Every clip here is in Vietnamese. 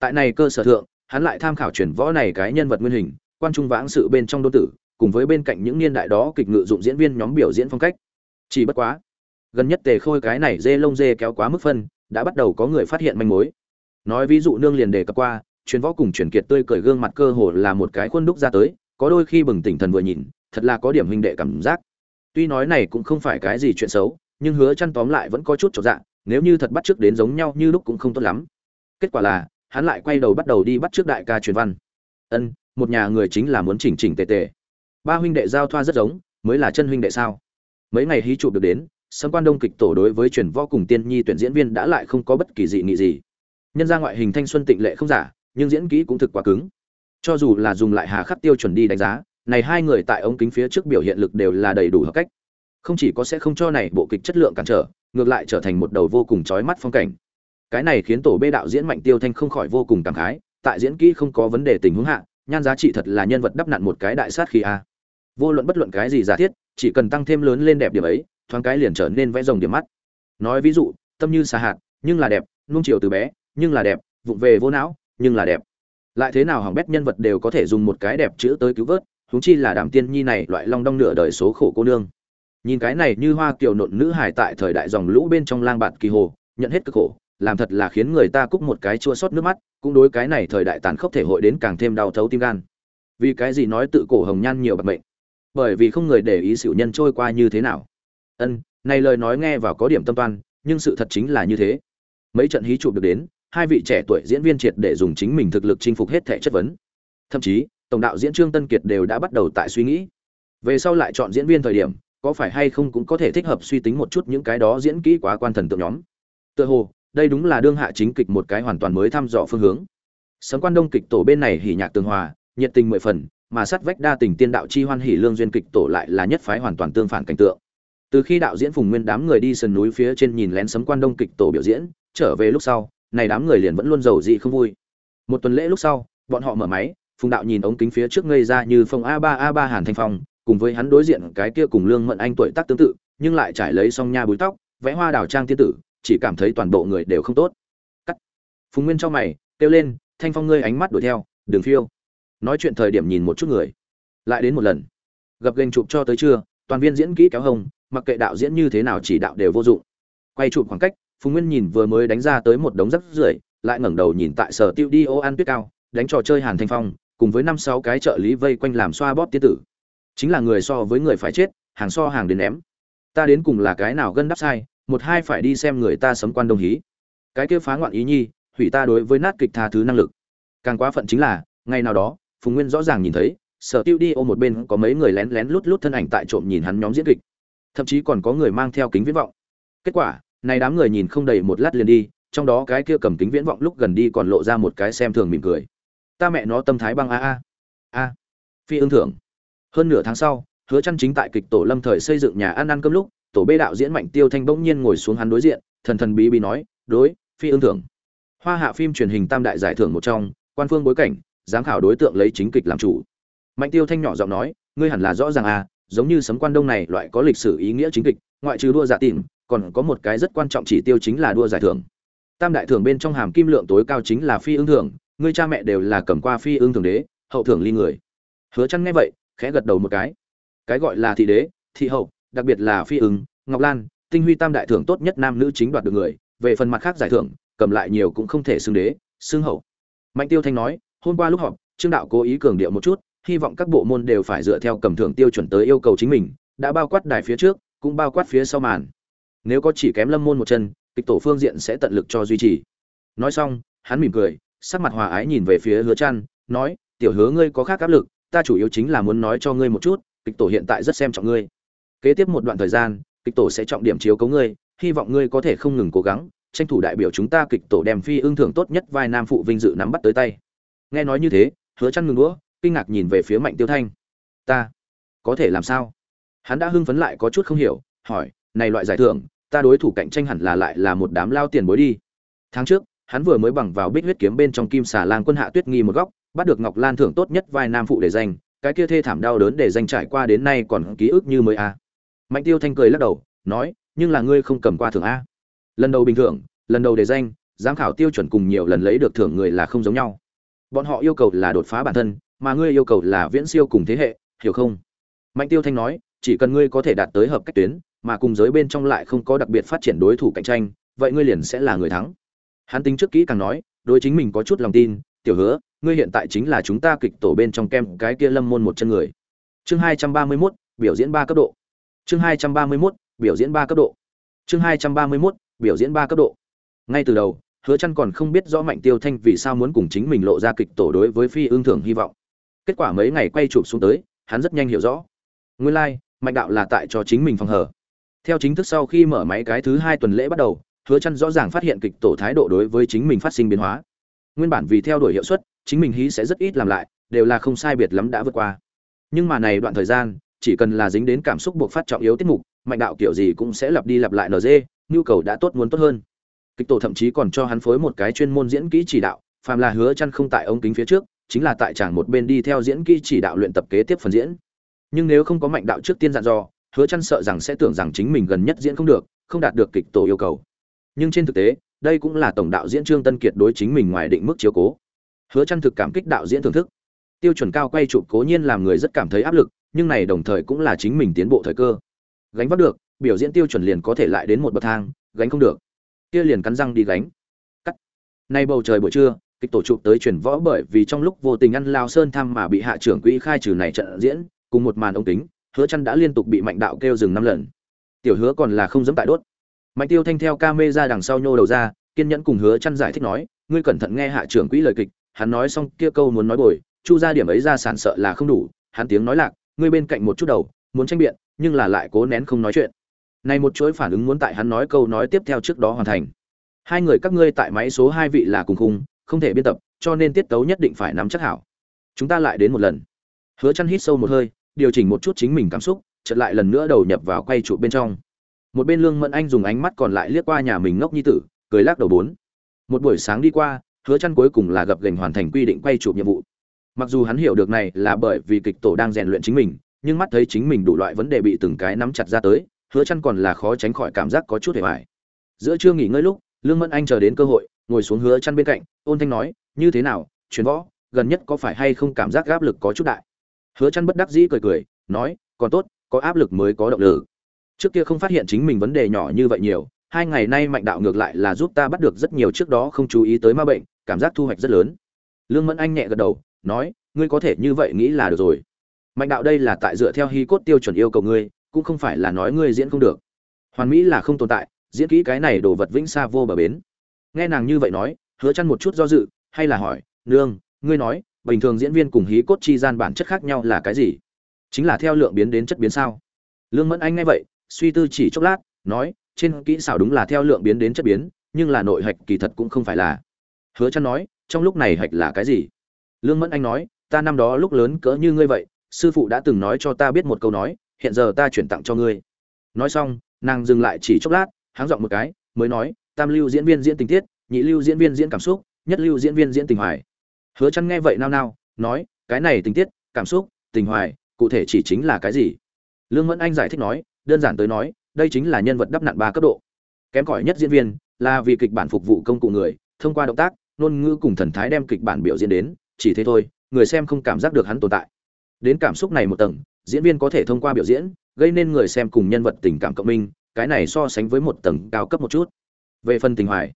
tại này cơ sở thượng, hắn lại tham khảo chuyển võ này cái nhân vật nguyên hình, quan trung vãng sự bên trong đô tử, cùng với bên cạnh những niên đại đó kịch ngự dụng diễn viên nhóm biểu diễn phong cách. Chỉ bất quá, gần nhất tề khôi cái này dê lông dê kéo quá mức phân, đã bắt đầu có người phát hiện manh mối. Nói ví dụ nương liền đề cập qua, truyền võ cùng truyền kiệt tươi cười gương mặt cơ hồ là một cái khuôn đúc ra tới, có đôi khi bừng tỉnh thần vừa nhìn, thật là có điểm huynh đệ cảm giác. Tuy nói này cũng không phải cái gì chuyện xấu, nhưng hứa chăn tóm lại vẫn có chút trọn dạng nếu như thật bắt trước đến giống nhau như lúc cũng không tốt lắm. Kết quả là hắn lại quay đầu bắt đầu đi bắt trước đại ca truyền văn. Ân, một nhà người chính là muốn chỉnh chỉnh tề tề. Ba huynh đệ giao thoa rất giống, mới là chân huynh đệ sao? Mấy ngày hí chụp được đến sấm quan đông kịch tổ đối với truyền võ cùng tiên nhi tuyển diễn viên đã lại không có bất kỳ dị nghị gì. Nhân ra ngoại hình thanh xuân tịnh lệ không giả, nhưng diễn kỹ cũng thực quá cứng. Cho dù là dùng lại hà khắc tiêu chuẩn đi đánh giá, này hai người tại ống kính phía trước biểu hiện lực đều là đầy đủ hợp cách. Không chỉ có sẽ không cho này bộ kịch chất lượng cản trở, ngược lại trở thành một đầu vô cùng chói mắt phong cảnh cái này khiến tổ bê đạo diễn mạnh tiêu thanh không khỏi vô cùng cảm khái, tại diễn kỹ không có vấn đề tình huống hạ, nhan giá trị thật là nhân vật đắp nặn một cái đại sát khi a. Vô luận bất luận cái gì giả thiết, chỉ cần tăng thêm lớn lên đẹp điểm ấy, thoáng cái liền trở nên vẽ rồng điểm mắt. Nói ví dụ, tâm như xa hạt, nhưng là đẹp nung chiều từ bé, nhưng là đẹp, vụng về vô não, nhưng là đẹp. Lại thế nào hỏng bét nhân vật đều có thể dùng một cái đẹp chữ tới cứu vớt, huống chi là đàm tiên nhi này loại long đong nửa đời số khổ cô nương. Nhìn cái này như hoa kiều nộn nữ hải tại thời đại dòng lũ bên trong lang bạt kỳ hồ, nhận hết cực khổ làm thật là khiến người ta cúc một cái chua xót nước mắt, cũng đối cái này thời đại tàn khốc thể hội đến càng thêm đau thấu tim gan. Vì cái gì nói tự cổ hồng nhan nhiều bạc mệnh? Bởi vì không người để ý sự nhân trôi qua như thế nào. Ân, này lời nói nghe vào có điểm tâm toan, nhưng sự thật chính là như thế. Mấy trận hí chụp được đến, hai vị trẻ tuổi diễn viên triệt để dùng chính mình thực lực chinh phục hết thể chất vấn. Thậm chí, tổng đạo diễn trương tân kiệt đều đã bắt đầu tại suy nghĩ. Về sau lại chọn diễn viên thời điểm, có phải hay không cũng có thể thích hợp suy tính một chút những cái đó diễn kỹ quá quan thần tượng nhóm. Tựa hồ đây đúng là đương hạ chính kịch một cái hoàn toàn mới thăm dò phương hướng. Sấm quan đông kịch tổ bên này hỉ nhạc tường hòa, nhiệt tình mười phần, mà sát vách đa tình tiên đạo chi hoan hỉ lương duyên kịch tổ lại là nhất phái hoàn toàn tương phản cảnh tượng. Từ khi đạo diễn phùng nguyên đám người đi sườn núi phía trên nhìn lén sấm quan đông kịch tổ biểu diễn, trở về lúc sau, này đám người liền vẫn luôn giàu dị không vui. Một tuần lễ lúc sau, bọn họ mở máy, phùng đạo nhìn ống kính phía trước ngây ra như phong a ba a ba hàn thanh phong, cùng với hắn đối diện cái kia cùng lương mận anh tuổi tác tương tự, nhưng lại trải lấy song nha búi tóc, vẽ hoa đào trang tiên tử chỉ cảm thấy toàn bộ người đều không tốt. Cắt. Phùng nguyên cho mày, kêu lên, thanh phong ngươi ánh mắt đuổi theo đường phiêu. Nói chuyện thời điểm nhìn một chút người, lại đến một lần. Gập gành chụp cho tới trưa, toàn viên diễn kỹ kéo hồng, mặc kệ đạo diễn như thế nào chỉ đạo đều vô dụng. Quay chụp khoảng cách, phùng nguyên nhìn vừa mới đánh ra tới một đống rắc rưởi, lại ngẩng đầu nhìn tại sở tiêu đi ô ăn tuyết cao, đánh trò chơi hàn thanh phong, cùng với năm sáu cái trợ lý vây quanh làm xoa bóp tiết tử. Chính là người so với người phải chết, hàng so hàng đến ném. Ta đến cùng là cái nào gân đắp sai một hai phải đi xem người ta sấm quan đông hí. Cái kia phá ngoạn ý nhi, hủy ta đối với nát kịch tha thứ năng lực. Càng quá phận chính là, ngày nào đó, phùng nguyên rõ ràng nhìn thấy, sở tiêu đi ô một bên có mấy người lén lén lút lút thân ảnh tại trộm nhìn hắn nhóm diễn kịch. Thậm chí còn có người mang theo kính viễn vọng. Kết quả, này đám người nhìn không đầy một lát liền đi, trong đó cái kia cầm kính viễn vọng lúc gần đi còn lộ ra một cái xem thường mỉm cười. Ta mẹ nó tâm thái băng a a. A. Phi ương thưởng. Hơn nửa tháng sau, hứa chăn chính tại kịch tổ lâm thời xây dựng nhà ăn ăn cơm lúc tổ bê đạo diễn mạnh tiêu thanh bỗng nhiên ngồi xuống hắn đối diện, thần thần bí bí nói, đối, phi ương thưởng. Hoa hạ phim truyền hình tam đại giải thưởng một trong, quan phương bối cảnh, giám khảo đối tượng lấy chính kịch làm chủ. Mạnh tiêu thanh nhỏ giọng nói, ngươi hẳn là rõ ràng à giống như sấm quan đông này loại có lịch sử ý nghĩa chính kịch, ngoại trừ đua giả tìm, còn có một cái rất quan trọng chỉ tiêu chính là đua giải thưởng. Tam đại thưởng bên trong hàm kim lượng tối cao chính là phi ương thưởng, ngươi cha mẹ đều là cầm qua phi ương thưởng đế, hậu thưởng ly người. Hứa chăn nghe vậy, khẽ gật đầu một cái. Cái gọi là thị đế, thị hậu đặc biệt là phi ứng, ngọc lan, tinh huy tam đại thưởng tốt nhất nam nữ chính đoạt được người, về phần mặt khác giải thưởng, cầm lại nhiều cũng không thể xưng đế xưng hậu. Mạnh tiêu thanh nói, hôm qua lúc họp, trương đạo cố ý cường điệu một chút, hy vọng các bộ môn đều phải dựa theo cầm thưởng tiêu chuẩn tới yêu cầu chính mình, đã bao quát đài phía trước, cũng bao quát phía sau màn. Nếu có chỉ kém lâm môn một chân, kịch tổ phương diện sẽ tận lực cho duy trì. Nói xong, hắn mỉm cười, sắc mặt hòa ái nhìn về phía hứa trăn, nói, tiểu hứa ngươi có khác áp lực, ta chủ yếu chính là muốn nói cho ngươi một chút, kịch tổ hiện tại rất xem trọng ngươi kế tiếp một đoạn thời gian, kịch tổ sẽ trọng điểm chiếu cấu ngươi, hy vọng ngươi có thể không ngừng cố gắng, tranh thủ đại biểu chúng ta kịch tổ đem phi ưng thưởng tốt nhất vai nam phụ vinh dự nắm bắt tới tay. Nghe nói như thế, hứa chăn ngừng đũa, kinh ngạc nhìn về phía mạnh tiêu thanh. Ta có thể làm sao? Hắn đã hưng phấn lại có chút không hiểu, hỏi, này loại giải thưởng, ta đối thủ cạnh tranh hẳn là lại là một đám lao tiền bối đi. Tháng trước, hắn vừa mới bằng vào bích huyết kiếm bên trong kim xà lang quân hạ tuyết nghi một góc, bắt được ngọc lan thưởng tốt nhất vai nam phụ để danh cái kia thê thảm đau đớn để danh trải qua đến nay còn ký ức như mới a mạnh tiêu thanh cười lắc đầu nói nhưng là ngươi không cầm qua thưởng a. Lần đầu bình thường lần đầu để danh giám khảo tiêu chuẩn cùng nhiều lần lấy được thưởng người là không giống nhau. Bọn họ yêu cầu là đột phá bản thân mà ngươi yêu cầu là viễn siêu cùng thế hệ hiểu không? Mạnh tiêu thanh nói chỉ cần ngươi có thể đạt tới hợp cách tuyến mà cùng giới bên trong lại không có đặc biệt phát triển đối thủ cạnh tranh vậy ngươi liền sẽ là người thắng. Hắn tính trước kỹ càng nói đối chính mình có chút lòng tin tiểu hứa ngươi hiện tại chính là chúng ta kịch tổ bên trong kem cái kia lâm môn một chân người. Chương hai trăm ba mươi 231, biểu diễn ba cấp độ chương hai trăm ba mươi 231, biểu diễn ba cấp độ. Chương hai trăm ba mươi 231, biểu diễn ba cấp độ. Ngay từ đầu hứa chăn còn không biết rõ mạnh tiêu thanh vì sao muốn cùng chính mình lộ ra kịch tổ đối với phi ương thưởng hy vọng. Kết quả mấy ngày quay chụp xuống tới hắn rất nhanh hiểu rõ. Nguyên lai like, mạnh đạo là tại cho chính mình phòng hở theo chính thức sau khi mở máy cái thứ hai tuần lễ bắt đầu hứa chăn rõ ràng phát hiện kịch tổ thái độ đối với chính mình phát sinh biến hóa. Nguyên bản vì theo đuổi hiệu suất chính mình hí sẽ rất ít làm lại đều là không sai biệt lắm đã vượt qua. Nhưng mà này đoạn thời gian chỉ cần là dính đến cảm xúc buộc phát trọng yếu tiết mục, mạnh đạo kiểu gì cũng sẽ lặp đi lặp lại nd nhu cầu đã tốt muốn tốt hơn. Kịch tổ thậm chí còn cho hắn phối một cái chuyên môn diễn kỹ chỉ đạo, phàm là hứa chăn không tại ống kính phía trước, chính là tại chàng một bên đi theo diễn kỹ chỉ đạo luyện tập kế tiếp phần diễn. Nhưng nếu không có mạnh đạo trước tiên dặn dò, hứa chăn sợ rằng sẽ tưởng rằng chính mình gần nhất diễn không được, không đạt được kịch tổ yêu cầu. Nhưng trên thực tế, đây cũng là tổng đạo diễn trương tân kiệt đối chính mình ngoài định mức chiếu cố. Hứa chăn thực cảm kích đạo diễn thưởng thức. Tiêu chuẩn cao quay chụp cố nhiên làm người rất cảm thấy áp lực nhưng này đồng thời cũng là chính mình tiến bộ thời cơ. Gánh vác được, biểu diễn tiêu chuẩn liền có thể lại đến một bậc thang, gánh không được. Kia liền cắn răng đi gánh. Cắt. Nay bầu trời buổi trưa, kịch tổ chụp tới chuyển võ bởi vì trong lúc vô tình ăn lao sơn thăm mà bị hạ trưởng quỹ khai trừ này trận diễn, cùng một màn ống tính hứa chăn đã liên tục bị mạnh đạo kêu dừng năm lần. Tiểu hứa còn là không dám tại đốt. Mạnh tiêu thanh theo ca mê ra đằng sau nhô đầu ra, kiên nhẫn cùng hứa chăn giải thích nói, ngươi cẩn thận nghe hạ trưởng quỹ lời kịch, hắn nói xong kia câu muốn nói bồi, chu ra điểm ấy ra sản sợ là không đủ, hắn tiếng nói lạc ngươi bên cạnh một chút đầu, muốn tranh biện, nhưng là lại cố nén không nói chuyện. Này một chuỗi phản ứng muốn tại hắn nói câu nói tiếp theo trước đó hoàn thành. Hai người các ngươi tại máy số hai vị là cùng khung, không thể biên tập, cho nên tiết tấu nhất định phải nắm chắc hảo. Chúng ta lại đến một lần. Hứa chăn hít sâu một hơi, điều chỉnh một chút chính mình cảm xúc, chợt lại lần nữa đầu nhập vào quay trụ bên trong. Một bên lương mẫn anh dùng ánh mắt còn lại liếc qua nhà mình ngốc nhi tử, cười lắc đầu bốn. Một buổi sáng đi qua, hứa chăn cuối cùng là gặp gành hoàn thành quy định quay chụp nhiệm vụ mặc dù hắn hiểu được này là bởi vì kịch tổ đang rèn luyện chính mình, nhưng mắt thấy chính mình đủ loại vấn đề bị từng cái nắm chặt ra tới, hứa chăn còn là khó tránh khỏi cảm giác có chút hề hoài. Giữa trưa nghỉ ngơi lúc, lương mẫn anh chờ đến cơ hội, ngồi xuống hứa chăn bên cạnh, ôn thanh nói, như thế nào truyền võ, gần nhất có phải hay không cảm giác áp lực có chút đại? Hứa chăn bất đắc dĩ cười cười, nói, còn tốt, có áp lực mới có động lực. Trước kia không phát hiện chính mình vấn đề nhỏ như vậy nhiều, hai ngày nay mạnh đạo ngược lại là giúp ta bắt được rất nhiều trước đó không chú ý tới ma bệnh, cảm giác thu hoạch rất lớn. Lương mẫn anh nhẹ gật đầu nói, ngươi có thể như vậy nghĩ là được rồi. Mạnh đạo đây là tại dựa theo hy cốt tiêu chuẩn yêu cầu ngươi, cũng không phải là nói ngươi diễn không được. Hoàn mỹ là không tồn tại, diễn kỹ cái này đồ vật vĩnh xa vô bờ bến. Nghe nàng như vậy nói, hứa chăn một chút do dự, hay là hỏi, nương, ngươi nói, bình thường diễn viên cùng hí cốt chi gian bản chất khác nhau là cái gì? Chính là theo lượng biến đến chất biến sao? Lương mẫn anh nghe vậy, suy tư chỉ chốc lát, nói, trên kỹ xảo đúng là theo lượng biến đến chất biến, nhưng là nội hạch kỳ thật cũng không phải là. Hứa chăn nói, trong lúc này hạch là cái gì? Lương mẫn anh nói, ta năm đó lúc lớn cỡ như ngươi vậy, sư phụ đã từng nói cho ta biết một câu nói, hiện giờ ta chuyển tặng cho ngươi. Nói xong, nàng dừng lại chỉ chốc lát, háng giọng một cái, mới nói, tam lưu diễn viên diễn tình tiết, nhị lưu diễn viên diễn cảm xúc, nhất lưu diễn viên diễn tình hoài. Hứa chăn nghe vậy nao nao, nói, cái này tình tiết, cảm xúc, tình hoài, cụ thể chỉ chính là cái gì? Lương mẫn anh giải thích nói, đơn giản tới nói, đây chính là nhân vật đắp nặn ba cấp độ. Kém cỏi nhất diễn viên là vì kịch bản phục vụ công cụ người, thông qua động tác, ngôn ngữ cùng thần thái đem kịch bản biểu diễn đến chỉ thế thôi, người xem không cảm giác được hắn tồn tại. Đến cảm xúc này một tầng, diễn viên có thể thông qua biểu diễn, gây nên người xem cùng nhân vật tình cảm cộng minh, cái này so sánh với một tầng cao cấp một chút. Về phần tình hoài,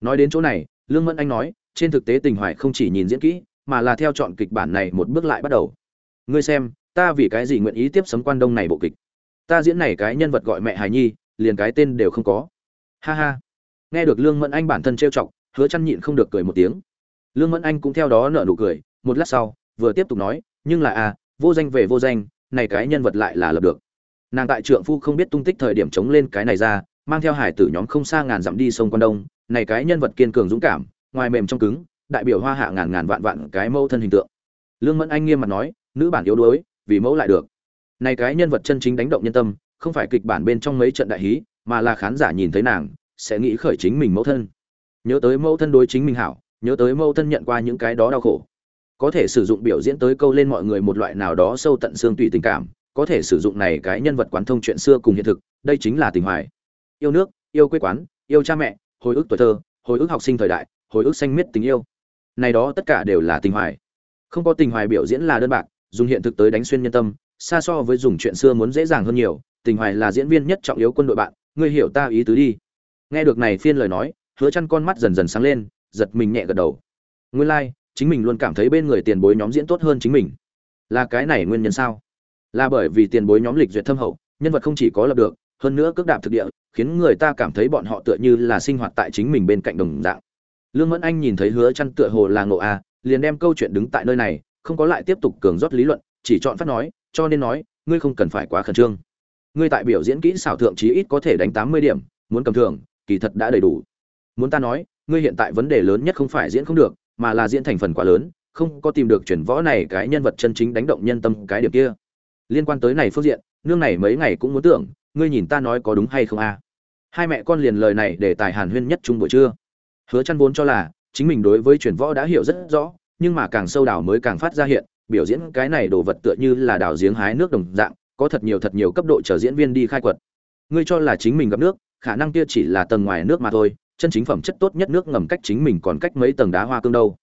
nói đến chỗ này, lương mẫn anh nói, trên thực tế tình hoài không chỉ nhìn diễn kỹ, mà là theo chọn kịch bản này một bước lại bắt đầu. Ngươi xem, ta vì cái gì nguyện ý tiếp sấm quan đông này bộ kịch? Ta diễn này cái nhân vật gọi mẹ hài nhi, liền cái tên đều không có. Ha ha. Nghe được lương mẫn anh bản thân trêu chọc, hứa chăn nhịn không được cười một tiếng lương mẫn anh cũng theo đó nở nụ cười, một lát sau, vừa tiếp tục nói, nhưng là à vô danh về vô danh, này cái nhân vật lại là lập được. Nàng tại trượng phu không biết tung tích thời điểm chống lên cái này ra, mang theo hải tử nhóm không xa ngàn dặm đi sông quan đông, này cái nhân vật kiên cường dũng cảm, ngoài mềm trong cứng, đại biểu hoa hạ ngàn ngàn vạn vạn cái mẫu thân hình tượng. Lương mẫn anh nghiêm mặt nói, nữ bản yếu đuối, vì mẫu lại được. Này cái nhân vật chân chính đánh động nhân tâm, không phải kịch bản bên trong mấy trận đại hí, mà là khán giả nhìn thấy nàng, sẽ nghĩ khởi chính mình mẫu thân. Nhớ tới mẫu thân đối chính mình hảo nhớ tới mâu thân nhận qua những cái đó đau khổ. Có thể sử dụng biểu diễn tới câu lên mọi người một loại nào đó sâu tận xương tùy tình cảm, có thể sử dụng này cái nhân vật quán thông chuyện xưa cùng hiện thực, đây chính là tình hoài. Yêu nước, yêu quê quán, yêu cha mẹ, hồi ức tuổi thơ, hồi ức học sinh thời đại, hồi ức xanh miết tình yêu. Này đó tất cả đều là tình hoài. Không có tình hoài biểu diễn là đơn bạc, dùng hiện thực tới đánh xuyên nhân tâm, xa so với dùng chuyện xưa muốn dễ dàng hơn nhiều, tình hoài là diễn viên nhất trọng yếu quân đội bạn, ngươi hiểu ta ý tứ đi. Nghe được này phiên lời nói, hứa chăn con mắt dần dần sáng lên giật mình nhẹ gật đầu. Nguyên lai like, chính mình luôn cảm thấy bên người tiền bối nhóm diễn tốt hơn chính mình. Là cái này nguyên nhân sao? Là bởi vì tiền bối nhóm lịch duyệt thâm hậu nhân vật không chỉ có lập được hơn nữa cước đạp thực địa khiến người ta cảm thấy bọn họ tựa như là sinh hoạt tại chính mình bên cạnh đồng dạng. Lương mẫn anh nhìn thấy hứa chăn tựa hồ là ngộ a liền đem câu chuyện đứng tại nơi này không có lại tiếp tục cường rót lý luận chỉ chọn phát nói cho nên nói ngươi không cần phải quá khẩn trương. Ngươi tại biểu diễn kỹ xảo thượng chí ít có thể đánh 80 điểm muốn cầm thưởng, kỳ thật đã đầy đủ. Muốn ta nói ngươi hiện tại vấn đề lớn nhất không phải diễn không được, mà là diễn thành phần quá lớn, không có tìm được chuyển võ này cái nhân vật chân chính đánh động nhân tâm cái điểm kia. Liên quan tới này phương diện, nương này mấy ngày cũng muốn tưởng, ngươi nhìn ta nói có đúng hay không a? Hai mẹ con liền lời này để tài hàn huyên nhất chung buổi trưa. Hứa Chân vốn cho là, chính mình đối với chuyển võ đã hiểu rất rõ, nhưng mà càng sâu đào mới càng phát ra hiện, biểu diễn cái này đồ vật tựa như là đào giếng hái nước đồng dạng, có thật nhiều thật nhiều cấp độ trở diễn viên đi khai quật. Ngươi cho là chính mình gặp nước, khả năng kia chỉ là tầng ngoài nước mà thôi chân chính phẩm chất tốt nhất nước ngầm cách chính mình còn cách mấy tầng đá hoa cương đâu.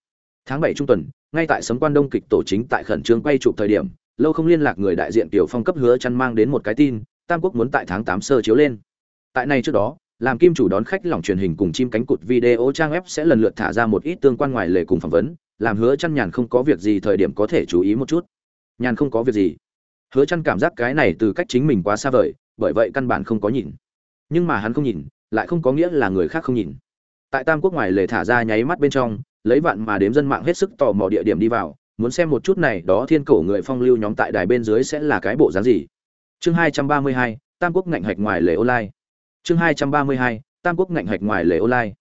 Tháng bảy trung tuần, ngay tại sấm quan đông kịch tổ chính tại khẩn trương quay chụp thời điểm, lâu không liên lạc người đại diện tiểu phong cấp hứa chăn mang đến một cái tin, tam quốc muốn tại tháng 8 sơ chiếu lên. Tại này trước đó, làm kim chủ đón khách lòng truyền hình cùng chim cánh cụt video trang web sẽ lần lượt thả ra một ít tương quan ngoài lề cùng phỏng vấn, làm hứa chăn nhàn không có việc gì thời điểm có thể chú ý một chút. Nhàn không có việc gì. Hứa chăn cảm giác cái này từ cách chính mình quá xa vời, bởi vậy căn bản không có nhìn. Nhưng mà hắn không nhìn lại không có nghĩa là người khác không nhìn. Tại tam quốc ngoài lề thả ra nháy mắt bên trong lấy vạn mà đếm dân mạng hết sức tò mò địa điểm đi vào muốn xem một chút này đó thiên cổ người phong lưu nhóm tại đài bên dưới sẽ là cái bộ dáng gì. Chương 232, tam quốc ngạnh hạch ngoài lề online. Chương 232, tam quốc ngạnh hạch ngoài lề online.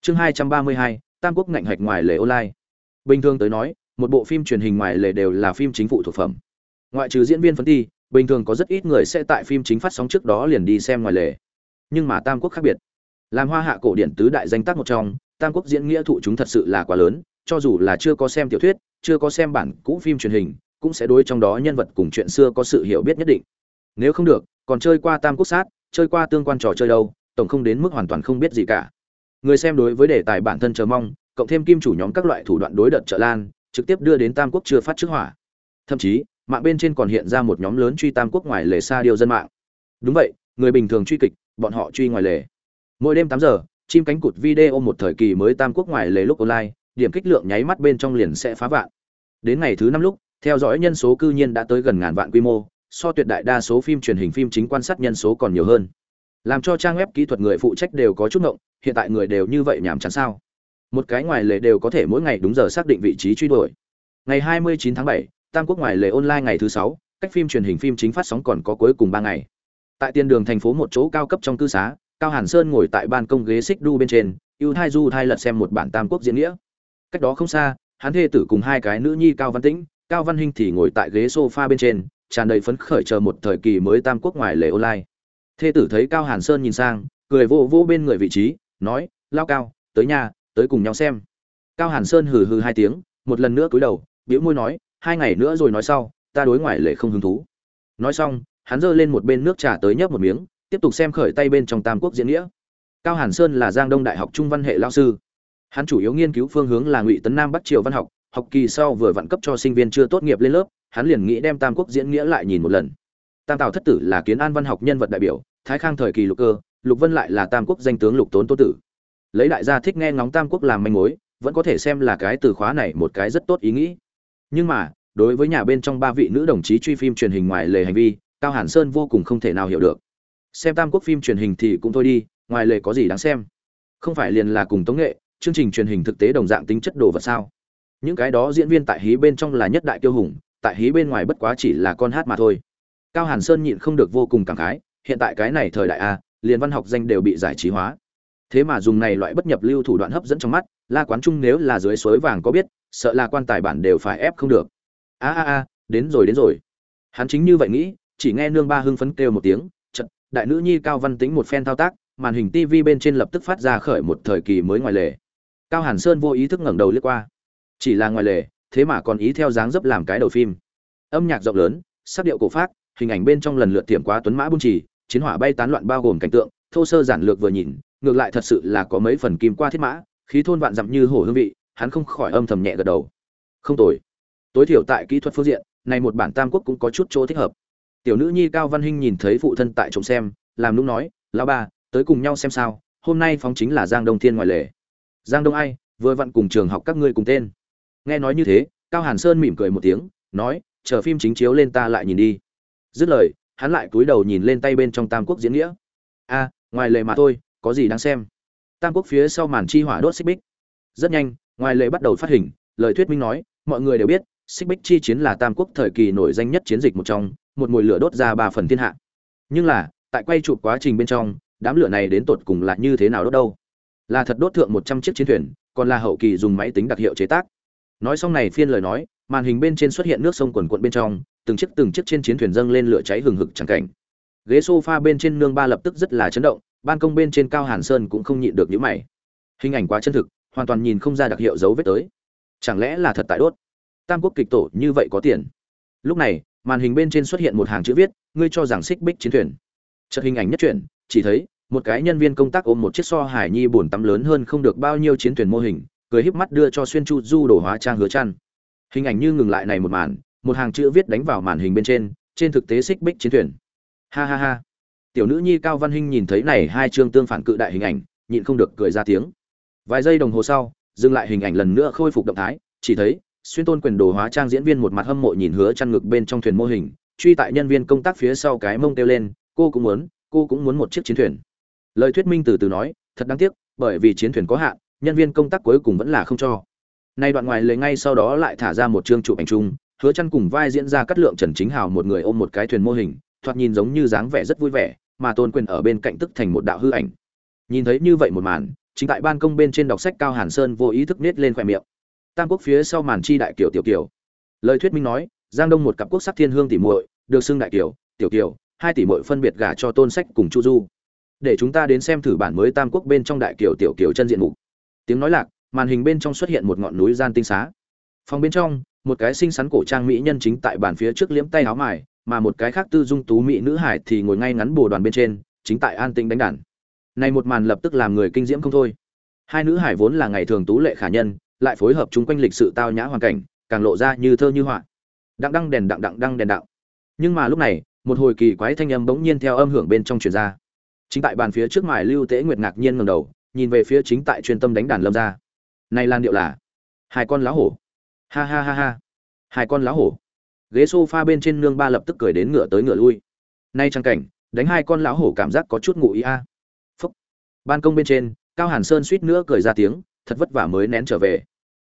Chương 232, tam quốc ngạnh hạch ngoài lề online. Bình thường tới nói một bộ phim truyền hình ngoài lề đều là phim chính phụ thuộc phẩm. Ngoại trừ diễn viên phân thi bình thường có rất ít người sẽ tại phim chính phát sóng trước đó liền đi xem ngoài lề nhưng mà tam quốc khác biệt. Làm hoa hạ cổ điển tứ đại danh tác một trong, tam quốc diễn nghĩa thụ chúng thật sự là quá lớn, cho dù là chưa có xem tiểu thuyết, chưa có xem bản cũ phim truyền hình, cũng sẽ đối trong đó nhân vật cùng chuyện xưa có sự hiểu biết nhất định. Nếu không được, còn chơi qua tam quốc sát, chơi qua tương quan trò chơi đâu, tổng không đến mức hoàn toàn không biết gì cả. Người xem đối với đề tài bản thân chờ mong, cộng thêm kim chủ nhóm các loại thủ đoạn đối đợt trợ lan, trực tiếp đưa đến tam quốc chưa phát trước hỏa. Thậm chí, mạng bên trên còn hiện ra một nhóm lớn truy tam quốc ngoài lề xa điều dân mạng. Đúng vậy, người bình thường truy kịch bọn họ truy ngoài lề. Mỗi đêm tám giờ chim cánh cụt video một thời kỳ mới tam quốc ngoài lề lúc online điểm kích lượng nháy mắt bên trong liền sẽ phá vạn. Đến ngày thứ năm lúc theo dõi nhân số cư nhiên đã tới gần ngàn vạn quy mô so tuyệt đại đa số phim truyền hình phim chính quan sát nhân số còn nhiều hơn. Làm cho trang web kỹ thuật người phụ trách đều có chút ngộng hiện tại người đều như vậy nhảm chán sao? Một cái ngoài lề đều có thể mỗi ngày đúng giờ xác định vị trí truy đuổi. Ngày 29 tháng 7, tam quốc ngoài lề online ngày thứ sáu cách phim truyền hình phim chính phát sóng còn có cuối cùng ba ngày tại tiền đường thành phố một chỗ cao cấp trong cư xá, cao hàn sơn ngồi tại ban công ghế xích đu bên trên, ưu thai du thai lật xem một bản tam quốc diễn nghĩa. Cách đó không xa, hắn thê tử cùng hai cái nữ nhi cao văn tĩnh, cao văn hinh thì ngồi tại ghế sofa bên trên, tràn đầy phấn khởi chờ một thời kỳ mới tam quốc ngoài lề online. Thê tử thấy cao hàn sơn nhìn sang, cười vô vô bên người vị trí, nói, lao cao, tới nhà, tới cùng nhau xem. Cao hàn sơn hừ hừ hai tiếng, một lần nữa cúi đầu biễu môi nói, hai ngày nữa rồi nói sau, ta đối ngoại lệ không hứng thú. Nói xong hắn giơ lên một bên nước trà tới nhấp một miếng, tiếp tục xem khởi tay bên trong tam quốc diễn nghĩa. Cao hàn sơn là giang đông đại học trung văn hệ lao sư. Hắn chủ yếu nghiên cứu phương hướng là ngụy tấn nam bắc triều văn học học kỳ sau vừa vặn cấp cho sinh viên chưa tốt nghiệp lên lớp, hắn liền nghĩ đem tam quốc diễn nghĩa lại nhìn một lần. Tam tào thất tử là kiến an văn học nhân vật đại biểu, thái khang thời kỳ lục cơ, lục vân lại là tam quốc danh tướng lục tốn tô tử. Lấy đại gia thích nghe ngóng tam quốc làm manh mối, vẫn có thể xem là cái từ khóa này một cái rất tốt ý nghĩ. Nhưng mà, đối với nhà bên trong ba vị nữ đồng chí truy phim truyền hình ngoài lề hành vi cao hàn sơn vô cùng không thể nào hiểu được. Xem tam quốc phim truyền hình thì cũng thôi đi, ngoài lề có gì đáng xem? Không phải liền là cùng tống nghệ, chương trình truyền hình thực tế đồng dạng tính chất đồ vật sao? Những cái đó diễn viên tại hí bên trong là nhất đại kiêu hùng, tại hí bên ngoài bất quá chỉ là con hát mà thôi. Cao hàn sơn nhịn không được vô cùng cảm khái, hiện tại cái này thời đại a liền văn học danh đều bị giải trí hóa. Thế mà dùng này loại bất nhập lưu thủ đoạn hấp dẫn trong mắt, la quán trung nếu là dưới suối vàng có biết, sợ là quan tài bản đều phải ép không được. A a a, đến rồi đến rồi. Hắn chính như vậy nghĩ chỉ nghe nương ba hưng phấn kêu một tiếng, chật, đại nữ nhi cao văn tính một phen thao tác, màn hình tv bên trên lập tức phát ra khởi một thời kỳ mới ngoài lề. Cao hàn sơn vô ý thức ngẩng đầu lướt qua. Chỉ là ngoài lề, thế mà còn ý theo dáng dấp làm cái đầu phim. Âm nhạc rộng lớn, sắc điệu cổ phát hình ảnh bên trong lần lượt tiệm quá tuấn mã buôn trì, chiến hỏa bay tán loạn bao gồm cảnh tượng, thô sơ giản lược vừa nhìn, ngược lại thật sự là có mấy phần kim qua thiết mã, khí thôn vạn dặm như hổ hương vị, hắn không khỏi âm thầm nhẹ gật đầu. Không tồi. Tối thiểu tại kỹ thuật phương diện, này một bản tam quốc cũng có chút chỗ thích hợp tiểu nữ nhi cao văn hinh nhìn thấy phụ thân tại trông xem, làm lúc nói, lão ba tới cùng nhau xem sao, hôm nay phóng chính là giang đông thiên ngoài lề giang đông ai, vừa vặn cùng trường học các ngươi cùng tên. Nghe nói như thế, cao hàn sơn mỉm cười một tiếng, nói, chờ phim chính chiếu lên ta lại nhìn đi. Dứt lời, hắn lại cúi đầu nhìn lên tay bên trong tam quốc diễn nghĩa. A, ngoài lề mà thôi, có gì đáng xem? Tam quốc phía sau màn chi hỏa đốt xích bích. Rất nhanh, ngoài lề bắt đầu phát hình, lời thuyết minh nói, mọi người đều biết, xích bích chi chiến là tam quốc thời kỳ nổi danh nhất chiến dịch một trong một mùi lửa đốt ra ba phần thiên hạ. Nhưng là, tại quay chụp quá trình bên trong, đám lửa này đến tột cùng là như thế nào đốt đâu? Là thật đốt thượng một trăm chiếc chiến thuyền, còn là hậu kỳ dùng máy tính đặc hiệu chế tác. Nói xong này phiên lời nói, màn hình bên trên xuất hiện nước sông quần quận bên trong, từng chiếc từng chiếc trên chiến thuyền dâng lên lửa cháy hừng hực chẳng cảnh. Ghế sofa bên trên nương ba lập tức rất là chấn động, ban công bên trên cao hàn sơn cũng không nhịn được những mày. Hình ảnh quá chân thực, hoàn toàn nhìn không ra đặc hiệu dấu vết tới. Chẳng lẽ là thật tại đốt? Tam quốc kịch tổ như vậy có tiền? Lúc này màn hình bên trên xuất hiện một hàng chữ viết ngươi cho rằng xích bích chiến thuyền. Chợt hình ảnh nhất chuyển, chỉ thấy một cái nhân viên công tác ôm một chiếc so hải nhi bồn tắm lớn hơn không được bao nhiêu chiến thuyền mô hình cười híp mắt đưa cho xuyên chu du đồ hóa trang hứa chăn. Hình ảnh như ngừng lại này một màn một hàng chữ viết đánh vào màn hình bên trên trên thực tế xích bích chiến thuyền. Ha ha ha. Tiểu nữ nhi cao văn hinh nhìn thấy này hai chương tương phản cự đại hình ảnh nhịn không được cười ra tiếng. Vài giây đồng hồ sau dừng lại hình ảnh lần nữa khôi phục động thái chỉ thấy xuyên tôn quyền đồ hóa trang diễn viên một mặt hâm mộ nhìn hứa chăn ngực bên trong thuyền mô hình, truy tại nhân viên công tác phía sau cái mông kêu lên, cô cũng muốn, cô cũng muốn một chiếc chiến thuyền. Lời thuyết minh từ từ nói, thật đáng tiếc, bởi vì chiến thuyền có hạn, nhân viên công tác cuối cùng vẫn là không cho. Nay đoạn ngoài lời ngay sau đó lại thả ra một chương chụp ảnh chung, hứa chăn cùng vai diễn ra cắt lượng trần chính hào một người ôm một cái thuyền mô hình, thoạt nhìn giống như dáng vẻ rất vui vẻ, mà tôn quyền ở bên cạnh tức thành một đạo hư ảnh. Nhìn thấy như vậy một màn, chính tại ban công bên trên đọc sách cao hàn sơn vô ý thức nết lên khoe miệng tam quốc phía sau màn chi đại kiều tiểu kiều. Lời thuyết minh nói, giang đông một cặp quốc sắc thiên hương tỷ muội, được xưng đại kiều, tiểu kiều, hai tỷ muội phân biệt gả cho tôn sách cùng chu du. Để chúng ta đến xem thử bản mới tam quốc bên trong đại kiều tiểu kiều chân diện mục. Tiếng nói lạc, màn hình bên trong xuất hiện một ngọn núi gian tinh xá. Phòng bên trong, một cái xinh xắn cổ trang mỹ nhân chính tại bàn phía trước liếm tay áo mài, mà một cái khác tư dung tú mỹ nữ hải thì ngồi ngay ngắn bồ đoàn bên trên, chính tại an tĩnh đánh đàn. Này một màn lập tức làm người kinh diễm không thôi. Hai nữ hải vốn là ngày thường tú lệ khả nhân lại phối hợp chúng quanh lịch sự tao nhã hoàn cảnh, càng lộ ra như thơ như họa. Đặng đăng đèn đặng đặng đăng đèn đặng. Nhưng mà lúc này, một hồi kỳ quái thanh âm bỗng nhiên theo âm hưởng bên trong truyền ra. Chính tại bàn phía trước mài lưu tế nguyệt ngạc nhiên ngẩng đầu, nhìn về phía chính tại chuyên tâm đánh đàn lâm ra này lan điệu là, hai con lá hổ. Ha ha ha ha. Hai con lá hổ. Ghế sofa bên trên nương ba lập tức cười đến ngựa tới ngựa lui. Nay trang cảnh, đánh hai con lão hổ cảm giác có chút ngụ ý a. Phúc. Ban công bên trên, cao hàn sơn suýt nữa cười ra tiếng thật vất vả mới nén trở về.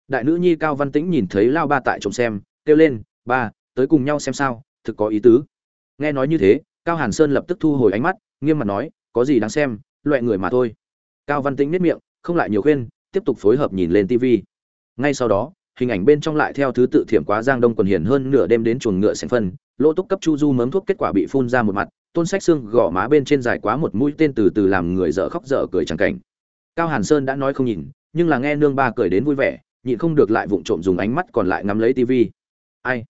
Đại nữ nhi cao văn tĩnh nhìn thấy lao ba tại trông xem, kêu lên, ba, tới cùng nhau xem sao, thực có ý tứ. Nghe nói như thế, cao hàn sơn lập tức thu hồi ánh mắt, nghiêm mặt nói, có gì đáng xem, loại người mà thôi. Cao văn tĩnh nếp miệng, không lại nhiều khuyên, tiếp tục phối hợp nhìn lên tv ngay sau đó, hình ảnh bên trong lại theo thứ tự thiểm quá giang đông còn hiền hơn nửa đêm đến chuồng ngựa xẻng phân, lỗ túc cấp chu du mớm thuốc kết quả bị phun ra một mặt, tôn sách xương gõ má bên trên dài quá một mũi tên từ từ làm người dở khóc dở cười chẳng cảnh. Cao hàn sơn đã nói không nhìn nhưng là nghe nương ba cười đến vui vẻ, nhịn không được lại vụng trộm dùng ánh mắt còn lại ngắm lấy tivi. Ai?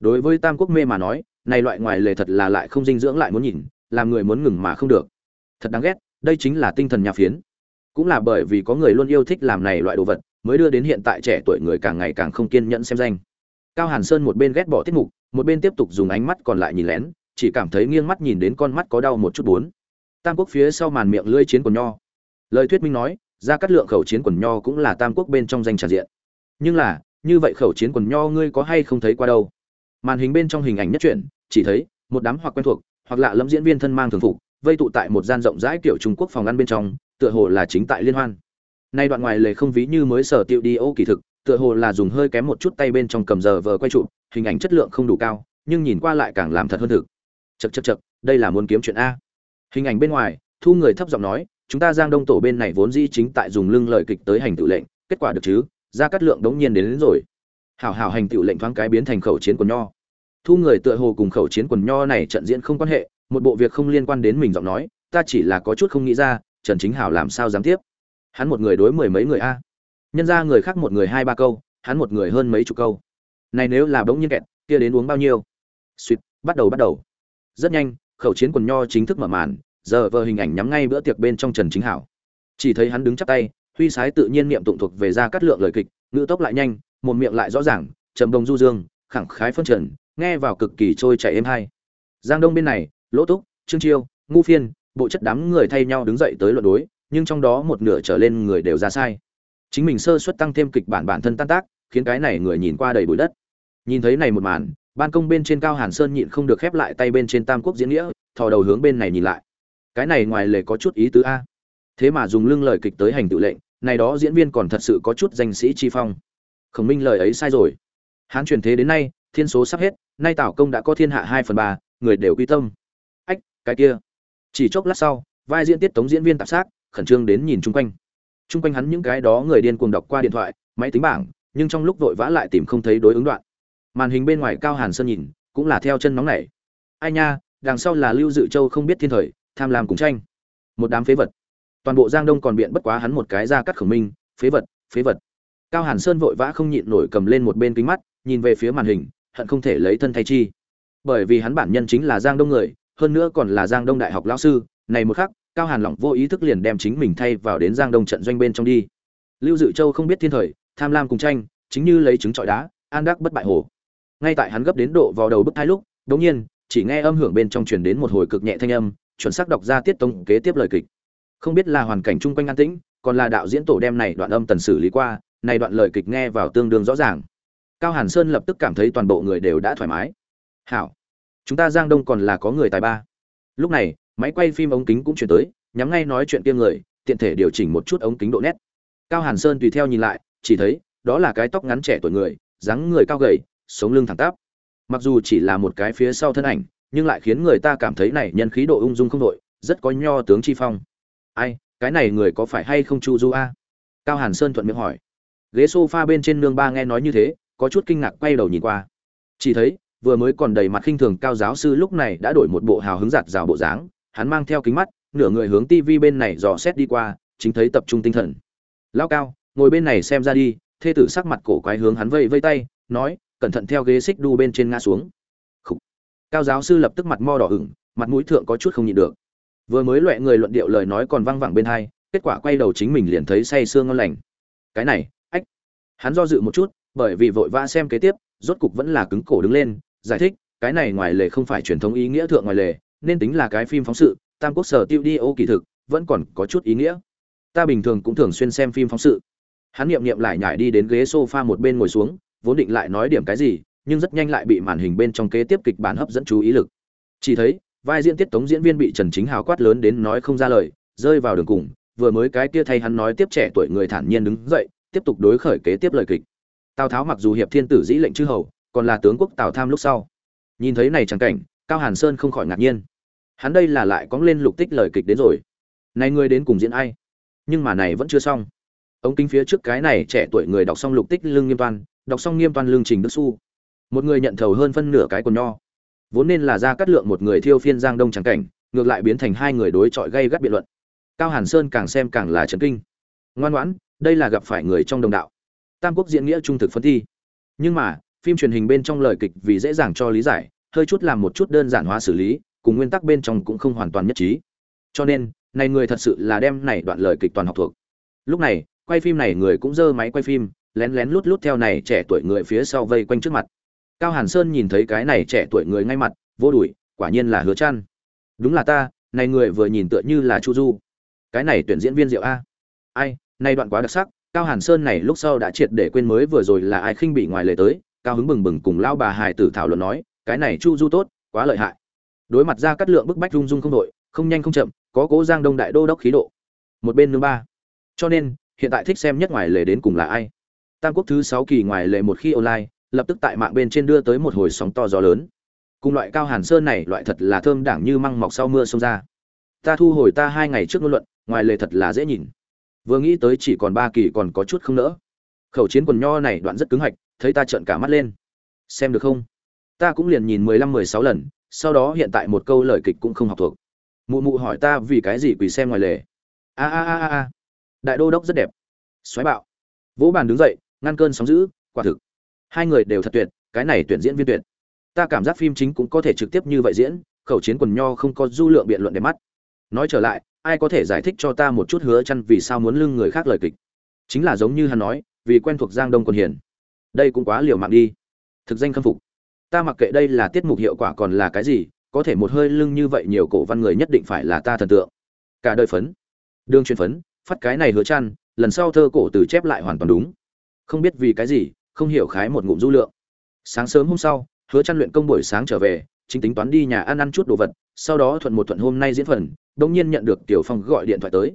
Đối với tam quốc mê mà nói, này loại ngoài lề thật là lại không dinh dưỡng lại muốn nhìn, làm người muốn ngừng mà không được. Thật đáng ghét, đây chính là tinh thần nhà phiến. Cũng là bởi vì có người luôn yêu thích làm này loại đồ vật, mới đưa đến hiện tại trẻ tuổi người càng ngày càng không kiên nhẫn xem danh. Cao hàn sơn một bên ghét bỏ tiết mục, một bên tiếp tục dùng ánh mắt còn lại nhìn lén, chỉ cảm thấy nghiêng mắt nhìn đến con mắt có đau một chút bốn tam quốc phía sau màn miệng lưỡi chiến của nho. Lời thuyết minh nói ra cắt lượng khẩu chiến quần nho cũng là tam quốc bên trong danh tràn diện. Nhưng là, như vậy khẩu chiến quần nho ngươi có hay không thấy qua đâu? Màn hình bên trong hình ảnh nhất truyện, chỉ thấy, một đám hoặc quen thuộc, hoặc lạ lẫm diễn viên thân mang thường phục, vây tụ tại một gian rộng rãi kiểu trung quốc phòng ăn bên trong, tựa hồ là chính tại liên hoan. Nay đoạn ngoài lề không ví như mới sở tiệu đi ô kỳ thực, tựa hồ là dùng hơi kém một chút tay bên trong cầm giờ vờ quay trụ hình ảnh chất lượng không đủ cao, nhưng nhìn qua lại càng làm thật hơn thực. Chật chật chật đây là muốn kiếm chuyện a. Hình ảnh bên ngoài, thu người thấp giọng nói chúng ta giang đông tổ bên này vốn dĩ chính tại dùng lưng lời kịch tới hành tự lệnh kết quả được chứ? Ra cắt lượng đống nhiên đến, đến rồi. Hảo hảo hành tự lệnh thoáng cái biến thành khẩu chiến quần nho. Thu người tựa hồ cùng khẩu chiến quần nho này trận diễn không quan hệ một bộ việc không liên quan đến mình giọng nói ta chỉ là có chút không nghĩ ra trần chính hảo làm sao dám tiếp? Hắn một người đối mười mấy người a. Nhân ra người khác một người hai ba câu hắn một người hơn mấy chục câu. Này nếu là bỗng nhiên kẹt kia đến uống bao nhiêu? Suýt bắt đầu bắt đầu. Rất nhanh khẩu chiến quần nho chính thức mở màn giờ vờ hình ảnh nhắm ngay bữa tiệc bên trong trần chính hảo. Chỉ thấy hắn đứng chắp tay, huy sái tự nhiên niệm tụng thuộc về ra cắt lượng lời kịch, ngữ tốc lại nhanh, một miệng lại rõ ràng, trầm đồng du dương, khẳng khái phân trần, nghe vào cực kỳ trôi chảy êm hay giang đông bên này, lỗ túc, trương chiêu, ngu phiên, bộ chất đám người thay nhau đứng dậy tới luận đối, nhưng trong đó một nửa trở lên người đều ra sai. Chính mình sơ suất tăng thêm kịch bản bản thân tan tác, khiến cái này người nhìn qua đầy bụi đất. Nhìn thấy này một màn, ban công bên trên cao hàn sơn nhịn không được khép lại tay bên trên tam quốc diễn nghĩa, thò đầu hướng bên này nhìn lại cái này ngoài lề có chút ý tứ a. Thế mà dùng lưng lời kịch tới hành tự lệnh, này đó diễn viên còn thật sự có chút danh sĩ chi phong. Khổng minh lời ấy sai rồi. Hán truyền thế đến nay, thiên số sắp hết, nay tảo công đã có thiên hạ hai phần ba, người đều quy tâm. Ách, cái kia. Chỉ chốc lát sau, vai diễn tiết tống diễn viên tạp xác, khẩn trương đến nhìn chung quanh. Chung quanh hắn những cái đó người điên cuồng đọc qua điện thoại, máy tính bảng, nhưng trong lúc vội vã lại tìm không thấy đối ứng đoạn. Màn hình bên ngoài cao hàn sơn nhìn, cũng là theo chân nóng này ai nha, đằng sau là lưu dự châu không biết thiên thời tham lam cùng tranh. Một đám phế vật. Toàn bộ giang đông còn biện bất quá hắn một cái ra cắt khổng minh, phế vật phế vật. Cao hàn sơn vội vã không nhịn nổi cầm lên một bên kính mắt, nhìn về phía màn hình, hận không thể lấy thân thay chi. Bởi vì hắn bản nhân chính là giang đông người, hơn nữa còn là giang đông đại học lão sư, này một khắc, cao hàn lỏng vô ý thức liền đem chính mình thay vào đến giang đông trận doanh bên trong đi. Lưu dự châu không biết thiên thời, tham lam cùng tranh, chính như lấy trứng trọi đá, an đắc bất bại hồ. Ngay tại hắn gấp đến độ vào đầu bức thai lúc đống nhiên, chỉ nghe âm hưởng bên trong truyền đến một hồi cực nhẹ thanh âm chuẩn xác đọc ra tiết tông kế tiếp lời kịch. Không biết là hoàn cảnh chung quanh an tĩnh, còn là đạo diễn tổ đem này đoạn âm tần xử lý qua, này đoạn lời kịch nghe vào tương đương rõ ràng. Cao hàn sơn lập tức cảm thấy toàn bộ người đều đã thoải mái. Hảo, chúng ta giang đông còn là có người tài ba. Lúc này, máy quay phim ống kính cũng chuyển tới, nhắm ngay nói chuyện kia người, tiện thể điều chỉnh một chút ống kính độ nét. Cao hàn sơn tùy theo nhìn lại, chỉ thấy, đó là cái tóc ngắn trẻ tuổi người, dáng người cao gầy, sống lưng thẳng tắp. Mặc dù chỉ là một cái phía sau thân ảnh nhưng lại khiến người ta cảm thấy này nhân khí độ ung dung không đội, rất có nho tướng chi phong. Ai, cái này người có phải hay không chu du a? Cao hàn sơn thuận miệng hỏi. Ghế s o f a bên trên nương ba nghe nói như thế, có chút kinh ngạc quay đầu nhìn qua. Chỉ thấy, vừa mới còn đầy mặt khinh thường cao giáo sư lúc này đã đổi một bộ hào hứng giạt rào bộ dáng, hắn mang theo kính mắt, nửa người hướng tivi bên này dò xét đi qua, chính thấy tập trung tinh thần. Lao cao, ngồi bên này xem ra đi, thê tử sắc mặt cổ quái hướng hắn vây vây tay, nói, cẩn thận theo ghế xích đu bên trên ngã xuống cao giáo sư lập tức mặt mo đỏ ửng, mặt mũi thượng có chút không nhịn được. Vừa mới loại người luận điệu lời nói còn văng vẳng bên hai, kết quả quay đầu chính mình liền thấy say sương ngon lành. Cái này, ách. Hắn do dự một chút, bởi vì vội vã xem kế tiếp, rốt cục vẫn là cứng cổ đứng lên, giải thích, cái này ngoài lề không phải truyền thống ý nghĩa thượng ngoài lề, nên tính là cái phim phóng sự, tam quốc sở tiêu đi ô kỳ thực, vẫn còn có chút ý nghĩa. Ta bình thường cũng thường xuyên xem phim phóng sự. Hắn nghiệm nghiệm lại nhảy đi đến ghế sofa một bên ngồi xuống, vốn định lại nói điểm cái gì nhưng rất nhanh lại bị màn hình bên trong kế tiếp kịch bản hấp dẫn chú ý lực. Chỉ thấy, vai diễn tiết tống diễn viên bị trần chính hào quát lớn đến nói không ra lời, rơi vào đường cùng, vừa mới cái kia thay hắn nói tiếp trẻ tuổi người thản nhiên đứng dậy, tiếp tục đối khởi kế tiếp lời kịch. Tào tháo mặc dù hiệp thiên tử dĩ lệnh chư hầu, còn là tướng quốc tào tham lúc sau. Nhìn thấy này chẳng cảnh, cao hàn sơn không khỏi ngạc nhiên. Hắn đây là lại cóng lên lục tích lời kịch đến rồi. Này người đến cùng diễn ai? Nhưng mà này vẫn chưa xong. Ống kính phía trước cái này trẻ tuổi người đọc xong lục tích lương nghiêm toan đọc xong nghiêm toan lương trình đức su một người nhận thầu hơn phân nửa cái quần nho. Vốn nên là ra cắt lượng một người thiêu phiên giang đông trắng cảnh, ngược lại biến thành hai người đối chọi gây gắt biện luận. Cao hàn sơn càng xem càng là trấn kinh. Ngoan ngoãn, đây là gặp phải người trong đồng đạo. Tam quốc diễn nghĩa trung thực phân thi. Nhưng mà, phim truyền hình bên trong lời kịch vì dễ dàng cho lý giải, hơi chút làm một chút đơn giản hóa xử lý, cùng nguyên tắc bên trong cũng không hoàn toàn nhất trí. Cho nên, này người thật sự là đem này đoạn lời kịch toàn học thuộc. Lúc này, quay phim này người cũng dơ máy quay phim, lén lén lút lút theo này trẻ tuổi người phía sau vây quanh trước mặt cao hàn sơn nhìn thấy cái này trẻ tuổi người ngay mặt, vô đuổi quả nhiên là hứa chăn. Đúng là ta, này người vừa nhìn tựa như là chu du. Cái này tuyển diễn viên diệu a. Ai, nay đoạn quá đặc sắc, cao hàn sơn này lúc sau đã triệt để quên mới vừa rồi là ai khinh bị ngoài lề tới, cao hứng bừng bừng cùng lao bà hài tử thảo luận nói, cái này chu du tốt, quá lợi hại. Đối mặt ra cắt lượng bức bách rung rung không đội, không nhanh không chậm, có cố giang đông đại đô đốc khí độ. Một bên nương ba. Cho nên, hiện tại thích xem nhất ngoài lề đến cùng là ai? Tam quốc thứ sáu kỳ ngoài lề một khi online lập tức tại mạng bên trên đưa tới một hồi sóng to gió lớn. Cùng loại cao hàn sơn này, loại thật là thơm đảng như măng mọc sau mưa xông ra. Ta thu hồi ta hai ngày trước ngôn luận, ngoài lề thật là dễ nhìn. Vừa nghĩ tới chỉ còn ba kỳ còn có chút không nỡ. Khẩu chiến quần nho này đoạn rất cứng hạch, thấy ta trợn cả mắt lên. Xem được không? Ta cũng liền nhìn mười lăm, mười sáu lần, sau đó hiện tại một câu lời kịch cũng không học thuộc. Mụ mụ hỏi ta vì cái gì quỳ xem ngoài lề. A a a a đại đô đốc rất đẹp. Xoáy bạo. Vỗ bàn đứng dậy, ngăn cơn sóng giữ quả thực hai người đều thật tuyệt, cái này tuyển diễn viên tuyệt. Ta cảm giác phim chính cũng có thể trực tiếp như vậy diễn, khẩu chiến quần nho không có du lượng biện luận để mắt. Nói trở lại, ai có thể giải thích cho ta một chút hứa chăn vì sao muốn lưng người khác lời kịch? Chính là giống như hắn nói, vì quen thuộc giang đông quân hiền đây cũng quá liều mạng đi. Thực danh khâm phục. Ta mặc kệ đây là tiết mục hiệu quả còn là cái gì, có thể một hơi lưng như vậy nhiều cổ văn người nhất định phải là ta thần tượng. Cả đời phấn. Đương truyền phấn, phát cái này hứa chăn, lần sau thơ cổ từ chép lại hoàn toàn đúng. Không biết vì cái gì không hiểu khái một ngụm du lượng. Sáng sớm hôm sau, hứa chăn luyện công buổi sáng trở về, chính tính toán đi nhà ăn ăn chút đồ vật, sau đó thuận một thuận hôm nay diễn phần đống nhiên nhận được tiểu phong gọi điện thoại tới.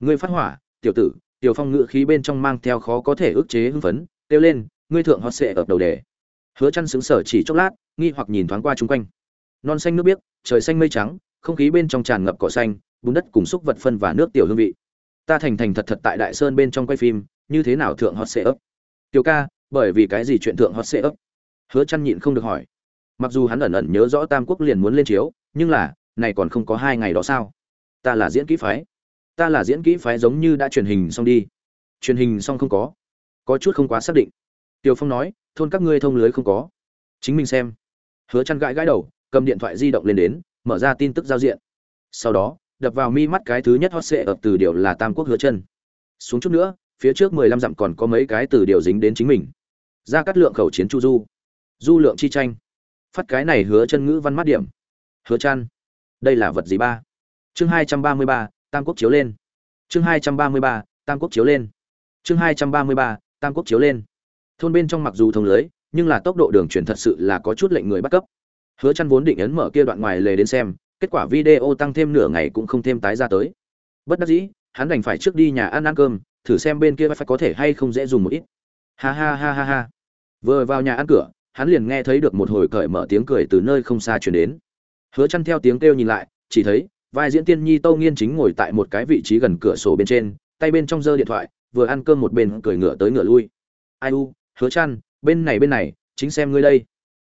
Ngươi phát hỏa, tiểu tử, tiểu phong ngự khí bên trong mang theo khó có thể ức chế hưng phấn, kêu lên, ngươi thượng hot sẽ ở đầu đề. Hứa chăn sững sờ chỉ chốc lát, nghi hoặc nhìn thoáng qua chung quanh. Non xanh nước biếc, trời xanh mây trắng, không khí bên trong tràn ngập cỏ xanh, bùn đất cùng xúc vật phân và nước tiểu hương vị. Ta thành thành thật thật tại đại sơn bên trong quay phim, như thế nào thượng hot sẽ ấp tiểu ca bởi vì cái gì chuyện thượng hot sẽ ấp hứa chăn nhịn không được hỏi mặc dù hắn ẩn ẩn nhớ rõ tam quốc liền muốn lên chiếu nhưng là này còn không có hai ngày đó sao ta là diễn kỹ phái ta là diễn kỹ phái giống như đã truyền hình xong đi truyền hình xong không có có chút không quá xác định Tiểu Phong nói, thôn các ngươi thông lưới không có. Chính mình xem. Hứa chăn gãi gãi đầu, cầm điện thoại di động lên đến, mở ra tin tức giao diện. Sau đó, đập vào mi mắt cái thứ nhất hot sẽ ập từ điều là Tam Quốc Hứa Chân. Xuống chút nữa, phía trước 15 dặm còn có mấy cái từ điều dính đến chính mình. Ra cắt lượng khẩu chiến chu du. Du lượng chi tranh. Phát cái này Hứa Chân ngữ văn mắt điểm. Hứa chăn Đây là vật gì ba? Chương 233, Tam Quốc chiếu lên. Chương 233, Tam Quốc chiếu lên. Chương 233, Tam Quốc chiếu lên thôn bên trong mặc dù thông lưới nhưng là tốc độ đường truyền thật sự là có chút lệnh người bắt cấp hứa chăn vốn định ấn mở kia đoạn ngoài lề đến xem kết quả video tăng thêm nửa ngày cũng không thêm tái ra tới bất đắc dĩ hắn đành phải trước đi nhà ăn ăn cơm thử xem bên kia phải có thể hay không dễ dùng một ít. Ha ha ha ha ha. Vừa vào nhà ăn cửa, hắn liền nghe thấy được một hồi cởi mở tiếng cười từ nơi không xa truyền đến. Hứa chăn theo tiếng kêu nhìn lại, chỉ thấy, vai diễn tiên nhi tâu nghiên chính ngồi tại một cái vị trí gần cửa sổ bên trên, tay bên trong giơ điện thoại, vừa ăn cơm một bên cười ngửa tới ngửa lui. Ai u, hứa chăn, bên này bên này, chính xem ngươi đây.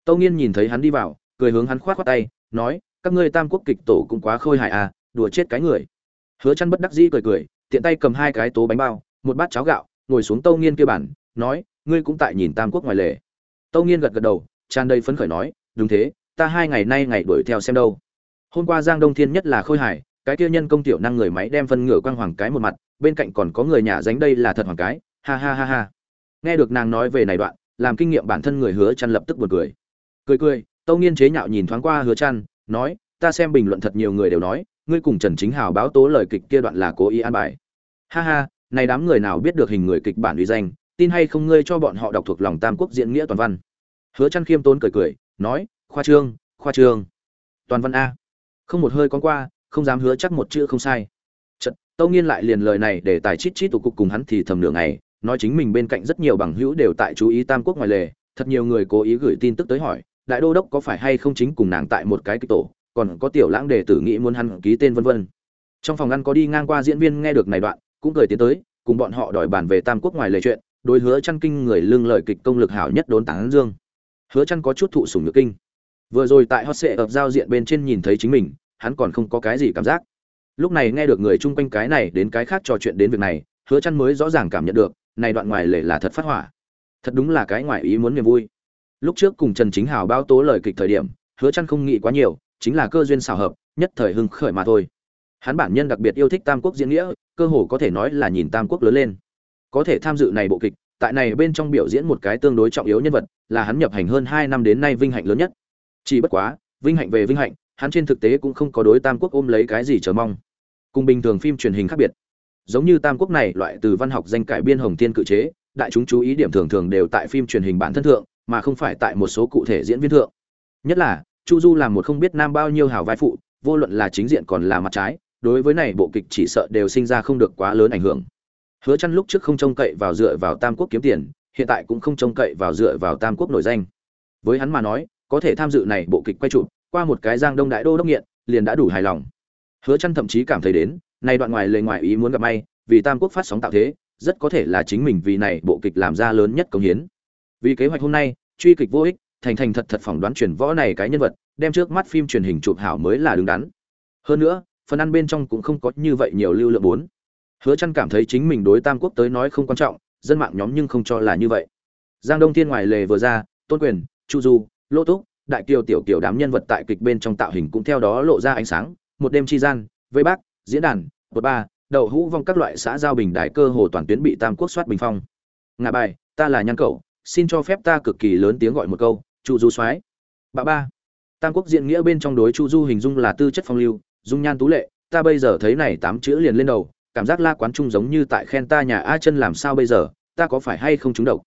Tâu nghiên nhìn thấy hắn đi vào, cười hướng hắn khoát khoát tay, nói, các ngươi tam quốc kịch tổ cũng quá khôi hài à đùa chết cái người. Hứa chăn bất đắc dĩ cười cười tiện tay cầm hai cái tố bánh bao một bát cháo gạo ngồi xuống tâu nghiên kia bản nói ngươi cũng tại nhìn tam quốc ngoài lề. Tâu nghiên gật gật đầu tràn đầy phấn khởi nói đúng thế ta hai ngày nay ngày đuổi theo xem đâu. Hôm qua giang đông thiên nhất là khôi Hải, cái kia nhân công tiểu năng người máy đem phân ngựa quang hoàng cái một mặt bên cạnh còn có người nhà dánh đây là thật hoàng cái ha ha ha ha. Nghe được nàng nói về này đoạn làm kinh nghiệm bản thân người hứa chăn lập tức buồn cười. Cười cười tâu nghiên chế nhạo nhìn thoáng qua hứa chăn nói ta xem bình luận thật nhiều người đều nói ngươi cùng trần chính hào báo tố lời kịch kia đoạn là cố ý an bài ha ha này đám người nào biết được hình người kịch bản uy danh tin hay không ngươi cho bọn họ đọc thuộc lòng tam quốc diễn nghĩa toàn văn. Hứa chăn khiêm tốn cười cười nói khoa trương khoa trương. Toàn văn a. Không một hơi con qua không dám hứa chắc một chữ không sai. Chật, tâu nghiên lại liền lời này để tài chít chít tụ cục cùng hắn thì thầm nửa ngày nói chính mình bên cạnh rất nhiều bằng hữu đều tại chú ý tam quốc ngoài lề thật nhiều người cố ý gửi tin tức tới hỏi đại đô đốc có phải hay không chính cùng nàng tại một cái kịch tổ còn có tiểu lãng đề tử nghĩ muốn hắn ký tên vân vân. Trong phòng ăn có đi ngang qua diễn viên nghe được này đoạn cũng cười tiến tới, cùng bọn họ đòi bàn về tam quốc ngoài lề chuyện, đối hứa chăn kinh người lương lợi kịch công lực hảo nhất đốn tán dương. Hứa chăn có chút thụ sủng nhược kinh. Vừa rồi tại hot sệ ập giao diện bên trên nhìn thấy chính mình, hắn còn không có cái gì cảm giác. Lúc này nghe được người chung quanh cái này đến cái khác trò chuyện đến việc này, hứa chăn mới rõ ràng cảm nhận được, này đoạn ngoài lề là thật phát hỏa. Thật đúng là cái ngoài ý muốn niềm vui. Lúc trước cùng trần chính hào bao tố lời kịch thời điểm, hứa chăn không nghĩ quá nhiều, chính là cơ duyên xảo hợp, nhất thời hưng khởi mà thôi hắn bản nhân đặc biệt yêu thích tam quốc diễn nghĩa, cơ hồ có thể nói là nhìn tam quốc lớn lên. Có thể tham dự này bộ kịch, tại này bên trong biểu diễn một cái tương đối trọng yếu nhân vật, là hắn nhập hành hơn hai năm đến nay vinh hạnh lớn nhất. Chỉ bất quá, vinh hạnh về vinh hạnh, hắn trên thực tế cũng không có đối tam quốc ôm lấy cái gì chờ mong. Cùng bình thường phim truyền hình khác biệt. Giống như tam quốc này, loại từ văn học danh cải biên hồng thiên cự chế, đại chúng chú ý điểm thường thường đều tại phim truyền hình bản thân thượng, mà không phải tại một số cụ thể diễn viên thượng. Nhất là, chu du là một không biết nam bao nhiêu hào vai phụ, vô luận là chính diện còn là mặt trái đối với này bộ kịch chỉ sợ đều sinh ra không được quá lớn ảnh hưởng hứa chăn lúc trước không trông cậy vào dựa vào tam quốc kiếm tiền hiện tại cũng không trông cậy vào dựa vào tam quốc nổi danh với hắn mà nói có thể tham dự này bộ kịch quay chụp qua một cái giang đông đại đô đốc nghiện liền đã đủ hài lòng hứa chăn thậm chí cảm thấy đến này đoạn ngoài lề ngoài ý muốn gặp may, vì Tam Quốc phát sóng tạo thế, rất có thể là chính mình vì này bộ kịch làm ra lớn nhất công hiến. Vì kế hoạch hôm nay, truy kịch vô ích, thành thành thật thật phỏng đoán truyền võ này cái nhân vật, đem trước mắt phim truyền hình chụp hảo mới là đứng đắn. Hơn nữa, phần ăn bên trong cũng không có như vậy nhiều lưu lượng bốn. Hứa chăn cảm thấy chính mình đối Tam Quốc tới nói không quan trọng, dân mạng nhóm nhưng không cho là như vậy. Giang Đông Thiên ngoài lề vừa ra, Tôn Quyền, Chu Du, Lô Túc, Đại Kiều tiểu kiều đám nhân vật tại kịch bên trong tạo hình cũng theo đó lộ ra ánh sáng, một đêm chi gian, Vây bác, diễn đàn bột ba đậu hũ vong các loại xã giao bình đại cơ hồ toàn tuyến bị tam quốc soát bình phong ngạ bài ta là nhan cậu xin cho phép ta cực kỳ lớn tiếng gọi một câu chu du soái bà ba tam quốc diện nghĩa bên trong đối chu du hình dung là tư chất phong lưu dung nhan tú lệ, ta bây giờ thấy này tám chữ liền lên đầu, cảm giác la quán trung giống như tại khen ta nhà a chân làm sao bây giờ, ta có phải hay không trúng độc?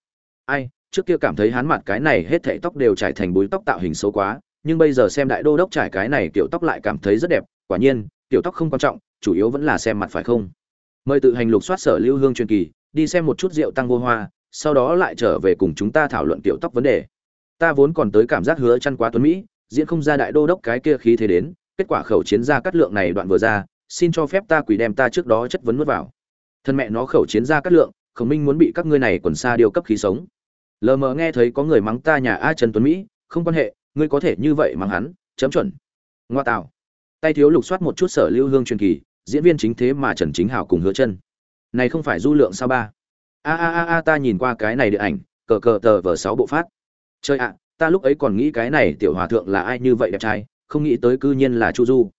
Ai, trước kia cảm thấy hắn mặt cái này hết thảy tóc đều trải thành búi tóc tạo hình xấu quá, nhưng bây giờ xem đại đô đốc trải cái này kiểu tóc lại cảm thấy rất đẹp, quả nhiên, kiểu tóc không quan trọng, chủ yếu vẫn là xem mặt phải không? Mời tự hành lục soát sở lưu hương truyền kỳ, đi xem một chút rượu tăng vô hoa, sau đó lại trở về cùng chúng ta thảo luận kiểu tóc vấn đề. Ta vốn còn tới cảm giác hứa chăn quá tuấn mỹ, diễn không ra đại đô đốc cái kia khí thế đến kết quả khẩu chiến ra cắt lượng này đoạn vừa ra, xin cho phép ta quỷ đem ta trước đó chất vấn nuốt vào. Thân mẹ nó khẩu chiến ra cắt lượng, khổng minh muốn bị các ngươi này quần xa điều cấp khí sống. Lờ mờ nghe thấy có người mắng ta nhà a trần tuấn mỹ, không quan hệ, ngươi có thể như vậy mắng hắn, chấm chuẩn. Ngoa tạo. Tay thiếu lục soát một chút sở lưu hương truyền kỳ, diễn viên chính thế mà trần chính hảo cùng hứa chân. Này không phải du lượng sao ba? A a a a, ta nhìn qua cái này điện ảnh, cờ cờ tờ vờ sáu bộ phát. Chơi ạ, ta lúc ấy còn nghĩ cái này tiểu hòa thượng là ai như vậy đẹp trai không nghĩ tới cư nhiên là chu du.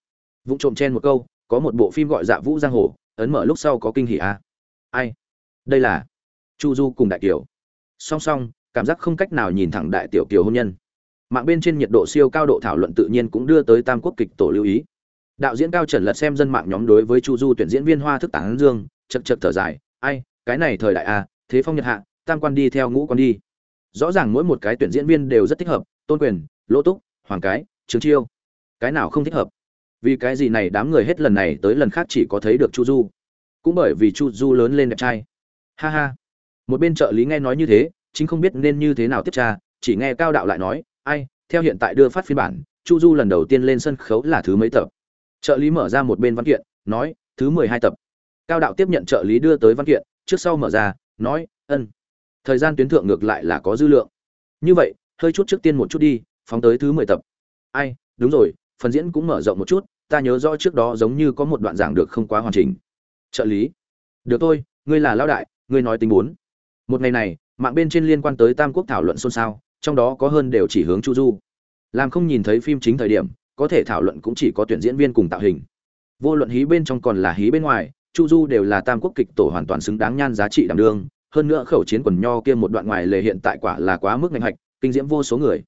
Vụng trộm chen một câu, có một bộ phim gọi dạ vũ giang hồ, ấn mở lúc sau có kinh hỉ à? ai? Đây là chu du cùng đại kiều. Song song, cảm giác không cách nào nhìn thẳng đại tiểu kiều hôn nhân. Mạng bên trên nhiệt độ siêu cao độ thảo luận tự nhiên cũng đưa tới tam quốc kịch tổ lưu ý. Đạo diễn cao trần lật xem dân mạng nhóm đối với chu du tuyển diễn viên hoa thức tán dương, chật chật thở dài, ai, cái này thời đại à? thế phong nhật hạ, tam quan đi theo ngũ quan đi. Rõ ràng mỗi một cái tuyển diễn viên đều rất thích hợp, tôn quyền, lỗ túc, hoàng cái trương chiêu cái nào không thích hợp. Vì cái gì này đám người hết lần này tới lần khác chỉ có thấy được chu du. Cũng bởi vì chu du lớn lên đẹp trai. Ha ha. Một bên trợ lý nghe nói như thế, chính không biết nên như thế nào tiếp tra, chỉ nghe cao đạo lại nói, ai, theo hiện tại đưa phát phiên bản, chu du lần đầu tiên lên sân khấu là thứ mấy tập? Trợ lý mở ra một bên văn kiện, nói, thứ mười hai tập. Cao đạo tiếp nhận trợ lý đưa tới văn kiện, trước sau mở ra, nói, ân. Thời gian tuyến thượng ngược lại là có dư lượng. Như vậy, hơi chút trước tiên một chút đi, phóng tới thứ mười tập. Ai, đúng rồi phần diễn cũng mở rộng một chút, ta nhớ rõ trước đó giống như có một đoạn giảng được không quá hoàn chỉnh. Trợ lý. Được thôi, ngươi là lão đại, ngươi nói tính bốn. Một ngày này, mạng bên trên liên quan tới tam quốc thảo luận xôn xao, trong đó có hơn đều chỉ hướng chu du. Làm không nhìn thấy phim chính thời điểm, có thể thảo luận cũng chỉ có tuyển diễn viên cùng tạo hình. Vô luận hí bên trong còn là hí bên ngoài, chu du đều là tam quốc kịch tổ hoàn toàn xứng đáng nhan giá trị đảm đương. Hơn nữa khẩu chiến quần nho kia một đoạn ngoài lề hiện tại quả là quá mức ngành hạch, kinh diễm vô số người.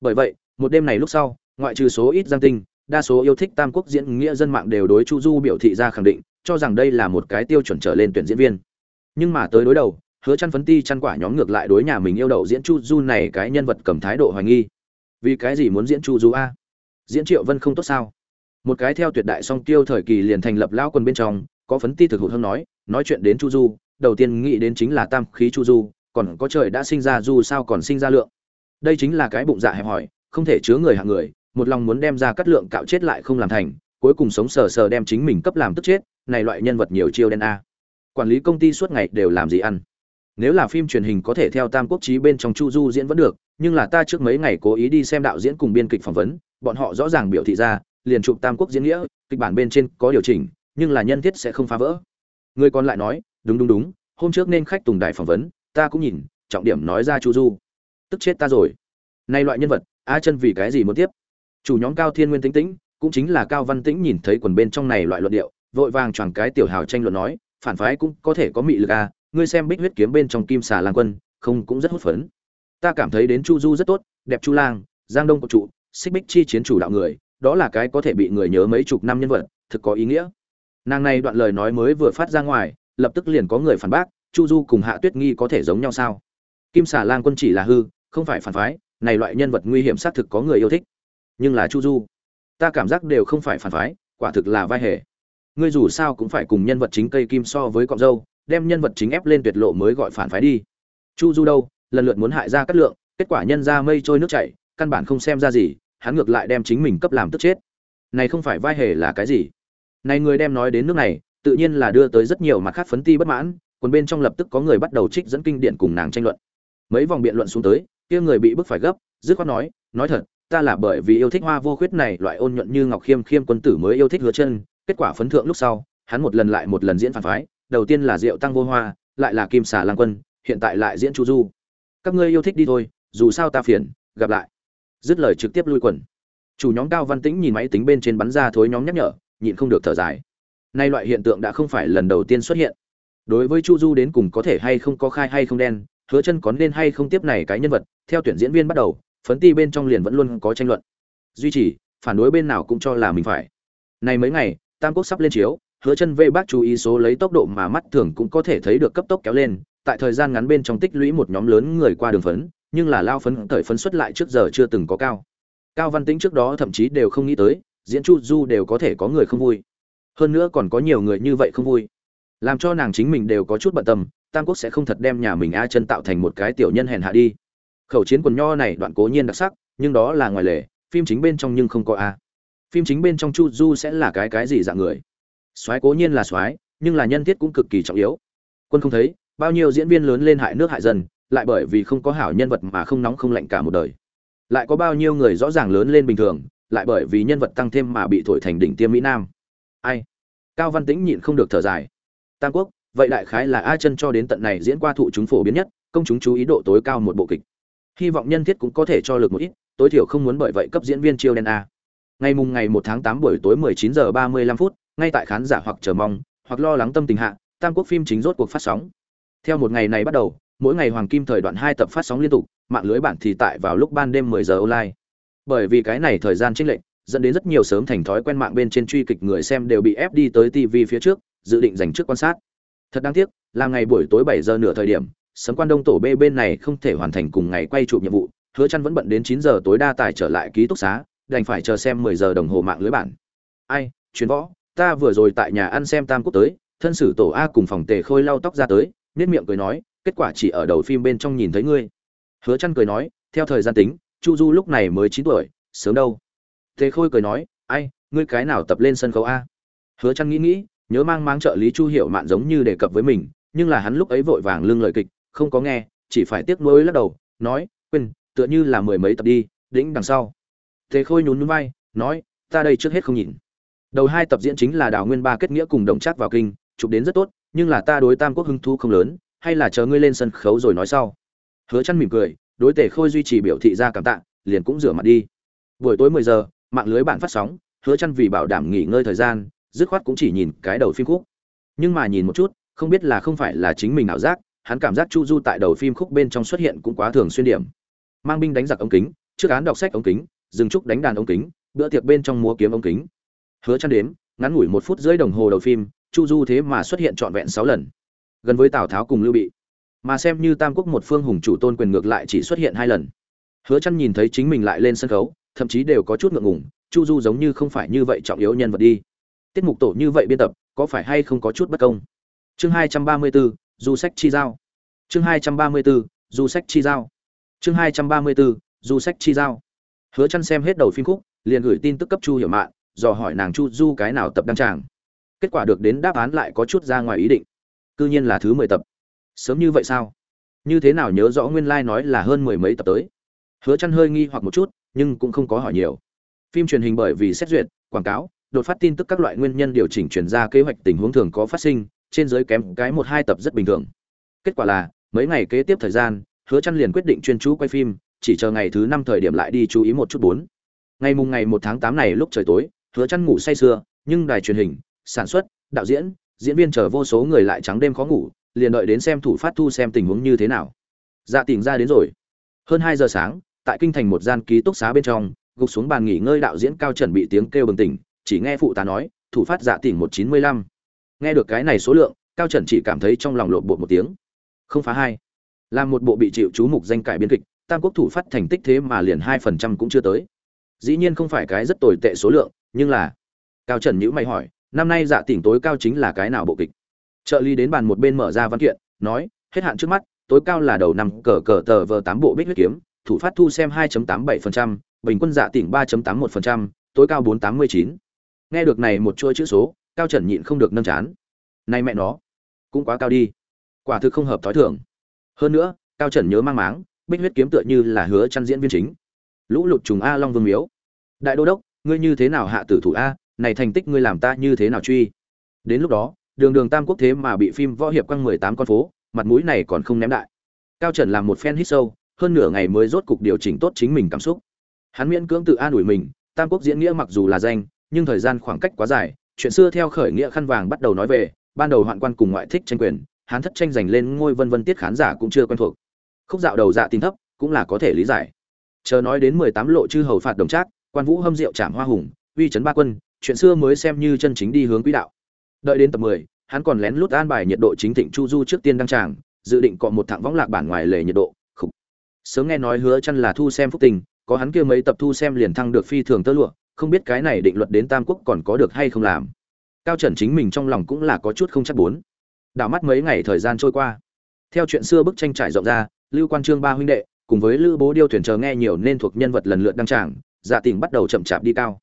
Bởi vậy, một đêm này lúc sau ngoại trừ số ít giang tinh, đa số yêu thích tam quốc diễn nghĩa dân mạng đều đối chu du biểu thị ra khẳng định, cho rằng đây là một cái tiêu chuẩn trở lên tuyển diễn viên. Nhưng mà tới đối đầu, hứa chăn phấn ti chăn quả nhóm ngược lại đối nhà mình yêu đậu diễn chu du này cái nhân vật cầm thái độ hoài nghi. Vì cái gì muốn diễn chu du a? Diễn triệu vân không tốt sao? Một cái theo tuyệt đại song tiêu thời kỳ liền thành lập lão quân bên trong, có phấn ti thực hụt hơn nói nói chuyện đến chu du, đầu tiên nghĩ đến chính là tam khí chu du, còn có trời đã sinh ra du sao còn sinh ra lượng. Đây chính là cái bụng dạ hẹp hỏi, không thể chứa người hạng người một lòng muốn đem ra cắt lượng cạo chết lại không làm thành, cuối cùng sống sờ sờ đem chính mình cấp làm tức chết, này loại nhân vật nhiều chiêu đen a. Quản lý công ty suốt ngày đều làm gì ăn? Nếu là phim truyền hình có thể theo tam quốc trí bên trong chu du diễn vẫn được, nhưng là ta trước mấy ngày cố ý đi xem đạo diễn cùng biên kịch phỏng vấn, bọn họ rõ ràng biểu thị ra, liền chụp tam quốc diễn nghĩa, kịch bản bên trên có điều chỉnh, nhưng là nhân thiết sẽ không phá vỡ. Người còn lại nói, đúng đúng đúng, hôm trước nên khách tùng đại phỏng vấn, ta cũng nhìn, trọng điểm nói ra chu du. Tức chết ta rồi. Nay loại nhân vật a chân vì cái gì muốn tiếp? Chủ nhóm cao thiên nguyên tĩnh tĩnh, cũng chính là cao văn tĩnh nhìn thấy quần bên trong này loại luận điệu, vội vàng choàng cái tiểu hào tranh luận nói, phản phái cũng có thể có mị lực à ngươi xem bích huyết kiếm bên trong kim xà lang quân, không cũng rất hút phấn. Ta cảm thấy đến chu du rất tốt, đẹp chu lang, giang đông của trụ, xích bích chi chiến chủ đạo người, đó là cái có thể bị người nhớ mấy chục năm nhân vật, thực có ý nghĩa. Nàng này đoạn lời nói mới vừa phát ra ngoài, lập tức liền có người phản bác, chu du cùng hạ tuyết nghi có thể giống nhau sao? Kim xà lang quân chỉ là hư, không phải phản phái, này loại nhân vật nguy hiểm xác thực có người yêu thích nhưng là chu du. Ta cảm giác đều không phải phản phái, quả thực là vai hề. Ngươi dù sao cũng phải cùng nhân vật chính cây kim so với cọng dâu, đem nhân vật chính ép lên tuyệt lộ mới gọi phản phái đi. Chu du đâu, lần lượt muốn hại ra cát lượng, kết quả nhân ra mây trôi nước chảy, căn bản không xem ra gì, hắn ngược lại đem chính mình cấp làm tức chết. Này không phải vai hề là cái gì? Này người đem nói đến nước này, tự nhiên là đưa tới rất nhiều mặt khác phấn ti bất mãn, còn bên trong lập tức có người bắt đầu trích dẫn kinh điển cùng nàng tranh luận. Mấy vòng biện luận xuống tới, kia người bị bức phải gấp, dứt khoát nói nói thật ta là bởi vì yêu thích hoa vô khuyết này loại ôn nhuận như ngọc khiêm khiêm quân tử mới yêu thích hứa chân kết quả phấn thượng lúc sau hắn một lần lại một lần diễn phản phái đầu tiên là Diệu Tăng Vô Hoa, lại là Kim Xà Lang Quân, hiện tại lại diễn Chu Du. Các ngươi yêu thích đi thôi, dù sao ta phiền, gặp lại. Dứt lời trực tiếp lui quần. Chủ nhóm Cao Văn Tĩnh nhìn máy tính bên trên bắn ra thối nhóm nhắc nhở, nhịn không được thở dài. nay loại hiện tượng đã không phải lần đầu tiên xuất hiện đối với chu du đến cùng có thể hay không có khai hay không đen hứa chân có nên hay không tiếp này cái nhân vật theo tuyển diễn viên bắt đầu phấn ti bên trong liền vẫn luôn có tranh luận. Duy trì, phản đối bên nào cũng cho là mình phải. Này mấy ngày, tam quốc sắp lên chiếu, hứa chân vê bác chú ý số lấy tốc độ mà mắt thường cũng có thể thấy được cấp tốc kéo lên, tại thời gian ngắn bên trong tích lũy một nhóm lớn người qua đường phấn, nhưng là lao phấn thời phấn xuất lại trước giờ chưa từng có cao. Cao văn tĩnh trước đó thậm chí đều không nghĩ tới, diễn chu du đều có thể có người không vui. Hơn nữa còn có nhiều người như vậy không vui. Làm cho nàng chính mình đều có chút bận tâm, tam quốc sẽ không thật đem nhà mình a chân tạo thành một cái tiểu nhân hèn hạ đi khẩu chiến quần nho này đoạn cố nhiên đặc sắc, nhưng đó là ngoài lề, phim chính bên trong nhưng không có a. Phim chính bên trong chu du sẽ là cái cái gì dạng người? Soái cố nhiên là soái, nhưng là nhân thiết cũng cực kỳ trọng yếu. Quân không thấy, bao nhiêu diễn viên lớn lên hại nước hại dân, lại bởi vì không có hảo nhân vật mà không nóng không lạnh cả một đời. Lại có bao nhiêu người rõ ràng lớn lên bình thường, lại bởi vì nhân vật tăng thêm mà bị thổi thành đỉnh tiêm mỹ nam. Ai? Cao văn tĩnh nhịn không được thở dài. Tam quốc, vậy đại khái là a chân cho đến tận này diễn qua thụ chúng phổ biến nhất, công chúng chú ý độ tối cao một bộ kịch hy vọng nhân thiết cũng có thể cho lực một ít, tối thiểu không muốn bởi vậy cấp diễn viên chiêu đen a. Ngày mùng ngày một tháng tám buổi tối 19 giờ 35 phút, ngay tại khán giả hoặc chờ mong, hoặc lo lắng tâm tình hạ, tam quốc phim chính rốt cuộc phát sóng. Theo một ngày này bắt đầu, mỗi ngày hoàng kim thời đoạn hai tập phát sóng liên tục, mạng lưới bản thì tại vào lúc ban đêm 10 giờ online. Bởi vì cái này thời gian chênh lệch, dẫn đến rất nhiều sớm thành thói quen mạng bên trên truy kịch người xem đều bị ép đi tới TV phía trước, dự định dành trước quan sát. Thật đáng tiếc, là ngày buổi tối 7 giờ nửa thời điểm sấm quan đông tổ b bên này không thể hoàn thành cùng ngày quay chụp nhiệm vụ, hứa chăn vẫn bận đến 9 giờ tối đa tài trở lại ký túc xá, đành phải chờ xem 10 giờ đồng hồ mạng lưới bản. Ai, chuyến võ, ta vừa rồi tại nhà ăn xem tam quốc tới, thân sử tổ a cùng phòng tề khôi lau tóc ra tới, nét miệng cười nói, kết quả chỉ ở đầu phim bên trong nhìn thấy ngươi. Hứa chăn cười nói, theo thời gian tính, chu du lúc này mới 9 tuổi, sớm đâu. Tề khôi cười nói, ai, ngươi cái nào tập lên sân khấu a? Hứa chăn nghĩ nghĩ, nhớ mang mang trợ lý chu hiểu mạn giống như đề cập với mình, nhưng là hắn lúc ấy vội vàng lưng lời kịch không có nghe, chỉ phải tiếc nuối lắc đầu, nói, quên, tựa như là mười mấy tập đi đĩnh đằng sau. Thế khôi nhún nhún vai, nói, ta đây trước hết không nhìn. Đầu hai tập diễn chính là đào nguyên ba kết nghĩa cùng đồng chắc vào kinh, chụp đến rất tốt, nhưng là ta đối tam quốc hưng thu không lớn, hay là chờ ngươi lên sân khấu rồi nói sau. Hứa chăn mỉm cười, đối tề khôi duy trì biểu thị ra cảm tạ, liền cũng rửa mặt đi. Buổi tối 10 giờ, mạng lưới bạn phát sóng, hứa chăn vì bảo đảm nghỉ ngơi thời gian, dứt khoát cũng chỉ nhìn cái đầu phim khúc. Nhưng mà nhìn một chút, không biết là không phải là chính mình ảo giác hắn cảm giác chu du tại đầu phim khúc bên trong xuất hiện cũng quá thường xuyên điểm. Mang binh đánh giặc ống kính trước án đọc sách ống kính dừng trúc đánh đàn ống kính bữa tiệc bên trong múa kiếm ống kính. Hứa chăn đếm ngắn ngủi một phút rưỡi đồng hồ đầu phim chu du thế mà xuất hiện trọn vẹn 6 lần. Gần với tào tháo cùng lưu bị. Mà xem như tam quốc một phương hùng chủ tôn quyền ngược lại chỉ xuất hiện hai lần. Hứa chăn nhìn thấy chính mình lại lên sân khấu thậm chí đều có chút ngượng ngùng chu du giống như không phải như vậy trọng yếu nhân vật đi. Tiết mục tổ như vậy biên tập có phải hay không có chút bất công? Chương 234, du sách chi giao. Chương 234, du sách chi giao. Chương 234, du sách chi giao. Hứa chăn xem hết đầu phim khúc liền gửi tin tức cấp chu hiểu mạn dò hỏi nàng chu du cái nào tập đăng tràng. Kết quả được đến đáp án lại có chút ra ngoài ý định. Cư nhiên là thứ mười tập. Sớm như vậy sao? Như thế nào nhớ rõ nguyên lai like nói là hơn mười mấy tập tới? Hứa chăn hơi nghi hoặc một chút nhưng cũng không có hỏi nhiều. Phim truyền hình bởi vì xét duyệt quảng cáo đột phát tin tức các loại nguyên nhân điều chỉnh chuyển ra kế hoạch tình huống thường có phát sinh trên dưới kém cái một hai tập rất bình thường. Kết quả là, mấy ngày kế tiếp thời gian, hứa chăn liền quyết định chuyên chú quay phim, chỉ chờ ngày thứ năm thời điểm lại đi chú ý một chút bốn. Ngày mùng ngày một tháng tám này lúc trời tối, hứa chăn ngủ say sưa, nhưng đài truyền hình, sản xuất, đạo diễn diễn viên chờ vô số người lại trắng đêm khó ngủ, liền đợi đến xem thủ phát thu xem tình huống như thế nào. Dạ tỉnh ra đến rồi. Hơn hai giờ sáng, tại kinh thành một gian ký túc xá bên trong, gục xuống bàn nghỉ ngơi đạo diễn cao trần bị tiếng kêu bừng tỉnh, chỉ nghe phụ tá nói, thủ phát dạ tỉnh một chín mươi lăm nghe được cái này số lượng cao trần chỉ cảm thấy trong lòng lộn bộ một tiếng. Không phá hai. Làm một bộ bị chịu chú mục danh cải biên kịch tam quốc thủ phát thành tích thế mà liền hai phần trăm cũng chưa tới. Dĩ nhiên không phải cái rất tồi tệ số lượng nhưng là cao trần nhữ mày hỏi năm nay dạ tỉnh tối cao chính là cái nào bộ kịch? Trợ lý đến bàn một bên mở ra văn kiện nói hết hạn trước mắt tối cao là đầu năm cờ cờ tờ vờ tám bộ bích huyết kiếm thủ phát thu xem 2.87%, bình quân dạ tỉnh 3.81%, tối cao 489. nghe được này một chuỗi chữ số cao trần nhịn không được nâng chán. Nay mẹ nó, cũng quá cao đi. Quả thực không hợp thói thường. Hơn nữa, cao trần nhớ mang máng, bích huyết kiếm tựa như là hứa chăn diễn viên chính. Lũ lụt trùng a long vương miếu. Đại đô đốc, ngươi như thế nào hạ tử thủ a, này thành tích ngươi làm ta như thế nào truy? Đến lúc đó, đường đường tam quốc thế mà bị phim võ hiệp quăng mười tám con phố, mặt mũi này còn không ném đại. Cao trần làm một fan hit sâu hơn nửa ngày mới rốt cục điều chỉnh tốt chính mình cảm xúc. Hắn miễn cưỡng tự an ủi mình, tam quốc diễn nghĩa mặc dù là danh, nhưng thời gian khoảng cách quá dài chuyện xưa theo khởi nghĩa khăn vàng bắt đầu nói về, ban đầu hoạn quan cùng ngoại thích tranh quyền, hán thất tranh giành lên ngôi vân vân tiết khán giả cũng chưa quen thuộc. Khúc dạo đầu dạ tin thấp, cũng là có thể lý giải. Chờ nói đến mười tám lộ chư hầu phạt đồng trác, quan vũ hâm rượu trảm hoa hùng, uy chấn ba quân, chuyện xưa mới xem như chân chính đi hướng quỹ đạo. Đợi đến tập mười, hắn còn lén lút an bài nhiệt độ chính thịnh chu du trước tiên đăng tràng, dự định cọ một thẳng võng lạc bản ngoài lề nhiệt độ, khục. Sớm nghe nói hứa chăn là thu xem phúc tình, có hắn kia mấy tập thu xem liền thăng được phi thường tơ lụa không biết cái này định luật đến tam quốc còn có được hay không làm. Cao trần chính mình trong lòng cũng là có chút không chắc bốn. Đảo mắt mấy ngày thời gian trôi qua. Theo chuyện xưa bức tranh trải rộng ra, lưu quan trương ba huynh đệ, cùng với lữ bố điêu thuyền chờ nghe nhiều nên thuộc nhân vật lần lượt đăng tràng dạ tình bắt đầu chậm chạp đi cao.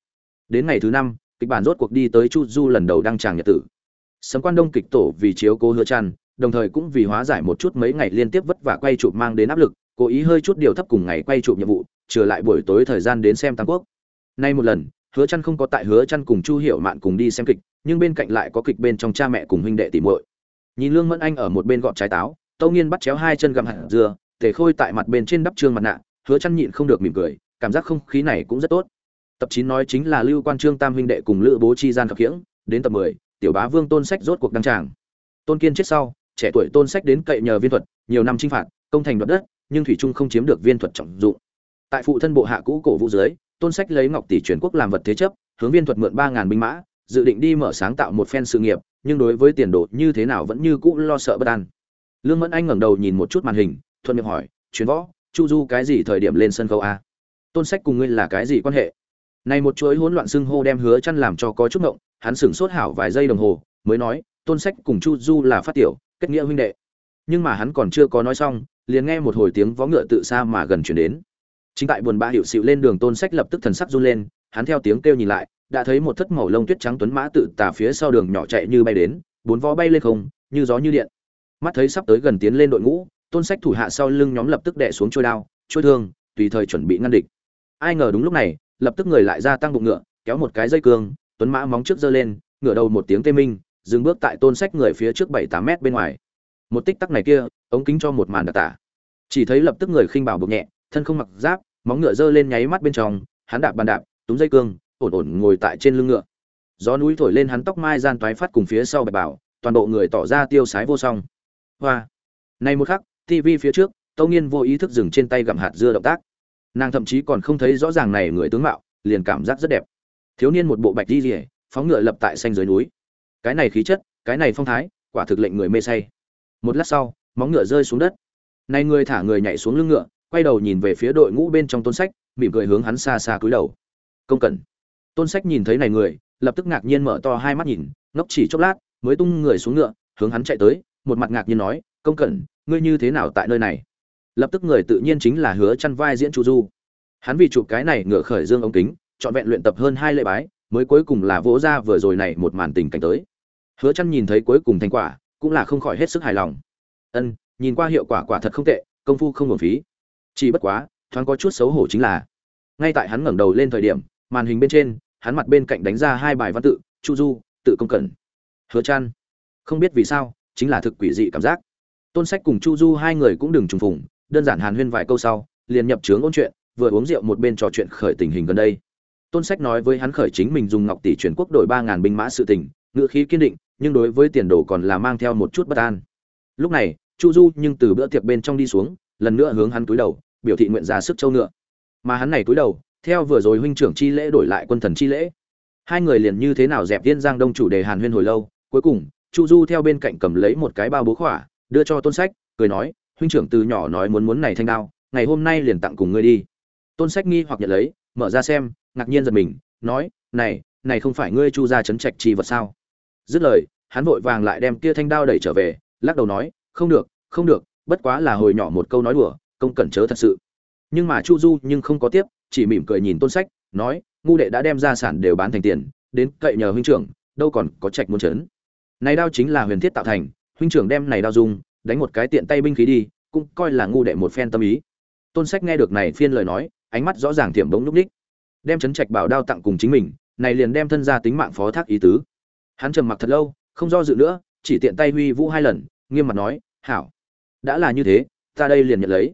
Đến ngày thứ năm, kịch bản rốt cuộc đi tới chu du lần đầu đăng tràng nhật tử. Sấm quan đông kịch tổ vì chiếu cố hứa chăn đồng thời cũng vì hóa giải một chút mấy ngày liên tiếp vất vả quay chụp mang đến áp lực, cố ý hơi chút điều thấp cùng ngày quay chụp nhiệm vụ trở lại buổi tối thời gian đến xem tam quốc nay một lần hứa chăn không có tại hứa chăn cùng chu hiểu mạn cùng đi xem kịch nhưng bên cạnh lại có kịch bên trong cha mẹ cùng huynh đệ tỷ muội. Nhìn lương mẫn anh ở một bên gọt trái táo tâu nghiên bắt chéo hai chân gặm hạt dưa tề khôi tại mặt bên trên đắp trương mặt nạ hứa chăn nhịn không được mỉm cười cảm giác không khí này cũng rất tốt. Tập 9 nói chính là lưu quan trương tam huynh đệ cùng lữ bố chi gian khập khiễng đến tập 10, tiểu bá vương tôn sách rốt cuộc đăng tràng. Tôn kiên chết sau trẻ tuổi tôn sách đến cậy nhờ viên thuật nhiều năm chinh phạt công thành đoạt đất nhưng thủy trung không chiếm được viên thuật trọng dụng. Tại phụ thân bộ hạ cũ cổ vũ dưới tôn sách lấy ngọc tỷ truyền quốc làm vật thế chấp, hướng viên thuật mượn ba ngàn binh mã, dự định đi mở sáng tạo một phen sự nghiệp, nhưng đối với tiền đồ như thế nào vẫn như cũ lo sợ bất an. Lương mẫn anh ngẩng đầu nhìn một chút màn hình, thuận miệng hỏi chuyến võ, chu du cái gì thời điểm lên sân khấu a? Tôn sách cùng ngươi là cái gì quan hệ? Này một chuỗi hỗn loạn xưng hô đem hứa chăn làm cho có chút ngộng, hắn sửng sốt hảo vài giây đồng hồ, mới nói, tôn sách cùng chu du là phát tiểu, kết nghĩa huynh đệ. Nhưng mà hắn còn chưa có nói xong, liền nghe một hồi tiếng vó ngựa tự xa mà gần chuyển đến chính tại buồn bã hiệu xịu lên đường tôn sách lập tức thần sắc run lên, hắn theo tiếng kêu nhìn lại, đã thấy một thất màu lông tuyết trắng tuấn mã tự tả phía sau đường nhỏ chạy như bay đến, bốn vó bay lên không, như gió như điện. Mắt thấy sắp tới gần tiến lên đội ngũ, tôn sách thủ hạ sau lưng nhóm lập tức đè xuống trôi đao, trôi thương, tùy thời chuẩn bị ngăn địch. Ai ngờ đúng lúc này, lập tức người lại ra tăng bụng ngựa, kéo một cái dây cương, tuấn mã móng trước giơ lên, ngựa đầu một tiếng tê minh, dừng bước tại tôn sách người phía trước bảy tám mét bên ngoài. Một tích tắc này kia, ống kính cho một màn đặc tả. Chỉ thấy lập tức người khinh bảo bụng nhẹ, thân không mặc giáp móng ngựa giơ lên nháy mắt bên trong, hắn đạp bàn đạp, túm dây cương, ổn ổn ngồi tại trên lưng ngựa. Gió núi thổi lên hắn tóc mai gian toái phát cùng phía sau bạch bảo, toàn bộ người tỏ ra tiêu sái vô song. Hoa! Này một khắc tv phía trước, tâu nghiên vô ý thức dừng trên tay gặm hạt dưa động tác. Nàng thậm chí còn không thấy rõ ràng này người tướng mạo, liền cảm giác rất đẹp. Thiếu niên một bộ bạch đi rỉa phóng ngựa lập tại xanh dưới núi. Cái này khí chất, cái này phong thái, quả thực lệnh người mê say. Một lát sau, móng ngựa rơi xuống đất. Này người thả người nhảy xuống lưng ngựa quay đầu nhìn về phía đội ngũ bên trong tôn sách, mỉm cười hướng hắn xa xa cúi đầu. Công cẩn. Tôn sách nhìn thấy này người, lập tức ngạc nhiên mở to hai mắt nhìn, ngốc chỉ chốc lát, mới tung người xuống ngựa, hướng hắn chạy tới, một mặt ngạc nhiên nói, công cẩn, ngươi như thế nào tại nơi này? Lập tức người tự nhiên chính là hứa chăn vai diễn chu du. Hắn vì chụp cái này ngựa khởi dương ống kính chọn vẹn luyện tập hơn hai lễ bái, mới cuối cùng là vỗ ra vừa rồi này một màn tình cảnh tới. Hứa chăn nhìn thấy cuối cùng thành quả, cũng là không khỏi hết sức hài lòng. Ân, nhìn qua hiệu quả quả thật không tệ, công phu không uổng phí chỉ bất quá, thoáng có chút xấu hổ chính là, ngay tại hắn ngẩng đầu lên thời điểm, màn hình bên trên, hắn mặt bên cạnh đánh ra hai bài văn tự, chu du, tự công cẩn. Hứa chăn không biết vì sao, chính là thực quỷ dị cảm giác. Tôn sách cùng chu du hai người cũng đừng trùng phùng, đơn giản hàn huyên vài câu sau, liền nhập trướng ôn chuyện, vừa uống rượu một bên trò chuyện khởi tình hình gần đây. Tôn sách nói với hắn khởi chính mình dùng ngọc tỷ chuyển quốc đổi ba ngàn binh mã sự tình, ngữ khí kiên định, nhưng đối với tiền đồ còn là mang theo một chút bất an. Lúc này, chu du nhưng từ bữa tiệc bên trong đi xuống, lần nữa hướng hắn túi đầu biểu thị nguyện ra sức châu ngựa. Mà hắn này túi đầu, theo vừa rồi huynh trưởng chi lễ đổi lại quân thần chi lễ. Hai người liền như thế nào dẹp tiên giang đông chủ đề hàn huyên hồi lâu, cuối cùng, chu du theo bên cạnh cầm lấy một cái bao bố khỏa, đưa cho tôn sách, cười nói, huynh trưởng từ nhỏ nói muốn muốn này thanh đao, ngày hôm nay liền tặng cùng ngươi đi. Tôn sách nghi hoặc nhận lấy, mở ra xem, ngạc nhiên giật mình, nói, này này không phải ngươi chu ra chấn trạch chi vật sao? Dứt lời, hắn vội vàng lại đem kia thanh đao đẩy trở về, lắc đầu nói, không được không được, bất quá là hồi nhỏ một câu nói đùa công cẩn chớ thật sự. Nhưng mà chu du nhưng không có tiếp, chỉ mỉm cười nhìn tôn sách, nói, ngu đệ đã đem gia sản đều bán thành tiền, đến cậy nhờ huynh trưởng, đâu còn có trạch muốn chấn này đao chính là huyền thiết tạo thành, huynh trưởng đem này đao dùng, đánh một cái tiện tay binh khí đi, cũng coi là ngu đệ một phen tâm ý. Tôn sách nghe được này phiên lời nói, ánh mắt rõ ràng tiệm bỗng núp ních. Đem chấn trạch bảo đao tặng cùng chính mình, này liền đem thân ra tính mạng phó thác ý tứ. Hắn trầm mặc thật lâu, không do dự nữa, chỉ tiện tay huy vũ hai lần, nghiêm mặt nói, hảo, đã là như thế, ta đây liền nhận lấy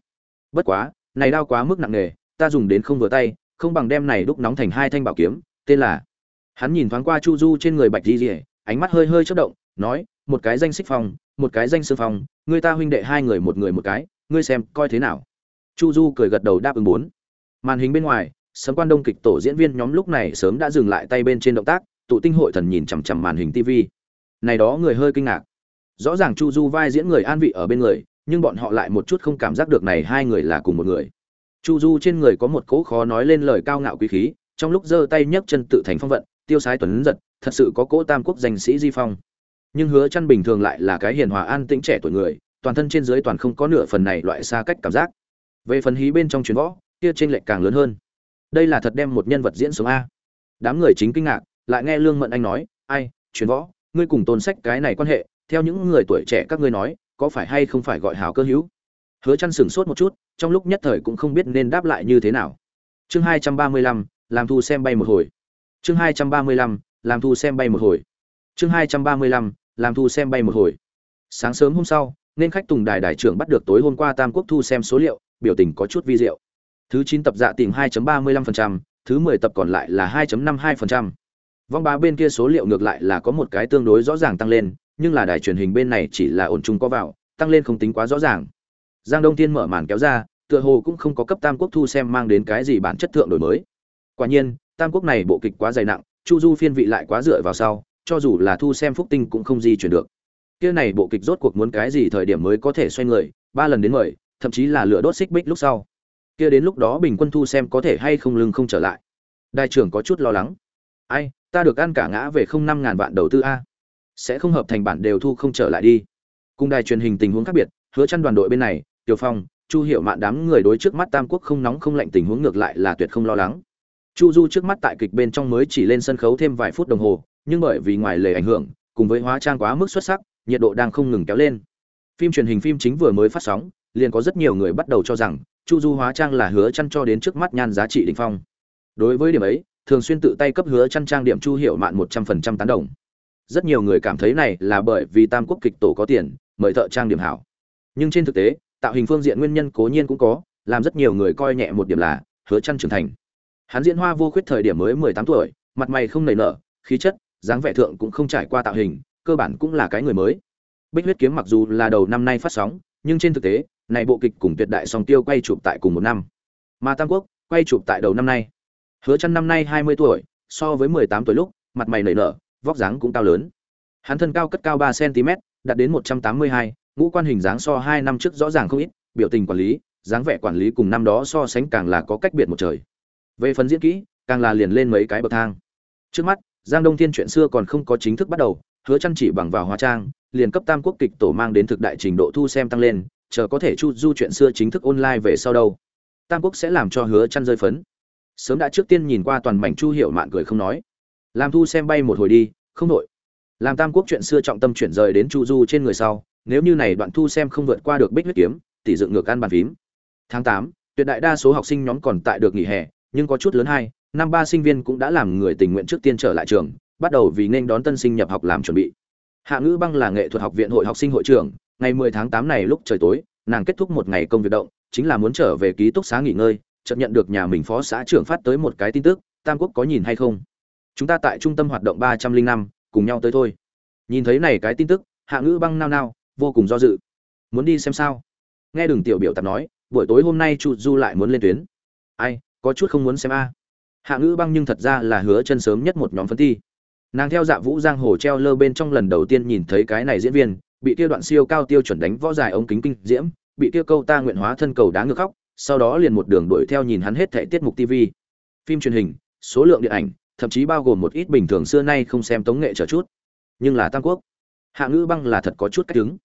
bất quá, này đao quá mức nặng nề, ta dùng đến không vừa tay, không bằng đem này đúc nóng thành hai thanh bảo kiếm, tên là hắn nhìn thoáng qua chu du trên người bạch di rỉa ánh mắt hơi hơi chất động, nói, một cái danh xích phong, một cái danh sư phong, người ta huynh đệ hai người một người một cái, ngươi xem, coi thế nào? Chu du cười gật đầu đáp ứng bốn. Màn hình bên ngoài sấm quan đông kịch tổ diễn viên nhóm lúc này sớm đã dừng lại tay bên trên động tác, tụ tinh hội thần nhìn chằm chằm màn hình tv này đó người hơi kinh ngạc. Rõ ràng chu du vai diễn người an vị ở bên người nhưng bọn họ lại một chút không cảm giác được này hai người là cùng một người. Chu du trên người có một cỗ khó nói lên lời cao ngạo quý khí, trong lúc giơ tay nhấc chân tự thành phong vận, tiêu sái tuấn giật, thật sự có cỗ tam quốc danh sĩ di phong. Nhưng hứa chăn bình thường lại là cái hiền hòa an tĩnh trẻ tuổi người, toàn thân trên dưới toàn không có nửa phần này loại xa cách cảm giác. Về phần hí bên trong chuyến võ, kia trên lệch càng lớn hơn. Đây là thật đem một nhân vật diễn sống a. Đám người chính kinh ngạc, lại nghe lương mận anh nói, ai chuyến võ, ngươi cùng tôn sách cái này quan hệ, theo những người tuổi trẻ các ngươi nói có phải hay không phải gọi hào cơ hữu? Hứa chăn sửng sốt một chút trong lúc nhất thời cũng không biết nên đáp lại như thế nào. Chương 235, làm thu xem bay một hồi. Chương 235, làm thu xem bay một hồi. Chương 235, làm thu xem bay một hồi. Sáng sớm hôm sau nên khách tùng đài đài trưởng bắt được tối hôm qua tam quốc thu xem số liệu biểu tình có chút vi diệu. Thứ 9 tập dạ tìm 2.35%, thứ 10 tập còn lại là 2.52%. Vong bá bên kia số liệu ngược lại là có một cái tương đối rõ ràng tăng lên, nhưng là đài truyền hình bên này chỉ là ổn chung có vào, tăng lên không tính quá rõ ràng. Giang Đông thiên mở màn kéo ra, tựa hồ cũng không có cấp Tam Quốc thu xem mang đến cái gì bản chất thượng đổi mới. Quả nhiên, Tam Quốc này bộ kịch quá dày nặng, Chu Du phiên vị lại quá dựa vào sau, cho dù là thu xem phúc tinh cũng không di chuyển được. Kia này bộ kịch rốt cuộc muốn cái gì thời điểm mới có thể xoay người, ba lần đến mười, thậm chí là lửa đốt xích bích lúc sau. Kia đến lúc đó bình quân thu xem có thể hay không lưng không trở lại. Đại trưởng có chút lo lắng. Ai, ta được ăn cả ngã về không năm ngàn vạn đầu tư a sẽ không hợp thành bản đều thu không trở lại đi. Cùng đài truyền hình tình huống khác biệt, hứa chăn đoàn đội bên này, tiểu phong, chu hiểu mạn đám người đối trước mắt tam quốc không nóng không lạnh tình huống ngược lại là tuyệt không lo lắng. Chu du trước mắt tại kịch bên trong mới chỉ lên sân khấu thêm vài phút đồng hồ, nhưng bởi vì ngoài lề ảnh hưởng, cùng với hóa trang quá mức xuất sắc, nhiệt độ đang không ngừng kéo lên. Phim truyền hình phim chính vừa mới phát sóng, liền có rất nhiều người bắt đầu cho rằng, chu du hóa trang là hứa chăn cho đến trước mắt nhan giá trị đỉnh phong. Đối với điểm ấy, thường xuyên tự tay cấp hứa chăn trang điểm chu hiểu mạn một trăm phần trăm tán đồng rất nhiều người cảm thấy này là bởi vì tam quốc kịch tổ có tiền mời thợ trang điểm hảo. Nhưng trên thực tế tạo hình phương diện nguyên nhân cố nhiên cũng có làm rất nhiều người coi nhẹ một điểm là hứa chăn trưởng thành. Hắn diễn hoa vô khuyết thời điểm mới mười tám tuổi mặt mày không nảy nở khí chất dáng vẻ thượng cũng không trải qua tạo hình cơ bản cũng là cái người mới. Bích huyết kiếm mặc dù là đầu năm nay phát sóng nhưng trên thực tế này bộ kịch cùng tuyệt đại song tiêu quay chụp tại cùng một năm. Mà tam quốc quay chụp tại đầu năm nay. Hứa Chân năm nay 20 tuổi, so với 18 tuổi lúc, mặt mày nảy nở, vóc dáng cũng cao lớn. Hắn thân cao cất cao 3 cm, đạt đến 182, ngũ quan hình dáng so 2 năm trước rõ ràng không ít, biểu tình quản lý, dáng vẻ quản lý cùng năm đó so sánh càng là có cách biệt một trời. Về phần diễn kỹ, càng là liền lên mấy cái bậc thang. Trước mắt, Giang Đông Thiên chuyện xưa còn không có chính thức bắt đầu, Hứa chăn chỉ bằng vào hóa trang, liền cấp tam quốc kịch tổ mang đến thực đại trình độ thu xem tăng lên, chờ có thể chu du chuyện xưa chính thức online về sau đâu. Tam quốc sẽ làm cho Hứa chăn rơi phấn sớm đã trước tiên nhìn qua toàn mảnh chu hiểu mạn cười không nói làm thu xem bay một hồi đi không nội làm tam quốc chuyện xưa trọng tâm chuyển rời đến chu du trên người sau nếu như này đoạn thu xem không vượt qua được bích huyết kiếm tỷ dựng ngược ăn bàn phím. Tháng tám tuyệt đại đa số học sinh nhóm còn tại được nghỉ hè nhưng có chút lớn hai năm ba sinh viên cũng đã làm người tình nguyện trước tiên trở lại trường bắt đầu vì nên đón tân sinh nhập học làm chuẩn bị. Hạ ngữ băng là nghệ thuật học viện hội học sinh hội trưởng ngày 10 tháng 8 này lúc trời tối nàng kết thúc một ngày công việc động chính là muốn trở về ký túc xá nghỉ ngơi chợt nhận được nhà mình phó xã trưởng phát tới một cái tin tức, Tam Quốc có nhìn hay không? Chúng ta tại trung tâm hoạt động ba trăm linh năm, cùng nhau tới thôi. Nhìn thấy này cái tin tức, Hạ Ngữ băng nao nao, vô cùng do dự. Muốn đi xem sao? Nghe Đường Tiểu Biểu tập nói, buổi tối hôm nay Chu Du lại muốn lên tuyến. Ai, có chút không muốn xem a. Hạ Ngữ băng nhưng thật ra là hứa chân sớm nhất một nhóm phân thi. Nàng theo Dạ Vũ Giang hồ treo lơ bên trong lần đầu tiên nhìn thấy cái này diễn viên, bị kia đoạn siêu cao tiêu chuẩn đánh võ dài ống kính kinh diễm, bị kia câu ta nguyện hóa thân cầu đá ngược khóc, sau đó liền một đường đuổi theo nhìn hắn hết thảy tiết mục TV, phim truyền hình, số lượng điện ảnh, thậm chí bao gồm một ít bình thường xưa nay không xem tống nghệ trở chút. Nhưng là Tam Quốc, Hạ Ngữ Băng là thật có chút cách đứng.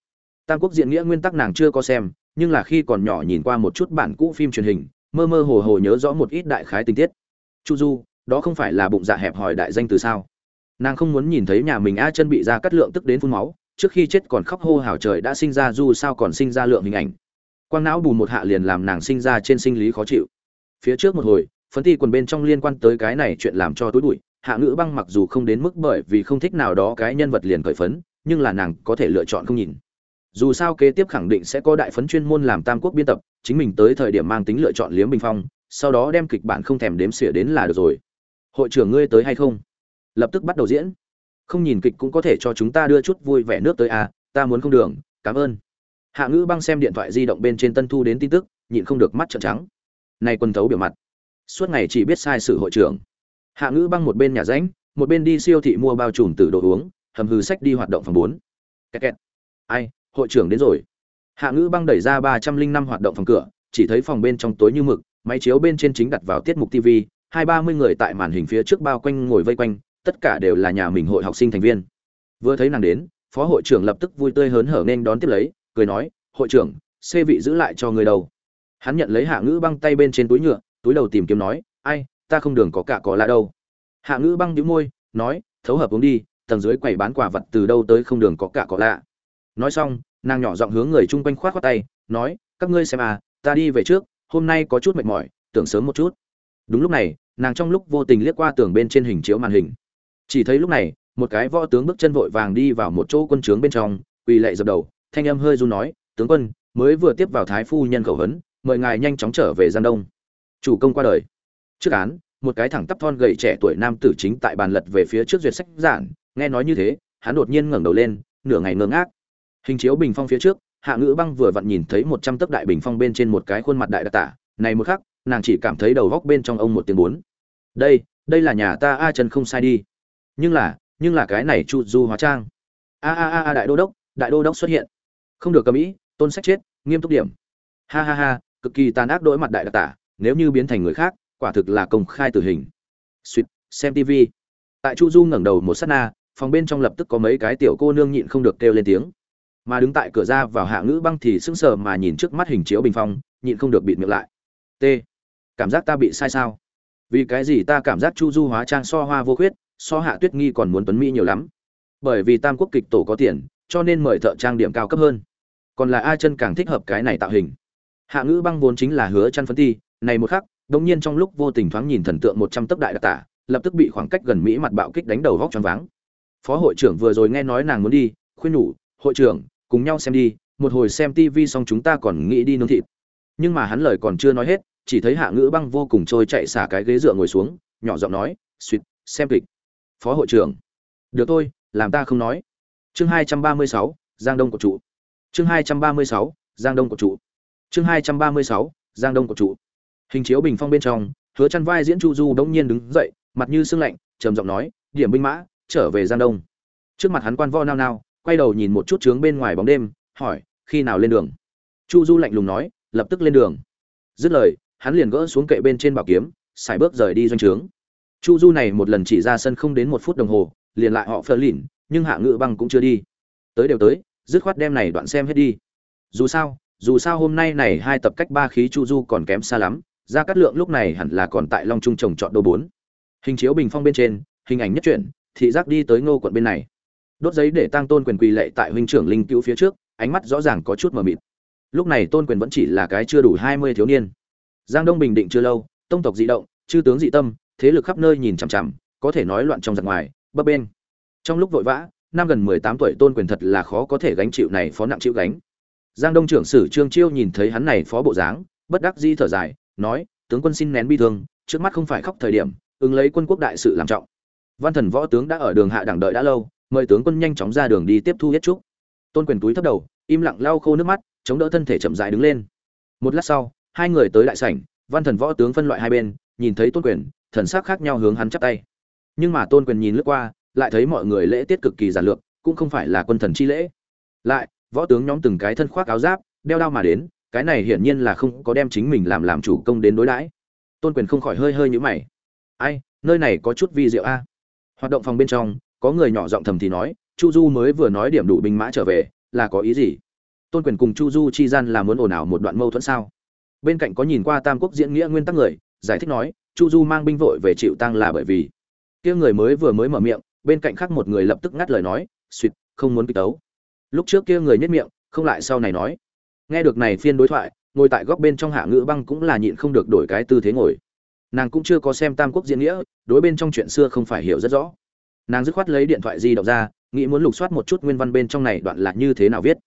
Tam Quốc diện nghĩa nguyên tắc nàng chưa có xem, nhưng là khi còn nhỏ nhìn qua một chút bản cũ phim truyền hình, mơ mơ hồ hồ nhớ rõ một ít đại khái tình tiết. Chu Du, đó không phải là bụng dạ hẹp hòi đại danh từ sao? Nàng không muốn nhìn thấy nhà mình a chân bị ra cắt lượng tức đến phun máu, trước khi chết còn khóc hô hào trời đã sinh ra du sao còn sinh ra lượng hình ảnh quang não bù một hạ liền làm nàng sinh ra trên sinh lý khó chịu phía trước một hồi phấn thi quần bên trong liên quan tới cái này chuyện làm cho tối bụi, hạ ngữ băng mặc dù không đến mức bởi vì không thích nào đó cái nhân vật liền cởi phấn, nhưng là nàng có thể lựa chọn không nhìn. Dù sao kế tiếp khẳng định sẽ có đại phấn chuyên môn làm tam quốc biên tập, chính mình tới thời điểm mang tính lựa chọn liếm bình phong, sau đó đem kịch bản không thèm đếm xỉa đến là được rồi. Hội trưởng ngươi tới hay không? Lập tức bắt đầu diễn. Không nhìn kịch cũng có thể cho chúng ta đưa chút vui vẻ nước tới à ta muốn không đường, cảm ơn. Hạ ngữ băng xem điện thoại di động bên trên tân thu đến tin tức, nhịn không được mắt trợn trắng. Này quân thấu biểu mặt suốt ngày chỉ biết sai sự hội trưởng. Hạ ngữ băng một bên nhà ránh một bên đi siêu thị mua bao trùm từ đồ uống, hầm hừ sách đi hoạt động phòng bốn. Kẹt kẹt. Ai, hội trưởng đến rồi. Hạ ngữ băng đẩy ra ba trăm linh năm hoạt động phòng cửa, chỉ thấy phòng bên trong tối như mực, máy chiếu bên trên chính đặt vào tiết mục tv hai ba mươi người tại màn hình phía trước bao quanh ngồi vây quanh, tất cả đều là nhà mình hội học sinh thành viên. Vừa thấy nàng đến, phó hội trưởng lập tức vui tươi hớn hở nên đón tiếp lấy, cười nói, hội trưởng xê vị giữ lại cho người đầu hắn nhận lấy hạ ngữ băng tay bên trên túi nhựa túi đầu tìm kiếm nói, ai, ta không đường có cả có lạ đâu. Hạ ngữ băng đĩu môi, nói, thấu hợp uống đi, tầng dưới quầy bán quả vật từ đâu tới không đường có cả có lạ. Nói xong, nàng nhỏ giọng hướng người chung quanh khoát khoát tay, nói, các ngươi xem à ta đi về trước, hôm nay có chút mệt mỏi, tưởng sớm một chút. Đúng lúc này, nàng trong lúc vô tình liếc qua tường bên trên hình chiếu màn hình. Chỉ thấy lúc này, một cái võ tướng bước chân vội vàng đi vào một chỗ quân trướng bên trong, quỳ lệ dập đầu, thanh âm hơi run nói, tướng quân, mới vừa tiếp vào thái phu nhân khẩu hấn mời ngài nhanh chóng trở về giang đông chủ công qua đời. Trước án, một cái thẳng tắp thon gầy trẻ tuổi nam tử chính tại bàn lật về phía trước duyệt sách giản. Nghe nói như thế, hắn đột nhiên ngẩng đầu lên, nửa ngày ngơ ngác. Hình chiếu bình phong phía trước, hạ ngữ băng vừa vặn nhìn thấy một trăm tấc đại bình phong bên trên một cái khuôn mặt đại đặc tả. Này một khắc, nàng chỉ cảm thấy đầu góc bên trong ông một tiếng bốn. Đây đây là nhà ta a chân không sai đi. Nhưng là nhưng là cái này chu du hóa trang. A a a, đại đô đốc, đại đô đốc xuất hiện. Không được cầm ý, tôn sách chết, nghiêm túc điểm. Ha ha ha, cực kỳ tàn ác đối mặt đại đặc tả nếu như biến thành người khác, quả thực là công khai tử hình. Suýt xem tv tại chu du ngẩng đầu một sát na, phòng bên trong lập tức có mấy cái tiểu cô nương nhịn không được kêu lên tiếng. Mà đứng tại cửa ra vào hạ ngữ băng thì sững sờ mà nhìn trước mắt hình chiếu bình phong, nhịn không được bịt miệng lại. T, cảm giác ta bị sai sao? Vì cái gì ta cảm giác chu du hóa trang so hoa vô khuyết, so hạ tuyết nghi còn muốn tuấn mỹ nhiều lắm? Bởi vì tam quốc kịch tổ có tiền, cho nên mời thợ trang điểm cao cấp hơn. Còn là a chân càng thích hợp cái này tạo hình? Hạ ngữ băng vốn chính là hứa chăn phấn ti này một khắc, đống nhiên trong lúc vô tình thoáng nhìn thần tượng một trăm tấc đại đặc tả, lập tức bị khoảng cách gần mỹ mặt bạo kích đánh đầu vóc choáng váng. Phó hội trưởng vừa rồi nghe nói nàng muốn đi, khuyên nhủ, hội trưởng, cùng nhau xem đi, một hồi xem tivi xong chúng ta còn nghĩ đi nướng thịt. Nhưng mà hắn lời còn chưa nói hết, chỉ thấy hạ ngữ băng vô cùng trôi chạy xả cái ghế dựa ngồi xuống, nhỏ giọng nói suýt xem kịch. Phó hội trưởng. Được thôi, làm ta không nói. Chương hai trăm ba mươi sáu, giang đông của trụ chương hai trăm ba mươi sáu, giang đông của trụ chương hai trăm ba mươi sáu, giang đông của trụ hình chiếu bình phong bên trong, hứa chăn vai diễn chu du đống nhiên đứng dậy, mặt như sương lạnh, trầm giọng nói, điểm binh mã, trở về giang đông. Trước mặt hắn quan vo nao nao, quay đầu nhìn một chút trướng bên ngoài bóng đêm, hỏi, khi nào lên đường? Chu du lạnh lùng nói, lập tức lên đường. Dứt lời, hắn liền gỡ xuống kệ bên trên bảo kiếm, xài bước rời đi doanh trướng. Chu du này một lần chỉ ra sân không đến một phút đồng hồ, liền lại họ phơ lìn, nhưng hạ ngự băng cũng chưa đi. Tới đều tới, dứt khoát đem này đoạn xem hết đi. Dù sao dù sao hôm nay này hai tập cách ba khí chu du còn kém xa lắm. Gia cát lượng lúc này hẳn là còn tại long trung trồng trọt đô bốn. Hình chiếu bình phong bên trên, hình ảnh nhất truyện thị giác đi tới ngô quận bên này. Đốt giấy để tăng tôn quyền quỳ lệ tại huynh trưởng linh cứu phía trước, ánh mắt rõ ràng có chút mờ mịt. Lúc này tôn quyền vẫn chỉ là cái chưa đủ hai mươi thiếu niên. Giang đông bình định chưa lâu, tông tộc dị động, chư tướng dị tâm, thế lực khắp nơi nhìn chằm chằm, có thể nói loạn trong giặc ngoài, bấp bên trong lúc vội vã, năm gần mười tám tuổi tôn quyền thật là khó có thể gánh chịu này phó nặng chịu gánh. Giang đông trưởng sử trương chiêu nhìn thấy hắn này phó bộ dáng, bất đắc di thở dài nói, tướng quân xin nén bi thương, trước mắt không phải khóc thời điểm, ứng lấy quân quốc đại sự làm trọng. Văn thần võ tướng đã ở đường hạ đẳng đợi đã lâu, mời tướng quân nhanh chóng ra đường đi tiếp thu yết trúc tôn quyền túi thấp đầu, im lặng lau khô nước mắt, chống đỡ thân thể chậm rãi đứng lên. Một lát sau, hai người tới đại sảnh, văn thần võ tướng phân loại hai bên, nhìn thấy tôn quyền, thần sắc khác nhau hướng hắn chắp tay. Nhưng mà tôn quyền nhìn lướt qua, lại thấy mọi người lễ tiết cực kỳ giản lược, cũng không phải là quân thần chi lễ. Lại, võ tướng nhóm từng cái thân khoác áo giáp, đeo đao mà đến cái này hiển nhiên là không có đem chính mình làm làm chủ công đến đối đãi. Tôn quyền không khỏi hơi hơi nhũ mày. Ai, nơi này có chút vi diệu a. Hoạt động phòng bên trong, có người nhỏ giọng thầm thì nói, chu du mới vừa nói điểm đủ binh mã trở về, là có ý gì? Tôn quyền cùng chu du chi gian là muốn ồn ào một đoạn mâu thuẫn sao? Bên cạnh có nhìn qua tam quốc diễn nghĩa nguyên tắc người, giải thích nói, chu du mang binh vội về chịu tăng là bởi vì. Kia người mới vừa mới mở miệng, bên cạnh khác một người lập tức ngắt lời nói suýt không muốn kích tấu. Lúc trước kia người nhất miệng, không lại sau này nói nghe được này phiên đối thoại, ngồi tại góc bên trong hạ ngữ băng cũng là nhịn không được đổi cái tư thế ngồi. Nàng cũng chưa có xem tam quốc diễn nghĩa, đối bên trong chuyện xưa không phải hiểu rất rõ. Nàng dứt khoát lấy điện thoại di động ra, nghĩ muốn lục soát một chút nguyên văn bên trong này đoạn là như thế nào viết.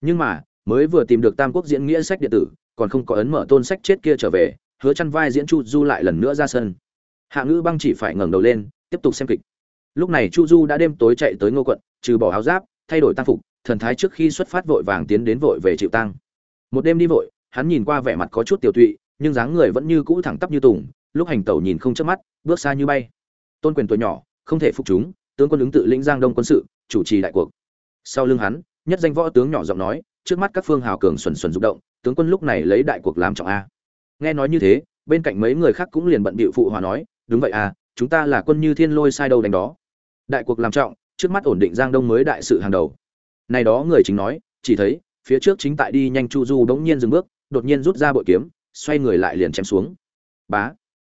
Nhưng mà, mới vừa tìm được tam quốc diễn nghĩa sách điện tử, còn không có ấn mở tôn sách chết kia trở về, hứa chăn vai diễn chu du lại lần nữa ra sân. Hạ ngữ băng chỉ phải ngẩng đầu lên, tiếp tục xem kịch. Lúc này chu du đã đêm tối chạy tới ngô quận, trừ bỏ áo giáp, thay đổi tăng phục, thần thái trước khi xuất phát vội vàng tiến đến vội về chịu tăng một đêm đi vội, hắn nhìn qua vẻ mặt có chút tiểu tụy, nhưng dáng người vẫn như cũ thẳng tắp như tùng, lúc hành tẩu nhìn không chớp mắt, bước xa như bay. Tôn quyền tuổi nhỏ, không thể phục chúng, tướng quân ứng tự lĩnh giang đông quân sự, chủ trì đại cuộc. Sau lưng hắn, nhất danh võ tướng nhỏ giọng nói, trước mắt các phương hào cường xuẩn xuẩn rụng động, tướng quân lúc này lấy đại cuộc làm trọng a. Nghe nói như thế, bên cạnh mấy người khác cũng liền bận bịu phụ hòa nói, đúng vậy à chúng ta là quân như thiên lôi sai đâu đánh đó. Đại cuộc làm trọng, trước mắt ổn định giang đông mới đại sự hàng đầu. Này đó người chính nói, chỉ thấy phía trước chính tại đi nhanh chu du đống nhiên dừng bước đột nhiên rút ra bội kiếm xoay người lại liền chém xuống bá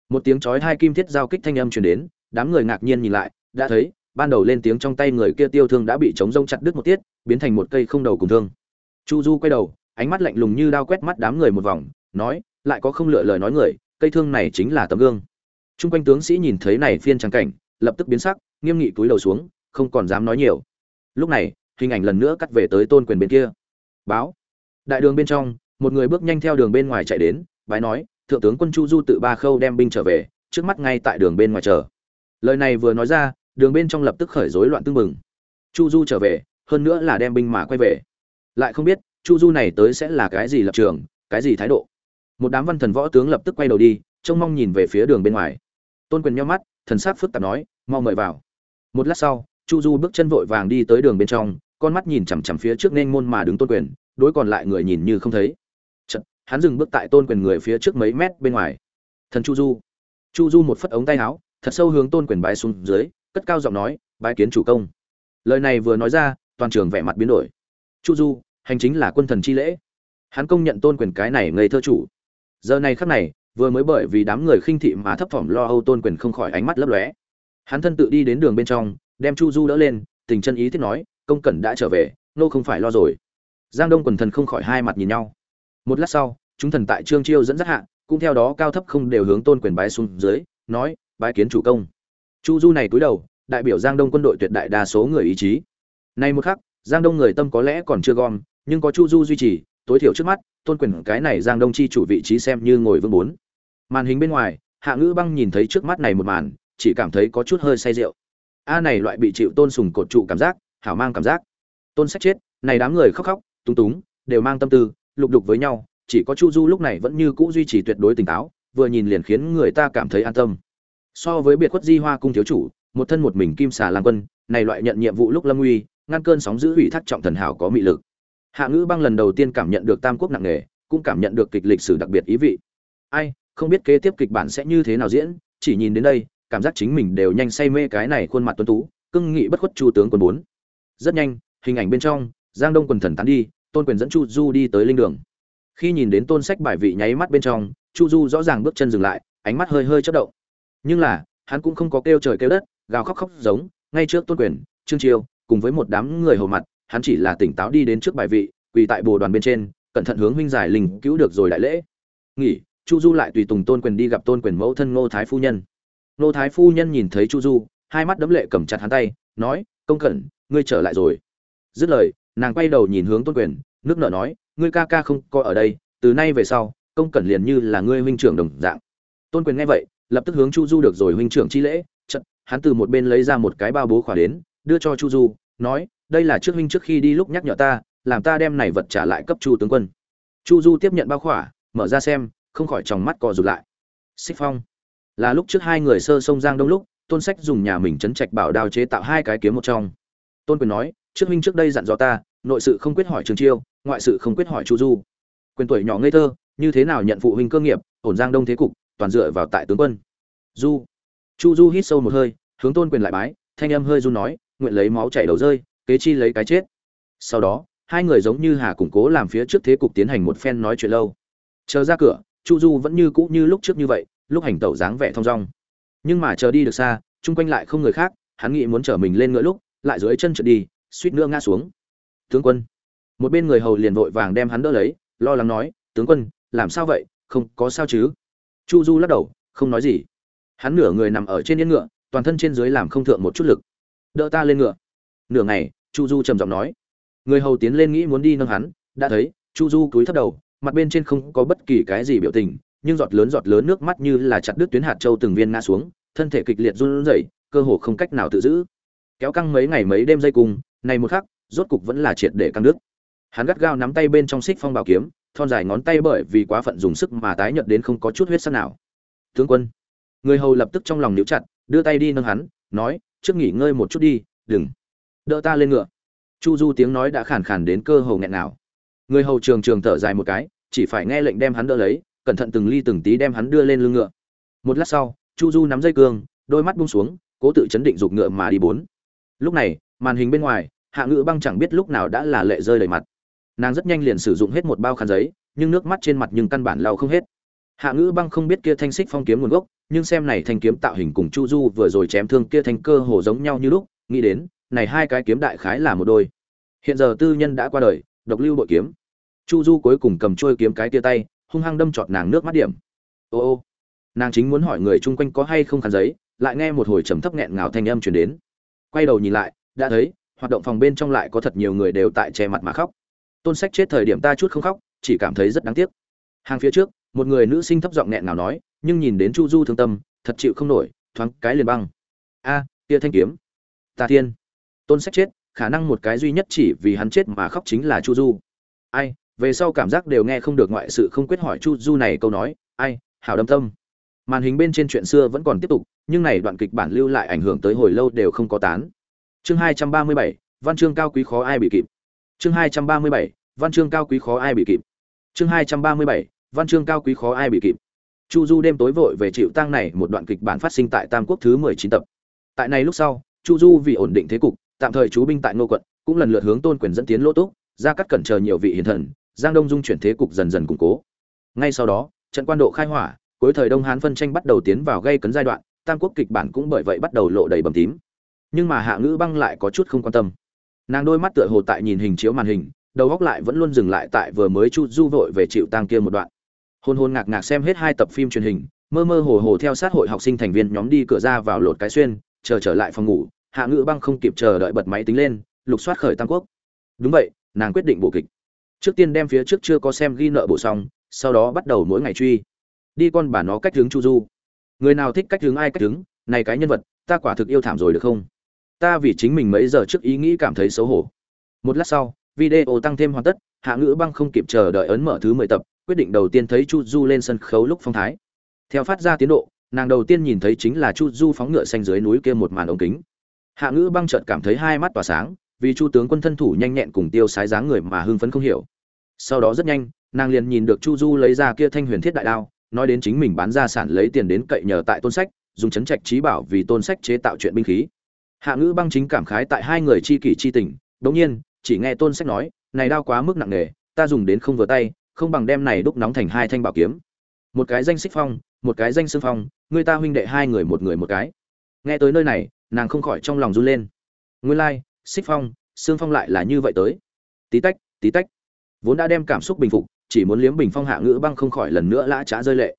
một tiếng chói hai kim thiết giao kích thanh âm truyền đến đám người ngạc nhiên nhìn lại đã thấy ban đầu lên tiếng trong tay người kia tiêu thương đã bị chống rông chặt đứt một tiết biến thành một cây không đầu cùng thương chu du quay đầu ánh mắt lạnh lùng như đao quét mắt đám người một vòng nói lại có không lựa lời nói người cây thương này chính là tấm gương chung quanh tướng sĩ nhìn thấy này phiên trắng cảnh, lập tức biến sắc, nghiêm nghị túi đầu xuống, không còn dám nói nhiều. Lúc này, hình ảnh lần nữa cắt về tới Tôn Quyền bên kia. Báo. Đại đường bên trong, một người bước nhanh theo đường bên ngoài chạy đến, bái nói, thượng tướng quân Chu Du tự ba khâu đem binh trở về, trước mắt ngay tại đường bên ngoài chờ. Lời này vừa nói ra, đường bên trong lập tức khởi rối loạn tương mừng. Chu Du trở về, hơn nữa là đem binh mà quay về. Lại không biết, Chu Du này tới sẽ là cái gì lập trường, cái gì thái độ. Một đám văn thần võ tướng lập tức quay đầu đi, trông mong nhìn về phía đường bên ngoài tôn quyền nhau mắt thần sắc phức tạp nói mau mời vào một lát sau chu du bước chân vội vàng đi tới đường bên trong con mắt nhìn chằm chằm phía trước nên môn mà đứng tôn quyền đối còn lại người nhìn như không thấy. Chật, hắn dừng bước tại tôn quyền người phía trước mấy mét bên ngoài. Thần chu du. Chu du một phất ống tay áo thật sâu hướng tôn quyền bái xuống dưới cất cao giọng nói bái kiến chủ công. Lời này vừa nói ra toàn trường vẻ mặt biến đổi. Chu du hành chính là quân thần chi lễ. Hắn công nhận tôn quyền cái này ngây thơ chủ. Giờ này khắc này vừa mới bởi vì đám người khinh thị mà thấp thỏm lo âu tôn quyền không khỏi ánh mắt lấp lóe. Hắn thân tự đi đến đường bên trong đem chu du đỡ lên tình chân ý thiết nói công cẩn đã trở về, nô không phải lo rồi. Giang đông quần thần không khỏi hai mặt nhìn nhau. Một lát sau, chúng thần tại trương chiêu dẫn dắt hạ, cũng theo đó cao thấp không đều hướng tôn quyền bái xuống dưới, nói, bái kiến chủ công. Chu du này cúi đầu, đại biểu giang đông quân đội tuyệt đại đa số người ý chí. Nay một khắc, giang đông người tâm có lẽ còn chưa gom, nhưng có chu du duy trì, tối thiểu trước mắt, tôn quyền cái này giang đông chi chủ vị trí xem như ngồi vương bốn. Màn hình bên ngoài, hạ ngữ băng nhìn thấy trước mắt này một màn, chỉ cảm thấy có chút hơi say rượu. A này loại bị chịu tôn sùng cột trụ cảm giác hảo mang cảm giác. Tôn sách chết, này đám người khóc khóc, túng túng, đều mang tâm tư, lục đục với nhau, chỉ có chu du lúc này vẫn như cũ duy trì tuyệt đối tỉnh táo, vừa nhìn liền khiến người ta cảm thấy an tâm. So với biệt khuất di hoa cung thiếu chủ, một thân một mình kim xà lang quân, này loại nhận nhiệm vụ lúc lâm nguy, ngăn cơn sóng giữ ủy thác trọng thần hảo có mị lực. Hạ ngữ băng lần đầu tiên cảm nhận được tam quốc nặng nề, cũng cảm nhận được kịch lịch sử đặc biệt ý vị. Ai, không biết kế tiếp kịch bản sẽ như thế nào diễn, chỉ nhìn đến đây, cảm giác chính mình đều nhanh say mê cái này khuôn mặt tuấn tú cưng nghị bất khuất chu tướng quân bốn rất nhanh, hình ảnh bên trong, giang đông quần thần tán đi, tôn quyền dẫn chu du đi tới linh đường. Khi nhìn đến tôn sách bài vị nháy mắt bên trong, chu du rõ ràng bước chân dừng lại, ánh mắt hơi hơi chất động. Nhưng là, hắn cũng không có kêu trời kêu đất, gào khóc khóc giống, ngay trước tôn quyền, trương triều cùng với một đám người hầu mặt, hắn chỉ là tỉnh táo đi đến trước bài vị, quỳ tại bồ đoàn bên trên, cẩn thận hướng huynh giải linh cứu được rồi đại lễ. Nghỉ, chu du lại tùy tùng tôn quyền đi gặp tôn quyền mẫu thân ngô thái phu nhân. Ngô thái phu nhân nhìn thấy chu du, hai mắt đấm lệ cầm chặt hắn tay, nói công cẩn, ngươi trở lại rồi. Dứt lời, nàng quay đầu nhìn hướng tôn quyền, nước nợ nói, ngươi ca ca không coi ở đây, từ nay về sau, công cẩn liền như là ngươi huynh trưởng đồng dạng. Tôn quyền nghe vậy, lập tức hướng chu du được rồi huynh trưởng chi lễ chật hắn từ một bên lấy ra một cái bao bố khỏa đến, đưa cho chu du, nói, đây là trước huynh trước khi đi lúc nhắc nhở ta, làm ta đem này vật trả lại cấp chu tướng quân. Chu du tiếp nhận bao khỏa, mở ra xem, không khỏi tròng mắt cò rụt lại. Xích phong. Là lúc trước hai người sơ sông giang đông lúc tôn sách dùng nhà mình chấn trạch bảo đao chế tạo hai cái kiếm một trong. Tôn quyền nói, trước huynh trước đây dặn dò ta, nội sự không quyết hỏi trường chiêu, ngoại sự không quyết hỏi chu du. Quyền tuổi nhỏ ngây thơ, như thế nào nhận phụ huynh cơ nghiệp, ổn giang đông thế cục, toàn dựa vào tại tướng quân. Du. Chu du hít sâu một hơi, hướng tôn quyền lại bái, thanh âm hơi Du nói, nguyện lấy máu chảy đầu rơi, kế chi lấy cái chết. Sau đó, hai người giống như hà củng cố làm phía trước thế cục tiến hành một phen nói chuyện lâu. Chờ ra cửa, chu du vẫn như cũ như lúc trước như vậy, lúc hành tẩu dáng vẻ thong dong nhưng mà chờ đi được xa, chung quanh lại không người khác, hắn nghĩ muốn chở mình lên ngựa lúc, lại dưới chân trượt đi, suýt nữa ngã xuống. Tướng quân. Một bên người hầu liền vội vàng đem hắn đỡ lấy, lo lắng nói, tướng quân, làm sao vậy? Không có sao chứ? Chu du lắc đầu, không nói gì. Hắn nửa người nằm ở trên yên ngựa, toàn thân trên dưới làm không thượng một chút lực. Đỡ ta lên ngựa. Nửa ngày, chu du trầm giọng nói. Người hầu tiến lên nghĩ muốn đi nâng hắn, đã thấy, chu du cúi thấp đầu, mặt bên trên không có bất kỳ cái gì biểu tình nhưng giọt lớn giọt lớn nước mắt như là chặt đứt tuyến hạt châu từng viên ngã xuống, thân thể kịch liệt run rẩy, cơ hồ không cách nào tự giữ. Kéo căng mấy ngày mấy đêm dây cùng, này một khắc, rốt cục vẫn là triệt để căng nước hắn gắt gao nắm tay bên trong xích phong bảo kiếm, thon dài ngón tay bởi vì quá phận dùng sức mà tái nhợt đến không có chút huyết sắc nào. Tướng quân. Người hầu lập tức trong lòng níu chặt, đưa tay đi nâng hắn, nói, trước nghỉ ngơi một chút đi, đừng. Đỡ ta lên ngựa. Chu du tiếng nói đã khàn khàn đến cơ hồ nghẹn nào. Người hầu trường trường thở dài một cái, chỉ phải nghe lệnh đem hắn đỡ lấy cẩn thận từng ly từng tí đem hắn đưa lên lưng ngựa. Một lát sau, chu du nắm dây cương, đôi mắt buông xuống, cố tự chấn định giục ngựa mà đi bốn. Lúc này, màn hình bên ngoài, hạ ngữ băng chẳng biết lúc nào đã là lệ rơi đầy mặt. Nàng rất nhanh liền sử dụng hết một bao khăn giấy, nhưng nước mắt trên mặt nhưng căn bản lau không hết. Hạ ngữ băng không biết kia thanh xích phong kiếm nguồn gốc, nhưng xem này thanh kiếm tạo hình cùng chu du vừa rồi chém thương kia thanh cơ hồ giống nhau như lúc, nghĩ đến, này hai cái kiếm đại khái là một đôi. Hiện giờ tư nhân đã qua đời, độc lưu bội kiếm. Chu du cuối cùng cầm trôi kiếm cái tia tay hung hăng đâm trọt nàng nước mắt điểm. Ô ô nàng chính muốn hỏi người chung quanh có hay không khăn giấy lại nghe một hồi trầm thấp nghẹn ngào thanh âm chuyển đến. Quay đầu nhìn lại đã thấy hoạt động phòng bên trong lại có thật nhiều người đều tại che mặt mà khóc. Tôn sách chết thời điểm ta chút không khóc chỉ cảm thấy rất đáng tiếc. Hàng phía trước một người nữ sinh thấp giọng nghẹn ngào nói nhưng nhìn đến chu du thương tâm thật chịu không nổi thoáng cái liền băng. A à, tia thanh kiếm. Ta thiên. Tôn sách chết khả năng một cái duy nhất chỉ vì hắn chết mà khóc chính là chu du. Ai? Về sau cảm giác đều nghe không được ngoại sự không quyết hỏi chu du này câu nói, ai, hảo đâm tâm. Màn hình bên trên chuyện xưa vẫn còn tiếp tục, nhưng này đoạn kịch bản lưu lại ảnh hưởng tới hồi lâu đều không có tán. Chương hai trăm ba mươi bảy, văn chương cao quý khó ai bị kịp. Chương hai trăm ba mươi bảy, văn chương cao quý khó ai bị kịp. Chương hai trăm ba mươi bảy, văn chương cao quý khó ai bị kịp. Chu du đêm tối vội về chịu tang này, một đoạn kịch bản phát sinh tại tam quốc thứ mười chín tập. Tại này lúc sau, chu du vì ổn định thế cục, tạm thời chú binh tại ngô quận, cũng lần lượt hướng tôn quyền dẫn tiến lỗ túc, ra cắt cẩn chờ nhiều vị hiền thần giang đông dung chuyển thế cục dần dần củng cố. Ngay sau đó, trận quan độ khai hỏa, cuối thời đông hán phân tranh bắt đầu tiến vào gây cấn giai đoạn, tam quốc kịch bản cũng bởi vậy bắt đầu lộ đầy bầm tím. Nhưng mà hạ ngữ băng lại có chút không quan tâm. Nàng đôi mắt tựa hồ tại nhìn hình chiếu màn hình, đầu góc lại vẫn luôn dừng lại tại vừa mới chu du vội về chịu tang kia một đoạn. Hôn hôn ngạc ngạc xem hết hai tập phim truyền hình, mơ mơ hồ hồ theo sát hội học sinh thành viên nhóm đi cửa ra vào lột cái xuyên, chờ trở lại phòng ngủ, hạ ngữ băng không kịp chờ đợi bật máy tính lên, lục soát khởi tam quốc. Đúng vậy, nàng quyết định bộ kịch trước tiên đem phía trước chưa có xem ghi nợ bổ xong, sau đó bắt đầu mỗi ngày truy. Đi con bà nó cách hướng chu du. Người nào thích cách hướng ai cách hướng, này cái nhân vật, ta quả thực yêu thảm rồi được không? Ta vì chính mình mấy giờ trước ý nghĩ cảm thấy xấu hổ. Một lát sau, video tăng thêm hoàn tất, hạ ngữ băng không kịp chờ đợi ấn mở thứ mười tập, quyết định đầu tiên thấy chu du lên sân khấu lúc phong thái. Theo phát ra tiến độ, nàng đầu tiên nhìn thấy chính là chu du phóng ngựa xanh dưới núi kia một màn ống kính. Hạ ngữ băng chợt cảm thấy hai mắt tỏa sáng vì chu tướng quân thân thủ nhanh nhẹn cùng tiêu sái dáng người mà hưng phấn không hiểu. Sau đó rất nhanh, nàng liền nhìn được chu du lấy ra kia thanh huyền thiết đại đao, nói đến chính mình bán ra sản lấy tiền đến cậy nhờ tại tôn sách, dùng chấn trạch trí bảo vì tôn sách chế tạo chuyện binh khí. Hạ ngữ băng chính cảm khái tại hai người chi kỷ chi tình, đống nhiên, chỉ nghe tôn sách nói, này đao quá mức nặng nề, ta dùng đến không vừa tay, không bằng đem này đúc nóng thành hai thanh bảo kiếm. Một cái danh xích phong, một cái danh xương phong, người ta huynh đệ hai người một người một cái. Nghe tới nơi này, nàng không khỏi trong lòng run lên. Nguyên lai xích phong xương phong lại là như vậy tới. Tí tách tí tách. Vốn đã đem cảm xúc bình phục, chỉ muốn liếm bình phong hạ ngữ băng không khỏi lần nữa lã trá rơi lệ.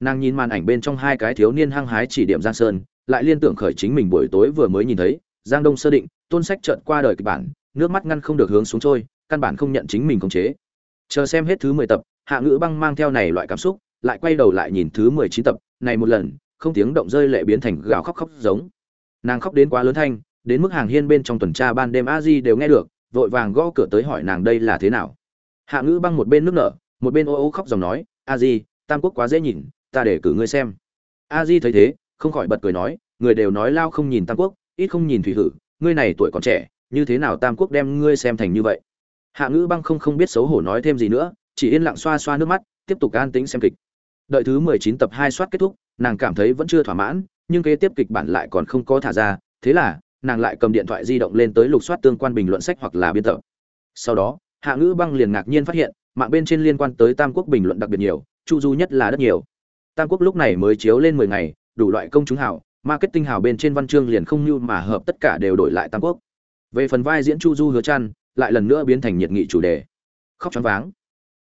Nàng nhìn màn ảnh bên trong hai cái thiếu niên hăng hái chỉ điểm giang sơn, lại liên tưởng khởi chính mình buổi tối vừa mới nhìn thấy, giang đông sơ định, tôn sách trợn qua đời kịch bản, nước mắt ngăn không được hướng xuống trôi, căn bản không nhận chính mình khống chế. Chờ xem hết thứ mười tập, hạ ngữ băng mang theo này loại cảm xúc, lại quay đầu lại nhìn thứ mười chín tập, này một lần, không tiếng động rơi lệ biến thành gào khóc khóc giống. Nàng khóc đến quá lớn thanh đến mức hàng hiên bên trong tuần tra ban đêm a di đều nghe được, vội vàng gõ cửa tới hỏi nàng đây là thế nào. Hạ ngữ băng một bên nước nở, một bên ô ô khóc dòng nói, a di, tam quốc quá dễ nhìn, ta để cử ngươi xem. A di thấy thế, không khỏi bật cười nói, người đều nói lao không nhìn tam quốc, ít không nhìn thủy hử, ngươi này tuổi còn trẻ, như thế nào tam quốc đem ngươi xem thành như vậy? Hạ ngữ băng không không biết xấu hổ nói thêm gì nữa, chỉ yên lặng xoa xoa nước mắt, tiếp tục an tĩnh xem kịch. Đợi thứ mười chín tập hai soát kết thúc, nàng cảm thấy vẫn chưa thỏa mãn, nhưng kế tiếp kịch bản lại còn không có thả ra, thế là nàng lại cầm điện thoại di động lên tới lục soát tương quan bình luận sách hoặc là biên tập. Sau đó, hạ ngữ băng liền ngạc nhiên phát hiện, mạng bên trên liên quan tới tam quốc bình luận đặc biệt nhiều, chu du nhất là rất nhiều. Tam quốc lúc này mới chiếu lên mười ngày, đủ loại công chúng hảo marketing hảo bên trên văn chương liền không như mà hợp tất cả đều đổi lại tam quốc. Về phần vai diễn chu du hứa chân lại lần nữa biến thành nhiệt nghị chủ đề. Khóc choáng váng.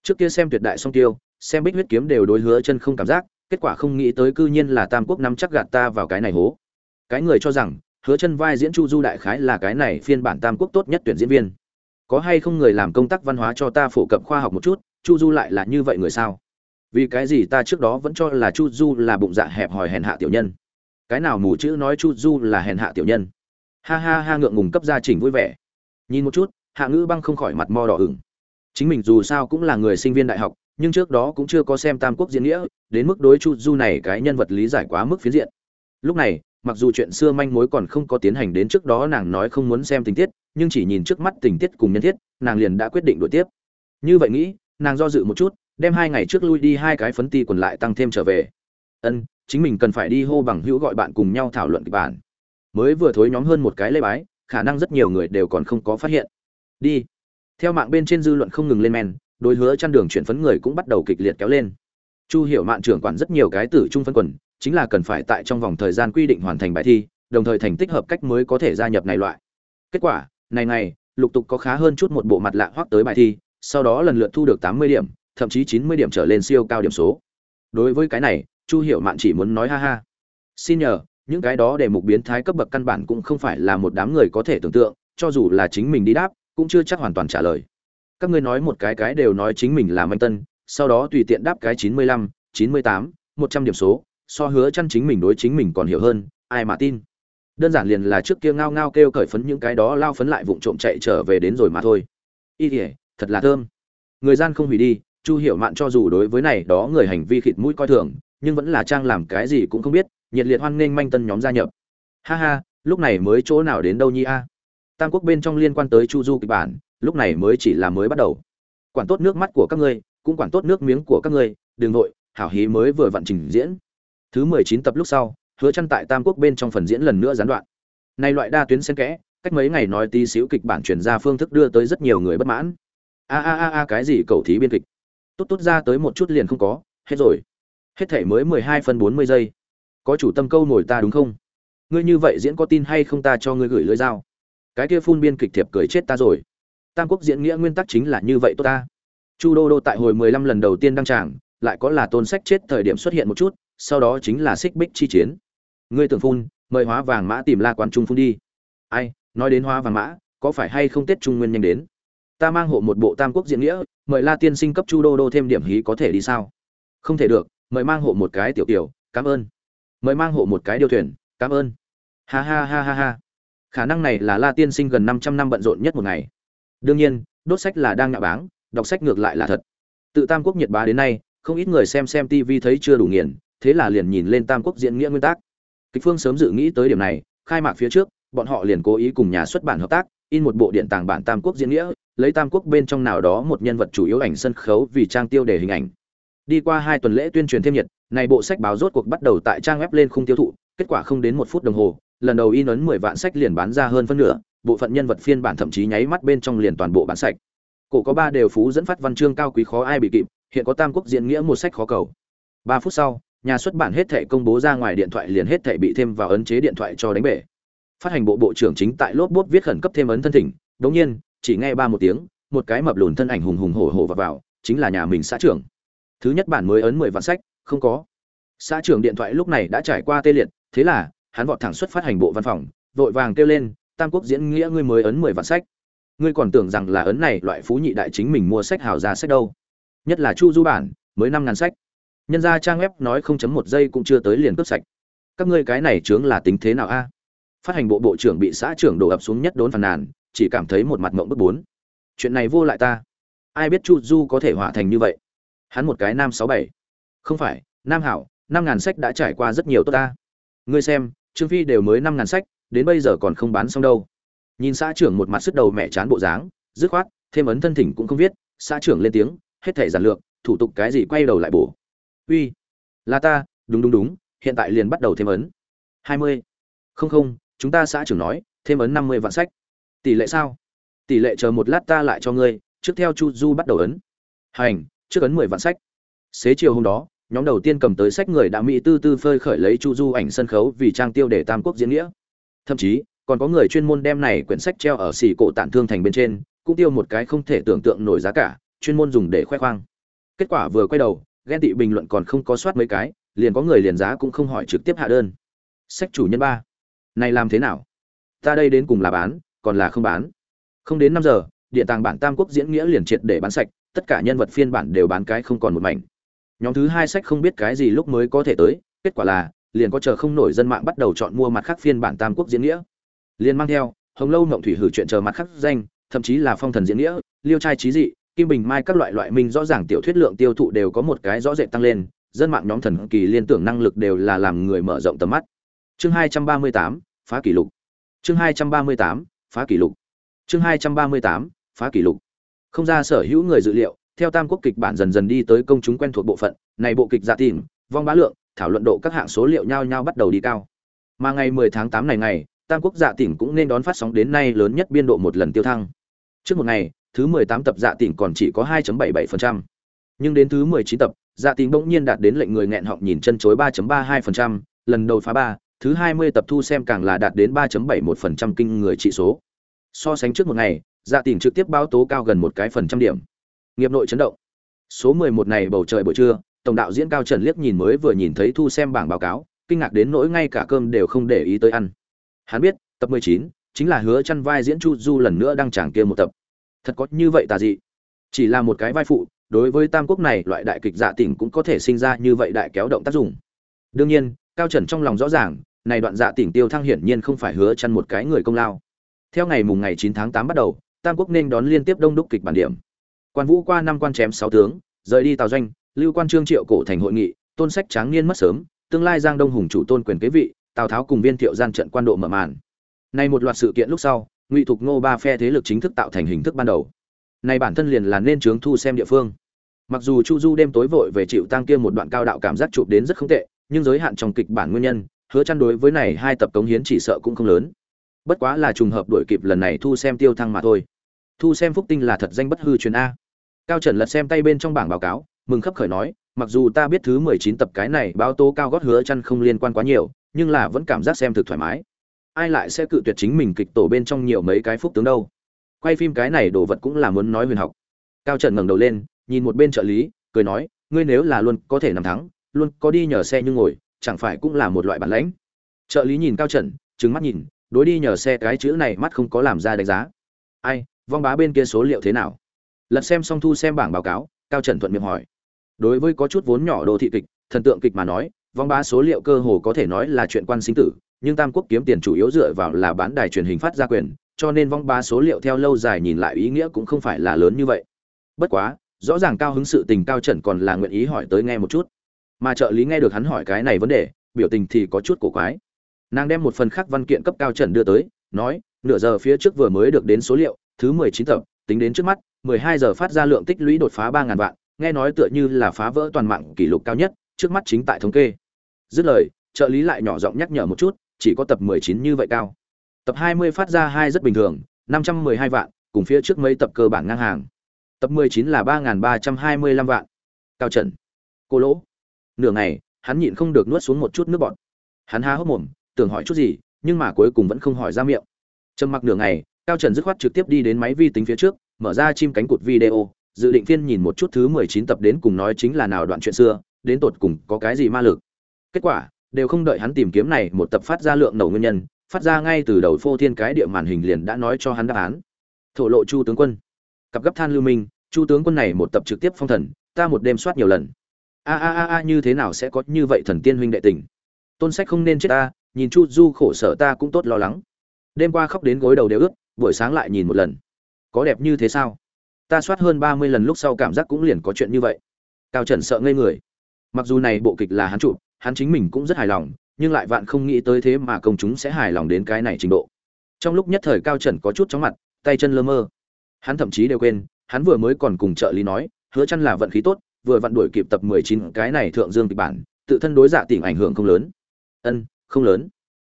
Trước kia xem tuyệt đại song tiêu, xem bích huyết kiếm đều đối hứa chân không cảm giác, kết quả không nghĩ tới cư nhiên là tam quốc nắm chắc gạt ta vào cái này hố. Cái người cho rằng hứa chân vai diễn chu du đại khái là cái này phiên bản tam quốc tốt nhất tuyển diễn viên. Có hay không người làm công tác văn hóa cho ta phổ cập khoa học một chút, chu du lại là như vậy người sao? Vì cái gì ta trước đó vẫn cho là chu du là bụng dạ hẹp hòi hèn hạ tiểu nhân? Cái nào mù chữ nói chu du là hèn hạ tiểu nhân? Ha ha ha, ngượng ngùng cấp gia trình vui vẻ. Nhìn một chút, hạ ngữ băng không khỏi mặt mo đỏ ửng. Chính mình dù sao cũng là người sinh viên đại học, nhưng trước đó cũng chưa có xem tam quốc diễn nghĩa, đến mức đối chu du này cái nhân vật lý giải quá mức phiến diện. Lúc này mặc dù chuyện xưa manh mối còn không có tiến hành đến trước đó nàng nói không muốn xem tình tiết, nhưng chỉ nhìn trước mắt tình tiết cùng nhân thiết, nàng liền đã quyết định đổi tiếp. Như vậy nghĩ, nàng do dự một chút, đem hai ngày trước lui đi hai cái phấn ti còn lại tăng thêm trở về. Ân, chính mình cần phải đi hô bằng hữu gọi bạn cùng nhau thảo luận kịch bản. Mới vừa thối nhóm hơn một cái lê bái, khả năng rất nhiều người đều còn không có phát hiện. Đi. Theo mạng bên trên dư luận không ngừng lên men đối hứa chăn đường chuyển phấn người cũng bắt đầu kịch liệt kéo lên. Chu hiểu mạn trưởng quản rất nhiều cái tử trung phân quần chính là cần phải tại trong vòng thời gian quy định hoàn thành bài thi đồng thời thành tích hợp cách mới có thể gia nhập này loại. Kết quả này này lục tục có khá hơn chút một bộ mặt lạ hoắc tới bài thi sau đó lần lượt thu được 80 điểm thậm chí 90 điểm trở lên siêu cao điểm số. Đối với cái này chu hiểu mạn chỉ muốn nói ha ha. Xin nhờ những cái đó để mục biến thái cấp bậc căn bản cũng không phải là một đám người có thể tưởng tượng cho dù là chính mình đi đáp cũng chưa chắc hoàn toàn trả lời. Các ngươi nói một cái cái đều nói chính mình là manh tân sau đó tùy tiện đáp cái 95, 98, 100 điểm số so hứa chăn chính mình đối chính mình còn hiểu hơn, ai mà tin. Đơn giản liền là trước kia ngao ngao kêu cởi phấn những cái đó lao phấn lại vụng trộm chạy trở về đến rồi mà thôi. Y thể thật là thơm. Người gian không hủy đi, chu hiểu mạn cho dù đối với này đó người hành vi khịt mũi coi thường, nhưng vẫn là trang làm cái gì cũng không biết, nhiệt liệt hoan nghênh manh tân nhóm gia nhập. Ha ha, lúc này mới chỗ nào đến đâu nhi a? Tam quốc bên trong liên quan tới chu du kịch bản, lúc này mới chỉ là mới bắt đầu. Quản tốt nước mắt của các ngươi, cũng quản tốt nước miếng của các ngươi, đừng nội hảo hí mới vừa vận trình diễn thứ mười chín tập lúc sau, hứa chăn tại tam quốc bên trong phần diễn lần nữa gián đoạn. Nay loại đa tuyến xen kẽ, cách mấy ngày nói tí xíu kịch bản truyền ra phương thức đưa tới rất nhiều người bất mãn. A a a a, cái gì cầu thí biên kịch? Tốt tốt ra tới một chút liền không có, hết rồi. Hết thể mới mười hai phân bốn mươi giây. Có chủ tâm câu nổi ta đúng không? Ngươi như vậy diễn có tin hay không ta cho ngươi gửi lưỡi dao. Cái kia phun biên kịch thiệp cười chết ta rồi. Tam quốc diễn nghĩa nguyên tắc chính là như vậy tốt ta. Chu đô đô tại hồi mười lăm lần đầu tiên đăng tràng, lại có là tôn sách chết thời điểm xuất hiện một chút sau đó chính là xích bích chi chiến. Ngươi tưởng phun, mời hóa vàng mã tìm la quan trung phun đi. Ai, nói đến hóa vàng mã, có phải hay không tết trung nguyên nhanh đến? Ta mang hộ một bộ tam quốc diễn nghĩa, mời la tiên sinh cấp chu đô đô thêm điểm hí có thể đi sao? Không thể được, mời mang hộ một cái tiểu tiểu cảm ơn. Mời mang hộ một cái điều thuyền, cảm ơn. Ha ha ha ha ha. Khả năng này là la tiên sinh gần 500 năm bận rộn nhất một ngày. Đương nhiên, đốt sách là đang nhạo báng, đọc sách ngược lại là thật. Tự tam quốc nhiệt bá đến nay, không ít người xem xem tv thấy chưa đủ nghiền thế là liền nhìn lên tam quốc diễn nghĩa nguyên tắc. Kịch phương sớm dự nghĩ tới điểm này, khai mạc phía trước, bọn họ liền cố ý cùng nhà xuất bản hợp tác, in một bộ điện tàng bản tam quốc diễn nghĩa, lấy tam quốc bên trong nào đó một nhân vật chủ yếu ảnh sân khấu vì trang tiêu đề hình ảnh. Đi qua hai tuần lễ tuyên truyền thêm nhiệt, này bộ sách báo rốt cuộc bắt đầu tại trang web lên khung tiêu thụ, kết quả không đến một phút đồng hồ, lần đầu in ấn mười vạn sách liền bán ra hơn phân nửa, bộ phận nhân vật phiên bản thậm chí nháy mắt bên trong liền toàn bộ bán sạch. Cổ có ba đều phú dẫn phát văn chương cao quý khó ai bị kịp, hiện có tam quốc diễn nghĩa một sách khó cầu. Ba phút sau nhà xuất bản hết thảy công bố ra ngoài điện thoại liền hết thảy bị thêm vào ấn chế điện thoại cho đánh bể. Phát hành bộ bộ trưởng chính tại lốp bút viết khẩn cấp thêm ấn thân thỉnh đột nhiên chỉ nghe ba một tiếng một cái mập lùn thân ảnh hùng hùng hổ hổ vào, vào chính là nhà mình xã trưởng. Thứ nhất bản mới ấn mười vạn sách không có. Xã trưởng điện thoại lúc này đã trải qua tê liệt thế là hắn vọt thẳng xuất phát hành bộ văn phòng vội vàng kêu lên tam quốc diễn nghĩa ngươi mới ấn mười vạn sách. Ngươi còn tưởng rằng là ấn này loại phú nhị đại chính mình mua sách hào ra sách đâu. Nhất là chu du bản mới năm ngàn sách nhân ra trang web nói không chấm một giây cũng chưa tới liền cướp sạch. Các ngươi cái này chướng là tính thế nào a? Phát hành bộ bộ trưởng bị xã trưởng đổ ập xuống nhất đốn phàn nàn, chỉ cảm thấy một mặt mộng bức bốn. Chuyện này vô lại ta. Ai biết chu du có thể hỏa thành như vậy? Hắn một cái nam sáu bảy. Không phải, nam hảo, năm ngàn sách đã trải qua rất nhiều tốt ta. Ngươi xem, trương phi đều mới năm ngàn sách, đến bây giờ còn không bán xong đâu. Nhìn xã trưởng một mặt sức đầu mẹ chán bộ dáng, dứt khoát, thêm ấn thân thỉnh cũng không viết, xã trưởng lên tiếng, hết thể giản lược, thủ tục cái gì quay đầu lại bổ uy, là ta, đúng đúng đúng, hiện tại liền bắt đầu thêm ấn. Hai mươi. Không không, chúng ta xã trưởng nói, thêm ấn năm mươi vạn sách. Tỷ lệ sao? Tỷ lệ chờ một lát ta lại cho ngươi, trước theo chu du bắt đầu ấn. Hành, trước ấn mười vạn sách. Xế chiều hôm đó, nhóm đầu tiên cầm tới sách người đã mỹ tư tư phơi khởi lấy chu du ảnh sân khấu vì trang tiêu để tam quốc diễn nghĩa. Thậm chí, còn có người chuyên môn đem này quyển sách treo ở xỉ cổ tản thương thành bên trên, cũng tiêu một cái không thể tưởng tượng nổi giá cả, chuyên môn dùng để khoe khoang. Kết quả vừa quay đầu ghen tị bình luận còn không có soát mấy cái, liền có người liền giá cũng không hỏi trực tiếp hạ đơn. Sách chủ nhân ba, này làm thế nào? Ta đây đến cùng là bán, còn là không bán? Không đến năm giờ địa tàng bản tam quốc diễn nghĩa liền triệt để bán sạch, tất cả nhân vật phiên bản đều bán cái không còn một mảnh. Nhóm thứ hai sách không biết cái gì lúc mới có thể tới, kết quả là, liền có chờ không nổi dân mạng bắt đầu chọn mua mặt khác phiên bản tam quốc diễn nghĩa. Liền mang theo, hồng lâu mộng thủy hử chuyện chờ mặt khác danh, thậm chí là phong thần diễn nghĩa, liêu trai trí dị kim bình mai các loại loại minh rõ ràng tiểu thuyết lượng tiêu thụ đều có một cái rõ rệt tăng lên dân mạng nhóm thần kỳ liên tưởng năng lực đều là làm người mở rộng tầm mắt. Chương 238, phá kỷ lục. Chương 238, phá kỷ lục. Chương 238, phá kỷ lục. Không ra sở hữu người dự liệu theo tam quốc kịch bản dần dần đi tới công chúng quen thuộc bộ phận này bộ kịch giả tìm vong bá lượng thảo luận độ các hạng số liệu nhau nhau bắt đầu đi cao. Mà ngày 10 tháng 8 này ngày tam quốc dạ tỉnh cũng nên đón phát sóng đến nay lớn nhất biên độ một lần tiêu thăng. Trước một ngày thứ 18 tập dạ tỉnh còn chỉ có 2.77%. nhưng đến thứ 19 tập dạ tỉnh bỗng nhiên đạt đến lệnh người nghẹn họng nhìn chân chối 3.32%, lần đầu phá ba thứ 20 tập thu xem càng là đạt đến 3.71% kinh người trị số. So sánh trước một ngày dạ tỉnh trực tiếp báo tố cao gần một cái phần trăm điểm. Nghiệp nội chấn động. Số 11 này bầu trời buổi trưa tổng đạo diễn cao trần liếc nhìn mới vừa nhìn thấy thu xem bảng báo cáo kinh ngạc đến nỗi ngay cả cơm đều không để ý tới ăn. Hắn biết tập 19 chính là hứa chăn vai diễn chu du lần nữa đăng tràng kia một tập thật có như vậy tà dị. Chỉ là một cái vai phụ, đối với tam quốc này, loại đại kịch dạ tỉnh cũng có thể sinh ra như vậy đại kéo động tác dụng đương nhiên, cao trần trong lòng rõ ràng, này đoạn dạ tỉnh tiêu thăng hiển nhiên không phải hứa chăn một cái người công lao. Theo ngày mùng ngày 9 tháng 8 bắt đầu, tam quốc nên đón liên tiếp đông đúc kịch bản điểm. Quan vũ qua năm quan chém sáu tướng, rời đi tào doanh, lưu quan trương triệu cổ thành hội nghị, tôn sách tráng niên mất sớm, tương lai giang đông hùng chủ tôn quyền kế vị, tào tháo cùng viên thiệu gian trận quan độ mở màn. Nay một loạt sự kiện lúc sau ngụy thục ngô ba phe thế lực chính thức tạo thành hình thức ban đầu. Này bản thân liền là nên trướng thu xem địa phương. Mặc dù chu du đêm tối vội về chịu tăng kia một đoạn cao đạo cảm giác chụp đến rất không tệ, nhưng giới hạn trong kịch bản nguyên nhân, hứa chăn đối với này hai tập cống hiến chỉ sợ cũng không lớn. Bất quá là trùng hợp đuổi kịp lần này thu xem tiêu thăng mà thôi. Thu xem phúc tinh là thật danh bất hư truyền a. Cao trần lật xem tay bên trong bảng báo cáo, mừng khấp khởi nói, mặc dù ta biết thứ 19 tập cái này báo tố cao gót hứa chăn không liên quan quá nhiều, nhưng là vẫn cảm giác xem thực thoải mái ai lại sẽ cự tuyệt chính mình kịch tổ bên trong nhiều mấy cái phúc tướng đâu? Quay phim cái này đồ vật cũng là muốn nói huyền học. Cao trần ngẩng đầu lên, nhìn một bên trợ lý, cười nói, ngươi nếu là luôn có thể nằm thắng, luôn có đi nhờ xe nhưng ngồi, chẳng phải cũng là một loại bản lãnh? Trợ lý nhìn cao trần, trừng mắt nhìn, đối đi nhờ xe cái chữ này mắt không có làm ra đánh giá. Ai, vong bá bên kia số liệu thế nào? Lật xem xong thu xem bảng báo cáo, cao trần thuận miệng hỏi. Đối với có chút vốn nhỏ đồ thị kịch, thần tượng kịch mà nói, vong bá số liệu cơ hồ có thể nói là chuyện quan sinh tử nhưng tam quốc kiếm tiền chủ yếu dựa vào là bán đài truyền hình phát ra quyền, cho nên vong ba số liệu theo lâu dài nhìn lại ý nghĩa cũng không phải là lớn như vậy. Bất quá, rõ ràng cao hứng sự tình cao trần còn là nguyện ý hỏi tới nghe một chút. Mà trợ lý nghe được hắn hỏi cái này vấn đề, biểu tình thì có chút cổ quái. Nàng đem một phần khác văn kiện cấp cao trần đưa tới, nói, nửa giờ phía trước vừa mới được đến số liệu, thứ mười chín tập, tính đến trước mắt, mười hai giờ phát ra lượng tích lũy đột phá ba ngàn vạn, nghe nói tựa như là phá vỡ toàn mạng kỷ lục cao nhất, trước mắt chính tại thống kê. Dứt lời, trợ lý lại nhỏ giọng nhắc nhở một chút chỉ có tập mười chín như vậy cao. Tập hai mươi phát ra hai rất bình thường, năm trăm mười hai vạn, cùng phía trước mấy tập cơ bản ngang hàng. Tập mười chín là ba ba trăm hai mươi lăm vạn. Cao trần. Cô lỗ. Nửa ngày, hắn nhịn không được nuốt xuống một chút nước bọt. Hắn há hốc mồm, tưởng hỏi chút gì, nhưng mà cuối cùng vẫn không hỏi ra miệng. Trầm mặc nửa ngày, cao trần dứt khoát trực tiếp đi đến máy vi tính phía trước, mở ra chim cánh cụt video, dự định phiên nhìn một chút thứ mười chín tập đến cùng nói chính là nào đoạn chuyện xưa, đến tột cùng có cái gì ma lực. Kết quả đều không đợi hắn tìm kiếm này một tập phát ra lượng nổ nguyên nhân, phát ra ngay từ đầu phô thiên cái địa màn hình liền đã nói cho hắn đáp án. Thổ lộ chu tướng quân. Cặp gấp than lưu minh, chu tướng quân này một tập trực tiếp phong thần, ta một đêm soát nhiều lần. A a a a, như thế nào sẽ có như vậy thần tiên huynh đệ tình? Tôn sách không nên chết ta, nhìn chu du khổ sở ta cũng tốt lo lắng. Đêm qua khóc đến gối đầu đều ướt, buổi sáng lại nhìn một lần. Có đẹp như thế sao? Ta soát hơn ba mươi lần lúc sau cảm giác cũng liền có chuyện như vậy. Cao trần sợ ngây người. Mặc dù này bộ kịch là hắn chụp hắn chính mình cũng rất hài lòng, nhưng lại vạn không nghĩ tới thế mà công chúng sẽ hài lòng đến cái này trình độ. Trong lúc nhất thời cao trần có chút chóng mặt, tay chân lơ mơ. Hắn thậm chí đều quên, hắn vừa mới còn cùng trợ lý nói, hứa chăn là vận khí tốt, vừa vặn đuổi kịp tập 19 cái này thượng dương kịch bản, tự thân đối dạ tỉnh ảnh hưởng không lớn. Ân, không lớn.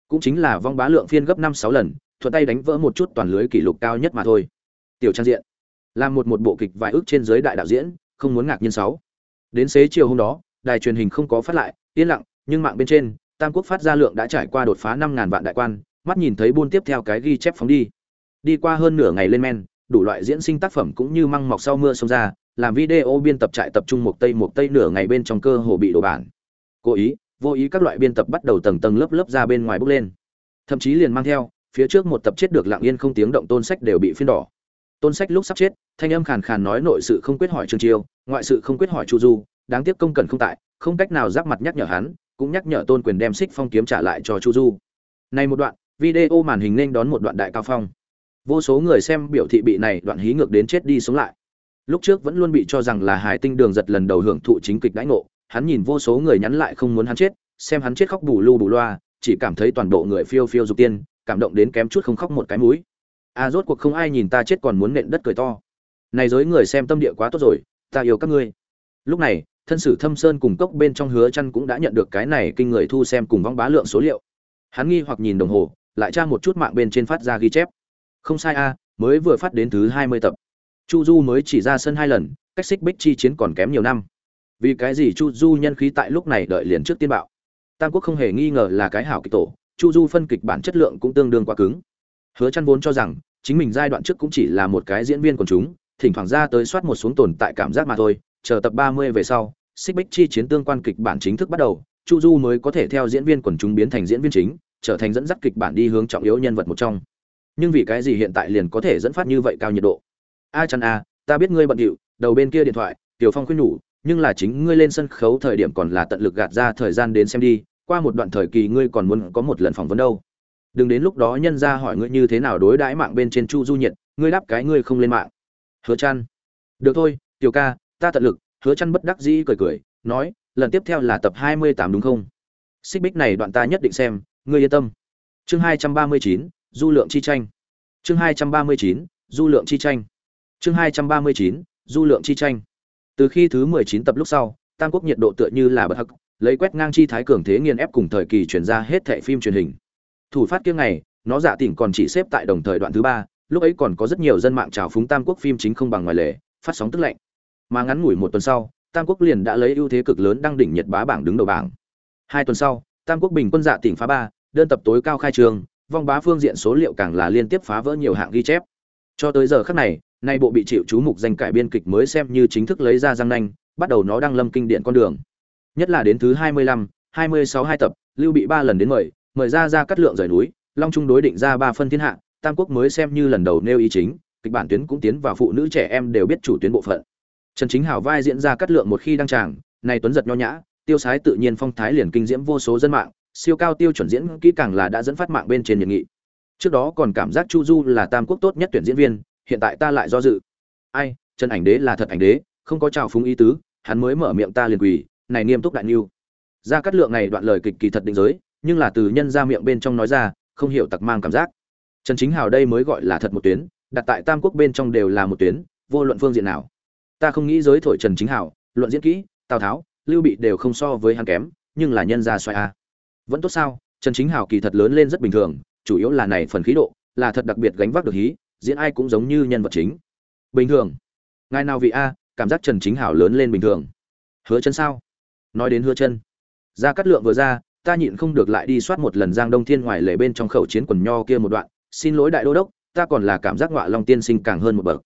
Cũng chính là vong bá lượng phiên gấp năm sáu lần, thuận tay đánh vỡ một chút toàn lưới kỷ lục cao nhất mà thôi. Tiểu trang diện. Làm một một bộ kịch vài ước trên dưới đại đạo diễn, không muốn ngạc nhiên sáu. Đến xế chiều hôm đó, đài truyền hình không có phát lại yên lặng, nhưng mạng bên trên, tam quốc phát ra lượng đã trải qua đột phá năm ngàn vạn đại quan, mắt nhìn thấy buôn tiếp theo cái ghi chép phóng đi. Đi qua hơn nửa ngày lên men, đủ loại diễn sinh tác phẩm cũng như măng mọc sau mưa xông ra, làm video biên tập trại tập trung một tây một tây nửa ngày bên trong cơ hồ bị đổ bản. Cố ý, vô ý các loại biên tập bắt đầu tầng tầng lớp lớp ra bên ngoài bốc lên. Thậm chí liền mang theo, phía trước một tập chết được lặng yên không tiếng động tôn sách đều bị phiên đỏ tôn sách lúc sắp chết, thanh âm khàn khàn nói nội sự không quyết hỏi Trường chiêu, ngoại sự không quyết hỏi chu du, đáng tiếc công cần không tại, không cách nào giáp mặt nhắc nhở hắn, cũng nhắc nhở tôn quyền đem xích phong kiếm trả lại cho chu du. Này một đoạn, video màn hình nên đón một đoạn đại cao phong. Vô số người xem biểu thị bị này đoạn hí ngược đến chết đi sống lại. Lúc trước vẫn luôn bị cho rằng là hải tinh đường giật lần đầu hưởng thụ chính kịch đãi ngộ, hắn nhìn vô số người nhắn lại không muốn hắn chết, xem hắn chết khóc bù lu bù loa, chỉ cảm thấy toàn bộ người phiêu phiêu dục tiên, cảm động đến kém chút không khóc một cái mũi a rốt cuộc không ai nhìn ta chết còn muốn nện đất cười to. Này giới người xem tâm địa quá tốt rồi, ta yêu các ngươi. Lúc này, thân sử thâm sơn cùng cốc bên trong hứa chăn cũng đã nhận được cái này kinh người thu xem cùng vong bá lượng số liệu. Hắn nghi hoặc nhìn đồng hồ, lại tra một chút mạng bên trên phát ra ghi chép. Không sai a, mới vừa phát đến thứ 20 tập. Chu du mới chỉ ra sân hai lần, cách xích bích chi chiến còn kém nhiều năm. Vì cái gì chu du nhân khí tại lúc này đợi liền trước tiên bạo? Tam quốc không hề nghi ngờ là cái hảo kịch tổ, chu du phân kịch bản chất lượng cũng tương đương quá cứng. Hứa chăn vốn cho rằng chính mình giai đoạn trước cũng chỉ là một cái diễn viên quần chúng thỉnh thoảng ra tới soát một xuống tồn tại cảm giác mà thôi chờ tập 30 về sau xích bích chi chiến tương quan kịch bản chính thức bắt đầu chu du mới có thể theo diễn viên quần chúng biến thành diễn viên chính trở thành dẫn dắt kịch bản đi hướng trọng yếu nhân vật một trong. Nhưng vì cái gì hiện tại liền có thể dẫn phát như vậy cao nhiệt độ? A chăn a ta biết ngươi bận rộn, đầu bên kia điện thoại tiểu phong khuyên nhủ nhưng là chính ngươi lên sân khấu thời điểm còn là tận lực gạt ra thời gian đến xem đi qua một đoạn thời kỳ ngươi còn muốn có một lần phỏng vấn đâu đừng đến lúc đó nhân ra hỏi ngươi như thế nào đối đãi mạng bên trên chu du nhiệt ngươi đáp cái ngươi không lên mạng. Hứa chăn được thôi tiểu ca ta tận lực hứa chăn bất đắc dĩ cười cười nói lần tiếp theo là tập 28 đúng không? Xích bích này đoạn ta nhất định xem ngươi yên tâm. Chương 239, du lượng chi tranh. Chương 239, du lượng chi tranh. Chương 239, du lượng chi tranh. Từ khi thứ 19 tập lúc sau tam quốc nhiệt độ tựa như là bật hắc lấy quét ngang chi thái cường thế nghiền ép cùng thời kỳ chuyển ra hết thệ phim truyền hình thủ phát kia ngày nó giả tỉnh còn chỉ xếp tại đồng thời đoạn thứ ba lúc ấy còn có rất nhiều dân mạng trào phúng tam quốc phim chính không bằng ngoài lề phát sóng tức lạnh. Mà ngắn ngủi một tuần sau tam quốc liền đã lấy ưu thế cực lớn đăng đỉnh nhiệt bá bảng đứng đầu bảng. Hai tuần sau tam quốc bình quân dạ tỉnh phá ba đơn tập tối cao khai trường vong bá phương diện số liệu càng là liên tiếp phá vỡ nhiều hạng ghi chép. Cho tới giờ khắc này nay bộ bị chịu chú mục danh cải biên kịch mới xem như chính thức lấy ra răng nanh bắt đầu nó đang lâm kinh điển con đường. Nhất là đến thứ hai mươi lăm, hai mươi sáu hai tập lưu bị ba lần đến mời mời ra ra cắt lượng rời núi, long trung đối định ra ba phân thiên hạ, tam quốc mới xem như lần đầu nêu ý chính, kịch bản tuyến cũng tiến vào phụ nữ trẻ em đều biết chủ tuyến bộ phận. Trần chính hảo vai diễn ra cắt lượng một khi đăng tràng, này tuấn giật nho nhã, tiêu sái tự nhiên phong thái liền kinh diễm vô số dân mạng, siêu cao tiêu chuẩn diễn kỹ càng là đã dẫn phát mạng bên trên nhiệt nghị. Trước đó còn cảm giác chu du là tam quốc tốt nhất tuyển diễn viên, hiện tại ta lại do dự. Ai, trần ảnh đế là thật ảnh đế, không có trào phúng ý tứ, hắn mới mở miệng ta liền quỳ, này nghiêm túc đại niu ra cắt lượng này đoạn lời kịch kỳ thật định giới nhưng là từ nhân ra miệng bên trong nói ra, không hiểu tặc mang cảm giác. Trần chính hào đây mới gọi là thật một tuyến, đặt tại tam quốc bên trong đều là một tuyến, vô luận phương diện nào. Ta không nghĩ giới thổi trần chính hào, luận diễn kỹ, tào tháo, lưu bị đều không so với hắn kém, nhưng là nhân ra xoay a. Vẫn tốt sao, trần chính hào kỳ thật lớn lên rất bình thường, chủ yếu là này phần khí độ, là thật đặc biệt gánh vác được hí, diễn ai cũng giống như nhân vật chính. Bình thường. Ngài nào vị a, cảm giác trần chính hảo lớn lên bình thường. Hứa chân sao? Nói đến hứa chân. Ra cắt lượng vừa ra ta nhịn không được lại đi soát một lần giang đông thiên ngoài lề bên trong khẩu chiến quần nho kia một đoạn, xin lỗi đại đô đốc, ta còn là cảm giác ngọa long tiên sinh càng hơn một bậc.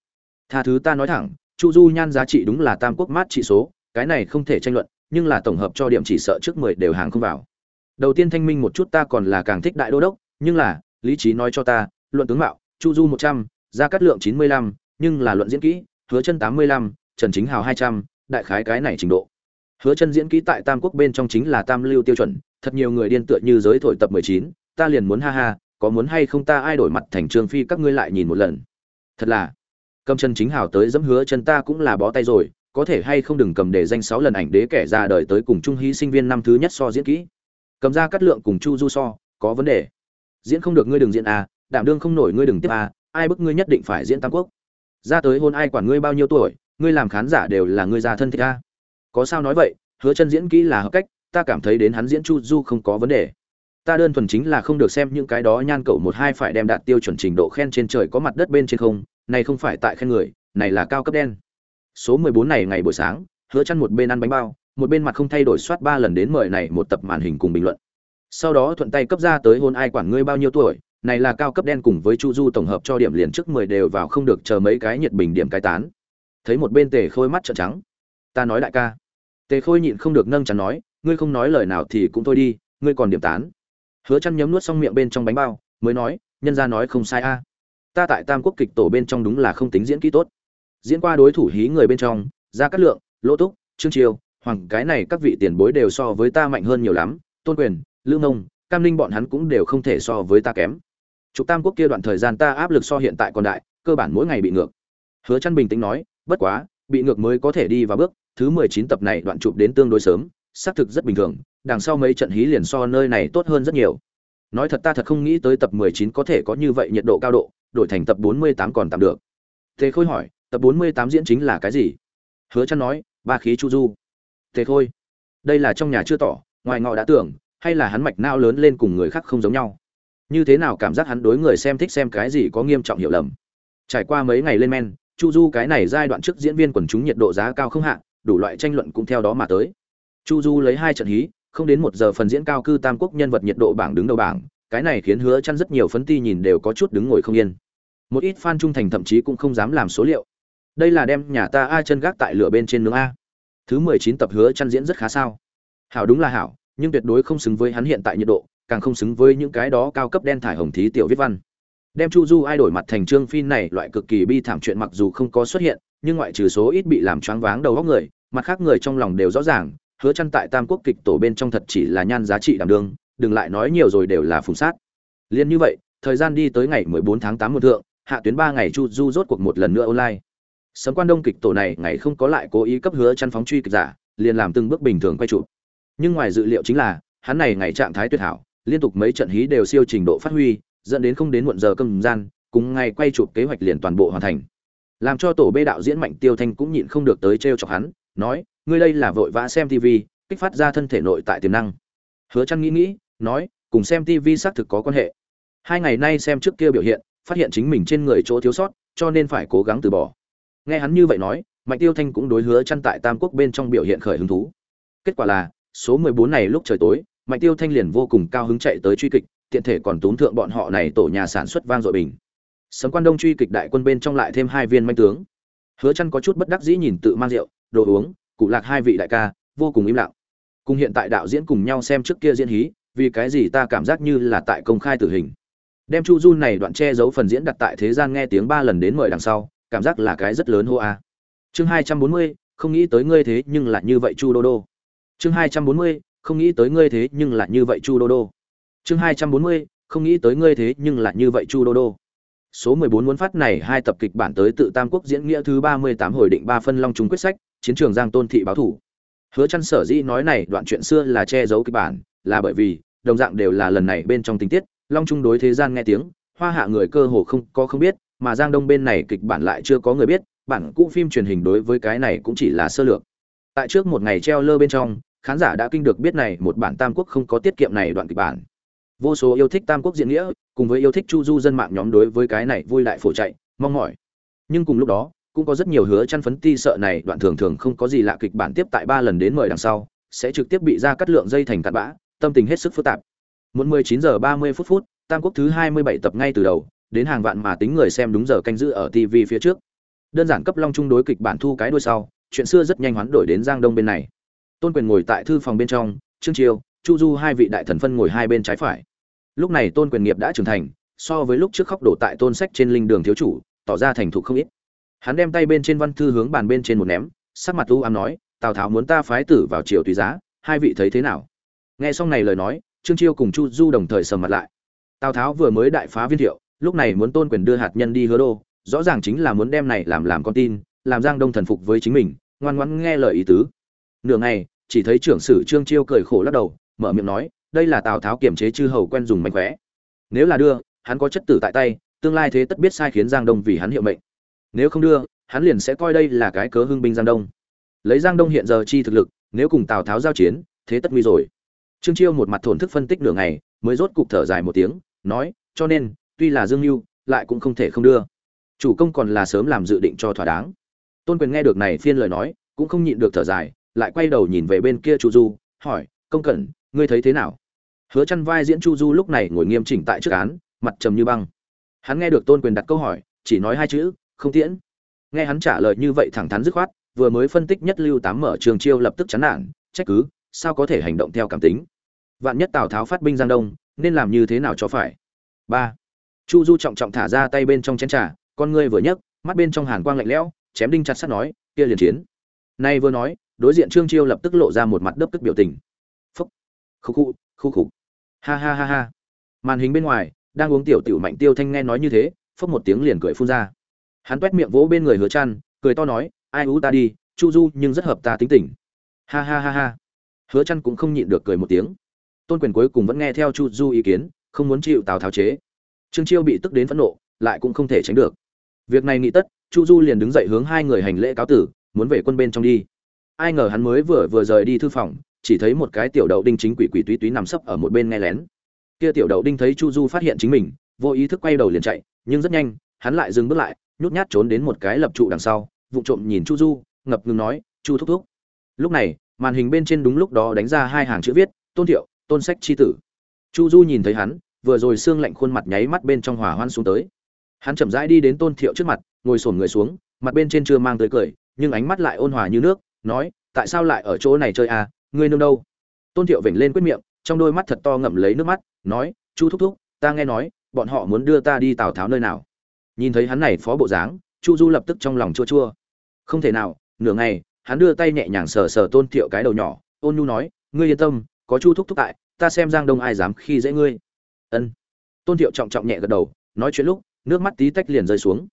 Tha thứ ta nói thẳng, chu du nhan giá trị đúng là tam quốc mát trị số, cái này không thể tranh luận, nhưng là tổng hợp cho điểm chỉ sợ trước mười đều hàng không vào. Đầu tiên thanh minh một chút ta còn là càng thích đại đô đốc, nhưng là, lý trí nói cho ta, luận tướng mạo, chu du một trăm, gia cát lượng chín mươi lăm, nhưng là luận diễn kỹ, hứa chân tám mươi lăm, trần chính hào hai trăm, đại khái cái này trình độ hứa chân diễn kỹ tại tam quốc bên trong chính là tam lưu tiêu chuẩn, thật nhiều người điên tựa như giới thổi tập mười chín, ta liền muốn ha ha, có muốn hay không ta ai đổi mặt thành trương phi các ngươi lại nhìn một lần. Thật là, cầm chân chính hào tới dẫm hứa chân ta cũng là bó tay rồi, có thể hay không đừng cầm để danh sáu lần ảnh đế kẻ ra đời tới cùng trung hy sinh viên năm thứ nhất so diễn kỹ. Cầm ra cắt lượng cùng chu du so, có vấn đề. Diễn không được ngươi đừng diễn à đảm đương không nổi ngươi đừng tiếp à ai bức ngươi nhất định phải diễn tam quốc. Ra tới hôn ai quản ngươi bao nhiêu tuổi, ngươi làm khán giả đều là ngươi già thân thích à có sao nói vậy, hứa chân diễn kỹ là hợp cách, ta cảm thấy đến hắn diễn chu du không có vấn đề. Ta đơn thuần chính là không được xem những cái đó nhan cậu một hai phải đem đạt tiêu chuẩn trình độ khen trên trời có mặt đất bên trên không, này không phải tại khen người, này là cao cấp đen. Số 14 này ngày buổi sáng, hứa chân một bên ăn bánh bao, một bên mặt không thay đổi soát ba lần đến mời này một tập màn hình cùng bình luận. Sau đó thuận tay cấp ra tới hôn ai quản ngươi bao nhiêu tuổi, này là cao cấp đen cùng với chu du tổng hợp cho điểm liền trước mười đều vào không được chờ mấy cái nhiệt bình điểm cái tán. Thấy một bên tề khôi mắt trợn trắng ta nói đại ca. Tề khôi nhịn không được nâng chắn nói ngươi không nói lời nào thì cũng thôi đi ngươi còn điểm tán. Hứa chăn nhấm nuốt xong miệng bên trong bánh bao mới nói nhân gia nói không sai a. Ta tại tam quốc kịch tổ bên trong đúng là không tính diễn kỹ tốt. Diễn qua đối thủ hí người bên trong gia cát lượng lỗ túc trương triều hoàng cái này các vị tiền bối đều so với ta mạnh hơn nhiều lắm tôn quyền lữ nông, cam linh bọn hắn cũng đều không thể so với ta kém. Trục tam quốc kia đoạn thời gian ta áp lực so hiện tại còn đại cơ bản mỗi ngày bị ngược. Hứa chăn bình tĩnh nói bất quá bị ngược mới có thể đi vào bước thứ 19 tập này đoạn chụp đến tương đối sớm, xác thực rất bình thường, đằng sau mấy trận hí liền so nơi này tốt hơn rất nhiều. Nói thật ta thật không nghĩ tới tập 19 có thể có như vậy nhiệt độ cao độ, đổi thành tập 48 còn tạm được. Tề khôi hỏi, tập 48 diễn chính là cái gì? Hứa chân nói, ba khí chu du. Tề khôi, đây là trong nhà chưa tỏ, ngoài ngọ đã tưởng, hay là hắn mạch não lớn lên cùng người khác không giống nhau? Như thế nào cảm giác hắn đối người xem thích xem cái gì có nghiêm trọng hiểu lầm? Trải qua mấy ngày lên men, chu du cái này giai đoạn trước diễn viên quần chúng nhiệt độ giá cao không hạ đủ loại tranh luận cũng theo đó mà tới. Chu du lấy hai trận hí, không đến một giờ phần diễn cao cư tam quốc nhân vật nhiệt độ bảng đứng đầu bảng, cái này khiến hứa chăn rất nhiều phấn ti nhìn đều có chút đứng ngồi không yên. Một ít fan trung thành thậm chí cũng không dám làm số liệu. Đây là đem nhà ta a chân gác tại lửa bên trên nướng a. Thứ 19 tập hứa chăn diễn rất khá sao. Hảo đúng là hảo, nhưng tuyệt đối không xứng với hắn hiện tại nhiệt độ, càng không xứng với những cái đó cao cấp đen thải hồng thí tiểu viết văn. Đem chu du ai đổi mặt thành trương phi này loại cực kỳ bi thảm chuyện mặc dù không có xuất hiện nhưng ngoại trừ số ít bị làm choáng váng đầu óc người, mặt khác người trong lòng đều rõ ràng, hứa chăn tại tam quốc kịch tổ bên trong thật chỉ là nhan giá trị đảm đương, đừng lại nói nhiều rồi đều là phùng sát. Liên như vậy, thời gian đi tới ngày 14 tháng 8 một thượng, hạ tuyến 3 ngày chu du rốt cuộc một lần nữa online. Sấm quan đông kịch tổ này ngày không có lại cố ý cấp hứa chăn phóng truy kịch giả, liền làm từng bước bình thường quay chụp. Nhưng ngoài dự liệu chính là, hắn này ngày trạng thái tuyệt hảo, liên tục mấy trận hí đều siêu trình độ phát huy, dẫn đến không đến muộn giờ cơm gian, cùng ngày quay chụp kế hoạch liền toàn bộ hoàn thành làm cho tổ bê đạo diễn mạnh tiêu thanh cũng nhịn không được tới trêu chọc hắn, nói, ngươi đây là vội vã xem tv kích phát ra thân thể nội tại tiềm năng. Hứa chăn nghĩ nghĩ, nói, cùng xem tv xác thực có quan hệ. Hai ngày nay xem trước kia biểu hiện, phát hiện chính mình trên người chỗ thiếu sót, cho nên phải cố gắng từ bỏ. Nghe hắn như vậy nói, mạnh tiêu thanh cũng đối hứa chăn tại tam quốc bên trong biểu hiện khởi hứng thú. Kết quả là, số 14 này lúc trời tối, mạnh tiêu thanh liền vô cùng cao hứng chạy tới truy kịch, tiện thể còn tốn thượng bọn họ này tổ nhà sản xuất vang dội bình sấm quan đông truy kịch đại quân bên trong lại thêm hai viên manh tướng. Hứa chăn có chút bất đắc dĩ nhìn tự mang rượu, đồ uống, cụ lạc hai vị đại ca, vô cùng im lặng. Cùng hiện tại đạo diễn cùng nhau xem trước kia diễn hí, vì cái gì ta cảm giác như là tại công khai tử hình. Đem chu du này đoạn che giấu phần diễn đặt tại thế gian nghe tiếng ba lần đến mời đằng sau, cảm giác là cái rất lớn hô a. Chương hai trăm bốn mươi, không nghĩ tới ngươi thế nhưng lại như vậy chu đô đô. Chương hai trăm bốn mươi, không nghĩ tới ngươi thế nhưng lại như vậy chu đô đô. Chương hai trăm bốn mươi, không nghĩ tới ngươi thế nhưng lại như vậy chu đô đô số mười bốn muốn phát này hai tập kịch bản tới tự tam quốc diễn nghĩa thứ ba mươi tám hồi định ba phân long trung quyết sách, chiến trường giang tôn thị báo thủ. Hứa Chân sở dĩ nói này, đoạn chuyện xưa là che giấu kịch bản, là bởi vì, đồng dạng đều là lần này bên trong tình tiết, long trung đối thế gian nghe tiếng, hoa hạ người cơ hồ không có không biết, mà giang đông bên này kịch bản lại chưa có người biết, bản cũ phim truyền hình đối với cái này cũng chỉ là sơ lược. Tại trước một ngày treo lơ bên trong, khán giả đã kinh được biết này, một bản tam quốc không có tiết kiệm này đoạn kịch bản. Vô số yêu thích tam quốc diễn nghĩa cùng với yêu thích chu du dân mạng nhóm đối với cái này vui lại phổ chạy, mong mỏi. Nhưng cùng lúc đó, cũng có rất nhiều hứa chăn phấn ti sợ này đoạn thường thường không có gì lạ kịch bản tiếp tại ba lần đến mời đằng sau, sẽ trực tiếp bị ra cắt lượng dây thành cặn bã, tâm tình hết sức phức tạp. Muốn 19 giờ 30 phút phút, tam quốc thứ 27 tập ngay từ đầu, đến hàng vạn mà tính người xem đúng giờ canh giữ ở tv phía trước. Đơn giản cấp long trung đối kịch bản thu cái đuôi sau, chuyện xưa rất nhanh hoán đổi đến giang đông bên này. Tôn quyền ngồi tại thư phòng bên trong, trương chiêu, chu du hai vị đại thần phân ngồi hai bên trái phải lúc này tôn quyền nghiệp đã trưởng thành, so với lúc trước khóc đổ tại tôn sách trên linh đường thiếu chủ, tỏ ra thành thục không ít. Hắn đem tay bên trên văn thư hướng bàn bên trên một ném, sắc mặt u ám nói, tào tháo muốn ta phái tử vào triều tùy giá, hai vị thấy thế nào? Nghe xong này lời nói, trương chiêu cùng chu du đồng thời sầm mặt lại. Tào tháo vừa mới đại phá viên thiệu, lúc này muốn tôn quyền đưa hạt nhân đi hứa đô, rõ ràng chính là muốn đem này làm làm con tin, làm giang đông thần phục với chính mình, ngoan ngoãn nghe lời ý tứ. Nửa ngày, chỉ thấy trưởng sử trương chiêu cười khổ lắc đầu, mở miệng nói đây là tào tháo kiềm chế chư hầu quen dùng mánh khóe. Nếu là đưa, hắn có chất tử tại tay, tương lai thế tất biết sai khiến giang đông vì hắn hiệu mệnh. Nếu không đưa, hắn liền sẽ coi đây là cái cớ hưng binh giang đông. Lấy giang đông hiện giờ chi thực lực, nếu cùng tào tháo giao chiến, thế tất nguy rồi. Trương chiêu một mặt thổn thức phân tích nửa ngày, mới rốt cục thở dài một tiếng, nói, cho nên, tuy là dương mưu lại cũng không thể không đưa. Chủ công còn là sớm làm dự định cho thỏa đáng. Tôn quyền nghe được này phiên lời nói, cũng không nhịn được thở dài, lại quay đầu nhìn về bên kia chu du, hỏi, công cẩn, ngươi thấy thế nào? Hứa chăn vai diễn chu du lúc này ngồi nghiêm chỉnh tại trước án, mặt trầm như băng. Hắn nghe được tôn quyền đặt câu hỏi, chỉ nói hai chữ, không tiễn. Nghe hắn trả lời như vậy thẳng thắn dứt khoát, vừa mới phân tích nhất lưu tám mở trường chiêu lập tức chán nản, trách cứ, sao có thể hành động theo cảm tính? Vạn nhất tào tháo phát binh giang đông, nên làm như thế nào cho phải? Ba. Chu du trọng trọng thả ra tay bên trong chén trà, con ngươi vừa nhấc, mắt bên trong hàn quang lạnh lẽo, chém đinh chặt sắt nói, kia liền chiến. Nay vừa nói, đối diện trương chiêu lập tức lộ ra một mặt đớp tức biểu tình. Phúc. Khúc khụ khu khục ha ha ha ha. Màn hình bên ngoài đang uống tiểu tiểu mạnh tiêu thanh nghe nói như thế phốc một tiếng liền cười phun ra. Hắn quét miệng vỗ bên người hứa Trăn, cười to nói ai ú ta đi chu du nhưng rất hợp ta tính tình. Ha ha ha ha. Hứa Trăn cũng không nhịn được cười một tiếng. Tôn quyền cuối cùng vẫn nghe theo chu du ý kiến không muốn chịu tào tháo chế. Trương chiêu bị tức đến phẫn nộ lại cũng không thể tránh được. Việc này nghĩ tất chu du liền đứng dậy hướng hai người hành lễ cáo tử muốn về quân bên trong đi. Ai ngờ hắn mới vừa vừa rời đi thư phòng chỉ thấy một cái tiểu đậu đinh chính quỷ quỷ túy túy nằm sấp ở một bên nghe lén. Kia tiểu đậu đinh thấy chu du phát hiện chính mình, vô ý thức quay đầu liền chạy, nhưng rất nhanh, hắn lại dừng bước lại, nhút nhát trốn đến một cái lập trụ đằng sau vụ trộm nhìn chu du, ngập ngừng nói, chu thúc thúc. Lúc này, màn hình bên trên đúng lúc đó đánh ra hai hàng chữ viết, tôn thiệu, tôn sách chi tử. Chu du nhìn thấy hắn, vừa rồi xương lạnh khuôn mặt nháy mắt bên trong hỏa hoan xuống tới. Hắn chậm rãi đi đến tôn thiệu trước mặt, ngồi sổn người xuống, mặt bên trên chưa mang tới cười, nhưng ánh mắt lại ôn hòa như nước, nói, tại sao lại ở chỗ này chơi à? Ngươi nương đâu? Tôn thiệu vểnh lên quyết miệng, trong đôi mắt thật to ngậm lấy nước mắt, nói, chu thúc thúc, ta nghe nói, bọn họ muốn đưa ta đi tào tháo nơi nào? Nhìn thấy hắn này phó bộ dáng, chu du lập tức trong lòng chua chua. Không thể nào, nửa ngày, hắn đưa tay nhẹ nhàng sờ sờ tôn thiệu cái đầu nhỏ, ôn nhu nói, ngươi yên tâm, có chu thúc thúc tại, ta xem giang đông ai dám khi dễ ngươi. Ân. Tôn thiệu trọng trọng nhẹ gật đầu, nói chuyện lúc, nước mắt tí tách liền rơi xuống.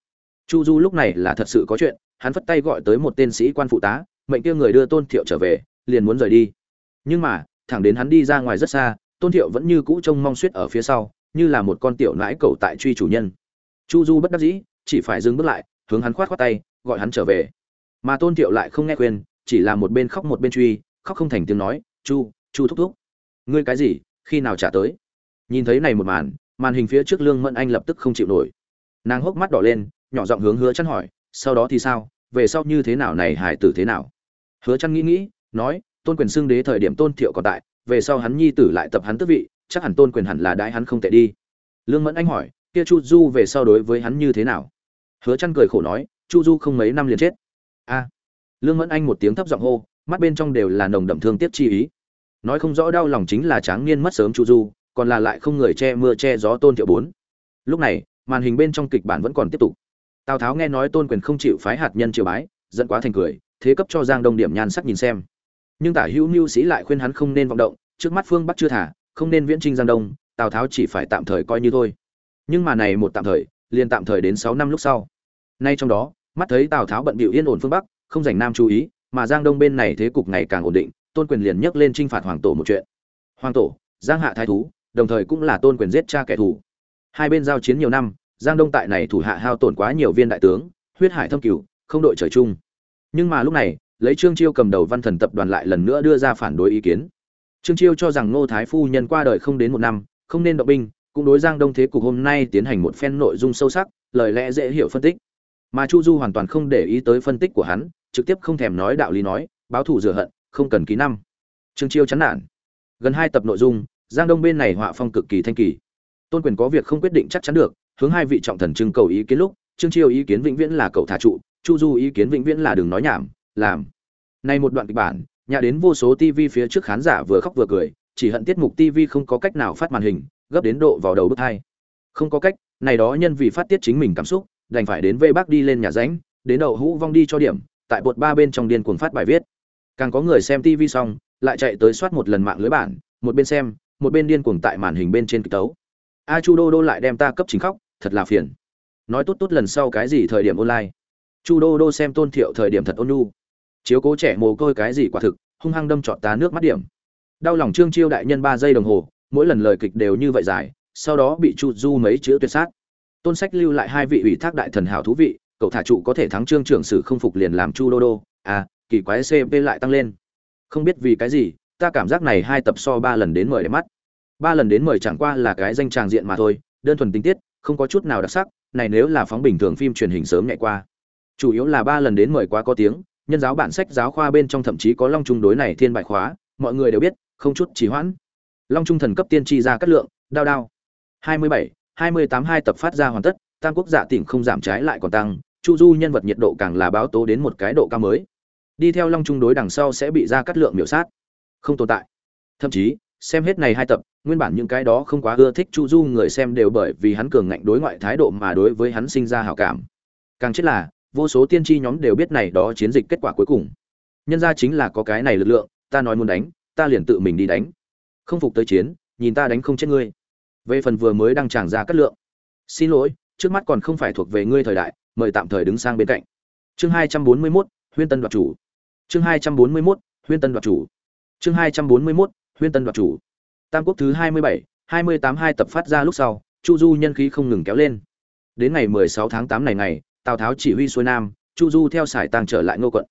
Chu du lúc này là thật sự có chuyện, hắn phất tay gọi tới một tên sĩ quan phụ tá, mệnh kia người đưa tôn thiệu trở về liền muốn rời đi. Nhưng mà, thẳng đến hắn đi ra ngoài rất xa, tôn thiệu vẫn như cũ trông mong suýt ở phía sau, như là một con tiểu nãi cầu tại truy chủ nhân. Chu du bất đắc dĩ, chỉ phải dừng bước lại, hướng hắn khoát khoát tay, gọi hắn trở về. Mà tôn thiệu lại không nghe khuyên, chỉ là một bên khóc một bên truy, khóc không thành tiếng nói, chu chu thúc thúc, ngươi cái gì, khi nào trả tới? Nhìn thấy này một màn màn hình phía trước lương mẫn anh lập tức không chịu nổi. Nàng hốc mắt đỏ lên, nhỏ giọng hướng hứa chăn hỏi, sau đó thì sao? Về sau như thế nào này, hải tử thế nào? Hứa chăn nghĩ nghĩ nói, tôn quyền xưng đế thời điểm tôn thiệu còn tại, về sau hắn nhi tử lại tập hắn tước vị, chắc hẳn tôn quyền hẳn là đãi hắn không tệ đi. Lương mẫn anh hỏi, kia chu du về sau đối với hắn như thế nào? Hứa chăn cười khổ nói, chu du không mấy năm liền chết. A. Lương mẫn anh một tiếng thấp giọng hô, mắt bên trong đều là nồng đậm thương tiếc chi ý. Nói không rõ đau lòng chính là tráng niên mất sớm chu du, còn là lại không người che mưa che gió tôn thiệu bốn. Lúc này, màn hình bên trong kịch bản vẫn còn tiếp tục. Tào tháo nghe nói tôn quyền không chịu phái hạt nhân triều bái dẫn quá thành cười, thế cấp cho giang đông điểm nhan sắc nhìn xem nhưng tả hữu mưu sĩ lại khuyên hắn không nên vọng động, trước mắt phương bắc chưa thả, không nên viễn trinh giang đông, tào tháo chỉ phải tạm thời coi như thôi. Nhưng mà này một tạm thời, liền tạm thời đến sáu năm lúc sau. Nay trong đó, mắt thấy tào tháo bận bịu yên ổn phương bắc, không dành nam chú ý, mà giang đông bên này thế cục ngày càng ổn định, tôn quyền liền nhấc lên trinh phạt hoàng tổ một chuyện. Hoàng tổ, giang hạ thái thú, đồng thời cũng là tôn quyền giết cha kẻ thù. Hai bên giao chiến nhiều năm, giang đông tại này thủ hạ hao tổn quá nhiều viên đại tướng, huyết hải thâm cửu, không đội trời chung. Nhưng mà lúc này lấy trương chiêu cầm đầu văn thần tập đoàn lại lần nữa đưa ra phản đối ý kiến. Trương chiêu cho rằng ngô thái phu nhân qua đời không đến một năm, không nên động binh, cũng đối giang đông thế cục hôm nay tiến hành một phen nội dung sâu sắc, lời lẽ dễ hiểu phân tích. Mà chu du hoàn toàn không để ý tới phân tích của hắn, trực tiếp không thèm nói đạo lý nói, báo thù rửa hận, không cần ký năm. Trương chiêu chán nản. Gần hai tập nội dung, giang đông bên này họa phong cực kỳ thanh kỳ. Tôn quyền có việc không quyết định chắc chắn được, hướng hai vị trọng thần trưng cầu ý kiến lúc, trương chiêu ý kiến vĩnh viễn là cậu thả trụ, chu du ý kiến vĩnh viễn là đừng nói nhảm làm. Nay một đoạn kịch bản nhà đến vô số tv phía trước khán giả vừa khóc vừa cười, chỉ hận tiết mục tv không có cách nào phát màn hình, gấp đến độ vào đầu bước hai. Không có cách, này đó nhân vì phát tiết chính mình cảm xúc, đành phải đến vây bác đi lên nhà ránh, đến đầu hũ vong đi cho điểm, tại bột ba bên trong điên cuồng phát bài viết. Càng có người xem tv xong, lại chạy tới soát một lần mạng lưới bản, một bên xem, một bên điên cuồng tại màn hình bên trên kịch tấu. A chu đô đô lại đem ta cấp chính khóc, thật là phiền. Nói tốt tốt lần sau cái gì thời điểm online. Chu đô đô xem tôn thiệu thời điểm thật ôn nhu chiếu cố trẻ mồ côi cái gì quả thực, hung hăng đâm trọt ta nước mắt điểm. Đau lòng trương chiêu đại nhân ba giây đồng hồ, mỗi lần lời kịch đều như vậy dài, sau đó bị chu du mấy chữ tuyệt sát. Tôn sách lưu lại hai vị ủy thác đại thần hảo thú vị, cậu thả trụ có thể thắng trương trưởng sử không phục liền làm chu đô đô. À kỳ quái cp lại tăng lên. Không biết vì cái gì, ta cảm giác này hai tập so ba lần đến mời để mắt. Ba lần đến mời chẳng qua là cái danh tràng diện mà thôi, đơn thuần tình tiết, không có chút nào đặc sắc, này nếu là phóng bình thường phim truyền hình sớm nhạy qua. Chủ yếu là ba lần đến mời quá có tiếng nhân giáo bản sách giáo khoa bên trong thậm chí có long trung đối này thiên bài khóa, mọi người đều biết, không chút trì hoãn. Long trung thần cấp tiên tri ra cắt lượng, đao đao. Hai mươi bảy, hai mươi tám, hai tập phát ra hoàn tất, tam quốc giả tỉnh không giảm trái lại còn tăng, chu du nhân vật nhiệt độ càng là báo tố đến một cái độ cao mới. Đi theo long trung đối đằng sau sẽ bị ra cắt lượng miểu sát. Không tồn tại. Thậm chí, xem hết này hai tập, nguyên bản những cái đó không quá ưa thích chu du người xem đều bởi vì hắn cường ngạnh đối ngoại thái độ mà đối với hắn sinh ra hảo cảm. Càng chết là vô số tiên tri nhóm đều biết này đó chiến dịch kết quả cuối cùng. Nhân ra chính là có cái này lực lượng ta nói muốn đánh ta liền tự mình đi đánh. Không phục tới chiến nhìn ta đánh không chết ngươi. Về phần vừa mới đăng tràng ra cắt lượng. Xin lỗi trước mắt còn không phải thuộc về ngươi thời đại mời tạm thời đứng sang bên cạnh. Chương hai trăm bốn mươi 241, huyên tân đoạt chủ. Chương hai trăm bốn mươi 241, huyên tân đoạt chủ. Chương hai trăm bốn mươi 241, huyên tân đoạt chủ. Tam quốc thứ hai mươi bảy hai mươi tám hai tập phát ra lúc sau chu du nhân khí không ngừng kéo lên. Đến ngày mười sáu tháng tám này ngày tào tháo chỉ huy xuôi nam chu du theo sải tăng trở lại ngô quận.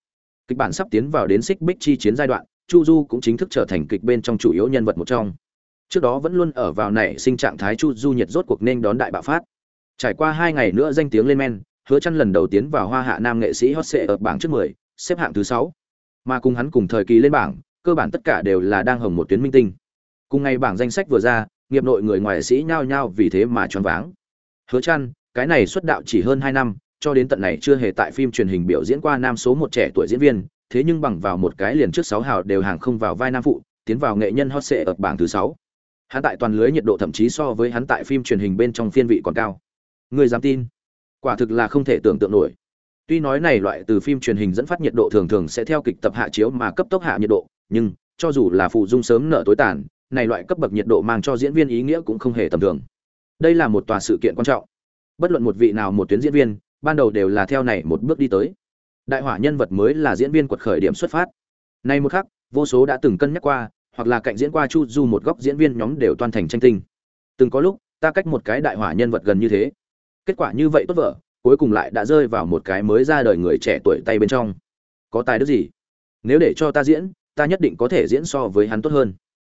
Kịch bản sắp tiến vào đến xích bích chi chiến giai đoạn chu du cũng chính thức trở thành kịch bên trong chủ yếu nhân vật một trong. Trước đó vẫn luôn ở vào nảy sinh trạng thái chu du nhiệt rốt cuộc nên đón đại bạo phát. Trải qua hai ngày nữa danh tiếng lên men hứa chăn lần đầu tiến vào hoa hạ nam nghệ sĩ hot sệ ở bảng trước 10, xếp hạng thứ 6. mà cùng hắn cùng thời kỳ lên bảng cơ bản tất cả đều là đang hồng một tuyến minh tinh. Cùng ngày bảng danh sách vừa ra nghiệp nội người ngoài sĩ nhao nhao vì thế mà choáng váng. Hứa chăn cái này xuất đạo chỉ hơn 2 năm cho đến tận này chưa hề tại phim truyền hình biểu diễn qua nam số một trẻ tuổi diễn viên, thế nhưng bằng vào một cái liền trước sáu hào đều hàng không vào vai nam phụ, tiến vào nghệ nhân hot sệ ở bảng thứ sáu. Hắn tại toàn lưới nhiệt độ thậm chí so với hắn tại phim truyền hình bên trong phiên vị còn cao. Người dám tin? Quả thực là không thể tưởng tượng nổi. Tuy nói này loại từ phim truyền hình dẫn phát nhiệt độ thường thường sẽ theo kịch tập hạ chiếu mà cấp tốc hạ nhiệt độ, nhưng, cho dù là phụ dung sớm nợ tối tàn, này loại cấp bậc nhiệt độ mang cho diễn viên ý nghĩa cũng không hề tầm thường. Đây là một tòa sự kiện quan trọng. Bất luận một vị nào một tuyến diễn viên ban đầu đều là theo này một bước đi tới. Đại hỏa nhân vật mới là diễn viên quật khởi điểm xuất phát. Nay một khắc, vô số đã từng cân nhắc qua, hoặc là cạnh diễn qua chu du một góc diễn viên nhóm đều toàn thành tranh tinh. Từng có lúc, ta cách một cái đại hỏa nhân vật gần như thế. Kết quả như vậy tốt vợ, cuối cùng lại đã rơi vào một cái mới ra đời người trẻ tuổi tay bên trong. Có tài đức gì? Nếu để cho ta diễn, ta nhất định có thể diễn so với hắn tốt hơn.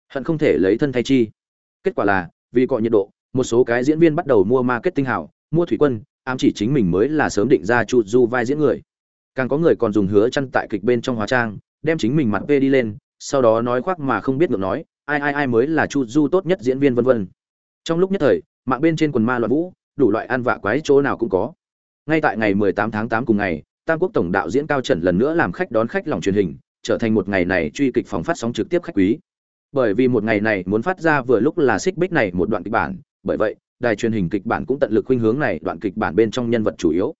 Hận không thể lấy thân thay chi. Kết quả là, vì cọ nhiệt độ, một số cái diễn viên bắt đầu mua marketing hảo, mua thủy quân ám chỉ chính mình mới là sớm định ra chu du vai diễn người. Càng có người còn dùng hứa chăn tại kịch bên trong hóa trang, đem chính mình mặt vê đi lên, sau đó nói khoác mà không biết ngược nói, ai ai ai mới là chu du tốt nhất diễn viên vân vân. Trong lúc nhất thời, mạng bên trên quần ma loạn vũ, đủ loại ăn vạ quái chỗ nào cũng có. Ngay tại ngày 18 tháng 8 cùng ngày, tam quốc tổng đạo diễn cao trần lần nữa làm khách đón khách lòng truyền hình, trở thành một ngày này truy kịch phòng phát sóng trực tiếp khách quý. Bởi vì một ngày này muốn phát ra vừa lúc là xích bích này một đoạn kịch bản, bởi vậy đài truyền hình kịch bản cũng tận lực khuynh hướng này, đoạn kịch bản bên trong nhân vật chủ yếu.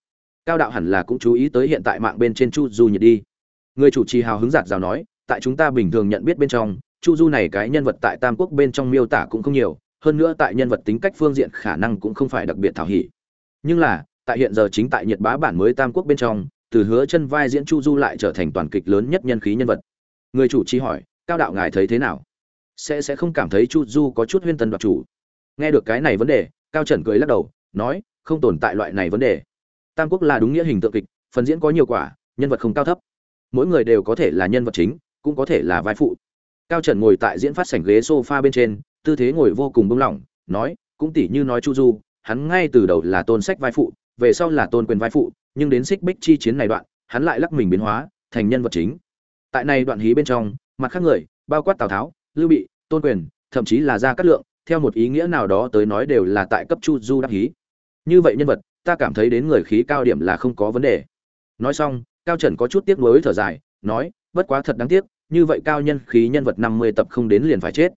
Cao đạo hẳn là cũng chú ý tới hiện tại mạng bên trên chu du nhiệt đi. Người chủ trì hào hứng giạt rào nói, tại chúng ta bình thường nhận biết bên trong, chu du này cái nhân vật tại tam quốc bên trong miêu tả cũng không nhiều, hơn nữa tại nhân vật tính cách phương diện khả năng cũng không phải đặc biệt thảo hỉ. Nhưng là, tại hiện giờ chính tại nhiệt bá bản mới tam quốc bên trong, từ hứa chân vai diễn chu du lại trở thành toàn kịch lớn nhất nhân khí nhân vật. Người chủ trì hỏi, cao đạo ngài thấy thế nào? Sẽ sẽ không cảm thấy chu du có chút huyên tân đoạt chủ nghe được cái này vấn đề, cao trần cười lắc đầu, nói, không tồn tại loại này vấn đề. Tam quốc là đúng nghĩa hình tượng kịch, phần diễn có nhiều quả, nhân vật không cao thấp. Mỗi người đều có thể là nhân vật chính, cũng có thể là vai phụ. Cao trần ngồi tại diễn phát sảnh ghế sofa bên trên, tư thế ngồi vô cùng bông lỏng, nói, cũng tỉ như nói chu du, hắn ngay từ đầu là tôn sách vai phụ, về sau là tôn quyền vai phụ, nhưng đến xích bích chi chiến này đoạn, hắn lại lắc mình biến hóa, thành nhân vật chính. Tại này đoạn hí bên trong, mặt khác người, bao quát tào tháo, lưu bị, tôn quyền, thậm chí là gia cát lượng theo một ý nghĩa nào đó tới nói đều là tại cấp chu du đắc hí như vậy nhân vật, ta cảm thấy đến người khí cao điểm là không có vấn đề. Nói xong, cao trần có chút tiếc nuối thở dài, nói, bất quá thật đáng tiếc, như vậy cao nhân khí nhân vật năm mươi tập không đến liền phải chết.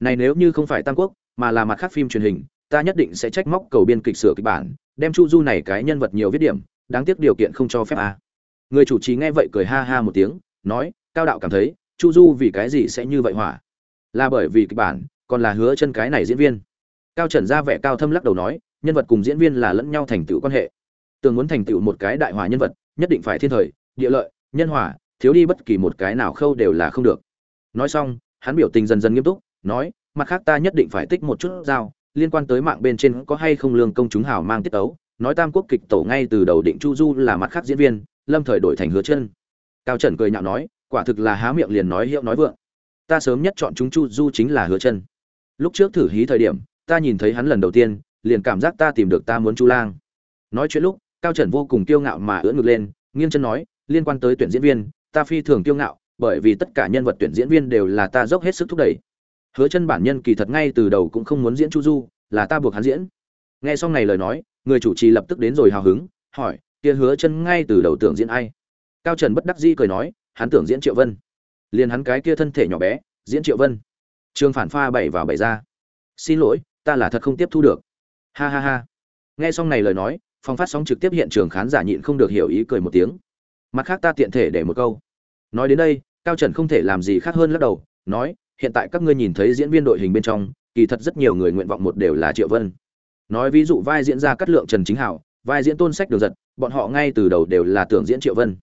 Này nếu như không phải tam quốc, mà là mặt khác phim truyền hình, ta nhất định sẽ trách móc cầu biên kịch sửa kịch bản, đem chu du này cái nhân vật nhiều viết điểm, đáng tiếc điều kiện không cho phép à. người chủ trì nghe vậy cười ha ha một tiếng, nói, cao đạo cảm thấy, chu du vì cái gì sẽ như vậy hỏa? Là bởi vì kịch bản còn là hứa chân cái này diễn viên. Cao trần ra vẻ cao thâm lắc đầu nói, nhân vật cùng diễn viên là lẫn nhau thành tựu quan hệ. Tường muốn thành tựu một cái đại hòa nhân vật, nhất định phải thiên thời, địa lợi, nhân hòa, thiếu đi bất kỳ một cái nào khâu đều là không được. Nói xong, hắn biểu tình dần dần nghiêm túc, nói, mặt khác ta nhất định phải tích một chút dao, liên quan tới mạng bên trên có hay không lương công chúng hào mang tiết tấu, nói tam quốc kịch tổ ngay từ đầu định chu du là mặt khác diễn viên, lâm thời đổi thành hứa chân. Cao trần cười nhạo nói, quả thực là há miệng liền nói hiệu nói vượng. Ta sớm nhất chọn chúng chu du chính là hứa chân lúc trước thử hí thời điểm, ta nhìn thấy hắn lần đầu tiên, liền cảm giác ta tìm được ta muốn chu lang. Nói chuyện lúc, cao trần vô cùng kiêu ngạo mà ưỡn ngực lên, nghiêng chân nói, liên quan tới tuyển diễn viên, ta phi thường kiêu ngạo, bởi vì tất cả nhân vật tuyển diễn viên đều là ta dốc hết sức thúc đẩy. Hứa chân bản nhân kỳ thật ngay từ đầu cũng không muốn diễn chu du, là ta buộc hắn diễn. Nghe xong này lời nói, người chủ trì lập tức đến rồi hào hứng, hỏi, kia hứa chân ngay từ đầu tưởng diễn ai? Cao trần bất đắc dĩ cười nói, hắn tưởng diễn triệu vân. Liền hắn cái kia thân thể nhỏ bé, diễn triệu vân trường phản pha bảy vào bảy ra. Xin lỗi, ta là thật không tiếp thu được. Ha ha ha. Nghe xong này lời nói, phòng phát sóng trực tiếp hiện trường khán giả nhịn không được hiểu ý cười một tiếng. Mặt khác ta tiện thể để một câu. Nói đến đây, cao trần không thể làm gì khác hơn lắc đầu, nói, hiện tại các ngươi nhìn thấy diễn viên đội hình bên trong, kỳ thật rất nhiều người nguyện vọng một đều là triệu vân. Nói ví dụ vai diễn ra cắt lượng trần chính hảo, vai diễn tôn sách đường giật, bọn họ ngay từ đầu đều là tưởng diễn triệu vân.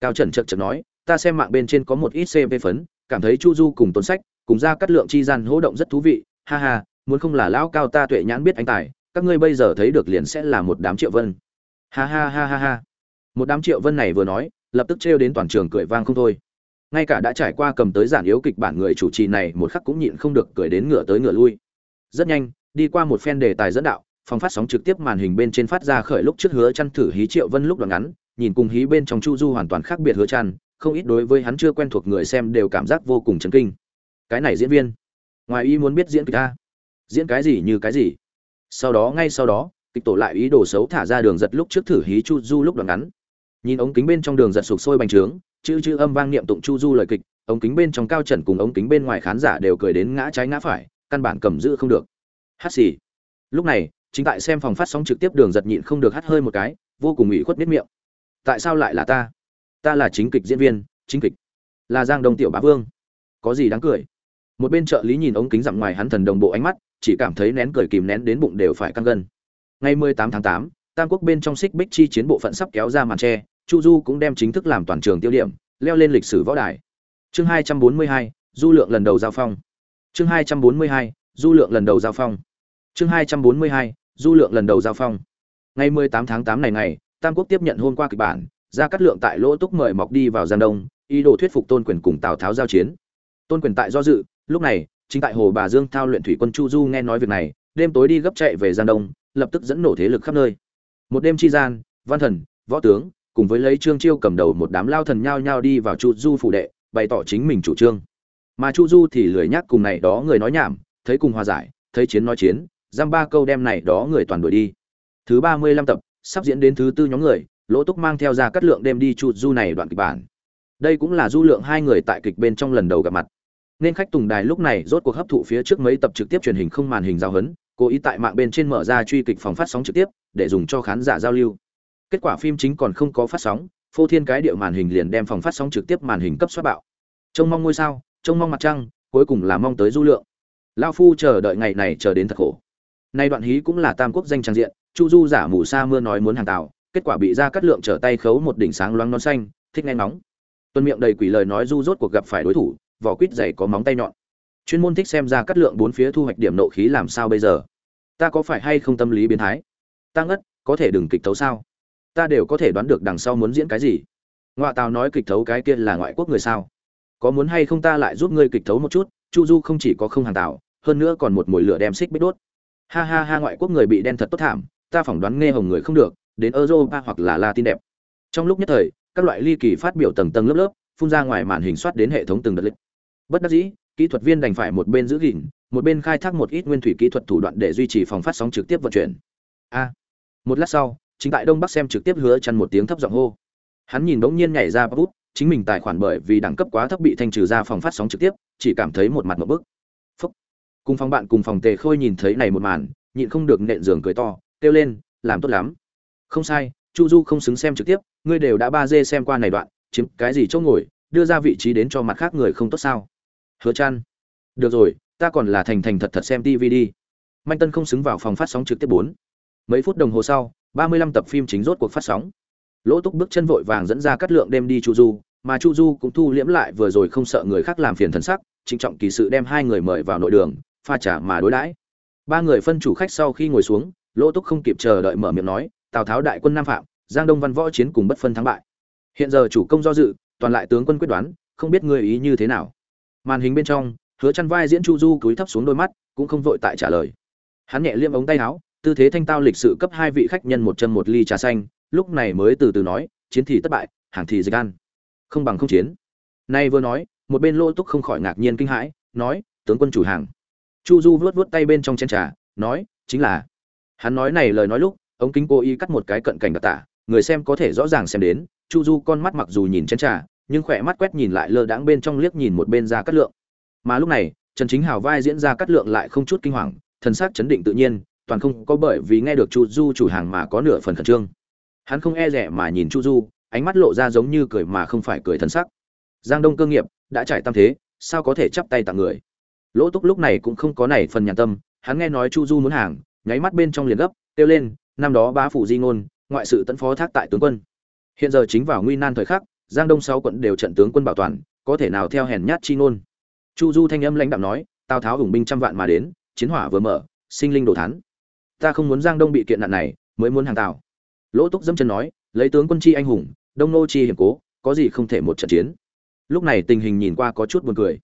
Cao trần chật chật nói, ta xem mạng bên trên có một ít cv phấn, cảm thấy chu du cùng tôn sách cùng ra cắt lượng chi gian hỗ động rất thú vị. Ha ha, muốn không là lão cao ta tuệ nhãn biết anh tài, các ngươi bây giờ thấy được liền sẽ là một đám triệu vân. Ha ha ha ha ha. Một đám triệu vân này vừa nói, lập tức trêu đến toàn trường cười vang không thôi. Ngay cả đã trải qua cầm tới giản yếu kịch bản người chủ trì này, một khắc cũng nhịn không được cười đến ngửa tới ngửa lui. Rất nhanh, đi qua một phen đề tài dẫn đạo, phòng phát sóng trực tiếp màn hình bên trên phát ra khởi lúc trước hứa chăn thử hí triệu vân lúc đoạn ngắn, nhìn cùng hí bên trong chu du hoàn toàn khác biệt hứa chăn, không ít đối với hắn chưa quen thuộc người xem đều cảm giác vô cùng chấn kinh cái này diễn viên. Ngoài ý muốn biết diễn kịch ta diễn cái gì như cái gì. Sau đó, ngay sau đó, kịch tổ lại ý đồ xấu thả ra đường giật lúc trước thử hí chu du lúc đoạn ngắn. Nhìn ống kính bên trong đường giật sụp sôi bành trướng, chữ chữ âm vang niệm tụng chu du lời kịch, ống kính bên trong cao trần cùng ống kính bên ngoài khán giả đều cười đến ngã trái ngã phải, căn bản cầm giữ không được. Hát xì. Lúc này, chính tại xem phòng phát sóng trực tiếp đường giật nhịn không được hắt hơi một cái, vô cùng ủy khuất biết miệng. Tại sao lại là ta? Ta là chính kịch diễn viên, chính kịch. Là giang đông tiểu bá vương. Có gì đáng cười? Một bên trợ lý nhìn ống kính dặm ngoài hắn thần đồng bộ ánh mắt chỉ cảm thấy nén cười kìm nén đến bụng đều phải căng gân. Ngày 18 tháng 8, tam quốc bên trong xích bích chi chiến bộ phận sắp kéo ra màn tre chu du cũng đem chính thức làm toàn trường tiêu điểm leo lên lịch sử võ đài. Chương 242, du lượng lần đầu giao phong. Chương 242, du lượng lần đầu giao phong. Chương 242, du lượng lần đầu giao phong. Ngày 18 tháng 8 này ngày tam quốc tiếp nhận hôm qua kịch bản ra cắt lượng tại lỗ túc mời mọc đi vào giang đông ý đồ thuyết phục tôn quyền cùng tào tháo giao chiến. Tôn quyền tại do dự lúc này, chính tại hồ bà dương thao luyện thủy quân chu du nghe nói việc này, đêm tối đi gấp chạy về giang đông, lập tức dẫn nổ thế lực khắp nơi. Một đêm chi gian, văn thần, võ tướng, cùng với lấy trương chiêu cầm đầu một đám lao thần nhao nhao đi vào chu du phủ đệ, bày tỏ chính mình chủ trương. Mà chu du thì lười nhắc cùng này đó người nói nhảm, thấy cùng hòa giải, thấy chiến nói chiến, giam ba câu đem này đó người toàn đuổi đi. Thứ ba mươi lăm tập, sắp diễn đến thứ tư nhóm người, lỗ túc mang theo ra cắt lượng đem đi chu du này đoạn kịch bản. Đây cũng là du lượng hai người tại kịch bên trong lần đầu gặp mặt nên khách tùng đài lúc này rốt cuộc hấp thụ phía trước mấy tập trực tiếp truyền hình không màn hình giao hấn, cố ý tại mạng bên trên mở ra truy kịch phòng phát sóng trực tiếp, để dùng cho khán giả giao lưu. Kết quả phim chính còn không có phát sóng, phô thiên cái điệu màn hình liền đem phòng phát sóng trực tiếp màn hình cấp xoát bạo. Trông mong ngôi sao, trông mong mặt trăng, cuối cùng là mong tới du lượng. Lao phu chờ đợi ngày này chờ đến thật khổ. Nay đoạn hí cũng là tam quốc danh trang diện, chu du giả mù sa mưa nói muốn hàng tạo kết quả bị ra cắt lượng trở tay khấu một đỉnh sáng loáng non xanh, thích nghe nóng tuân miệng đầy quỷ lời nói du rốt cuộc gặp phải đối thủ vỏ quýt dày có móng tay nhọn. Chuyên môn thích xem ra cắt lượng bốn phía thu hoạch điểm nộ khí làm sao bây giờ? Ta có phải hay không tâm lý biến thái? Ta ngất, có thể đừng kịch thấu sao? Ta đều có thể đoán được đằng sau muốn diễn cái gì. Ngoại tào nói kịch thấu cái kia là ngoại quốc người sao? Có muốn hay không ta lại giúp ngươi kịch thấu một chút, chu du không chỉ có không hàng tạo, hơn nữa còn một mồi lửa đem xích bích đốt. Ha ha ha, ngoại quốc người bị đen thật tốt thảm, ta phỏng đoán nghe hồng người không được, đến europa hoặc là latin đẹp. Trong lúc nhất thời, các loại ly kỳ phát biểu tầng tầng lớp lớp, phun ra ngoài màn hình soát đến hệ thống từng đợt lịch bất đắc dĩ, kỹ thuật viên đành phải một bên giữ gìn, một bên khai thác một ít nguyên thủy kỹ thuật thủ đoạn để duy trì phòng phát sóng trực tiếp vận chuyển. A. Một lát sau, chính tại đông bắc xem trực tiếp hứa chăn một tiếng thấp giọng hô. Hắn nhìn đống nhiên nhảy ra bút, chính mình tài khoản bởi vì đẳng cấp quá thấp bị thanh trừ ra phòng phát sóng trực tiếp, chỉ cảm thấy một mặt một bức. Phúc. cùng phòng bạn cùng phòng tề khôi nhìn thấy này một màn, nhịn không được nện giường cười to, kêu lên, làm tốt lắm. Không sai, chu du không xứng xem trực tiếp, ngươi đều đã ba dê xem qua này đoạn, chiếm cái gì chỗ ngồi, đưa ra vị trí đến cho mặt khác người không tốt sao? Hứa chan. Được rồi, ta còn là thành thành thật thật xem tv đi. Manh tân không xứng vào phòng phát sóng trực tiếp bốn. Mấy phút đồng hồ sau, ba mươi lăm tập phim chính rốt cuộc phát sóng. Lỗ túc bước chân vội vàng dẫn ra cắt lượng đem đi chu du, mà chu du cũng thu liễm lại vừa rồi không sợ người khác làm phiền thần sắc, trịnh trọng kỳ sự đem hai người mời vào nội đường, pha trả mà đối đãi. Ba người phân chủ khách sau khi ngồi xuống, lỗ túc không kịp chờ đợi mở miệng nói, tào tháo đại quân nam phạm, giang đông văn võ chiến cùng bất phân thắng bại. Hiện giờ chủ công do dự, toàn lại tướng quân quyết đoán, không biết người ý như thế nào màn hình bên trong, hứa chăn vai diễn chu du cúi thấp xuống đôi mắt, cũng không vội tại trả lời. Hắn nhẹ liêm ống tay áo, tư thế thanh tao lịch sự cấp hai vị khách nhân một chân một ly trà xanh, lúc này mới từ từ nói, chiến thì thất bại, hàng thì dịch ăn không bằng không chiến. Nay vừa nói, một bên lô túc không khỏi ngạc nhiên kinh hãi, nói, tướng quân chủ hàng. Chu du vuốt vuốt tay bên trong chén trà, nói, chính là. Hắn nói này lời nói lúc, ống kính cô y cắt một cái cận cảnh đặc tả, người xem có thể rõ ràng xem đến, chu du con mắt mặc dù nhìn chén trà nhưng khỏe mắt quét nhìn lại lơ đãng bên trong liếc nhìn một bên ra cắt lượng. Mà lúc này, trần chính hào vai diễn ra cắt lượng lại không chút kinh hoàng, thần sắc chấn định tự nhiên, toàn không có bởi vì nghe được chu du chủ hàng mà có nửa phần khẩn trương. Hắn không e rẻ mà nhìn chu du, ánh mắt lộ ra giống như cười mà không phải cười thần sắc. Giang đông cơ nghiệp, đã trải tam thế, sao có thể chắp tay tặng người? Lỗ túc lúc này cũng không có này phần nhàn tâm, hắn nghe nói chu du muốn hàng, nháy mắt bên trong liền gấp, kêu lên, năm đó bá phủ di ngôn, ngoại sự tẫn phó thác tại tướng quân. Hiện giờ chính vào nguy nan thời khắc giang đông sáu quận đều trận tướng quân bảo toàn, có thể nào theo hèn nhát chi ngôn? Chu du thanh âm lãnh đạm nói, tào tháo hùng binh trăm vạn mà đến, chiến hỏa vừa mở, sinh linh đồ thán. Ta không muốn giang đông bị kiện nạn này, mới muốn hàng tào. Lỗ túc dâm chân nói, lấy tướng quân chi anh hùng, đông nô chi hiểm cố, có gì không thể một trận chiến. Lúc này tình hình nhìn qua có chút buồn cười.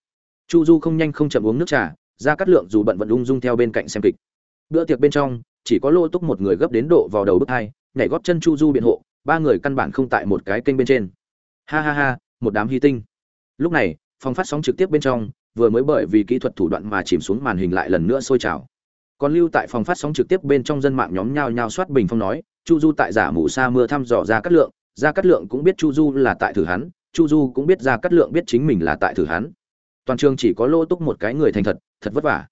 Chu du không nhanh không chậm uống nước trà, ra cắt lượng dù bận vận ung dung theo bên cạnh xem kịch. Bữa tiệc bên trong, chỉ có lỗ túc một người gấp đến độ vào đầu bước hai, nhảy góp chân chu du biện hộ, ba người căn bản không tại một cái kênh bên trên ha ha ha, một đám hy tinh. Lúc này, phòng phát sóng trực tiếp bên trong, vừa mới bởi vì kỹ thuật thủ đoạn mà chìm xuống màn hình lại lần nữa sôi trào. Còn lưu tại phòng phát sóng trực tiếp bên trong dân mạng nhóm nhao nhao soát bình phong nói, chu du tại giả mù sa mưa thăm dò ra cát lượng ra cát lượng cũng biết chu du là tại thử hắn, chu du cũng biết ra cát lượng biết chính mình là tại thử hắn. Toàn trường chỉ có lỗ túc một cái người thành thật thật vất vả.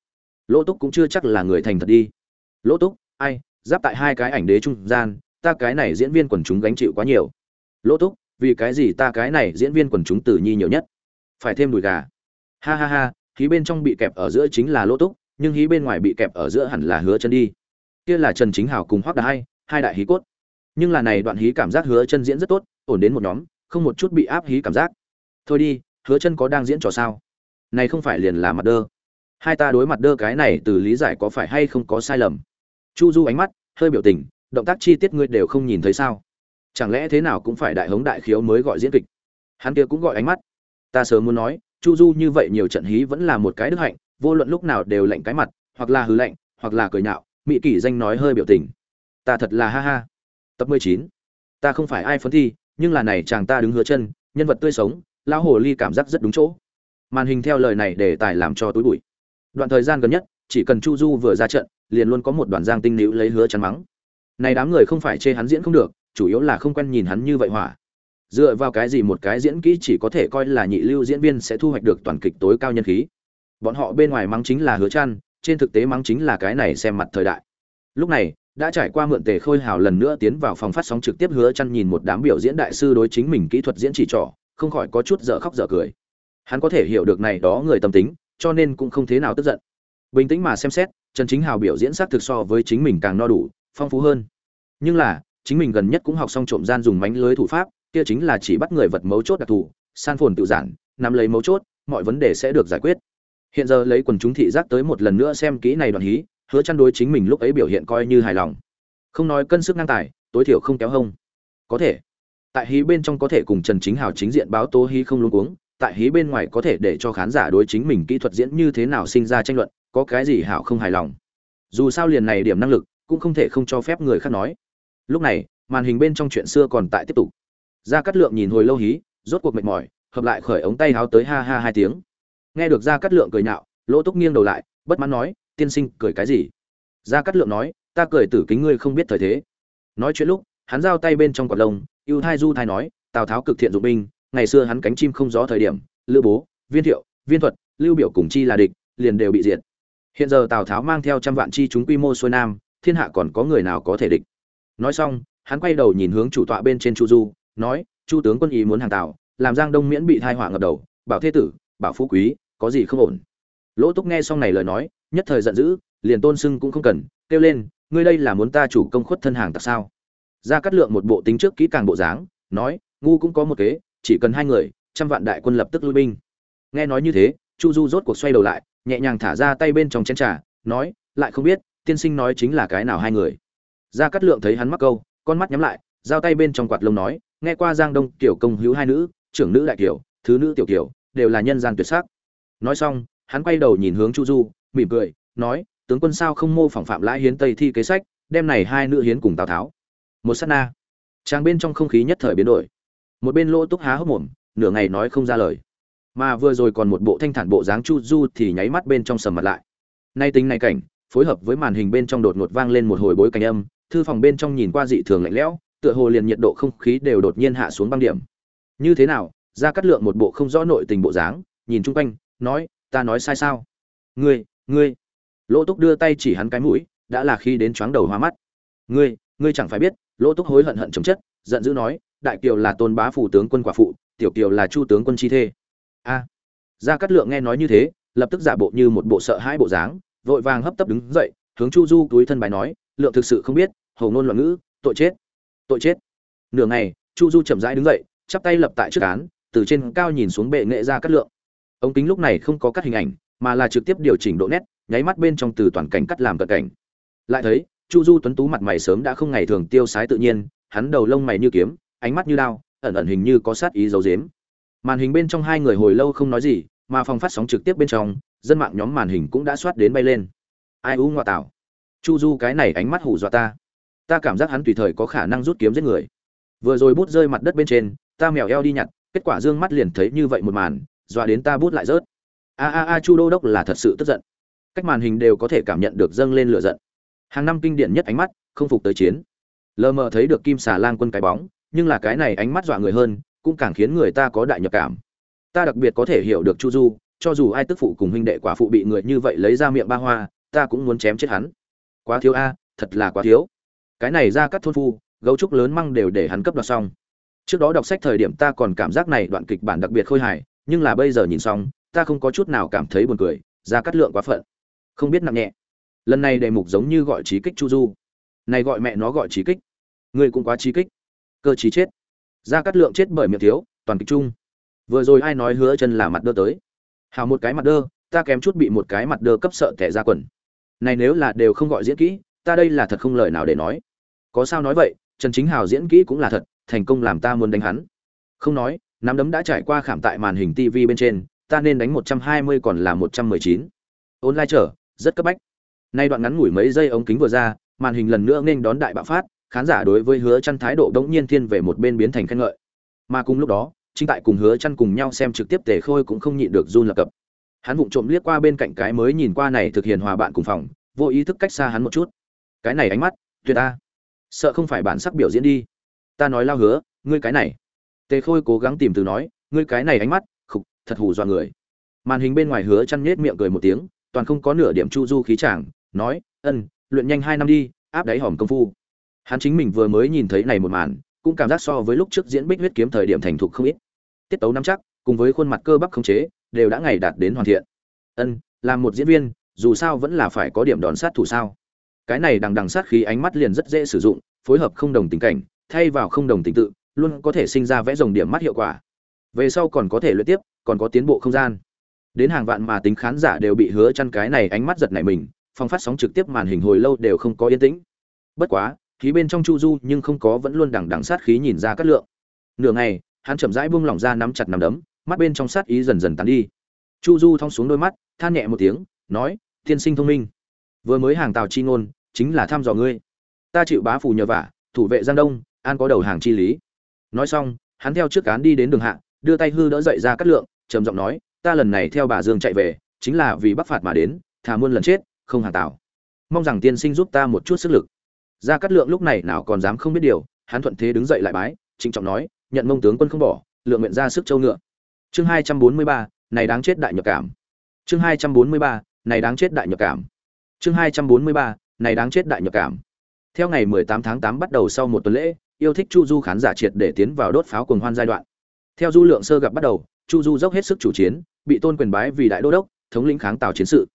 Lỗ túc cũng chưa chắc là người thành thật đi. Lỗ túc, ai, giáp tại hai cái ảnh đế trung gian, ta cái này diễn viên quần chúng gánh chịu quá nhiều. Lỗ túc vì cái gì ta cái này diễn viên quần chúng tử nhi nhiều nhất? Phải thêm đùi gà. Ha ha ha, hí bên trong bị kẹp ở giữa chính là lỗ túc, nhưng hí bên ngoài bị kẹp ở giữa hẳn là hứa chân đi. Kia là trần chính hảo cùng hoắc đà hai hai đại hí cốt. Nhưng là này đoạn hí cảm giác hứa chân diễn rất tốt, ổn đến một nhóm, không một chút bị áp hí cảm giác. Thôi đi, hứa chân có đang diễn trò sao? Này không phải liền là mặt đơ. Hai ta đối mặt đơ cái này từ lý giải có phải hay không có sai lầm? Chu du ánh mắt, hơi biểu tình, động tác chi tiết ngươi đều không nhìn thấy sao? Chẳng lẽ thế nào cũng phải đại hống đại khiếu mới gọi diễn kịch? Hắn kia cũng gọi ánh mắt. Ta sớm muốn nói, chu du như vậy nhiều trận hí vẫn là một cái đức hạnh, vô luận lúc nào đều lạnh cái mặt, hoặc là hư lạnh, hoặc là cười nhạo mỹ kỷ danh nói hơi biểu tình. Ta thật là ha ha. Tập mười chín. Ta không phải ai phấn thi, nhưng là này chàng ta đứng hứa chân, nhân vật tươi sống, lão hồ ly cảm giác rất đúng chỗ. Màn hình theo lời này để tài làm cho túi bụi. Đoạn thời gian gần nhất, chỉ cần chu du vừa ra trận, liền luôn có một đoàn giang tinh nữ lấy hứa chắn mắng. Này đám người không phải chê hắn diễn không được chủ yếu là không quen nhìn hắn như vậy hỏa. Dựa vào cái gì một cái diễn kỹ chỉ có thể coi là nhị lưu diễn viên sẽ thu hoạch được toàn kịch tối cao nhân khí. Bọn họ bên ngoài mắng chính là hứa chăn, trên thực tế mắng chính là cái này xem mặt thời đại. Lúc này, đã trải qua mượn tề khôi hào lần nữa tiến vào phòng phát sóng trực tiếp hứa chăn nhìn một đám biểu diễn đại sư đối chính mình kỹ thuật diễn chỉ trỏ không khỏi có chút dở khóc dở cười. Hắn có thể hiểu được này đó người tâm tính, cho nên cũng không thế nào tức giận. Bình tĩnh mà xem xét, trần chính hào biểu diễn sắc thực so với chính mình càng no đủ, phong phú hơn. Nhưng là chính mình gần nhất cũng học xong trộm gian dùng mánh lưới thủ pháp, kia chính là chỉ bắt người vật mấu chốt đặc thù, san phồn tự giản, nắm lấy mấu chốt, mọi vấn đề sẽ được giải quyết. Hiện giờ lấy quần chúng thị giác tới một lần nữa xem kỹ này đoạn hí, hứa chăn đối chính mình lúc ấy biểu hiện coi như hài lòng. Không nói cân sức ngang tài, tối thiểu không kéo hông. Có thể. Tại hí bên trong có thể cùng trần chính hào chính diện báo tố hí không luôn cuống, tại hí bên ngoài có thể để cho khán giả đối chính mình kỹ thuật diễn như thế nào sinh ra tranh luận, có cái gì hảo không hài lòng. Dù sao liền này điểm năng lực, cũng không thể không cho phép người khác nói lúc này, màn hình bên trong chuyện xưa còn tại tiếp tục. Gia cát lượng nhìn hồi lâu hí, rốt cuộc mệt mỏi, hợp lại khởi ống tay háo tới ha ha hai tiếng. Nghe được gia cát lượng cười nhạo, lỗ túc nghiêng đầu lại, bất mãn nói, tiên sinh, cười cái gì? Gia cát lượng nói, ta cười tử kính ngươi không biết thời thế. Nói chuyện lúc, hắn giao tay bên trong quạt lông, ưu thai du thai nói, tào tháo cực thiện dụng binh, ngày xưa hắn cánh chim không gió thời điểm, lữ bố, viên thiệu, viên thuật, lưu biểu cùng chi là địch, liền đều bị diệt. Hiện giờ tào tháo mang theo trăm vạn chi chúng quy mô xuôi nam, thiên hạ còn có người nào có thể địch? Nói xong, hắn quay đầu nhìn hướng chủ tọa bên trên chu du, nói, chu tướng quân ý muốn hàng tào, làm giang đông miễn bị thai họa ngập đầu, bảo thế tử, bảo phú quý, có gì không ổn? Lỗ túc nghe xong này lời nói, nhất thời giận dữ, liền tôn sưng cũng không cần, kêu lên, ngươi đây là muốn ta chủ công khuất thân hàng tặc sao? Ra cắt lượng một bộ tính trước kỹ càng bộ dáng, nói, ngu cũng có một kế, chỉ cần hai người, trăm vạn đại quân lập tức lui binh. Nghe nói như thế, chu du rốt cuộc xoay đầu lại, nhẹ nhàng thả ra tay bên trong chén trà, nói, lại không biết, tiên sinh nói chính là cái nào hai người? Gia cát lượng thấy hắn mắc câu con mắt nhắm lại giao tay bên trong quạt lông nói nghe qua giang đông tiểu công hữu hai nữ trưởng nữ đại tiểu, thứ nữ tiểu tiểu, đều là nhân gian tuyệt sắc. Nói xong hắn quay đầu nhìn hướng chu du mỉm cười nói tướng quân sao không mô phỏng phạm lãi hiến tây thi kế sách đem này hai nữ hiến cùng tào tháo. Một sát na. Trang bên trong không khí nhất thời biến đổi. Một bên lỗ túc há hốc mồm nửa ngày nói không ra lời. Mà vừa rồi còn một bộ thanh thản bộ dáng chu du thì nháy mắt bên trong sầm mặt lại. Nay tính này cảnh phối hợp với màn hình bên trong đột ngột vang lên một hồi bối cảnh âm thư phòng bên trong nhìn qua dị thường lạnh lẽo, tựa hồ liền nhiệt độ không khí đều đột nhiên hạ xuống băng điểm. Như thế nào? Ra cắt lượng một bộ không rõ nội tình bộ dáng, nhìn chung quanh, nói, ta nói sai sao? Ngươi ngươi. Lỗ túc đưa tay chỉ hắn cái mũi, đã là khi đến chóng đầu hoa mắt. Ngươi ngươi chẳng phải biết, lỗ túc hối hận hận chấm chất, giận dữ nói, đại kiều là tôn bá phủ tướng quân quả phụ, tiểu kiều là chu tướng quân chi thê. A. Gia cát lượng nghe nói như thế, lập tức giả bộ như một bộ sợ hãi bộ dáng, vội vàng hấp tấp đứng dậy, hướng chu du túi thân bài nói, lượng thực sự không biết hầu ngôn loạn ngữ, tội chết tội chết. Nửa ngày, chu du chậm rãi đứng dậy, chắp tay lập tại trước án, từ trên cao nhìn xuống bệ nghệ ra cắt lượng. Ống kính lúc này không có cắt hình ảnh, mà là trực tiếp điều chỉnh độ nét, nháy mắt bên trong từ toàn cảnh cắt làm cận cảnh. Lại thấy, chu du tuấn tú mặt mày sớm đã không ngày thường tiêu sái tự nhiên, hắn đầu lông mày như kiếm, ánh mắt như đao, ẩn ẩn hình như có sát ý dấu dếm màn hình bên trong hai người hồi lâu không nói gì, mà phòng phát sóng trực tiếp bên trong, dân mạng nhóm màn hình cũng đã soát đến bay lên. Ai u ngoại tảo? Chu du cái này ánh mắt hù dọa ta ta cảm giác hắn tùy thời có khả năng rút kiếm giết người. Vừa rồi bút rơi mặt đất bên trên, ta mèo eo đi nhặt, kết quả dương mắt liền thấy như vậy một màn, dọa đến ta bút lại rớt. A a a, chu đô đốc là thật sự tức giận. Cách màn hình đều có thể cảm nhận được dâng lên lửa giận. Hàng năm kinh điển nhất ánh mắt, không phục tới chiến. Lờ mờ thấy được kim xà lang quân cái bóng, nhưng là cái này ánh mắt dọa người hơn, cũng càng khiến người ta có đại nhập cảm. Ta đặc biệt có thể hiểu được chu du, cho dù ai tức phụ cùng huynh đệ quả phụ bị người như vậy lấy ra miệng ba hoa, ta cũng muốn chém chết hắn. Quá thiếu a, thật là quá thiếu cái này ra các thôn phu, gấu trúc lớn măng đều để hắn cấp đoạt xong. Trước đó đọc sách thời điểm ta còn cảm giác này đoạn kịch bản đặc biệt khôi hài, nhưng là bây giờ nhìn xong, ta không có chút nào cảm thấy buồn cười, ra cắt lượng quá phận. Không biết nặng nhẹ. Lần này đề mục giống như gọi trí kích chu du. Này gọi mẹ nó gọi trí kích. Người cũng quá trí kích. Cơ trí chết. Ra cắt lượng chết bởi miệng thiếu, toàn kịch chung. Vừa rồi ai nói hứa chân là mặt đơ tới. Hào một cái mặt đơ, ta kém chút bị một cái mặt đơ cấp sợ tẻ ra quần. Này nếu là đều không gọi diễn kỹ, ta đây là thật không lời nào để nói có sao nói vậy trần chính hào diễn kỹ cũng là thật thành công làm ta muốn đánh hắn không nói nắm đấm đã trải qua khảm tại màn hình tv bên trên ta nên đánh 120 còn là một trăm mười chín ôn lai trở, rất cấp bách. Nay đoạn ngắn ngủi mấy giây ống kính vừa ra, màn hình lần nữa nên đón đại bạo phát, khán giả đối với Hứa chăn thái độ đống nhiên thiên về một bên biến thành khen ngợi. Mà cùng lúc đó, chính tại cùng Hứa chăn cùng nhau xem trực tiếp Tề Khôi cũng không nhịn được run lập cập. Hắn vụng trộm liếc qua bên cạnh cái mới nhìn qua này thực hiện hòa bạn cùng phòng, vô ý thức cách xa hắn một chút. Cái này ánh mắt, tuyệt ta. Sợ không phải bản sắc biểu diễn đi. Ta nói lao hứa, ngươi cái này. Tề Khôi cố gắng tìm từ nói, ngươi cái này ánh mắt, khục, thật hù dọa người. Màn hình bên ngoài hứa chăn nhếch miệng cười một tiếng toàn không có nửa điểm chu du khí chàng nói ân luyện nhanh hai năm đi áp đáy hòm công phu. Hắn chính mình vừa mới nhìn thấy này một màn cũng cảm giác so với lúc trước diễn bích huyết kiếm thời điểm thành thục không ít. Tiết tấu nắm chắc cùng với khuôn mặt cơ bắp khống chế đều đã ngày đạt đến hoàn thiện. Ân làm một diễn viên dù sao vẫn là phải có điểm đòn sát thủ sao? Cái này đằng đằng sát khí ánh mắt liền rất dễ sử dụng, phối hợp không đồng tình cảnh, thay vào không đồng tình tự, luôn có thể sinh ra vẽ dòng điểm mắt hiệu quả. Về sau còn có thể luyện tiếp, còn có tiến bộ không gian. Đến hàng vạn mà tính khán giả đều bị hứa chăn cái này ánh mắt giật nảy mình, phong phát sóng trực tiếp màn hình hồi lâu đều không có yên tĩnh. Bất quá, khí bên trong chu du nhưng không có vẫn luôn đằng đằng sát khí nhìn ra cát lượng. Nửa ngày, hắn chậm rãi buông lỏng ra nắm chặt nắm đấm, mắt bên trong sát ý dần dần tán đi. Chu du thong xuống đôi mắt, than nhẹ một tiếng, nói, tiên sinh thông minh vừa mới hàng tàu chi ngôn, chính là thăm dò ngươi. Ta chịu bá phù nhờ vả, thủ vệ giang đông, an có đầu hàng chi lý. Nói xong, hắn theo trước cán đi đến đường hạ, đưa tay hư đỡ dậy ra cắt lượng, trầm giọng nói, ta lần này theo bà dương chạy về, chính là vì bắc phạt mà đến thà muôn lần chết, không hàng tàu mong rằng tiên sinh giúp ta một chút sức lực. Ra cắt lượng lúc này nào còn dám không biết điều, hắn thuận thế đứng dậy lại bái, trịnh trọng nói, nhận mông tướng quân không bỏ, lượng nguyện ra sức châu ngựa. Chương hai trăm bốn mươi ba, này đáng chết đại nhập cảm. Chương hai trăm bốn mươi ba, này đáng chết đại nhập cảm chương hai trăm bốn mươi ba, này đáng chết đại nhập cảm. Theo ngày mười tám tháng tám bắt đầu sau một tuần lễ, yêu thích chu du khán giả triệt để tiến vào đốt pháo cuồng hoan giai đoạn. Theo du lượng sơ gặp bắt đầu, chu du dốc hết sức chủ chiến, bị tôn quyền bái vì đại đô đốc, thống lĩnh kháng tào chiến sự.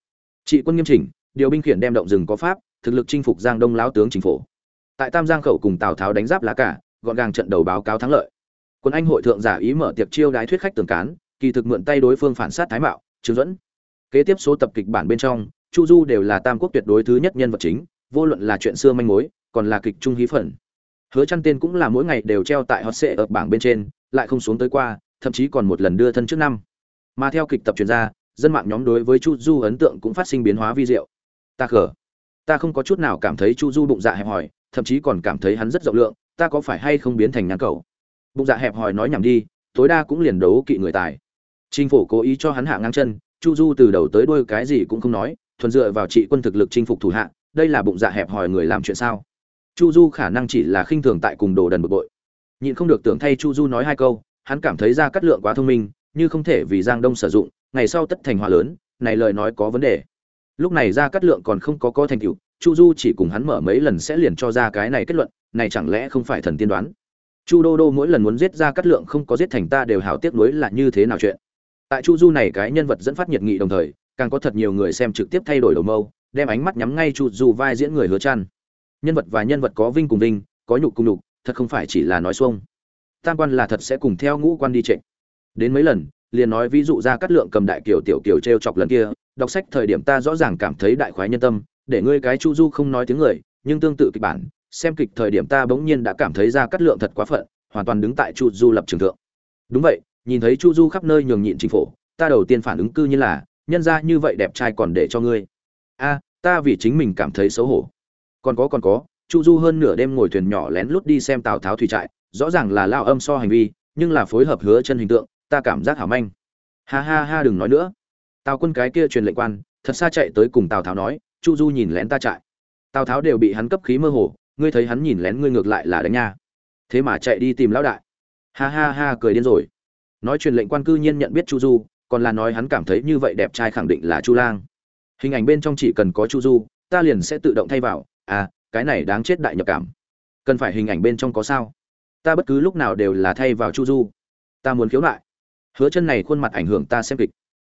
Trị quân nghiêm chỉnh, điều binh khiển đem động rừng có pháp, thực lực chinh phục giang đông lão tướng chính phủ. Tại tam giang khẩu cùng tào tháo đánh giáp lá cả gọn gàng trận đầu báo cáo thắng lợi. Quân anh hội thượng giả ý mở tiệc chiêu đái thuyết khách tường cán, kỳ thực mượn tay đối phương phản sát thái mạo, trương dẫn kế tiếp số tập kịch bản bên trong chu du đều là tam quốc tuyệt đối thứ nhất nhân vật chính vô luận là chuyện xưa manh mối còn là kịch trung hí phần. Hứa chăn tên cũng là mỗi ngày đều treo tại hot sệ ở bảng bên trên lại không xuống tới qua thậm chí còn một lần đưa thân trước năm. Mà theo kịch tập truyền ra dân mạng nhóm đối với chu du ấn tượng cũng phát sinh biến hóa vi diệu. Ta khở ta không có chút nào cảm thấy chu du bụng dạ hẹp hòi thậm chí còn cảm thấy hắn rất rộng lượng ta có phải hay không biến thành nhãn cầu? Bụng dạ hẹp hòi nói nhảm đi tối đa cũng liền đấu kỵ người tài. Trình phủ cố ý cho hắn hạ ngang chân, Chu Du từ đầu tới đuôi cái gì cũng không nói, thuần dựa vào trị quân thực lực chinh phục thủ hạ, đây là bụng dạ hẹp hòi người làm chuyện sao? Chu Du khả năng chỉ là khinh thường tại cùng đồ đần bực bội. Nhịn không được tưởng thay Chu Du nói hai câu, hắn cảm thấy ra cắt lượng quá thông minh như không thể vì giang đông sử dụng ngày sau tất thành hòa lớn này lời nói có vấn đề lúc này ra cắt lượng còn không có có thành tựu chu du chỉ cùng hắn mở mấy lần sẽ liền cho ra cái này kết luận này chẳng lẽ không phải thần tiên đoán chu đô đô mỗi lần muốn giết ra cắt lượng không có giết thành ta đều hảo tiếc nuối là như thế nào chuyện tại chu du này cái nhân vật dẫn phát nhiệt nghị đồng thời càng có thật nhiều người xem trực tiếp thay đổi đầu mâu, đem ánh mắt nhắm ngay chu du vai diễn người hứa chăn. Nhân vật và nhân vật có vinh cùng vinh, có nhục cùng nhục, thật không phải chỉ là nói xuông. Tam quan là thật sẽ cùng theo ngũ quan đi trịnh. Đến mấy lần, liền nói ví dụ ra cắt lượng cầm đại kiều tiểu kiều treo chọc lần kia, đọc sách thời điểm ta rõ ràng cảm thấy đại khoái nhân tâm, để ngươi cái chu du không nói tiếng người, nhưng tương tự kịch bản, xem kịch thời điểm ta bỗng nhiên đã cảm thấy ra cắt lượng thật quá phận, hoàn toàn đứng tại chu du lập trường thượng. Đúng vậy, nhìn thấy chu du khắp nơi nhường nhịn chính phủ ta đầu tiên phản ứng cư như là nhân ra như vậy đẹp trai còn để cho ngươi. A, ta vì chính mình cảm thấy xấu hổ. Còn có còn có, chu du hơn nửa đêm ngồi thuyền nhỏ lén lút đi xem tào tháo thủy trại, rõ ràng là lao âm so hành vi, nhưng là phối hợp hứa chân hình tượng, ta cảm giác hảo manh. Ha ha ha, đừng nói nữa. Tào quân cái kia truyền lệnh quan, thật xa chạy tới cùng tào tháo nói, chu du nhìn lén ta chạy tào tháo đều bị hắn cấp khí mơ hồ, ngươi thấy hắn nhìn lén ngươi ngược lại là đánh nha. Thế mà chạy đi tìm lão đại. Ha ha ha, cười điên rồi. Nói truyền lệnh quan cư nhiên nhận biết chu du còn là nói hắn cảm thấy như vậy đẹp trai khẳng định là chu lang. Hình ảnh bên trong chỉ cần có chu du, ta liền sẽ tự động thay vào. À cái này đáng chết đại nhập cảm. Cần phải hình ảnh bên trong có sao? Ta bất cứ lúc nào đều là thay vào chu du. Ta muốn khiếu nại. Hứa chân này khuôn mặt ảnh hưởng ta xem kịch.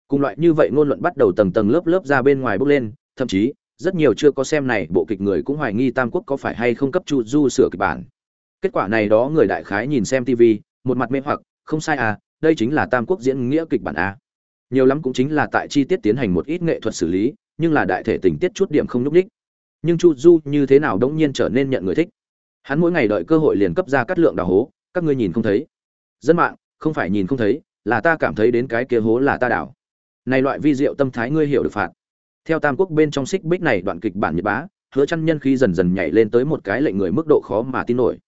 Cùng loại như vậy ngôn luận bắt đầu tầng tầng lớp lớp ra bên ngoài bốc lên, thậm chí, rất nhiều chưa có xem này bộ kịch người cũng hoài nghi tam quốc có phải hay không cấp chu du sửa kịch bản. Kết quả này đó người đại khái nhìn xem tv một mặt mê hoặc, không sai à đây chính là tam quốc diễn nghĩa kịch bản a. Nhiều lắm cũng chính là tại chi tiết tiến hành một ít nghệ thuật xử lý, nhưng là đại thể tình tiết chút điểm không nhúc ních nhưng chu du như thế nào đống nhiên trở nên nhận người thích? Hắn mỗi ngày đợi cơ hội liền cấp ra cắt lượng đào hố, các ngươi nhìn không thấy. Dân mạng, không phải nhìn không thấy, là ta cảm thấy đến cái kia hố là ta đảo này loại vi diệu tâm thái ngươi hiểu được phạt. Theo tam quốc bên trong xích bích này đoạn kịch bản nhật bá, hứa chăn nhân khí dần dần nhảy lên tới một cái lệnh người mức độ khó mà tin nổi.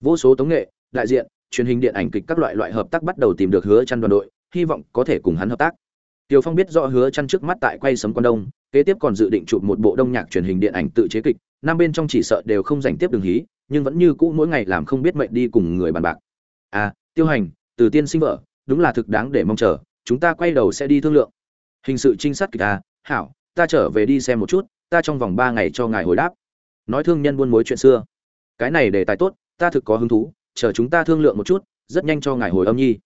Vô số tống nghệ, đại diện truyền hình điện ảnh kịch các loại loại hợp tác bắt đầu tìm được hứa chăn đoàn đội hy vọng có thể cùng hắn hợp tác Tiêu Phong biết rõ hứa chăn trước mắt tại quay sấm quan đông, kế tiếp còn dự định chụp một bộ đông nhạc truyền hình điện ảnh tự chế kịch, năm bên trong chỉ sợ đều không dành tiếp đường hí, nhưng vẫn như cũ mỗi ngày làm không biết mệnh đi cùng người bàn bạc. À, Tiêu Hành, từ tiên sinh vợ, đúng là thực đáng để mong chờ, chúng ta quay đầu sẽ đi thương lượng. Hình sự trinh sát kịch à, hảo, ta trở về đi xem một chút, ta trong vòng 3 ngày cho ngài hồi đáp. Nói thương nhân buôn mối chuyện xưa. Cái này để tài tốt, ta thực có hứng thú, chờ chúng ta thương lượng một chút, rất nhanh cho ngài hồi âm nhi.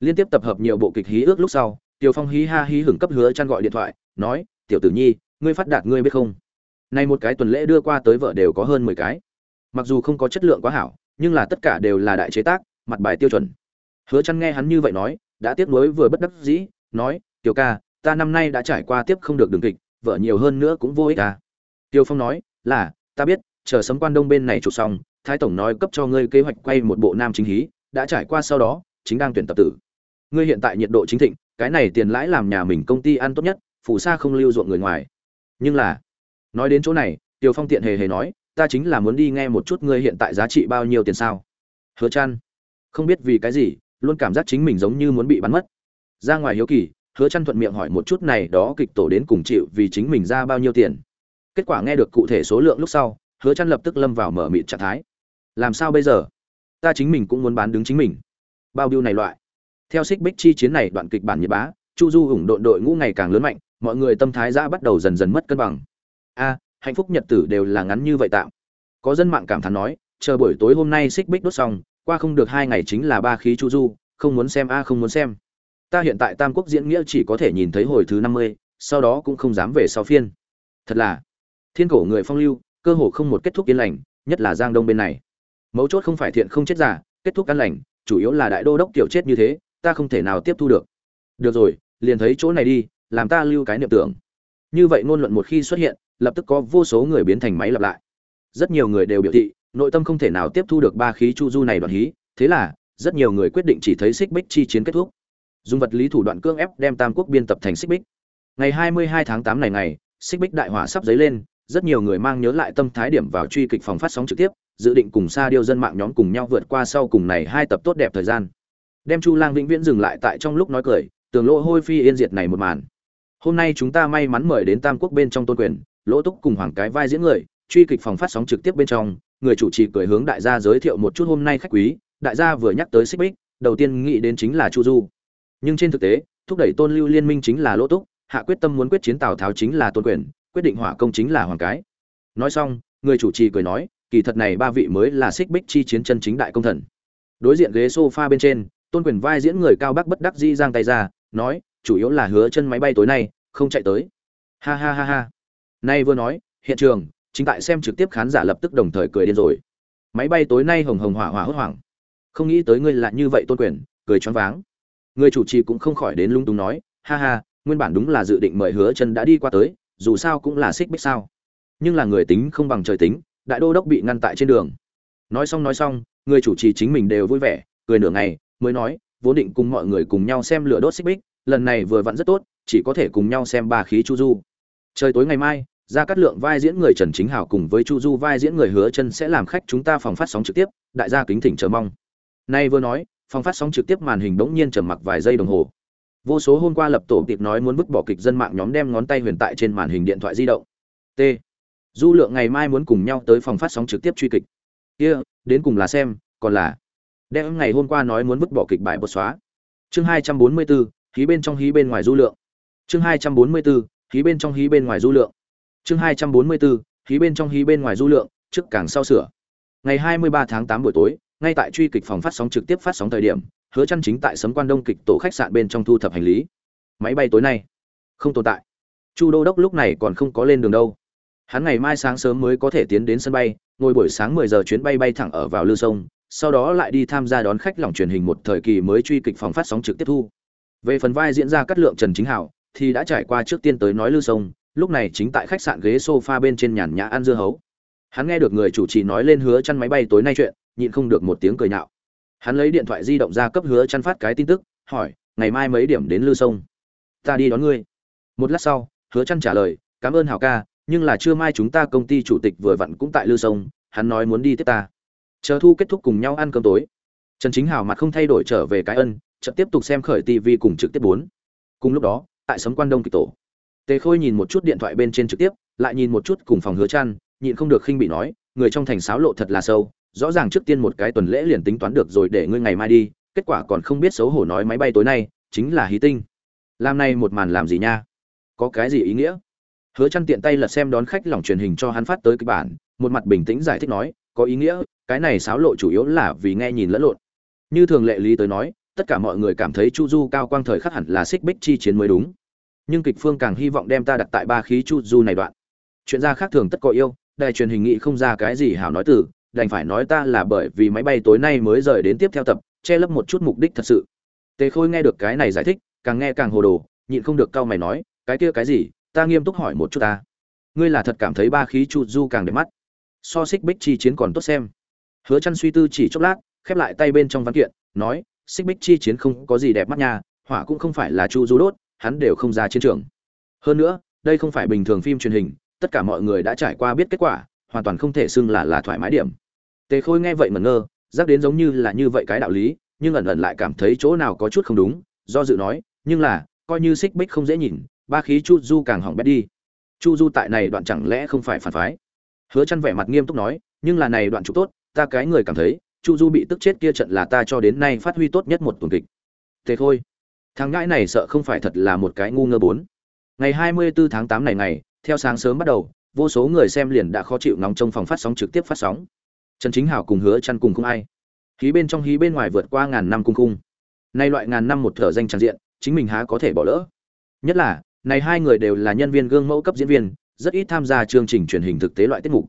Liên tiếp tập hợp nhiều bộ kịch hí ước lúc sau, Tiêu Phong hí ha hí hưởng cấp hứa chăn gọi điện thoại, nói, "Tiểu tử nhi, ngươi phát đạt ngươi biết không? Nay một cái tuần lễ đưa qua tới vợ đều có hơn 10 cái. Mặc dù không có chất lượng quá hảo, nhưng là tất cả đều là đại chế tác, mặt bài tiêu chuẩn." Hứa chăn nghe hắn như vậy nói, đã tiếc nuối vừa bất đắc dĩ, nói, "Tiểu ca, ta năm nay đã trải qua tiếp không được đường kịch, vợ nhiều hơn nữa cũng vô ích à?" Tiêu Phong nói, "Là, ta biết, chờ sấm quan đông bên này chụp xong, Thái tổng nói cấp cho ngươi kế hoạch quay một bộ nam chính hí, đã trải qua sau đó, chính đang tuyển tập tử. Ngươi hiện tại nhiệt độ chính thịnh, cái này tiền lãi làm nhà mình công ty ăn tốt nhất phù sa không lưu ruộng người ngoài. Nhưng là nói đến chỗ này tiều phong tiện hề hề nói ta chính là muốn đi nghe một chút ngươi hiện tại giá trị bao nhiêu tiền sao. Hứa chăn không biết vì cái gì luôn cảm giác chính mình giống như muốn bị bắn mất. Ra ngoài hiếu kỳ hứa chăn thuận miệng hỏi một chút này đó kịch tổ đến cùng chịu vì chính mình ra bao nhiêu tiền. Kết quả nghe được cụ thể số lượng lúc sau hứa chăn lập tức lâm vào mở mịt trạng thái làm sao bây giờ? Ta chính mình cũng muốn bán đứng chính mình. Bao nhiêu này loại. Theo xích bích chi chiến này đoạn kịch bản nhiệt bá, chu du ủng đội đội ngũ ngày càng lớn mạnh, mọi người tâm thái ra bắt đầu dần dần mất cân bằng. A à, hạnh phúc nhật tử đều là ngắn như vậy tạm. Có dân mạng cảm thán nói, chờ buổi tối hôm nay xích bích đốt xong, qua không được hai ngày chính là ba khí chu du, không muốn xem a, không muốn xem. Ta hiện tại tam quốc diễn nghĩa chỉ có thể nhìn thấy hồi thứ năm mươi, sau đó cũng không dám về sau phiên. Thật là, thiên cổ người phong lưu, cơ hồ không một kết thúc yên lành, nhất là giang đông bên này mấu chốt không phải thiện không chết giả, kết thúc căn lành, chủ yếu là đại đô đốc tiểu chết như thế, ta không thể nào tiếp thu được. Được rồi, liền thấy chỗ này đi, làm ta lưu cái niệm tưởng. Như vậy ngôn luận một khi xuất hiện, lập tức có vô số người biến thành máy lặp lại. Rất nhiều người đều biểu thị, nội tâm không thể nào tiếp thu được ba khí chu du này đoạn hí, thế là, rất nhiều người quyết định chỉ thấy xích bích chi chiến kết thúc. Dùng vật lý thủ đoạn cưỡng ép đem tam quốc biên tập thành xích bích. Ngày 22 tháng 8 này ngày, xích bích đại hỏa sắp dấy lên, rất nhiều người mang nhớ lại tâm thái điểm vào truy kịch phòng phát sóng trực tiếp dự định cùng Sa điêu dân mạng nhóm cùng nhau vượt qua sau cùng này hai tập tốt đẹp thời gian. Đem chu lang vĩnh viễn dừng lại tại trong lúc nói cười, tường lỗ hôi phi yên diệt này một màn. Hôm nay chúng ta may mắn mời đến tam quốc bên trong tôn quyền, lỗ túc cùng hoàng cái vai diễn người, truy kịch phòng phát sóng trực tiếp bên trong, người chủ trì cười hướng đại gia giới thiệu một chút hôm nay khách quý, đại gia vừa nhắc tới xích bích, đầu tiên nghĩ đến chính là chu du. Nhưng trên thực tế, thúc đẩy tôn lưu liên minh chính là lỗ túc, hạ quyết tâm muốn quyết chiến tào tháo chính là tôn quyền, quyết định hỏa công chính là hoàng cái. Nói xong, người chủ trì cười nói kỳ thật này ba vị mới là xích bích chi chiến chân chính đại công thần. Đối diện ghế sofa bên trên, tôn quyền vai diễn người cao bắc bất đắc di giang tay ra, nói, chủ yếu là hứa chân máy bay tối nay, không chạy tới. Ha ha ha ha. Nay vừa nói, hiện trường, chính tại xem trực tiếp khán giả lập tức đồng thời cười điên rồi. Máy bay tối nay hồng hồng hỏa hỏa hốt hoảng. Không nghĩ tới ngươi lại như vậy, tôn quyền, cười choáng váng. Người chủ trì cũng không khỏi đến lung tung nói, ha ha, nguyên bản đúng là dự định mời hứa chân đã đi qua tới, dù sao cũng là xích bích sao. Nhưng là người tính không bằng trời tính đại đô đốc bị ngăn tại trên đường. Nói xong nói xong, người chủ trì chính mình đều vui vẻ, cười nửa ngày, mới nói, vốn định cùng mọi người cùng nhau xem lửa đốt xích bích, lần này vừa vặn rất tốt, chỉ có thể cùng nhau xem ba khí chu du. Trời tối ngày mai ra cắt lượng vai diễn người trần chính hảo cùng với chu du vai diễn người hứa chân sẽ làm khách chúng ta phòng phát sóng trực tiếp, đại gia kính thỉnh chờ mong. Nay vừa nói, phòng phát sóng trực tiếp màn hình đống nhiên trầm mặc vài giây đồng hồ. Vô số hôm qua lập tổ tiệp nói muốn vứt bỏ kịch dân mạng nhóm đem ngón tay huyền tại trên màn hình điện thoại di động. T du lượng ngày mai muốn cùng nhau tới phòng phát sóng trực tiếp truy kịch. Kia、yeah, đến cùng là xem còn là đem ngày hôm qua nói muốn vứt bỏ kịch bài bột xóa. Chương hai trăm bốn mươi bốn khí bên trong hí bên ngoài du lượng. Chương hai trăm bốn mươi bốn khí bên trong hí bên ngoài du lượng. Chương hai trăm bốn mươi bốn khí bên trong hí bên ngoài du lượng trước càng sau sửa. Ngày hai mươi ba tháng tám buổi tối ngay tại truy kịch phòng phát sóng trực tiếp phát sóng thời điểm hứa chăn chính tại sấm quan đông kịch tổ khách sạn bên trong thu thập hành lý. Máy bay tối nay không tồn tại. Chu đô đốc lúc này còn không có lên đường đâu hắn ngày mai sáng sớm mới có thể tiến đến sân bay, ngồi buổi sáng 10 giờ chuyến bay bay thẳng ở vào lư sông, sau đó lại đi tham gia đón khách lòng truyền hình một thời kỳ mới truy kịch phòng phát sóng trực tiếp thu. Về phần vai diễn ra cắt lượng trần chính hảo, thì đã trải qua trước tiên tới nói lư sông, lúc này chính tại khách sạn ghế sofa bên trên nhàn nhã ăn dưa hấu. Hắn nghe được người chủ trì nói lên hứa chăn máy bay tối nay chuyện, nhịn không được một tiếng cười nhạo. Hắn lấy điện thoại di động ra cấp hứa chăn phát cái tin tức, hỏi, ngày mai mấy điểm đến lư sông? Ta đi đón ngươi. Một lát sau, hứa chăn trả lời, cảm ơn hảo ca nhưng là trưa mai chúng ta công ty chủ tịch vừa vặn cũng tại lư sông, hắn nói muốn đi tiếp ta. Chờ thu kết thúc cùng nhau ăn cơm tối. Trần chính hào mặt không thay đổi trở về cái ân, chợt tiếp tục xem khởi tivi cùng trực tiếp bốn. Cùng lúc đó, tại sấm quan đông kịch tổ, tề khôi nhìn một chút điện thoại bên trên trực tiếp, lại nhìn một chút cùng phòng hứa trăn nhịn không được khinh bị nói, người trong thành sáo lộ thật là sâu, rõ ràng trước tiên một cái tuần lễ liền tính toán được rồi để ngươi ngày mai đi, kết quả còn không biết xấu hổ nói máy bay tối nay, chính là hí tinh. Làm này một màn làm gì nha? Có cái gì ý nghĩa? Hứa chăn tiện tay lật xem đón khách lỏng truyền hình cho hắn phát tới cái bản, một mặt bình tĩnh giải thích nói, có ý nghĩa, cái này xáo lộ chủ yếu là vì nghe nhìn lẫn lộn. Như thường lệ lý tới nói, tất cả mọi người cảm thấy chu du cao quang thời khắc hẳn là xích bích chi chiến mới đúng. Nhưng kịch phương càng hy vọng đem ta đặt tại ba khí chu du này đoạn. Chuyện ra khác thường tất có yêu, đài truyền hình nghị không ra cái gì hảo nói từ, đành phải nói ta là bởi vì máy bay tối nay mới rời đến tiếp theo tập, che lấp một chút mục đích thật sự. Tề khôi nghe được cái này giải thích, càng nghe càng hồ đồ, nhịn không được cau mày nói, cái kia cái gì? Ta nghiêm túc hỏi một chút ta. Ngươi là thật cảm thấy ba khí chu du càng đẹp mắt. So xích bích chi chiến còn tốt xem. Hứa chăn suy tư chỉ chốc lát, khép lại tay bên trong văn kiện, nói, xích bích chi chiến không có gì đẹp mắt nha, hỏa cũng không phải là chu du đốt, hắn đều không ra chiến trường. Hơn nữa, đây không phải bình thường phim truyền hình, tất cả mọi người đã trải qua biết kết quả, hoàn toàn không thể xưng là là thoải mái điểm. Tề khôi nghe vậy ngẩn ngơ, giác đến giống như là như vậy cái đạo lý, nhưng ẩn ẩn lại cảm thấy chỗ nào có chút không đúng, do dự nói, nhưng là, coi như xích bích không dễ nhìn ba khí chu du càng hỏng bét đi. Chu du tại này đoạn chẳng lẽ không phải phản phái? Hứa chăn vẻ mặt nghiêm túc nói, nhưng là này đoạn chủ tốt, ta cái người cảm thấy, chu du bị tức chết kia trận là ta cho đến nay phát huy tốt nhất một tuần kịch. Thế thôi. Thằng ngãi này sợ không phải thật là một cái ngu ngơ bốn. Ngày 24 tháng 8 này ngày, theo sáng sớm bắt đầu, vô số người xem liền đã khó chịu ngóng trong phòng phát sóng trực tiếp phát sóng. Trần chính hảo cùng hứa chăn cùng không ai. Khí bên trong khí bên ngoài vượt qua ngàn năm cung cung nay loại ngàn năm một thở danh tràn diện, chính mình há có thể bỏ lỡ. Nhất là này hai người đều là nhân viên gương mẫu cấp diễn viên, rất ít tham gia chương trình truyền hình thực tế loại tiết mục.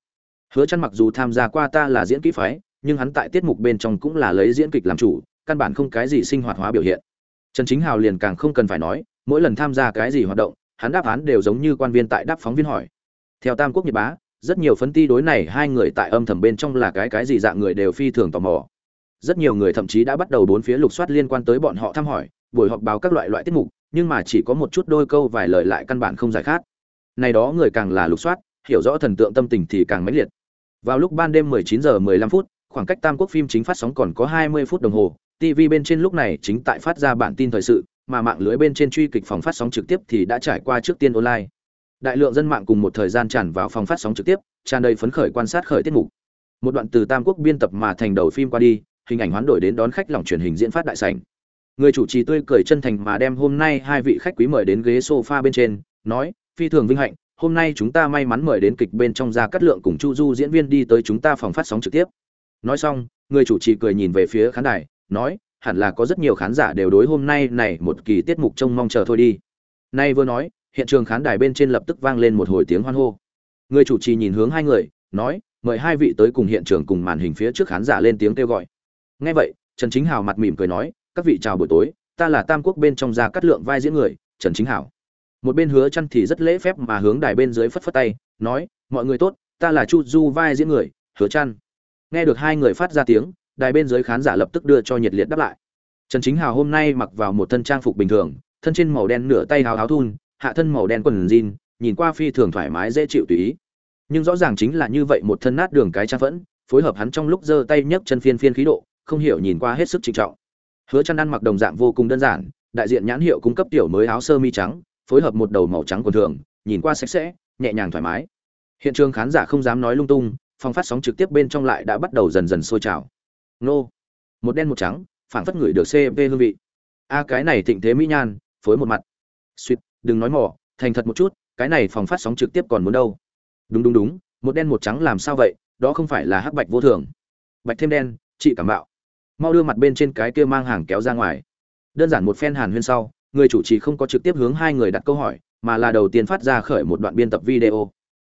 Hứa chăn mặc dù tham gia qua ta là diễn kỹ phái, nhưng hắn tại tiết mục bên trong cũng là lấy diễn kịch làm chủ, căn bản không cái gì sinh hoạt hóa biểu hiện. Trần chính hào liền càng không cần phải nói, mỗi lần tham gia cái gì hoạt động, hắn đáp án đều giống như quan viên tại đáp phóng viên hỏi. Theo tam quốc nhật bá, rất nhiều phân ti đối này hai người tại âm thầm bên trong là cái cái gì dạng người đều phi thường tò mò. Rất nhiều người thậm chí đã bắt đầu bốn phía lục soát liên quan tới bọn họ thăm hỏi, buổi họp báo các loại loại tiết mục nhưng mà chỉ có một chút đôi câu vài lời lại căn bản không giải khát. Này đó người càng là lục soát, hiểu rõ thần tượng tâm tình thì càng mãnh liệt. Vào lúc ban đêm 19 giờ 15 phút, khoảng cách tam quốc phim chính phát sóng còn có 20 phút đồng hồ tv bên trên lúc này chính tại phát ra bản tin thời sự, mà mạng lưới bên trên truy kịch phòng phát sóng trực tiếp thì đã trải qua trước tiên online. Đại lượng dân mạng cùng một thời gian tràn vào phòng phát sóng trực tiếp, tràn đầy phấn khởi quan sát khởi tiết mục. Một đoạn từ tam quốc biên tập mà thành đầu phim qua đi, hình ảnh hoán đổi đến đón khách lòng truyền hình diễn phát đại sảnh người chủ trì tươi cười chân thành mà đem hôm nay hai vị khách quý mời đến ghế sofa bên trên, nói, phi thường vinh hạnh, hôm nay chúng ta may mắn mời đến kịch bên trong ra cắt lượng cùng chu du diễn viên đi tới chúng ta phòng phát sóng trực tiếp. Nói xong, người chủ trì cười nhìn về phía khán đài, nói, hẳn là có rất nhiều khán giả đều đối hôm nay này một kỳ tiết mục trông mong chờ thôi đi. Nay vừa nói, hiện trường khán đài bên trên lập tức vang lên một hồi tiếng hoan hô. Người chủ trì nhìn hướng hai người, nói, mời hai vị tới cùng hiện trường cùng màn hình phía trước khán giả lên tiếng kêu gọi. Nghe vậy, trần chính hào mặt mỉm cười nói các vị chào buổi tối, ta là tam quốc bên trong gia cắt lượng vai diễn người, trần chính hảo. Một bên hứa chăn thì rất lễ phép mà hướng đài bên dưới phất phất tay, nói, mọi người tốt, ta là chu du vai diễn người, hứa chăn. Nghe được hai người phát ra tiếng, đài bên dưới khán giả lập tức đưa cho nhiệt liệt đáp lại. Trần chính hào hôm nay mặc vào một thân trang phục bình thường, thân trên màu đen nửa tay hào háo thun, hạ thân màu đen quần jean, nhìn qua phi thường thoải mái dễ chịu tùy ý. Nhưng rõ ràng chính là như vậy một thân nát đường cái trang phẫn, phối hợp hắn trong lúc giơ tay nhấc chân phiên phiên khí độ, không hiểu nhìn qua hết sức trịnh trọng hứa chăn ăn mặc đồng dạng vô cùng đơn giản, đại diện nhãn hiệu cung cấp tiểu mới áo sơ mi trắng, phối hợp một đầu màu trắng quần thường, nhìn qua sạch sẽ, nhẹ nhàng thoải mái. Hiện trường khán giả không dám nói lung tung, phòng phát sóng trực tiếp bên trong lại đã bắt đầu dần dần sôi trào. Nô, một đen một trắng phản phất người được cp hương vị. A, cái này thịnh thế mỹ nhan, phối một mặt. Suýt đừng nói mỏ, thành thật một chút, cái này phòng phát sóng trực tiếp còn muốn đâu? Đúng đúng đúng, một đen một trắng làm sao vậy, đó không phải là hắc bạch vô thường. Bạch thêm đen, chị cảm bạo mau đưa mặt bên trên cái kia mang hàng kéo ra ngoài. Đơn giản một phen hàn huyên sau, người chủ trì không có trực tiếp hướng hai người đặt câu hỏi, mà là đầu tiên phát ra khởi một đoạn biên tập video.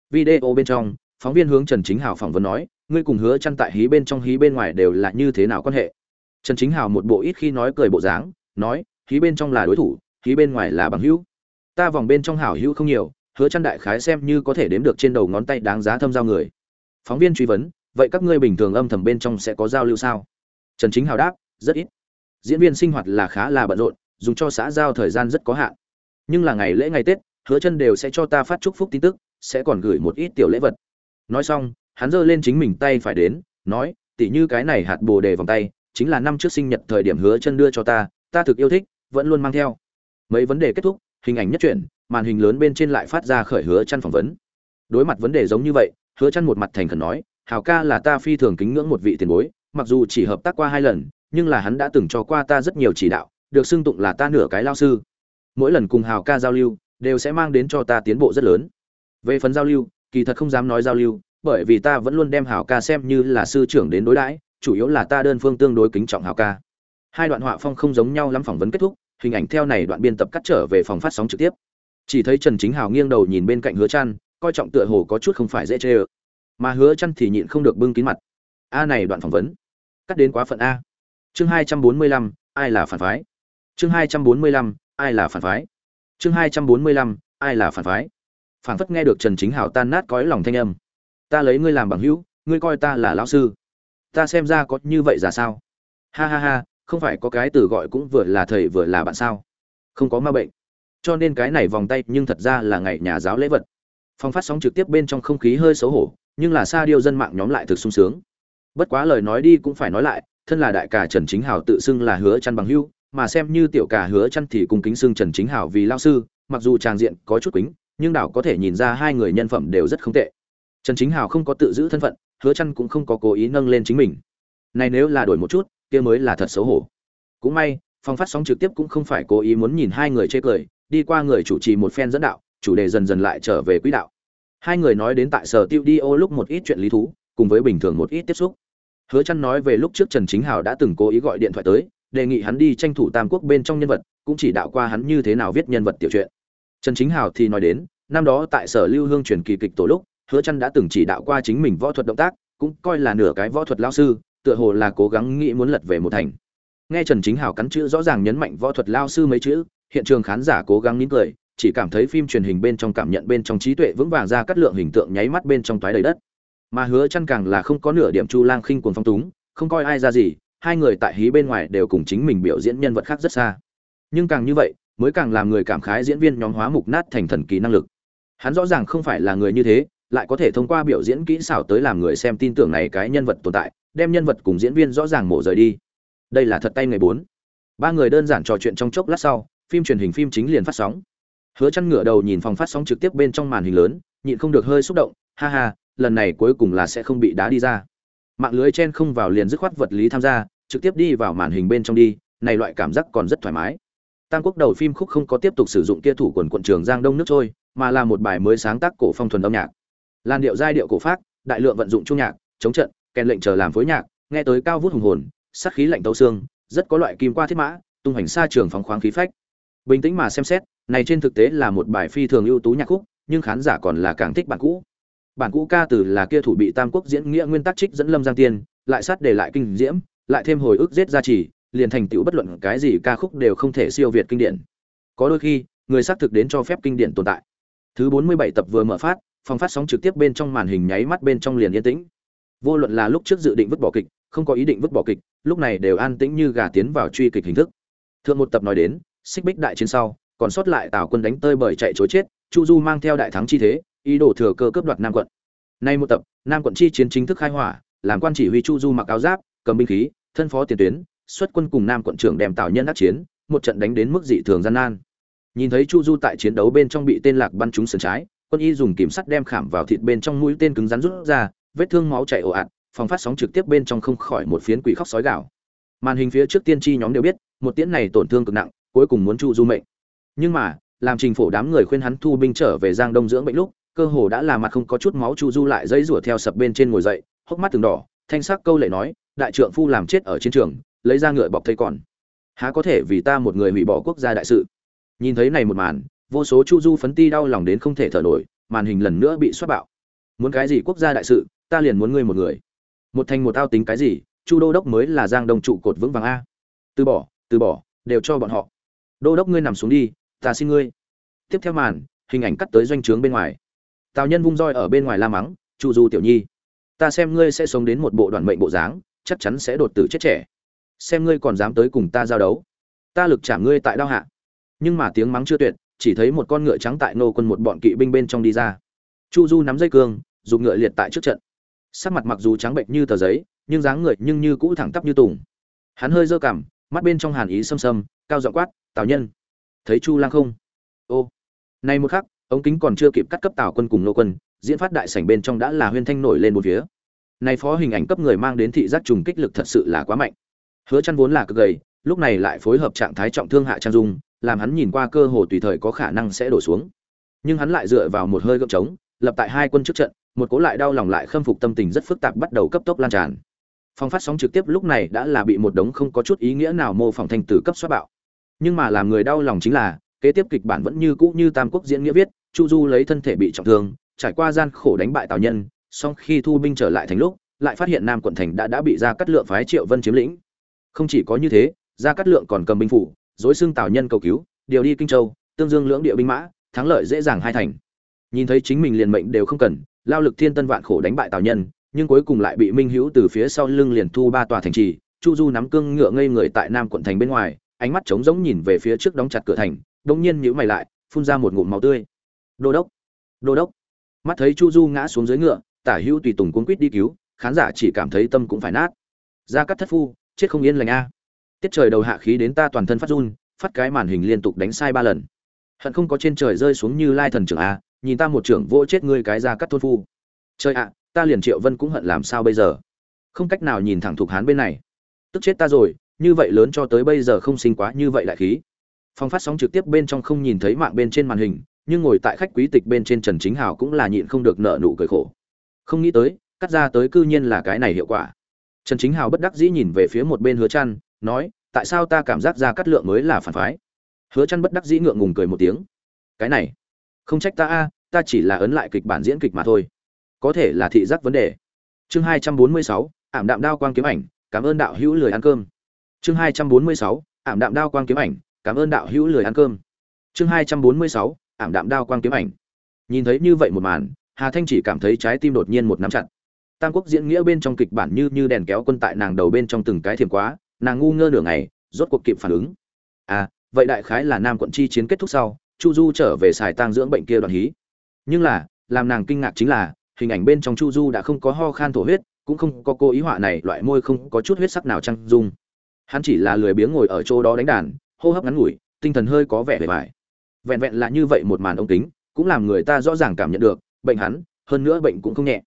Video bên trong, phóng viên hướng trần chính hào phỏng vấn nói, ngươi cùng hứa chăn tại hí bên trong, hí bên ngoài đều là như thế nào quan hệ? Trần chính hào một bộ ít khi nói cười bộ dáng, nói, hí bên trong là đối thủ, hí bên ngoài là bằng hữu. Ta vòng bên trong hảo hữu không nhiều, hứa chăn đại khái xem như có thể đếm được trên đầu ngón tay đáng giá thâm giao người. Phóng viên truy vấn, vậy các ngươi bình thường âm thầm bên trong sẽ có giao lưu sao? Trần chính hào đáp, rất ít. Diễn viên sinh hoạt là khá là bận rộn, dùng cho xã giao thời gian rất có hạn. Nhưng là ngày lễ ngày tết, hứa chân đều sẽ cho ta phát chúc phúc tin tức, sẽ còn gửi một ít tiểu lễ vật. Nói xong, hắn giơ lên chính mình tay phải đến, nói, tỉ như cái này hạt bồ đề vòng tay, chính là năm trước sinh nhật thời điểm hứa chân đưa cho ta ta thực yêu thích, vẫn luôn mang theo. Mấy vấn đề kết thúc, hình ảnh nhất chuyển, màn hình lớn bên trên lại phát ra khởi hứa chăn phỏng vấn. Đối mặt vấn đề giống như vậy, hứa chăn một mặt thành khẩn nói, hào ca là ta phi thường kính ngưỡng một vị tiền bối mặc dù chỉ hợp tác qua hai lần nhưng là hắn đã từng cho qua ta rất nhiều chỉ đạo được xưng tụng là ta nửa cái lao sư. Mỗi lần cùng hào ca giao lưu đều sẽ mang đến cho ta tiến bộ rất lớn. Về phần giao lưu kỳ thật không dám nói giao lưu bởi vì ta vẫn luôn đem hào ca xem như là sư trưởng đến đối đãi chủ yếu là ta đơn phương tương đối kính trọng hào ca. Hai đoạn họa phong không giống nhau lắm phỏng vấn kết thúc hình ảnh theo này đoạn biên tập cắt trở về phòng phát sóng trực tiếp. Chỉ thấy trần chính hào nghiêng đầu nhìn bên cạnh hứa Trăn, coi trọng tựa hồ có chút không phải dễ chê ơ. Mà hứa Trăn thì nhịn không được bưng kín mặt. A này đoạn phỏng vấn cắt đến quá phận a. Chương hai trăm bốn mươi lăm, ai là phản phái? Chương hai trăm bốn mươi lăm, ai là phản phái? Chương hai trăm bốn mươi lăm, ai là phản phái? Phản phất nghe được trần chính hảo tan nát cõi lòng thanh âm. Ta lấy ngươi làm bằng hữu, ngươi coi ta là lão sư. Ta xem ra có như vậy ra sao? Ha ha ha, không phải có cái từ gọi cũng vừa là thầy vừa là bạn sao? Không có ma bệnh. Cho nên cái này vòng tay nhưng thật ra là ngày nhà giáo lễ vật. Phong phát sóng trực tiếp bên trong không khí hơi xấu hổ, nhưng là xa điêu dân mạng nhóm lại thực sung sướng bất quá lời nói đi cũng phải nói lại, thân là đại ca trần chính hào tự xưng là hứa chăn bằng hữu mà xem như tiểu ca hứa chăn thì cùng kính xưng trần chính hào vì lao sư, mặc dù tràng diện có chút quýnh nhưng đảo có thể nhìn ra hai người nhân phẩm đều rất không tệ. Trần chính hào không có tự giữ thân phận, hứa chăn cũng không có cố ý nâng lên chính mình. Này nếu là đổi một chút, kia mới là thật xấu hổ. Cũng may phong phát sóng trực tiếp cũng không phải cố ý muốn nhìn hai người chê cười, đi qua người chủ trì một phen dẫn đạo, chủ đề dần dần lại trở về quỹ đạo. Hai người nói đến tại sở tiêu đi ô lúc một ít chuyện lý thú, cùng với bình thường một ít tiếp xúc hứa chăn nói về lúc trước trần chính hào đã từng cố ý gọi điện thoại tới, đề nghị hắn đi tranh thủ tam quốc bên trong nhân vật, cũng chỉ đạo qua hắn như thế nào viết nhân vật tiểu truyện. Trần chính hào thì nói đến, năm đó tại sở lưu hương truyền kỳ kịch tổ lúc, hứa chăn đã từng chỉ đạo qua chính mình võ thuật động tác, cũng coi là nửa cái võ thuật lao sư, tựa hồ là cố gắng nghĩ muốn lật về một thành. Nghe trần chính hào cắn chữ rõ ràng nhấn mạnh võ thuật lao sư mấy chữ, hiện trường khán giả cố gắng nín cười, chỉ cảm thấy phim truyền hình bên trong cảm nhận bên trong trí tuệ vững vàng ra cắt lượng hình tượng nháy mắt bên trong toái đầy đất mà hứa chăn càng là không có nửa điểm chu lang khinh cuồng phong túng, không coi ai ra gì, hai người tại hí bên ngoài đều cùng chính mình biểu diễn nhân vật khác rất xa. Nhưng càng như vậy, mới càng làm người cảm khái diễn viên nhóm hóa mục nát thành thần kỳ năng lực. Hắn rõ ràng không phải là người như thế, lại có thể thông qua biểu diễn kỹ xảo tới làm người xem tin tưởng này cái nhân vật tồn tại, đem nhân vật cùng diễn viên rõ ràng mổ rời đi. Đây là thật tay người bốn. Ba người đơn giản trò chuyện trong chốc lát sau, phim truyền hình phim chính liền phát sóng. Hứa chăn ngửa đầu nhìn phòng phát sóng trực tiếp bên trong màn hình lớn, nhịn không được hơi xúc động, ha ha lần này cuối cùng là sẽ không bị đá đi ra. Mạng lưới chen không vào liền dứt khoát vật lý tham gia, trực tiếp đi vào màn hình bên trong đi, này loại cảm giác còn rất thoải mái. Tam quốc đầu phim khúc không có tiếp tục sử dụng kia thủ quần quận trường giang đông nước trôi, mà là một bài mới sáng tác cổ phong thuần âm nhạc. Làn điệu giai điệu cổ pháp đại lượng vận dụng trung nhạc, chống trận, kèn lệnh chờ làm phối nhạc, nghe tới cao vút hùng hồn, sát khí lạnh tấu xương, rất có loại kim qua thiết mã, tung hành xa trường phóng khoáng khí phách. Bình tĩnh mà xem xét, này trên thực tế là một bài phi thường ưu tú nhạc khúc, nhưng khán giả còn là càng thích bản cũ bản cũ ca từ là kia thủ bị tam quốc diễn nghĩa nguyên tắc trích dẫn lâm giang tiên, lại sát để lại kinh diễm, lại thêm hồi ức giết gia trì, liền thành tựu bất luận cái gì ca khúc đều không thể siêu việt kinh điển. Có đôi khi, người xác thực đến cho phép kinh điển tồn tại. Thứ bốn mươi bảy tập vừa mở phát, phòng phát sóng trực tiếp bên trong màn hình nháy mắt bên trong liền yên tĩnh. Vô luận là lúc trước dự định vứt bỏ kịch, không có ý định vứt bỏ kịch, lúc này đều an tĩnh như gà tiến vào truy kịch hình thức. Thượng một tập nói đến, xích bích đại chiến sau, còn sót lại tào quân đánh tơi bởi chạy chối chết, chu du mang theo đại thắng chi thế ý đồ thừa cơ cướp đoạt nam quận. Nay một tập, nam quận chi chiến chính thức khai hỏa, làm quan chỉ huy chu du mặc áo giáp, cầm binh khí, thân phó tiền tuyến, xuất quân cùng nam quận trưởng đem tạo nhân đắc chiến, một trận đánh đến mức dị thường gian nan. Nhìn thấy chu du tại chiến đấu bên trong bị tên lạc bắn trúng sườn trái, quân y dùng kìm sắt đem khảm vào thịt bên trong mũi tên cứng rắn rút ra, vết thương máu chảy ồ ạt, phòng phát sóng trực tiếp bên trong không khỏi một phiến quỷ khóc sói gào. màn hình phía trước tiên tri nhóm đều biết, một tiễn này tổn thương cực nặng, cuối cùng muốn chu du mệnh. Nhưng mà, làm trình phổ đám người khuyên hắn thu binh trở về giang đông dưỡng bệnh lúc cơ hồ đã là mặt không có chút máu chu du lại dãy rủa theo sập bên trên ngồi dậy, hốc mắt từng đỏ, thanh sắc câu lệ nói, đại trượng phu làm chết ở chiến trường, lấy ra ngựa bọc thây còn. Há có thể vì ta một người hủy bỏ quốc gia đại sự? Nhìn thấy này một màn, vô số chu du phấn ti đau lòng đến không thể thở nổi, màn hình lần nữa bị xoát bạo. Muốn cái gì quốc gia đại sự, ta liền muốn ngươi một người. Một thành một tao tính cái gì, chu đô đốc mới là giang đông trụ cột vững vàng a. Từ bỏ từ bỏ, đều cho bọn họ. Đô đốc ngươi nằm xuống đi, ta xin ngươi. Tiếp theo màn, hình ảnh cắt tới doanh trướng bên ngoài tào nhân vung roi ở bên ngoài la mắng chu du tiểu nhi ta xem ngươi sẽ sống đến một bộ đoàn mệnh bộ dáng chắc chắn sẽ đột tử chết trẻ. Xem ngươi còn dám tới cùng ta giao đấu. Ta lực trả ngươi tại đao hạ. Nhưng mà tiếng mắng chưa tuyệt chỉ thấy một con ngựa trắng tại nô quân một bọn kỵ binh bên trong đi ra. Chu du nắm dây cương dùng ngựa liệt tại trước trận. Sắc mặt mặc dù trắng bệnh như tờ giấy nhưng dáng người nhưng như cũ thẳng tắp như tùng. Hắn hơi dơ cảm, mắt bên trong hàn ý xâm xâm cao giọng quát tào nhân thấy chu lang không? Ô nay một khắc ống kính còn chưa kịp cắt cấp tào quân cùng nô quân, diễn phát đại sảnh bên trong đã là huyên thanh nổi lên một phía. Nay phó hình ảnh cấp người mang đến thị giác trùng kích lực thật sự là quá mạnh. Hứa chăn vốn là cực gầy, lúc này lại phối hợp trạng thái trọng thương hạ trang dung, làm hắn nhìn qua cơ hồ tùy thời có khả năng sẽ đổ xuống. Nhưng hắn lại dựa vào một hơi gượng trống, lập tại hai quân trước trận, một cố lại đau lòng lại khâm phục tâm tình rất phức tạp bắt đầu cấp tốc lan tràn. Phong phát sóng trực tiếp lúc này đã là bị một đống không có chút ý nghĩa nào mô phỏng thành từ cấp xóa bạo. Nhưng mà làm người đau lòng chính là, kế tiếp kịch bản vẫn như cũ như tam quốc diễn nghĩa viết chu du lấy thân thể bị trọng thương, trải qua gian khổ đánh bại tào nhân, song khi thu binh trở lại thành lúc, lại phát hiện nam quận thành đã đã bị ra cắt lượng phái triệu vân chiếm lĩnh. Không chỉ có như thế ra cắt lượng còn cầm binh phủ dối xưng tào nhân cầu cứu, điều đi kinh châu, tương dương lưỡng địa binh mã, thắng lợi dễ dàng hai thành. Nhìn thấy chính mình liền mệnh đều không cần, lao lực thiên tân vạn khổ đánh bại tào nhân, nhưng cuối cùng lại bị minh hữu từ phía sau lưng liền thu ba tòa thành trì, chu du nắm cương ngựa ngây người tại nam quận thành bên ngoài, ánh mắt trống rỗng nhìn về phía trước đóng chặt cửa thành đông nhiên nhíu mày lại, phun ra một ngụm máu tươi đô đốc. Đô đốc. Mắt thấy chu du ngã xuống dưới ngựa, tả hữu tùy tùng cuốn quýt đi cứu, khán giả chỉ cảm thấy tâm cũng phải nát. Ra cắt thất phu, chết không yên lành a. Tiết trời đầu hạ khí đến ta toàn thân phát run, phát cái màn hình liên tục đánh sai ba lần. Hận không có trên trời rơi xuống như lai thần trưởng a, nhìn ta một trưởng vỗ chết ngươi cái ra cắt thôn phu. Trời ạ, ta liền triệu vân cũng hận làm sao bây giờ? Không cách nào nhìn thẳng thuộc hán bên này. Tức chết ta rồi, như vậy lớn cho tới bây giờ không sinh quá như vậy lại khí. Phong phát sóng trực tiếp bên trong không nhìn thấy mạng bên trên màn hình nhưng ngồi tại khách quý tịch bên trên trần chính hào cũng là nhịn không được nợ nụ cười khổ. Không nghĩ tới, cắt ra tới cư nhiên là cái này hiệu quả. Trần chính hào bất đắc dĩ nhìn về phía một bên hứa trăn, nói, tại sao ta cảm giác ra cắt lượng mới là phản phái? Hứa trăn bất đắc dĩ ngượng ngùng cười một tiếng, cái này, không trách ta a, ta chỉ là ấn lại kịch bản diễn kịch mà thôi. Có thể là thị giác vấn đề. Chương hai trăm bốn mươi sáu, ảm đạm đao quang kiếm ảnh, cảm ơn đạo hữu lười ăn cơm. Chương hai trăm bốn mươi sáu, ảm đạm đao quang kiếm ảnh, cảm ơn đạo hữu lười ăn cơm. Chương hai trăm bốn mươi sáu ảm đạm đao quang kiếm ảnh. Nhìn thấy như vậy một màn, hà thanh chỉ cảm thấy trái tim đột nhiên một nắm chặt. Tam quốc diễn nghĩa bên trong kịch bản như như đèn kéo quân tại nàng đầu bên trong từng cái thiềm quá, nàng ngu ngơ nửa ngày, rốt cuộc kịp phản ứng. À vậy đại khái là nam quận chi chiến kết thúc sau, chu du trở về xài tang dưỡng bệnh kia đoàn hí. Nhưng là, làm nàng kinh ngạc chính là, hình ảnh bên trong chu du đã không có ho khan thổ huyết, cũng không có cô ý họa này, loại môi không có chút huyết sắc nào trăng dung. Hắn chỉ là lười biếng ngồi ở chỗ đó đánh đàn, hô hấp ngắn ngủi, tinh thần hơi có vẻ bề bài vẹn vẹn là như vậy một màn ống kính, cũng làm người ta rõ ràng cảm nhận được, bệnh hắn, hơn nữa bệnh cũng không nhẹ.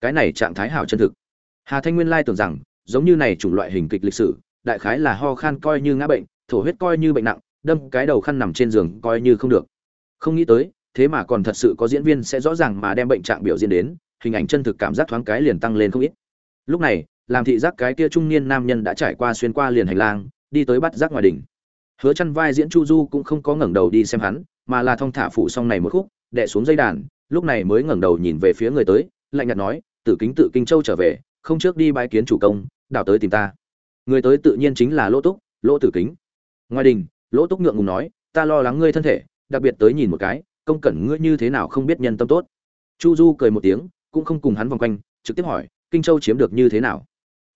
Cái này trạng thái hảo chân thực. Hà thanh nguyên lai tưởng rằng, giống như này chủng loại hình kịch lịch sử, đại khái là ho khan coi như ngã bệnh, thổ huyết coi như bệnh nặng, đâm cái đầu khăn nằm trên giường coi như không được. Không nghĩ tới, thế mà còn thật sự có diễn viên sẽ rõ ràng mà đem bệnh trạng biểu diễn đến, hình ảnh chân thực cảm giác thoáng cái liền tăng lên không ít. Lúc này, làm thị giác cái kia trung niên nam nhân đã trải qua xuyên qua liền hành lang, đi tới bắt giác ngoài đỉnh hứa chăn vai diễn chu du cũng không có ngẩng đầu đi xem hắn, mà là thong thả phụ xong này một khúc, đè xuống dây đàn, lúc này mới ngẩng đầu nhìn về phía người tới, lạnh nhạt nói, tử kính tự kinh châu trở về, không trước đi bái kiến chủ công, đảo tới tìm ta. Người tới tự nhiên chính là lỗ túc, lỗ tử kính. Ngoài đình, lỗ túc ngượng ngùng nói, ta lo lắng ngươi thân thể, đặc biệt tới nhìn một cái, công cẩn ngươi như thế nào không biết nhân tâm tốt. Chu du cười một tiếng, cũng không cùng hắn vòng quanh, trực tiếp hỏi, kinh châu chiếm được như thế nào?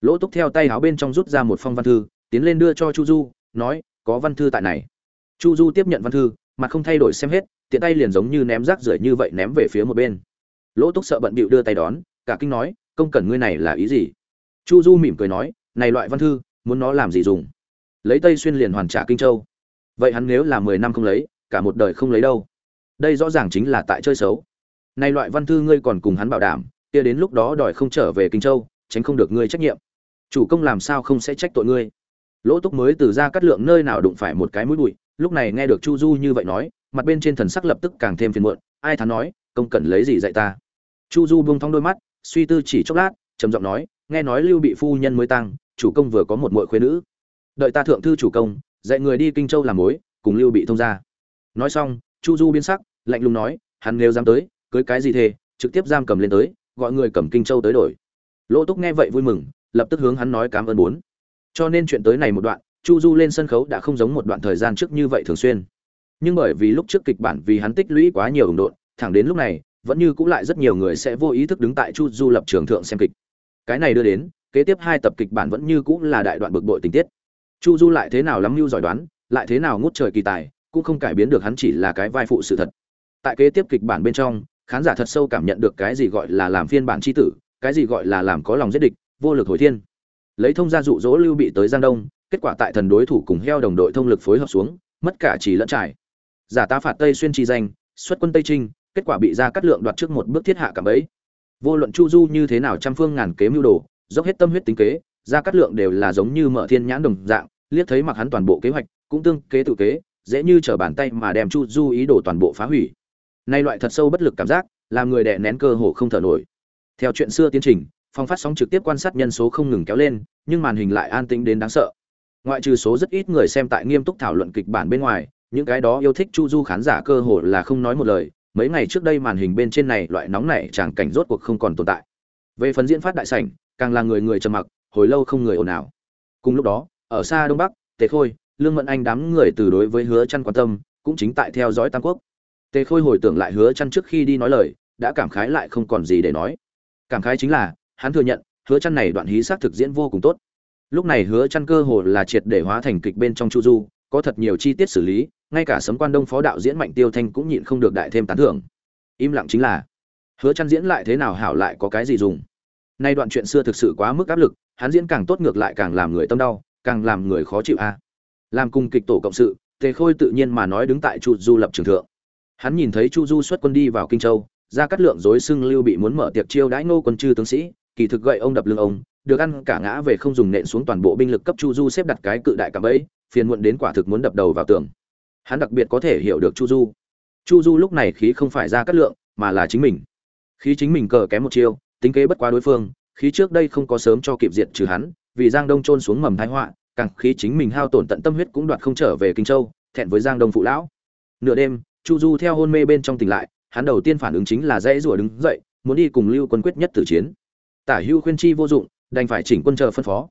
Lỗ túc theo tay áo bên trong rút ra một phong văn thư, tiến lên đưa cho chu du, nói có văn thư tại này. Chu du tiếp nhận văn thư, mặt không thay đổi xem hết, tiện tay liền giống như ném rác rưởi như vậy ném về phía một bên. Lỗ túc sợ bận bịu đưa tay đón, cả kinh nói, công cẩn ngươi này là ý gì? Chu du mỉm cười nói, này loại văn thư, muốn nó làm gì dùng? Lấy tây xuyên liền hoàn trả kinh châu. Vậy hắn nếu là mười năm không lấy, cả một đời không lấy đâu. Đây rõ ràng chính là tại chơi xấu. Này loại văn thư ngươi còn cùng hắn bảo đảm, kia đến lúc đó đòi không trở về kinh châu, tránh không được ngươi trách nhiệm. Chủ công làm sao không sẽ trách tội ngươi? Lỗ túc mới từ ra cắt lượng nơi nào đụng phải một cái mũi bụi, lúc này nghe được chu du như vậy nói, mặt bên trên thần sắc lập tức càng thêm phiền muộn, ai thắn nói, công cần lấy gì dạy ta? Chu du buông thong đôi mắt, suy tư chỉ chốc lát, trầm giọng nói, nghe nói lưu bị phu nhân mới tăng, chủ công vừa có một muội khuê nữ. Đợi ta thượng thư chủ công, dạy người đi kinh châu làm mối, cùng lưu bị thông ra nói xong, chu du biến sắc, lạnh lùng nói, hắn nếu dám tới, cưới cái gì thề, trực tiếp giam cầm lên tới, gọi người cầm kinh châu tới đổi. Lỗ túc nghe vậy vui mừng, lập tức hướng hắn nói cảm ơn bốn cho nên chuyện tới này một đoạn, chu du lên sân khấu đã không giống một đoạn thời gian trước như vậy thường xuyên. Nhưng bởi vì lúc trước kịch bản vì hắn tích lũy quá nhiều ủng độn, thẳng đến lúc này, vẫn như cũng lại rất nhiều người sẽ vô ý thức đứng tại chu du lập trường thượng xem kịch. Cái này đưa đến, kế tiếp hai tập kịch bản vẫn như cũng là đại đoạn bực bội tình tiết. Chu du lại thế nào lắm mưu giỏi đoán, lại thế nào ngút trời kỳ tài, cũng không cải biến được hắn chỉ là cái vai phụ sự thật. Tại kế tiếp kịch bản bên trong, khán giả thật sâu cảm nhận được cái gì gọi là làm phiên bản tri tử, cái gì gọi là làm có lòng giết địch, vô lực hồi thiên lấy thông gia dụ dỗ lưu bị tới giang đông, kết quả tại thần đối thủ cùng heo đồng đội thông lực phối hợp xuống, mất cả chỉ lẫn trải. Giả ta phạt tây xuyên chi danh, xuất quân tây trinh, kết quả bị ra cắt lượng đoạt trước một bước thiết hạ cảm ấy vô luận chu du như thế nào trăm phương ngàn kế mưu đồ, dốc hết tâm huyết tính kế ra cắt lượng đều là giống như mở thiên nhãn đồng dạng, liếc thấy mặc hắn toàn bộ kế hoạch, cũng tương kế tự kế, dễ như trở bàn tay mà đem chu du ý đồ toàn bộ phá hủy. Nay loại thật sâu bất lực cảm giác, làm người đè nén cơ hồ không thở nổi. Theo chuyện xưa tiến trình phòng phát sóng trực tiếp quan sát nhân số không ngừng kéo lên, nhưng màn hình lại an tĩnh đến đáng sợ. Ngoại trừ số rất ít người xem tại nghiêm túc thảo luận kịch bản bên ngoài, những cái đó yêu thích chu du khán giả cơ hồ là không nói một lời, mấy ngày trước đây màn hình bên trên này loại nóng này chẳng cảnh rốt cuộc không còn tồn tại. Về phần diễn phát đại sảnh, càng là người người trầm mặc, hồi lâu không người ồn ào. Cùng lúc đó, ở xa đông bắc, tề khôi, lương mẫn anh đám người từ đối với hứa chăn quan tâm, cũng chính tại theo dõi tam quốc. Tề khôi hồi tưởng lại hứa chăn trước khi đi nói lời, đã cảm khái lại không còn gì để nói. Cảm khái chính là hắn thừa nhận, hứa chăn này đoạn hí xác thực diễn vô cùng tốt. Lúc này hứa chăn cơ hồ là triệt để hóa thành kịch bên trong chu du, có thật nhiều chi tiết xử lý, ngay cả sấm quan đông phó đạo diễn mạnh tiêu thanh cũng nhịn không được đại thêm tán thưởng. Im lặng chính là, hứa chăn diễn lại thế nào hảo lại có cái gì dùng? Nay đoạn chuyện xưa thực sự quá mức áp lực, hắn diễn càng tốt ngược lại càng làm người tâm đau, càng làm người khó chịu a. Làm cùng kịch tổ cộng sự, tề khôi tự nhiên mà nói đứng tại chu du lập trường thượng. Hắn nhìn thấy chu du xuất quân đi vào kinh châu, ra cắt lượng dối xưng lưu bị muốn mở tiệc chiêu đãi nô quân chư tướng sĩ kỳ thực gậy ông đập lưng ông, được ăn cả ngã về không dùng nện xuống toàn bộ binh lực cấp chu du xếp đặt cái cự đại cả ấy phiền muộn đến quả thực muốn đập đầu vào tường. Hắn đặc biệt có thể hiểu được chu du. Chu du lúc này khí không phải ra cắt lượng, mà là chính mình. Khí chính mình cờ kém một chiêu, tính kế bất quá đối phương, khí trước đây không có sớm cho kịp diệt trừ hắn, vì giang đông trôn xuống mầm thái họa, càng khí chính mình hao tổn tận tâm huyết cũng đoạt không trở về kinh châu, thẹn với giang đông phụ lão. Nửa đêm, chu du theo hôn mê bên trong tỉnh lại, hắn đầu tiên phản ứng chính là dãy rủa đứng dậy, muốn đi cùng lưu quân quyết nhất tử chiến tả hưu khuyên chi vô dụng, đành phải chỉnh quân chờ phân phó.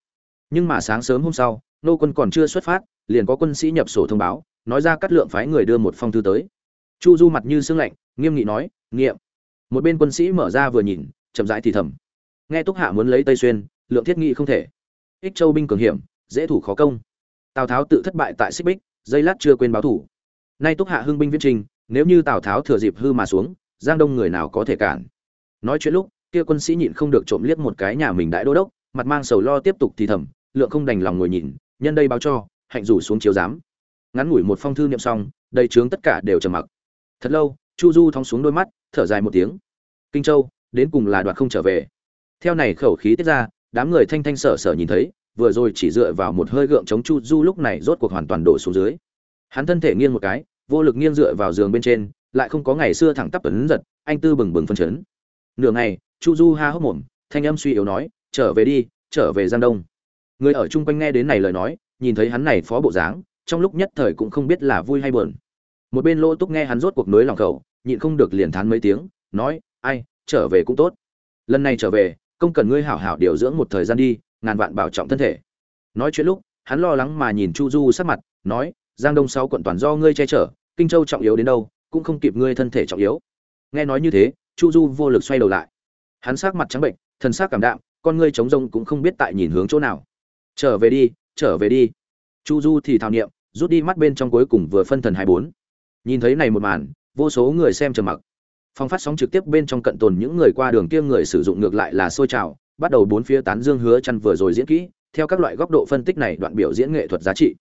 Nhưng mà sáng sớm hôm sau, nô quân còn chưa xuất phát, liền có quân sĩ nhập sổ thông báo, nói ra cắt lượng phái người đưa một phong thư tới. Chu du mặt như sương lạnh, nghiêm nghị nói, nghiệm. Một bên quân sĩ mở ra vừa nhìn, chậm rãi thì thầm. Nghe túc hạ muốn lấy tây xuyên, lượng thiết nghị không thể. Ích châu binh cường hiểm, dễ thủ khó công. Tào tháo tự thất bại tại xích bích, dây lát chưa quên báo thủ. Nay túc hạ hưng binh viễn trình, nếu như tào tháo thừa dịp hư mà xuống, giang đông người nào có thể cản? Nói chuyện lúc kia quân sĩ nhịn không được trộm liếc một cái nhà mình đại đô đốc, mặt mang sầu lo tiếp tục thì thầm, lượng không đành lòng ngồi nhìn, nhân đây báo cho, hạnh rủ xuống chiếu giám. Ngắn ngủi một phong thư niệm xong, đầy trướng tất cả đều trầm mặc. Thật lâu, chu du thong xuống đôi mắt, thở dài một tiếng. Kinh châu, đến cùng là đoạt không trở về. Theo này khẩu khí tiết ra, đám người thanh thanh sở sở nhìn thấy, vừa rồi chỉ dựa vào một hơi gượng chống chu du lúc này rốt cuộc hoàn toàn đổ xuống dưới. Hắn thân thể nghiêng một cái, vô lực nghiêng dựa vào giường bên trên, lại không có ngày xưa thẳng tắp ấn giật, anh tư bừng bừng phân chấn nửa ngày, chu du ha hốc mồm, thanh âm suy yếu nói, trở về đi, trở về giang đông. Người ở chung quanh nghe đến này lời nói, nhìn thấy hắn này phó bộ dáng, trong lúc nhất thời cũng không biết là vui hay buồn. Một bên lỗ túc nghe hắn rốt cuộc nối lòng khẩu, nhịn không được liền thán mấy tiếng, nói, ai, trở về cũng tốt. Lần này trở về, công cần ngươi hảo hảo điều dưỡng một thời gian đi, ngàn vạn bảo trọng thân thể. Nói chuyện lúc, hắn lo lắng mà nhìn chu du sắc mặt, nói, giang đông sáu quận toàn do ngươi che chở, kinh châu trọng yếu đến đâu, cũng không kịp ngươi thân thể trọng yếu. Nghe nói như thế chu du vô lực xoay đầu lại. Hắn sắc mặt trắng bệnh, thần xác cảm đạm, con ngươi trống rông cũng không biết tại nhìn hướng chỗ nào. Trở về đi, trở về đi. Chu du thì thào niệm, rút đi mắt bên trong cuối cùng vừa phân thần hai bốn. Nhìn thấy này một màn, vô số người xem trầm mặc. Phong phát sóng trực tiếp bên trong cận tồn những người qua đường kia người sử dụng ngược lại là xôi trào, bắt đầu bốn phía tán dương hứa chăn vừa rồi diễn kỹ, theo các loại góc độ phân tích này đoạn biểu diễn nghệ thuật giá trị.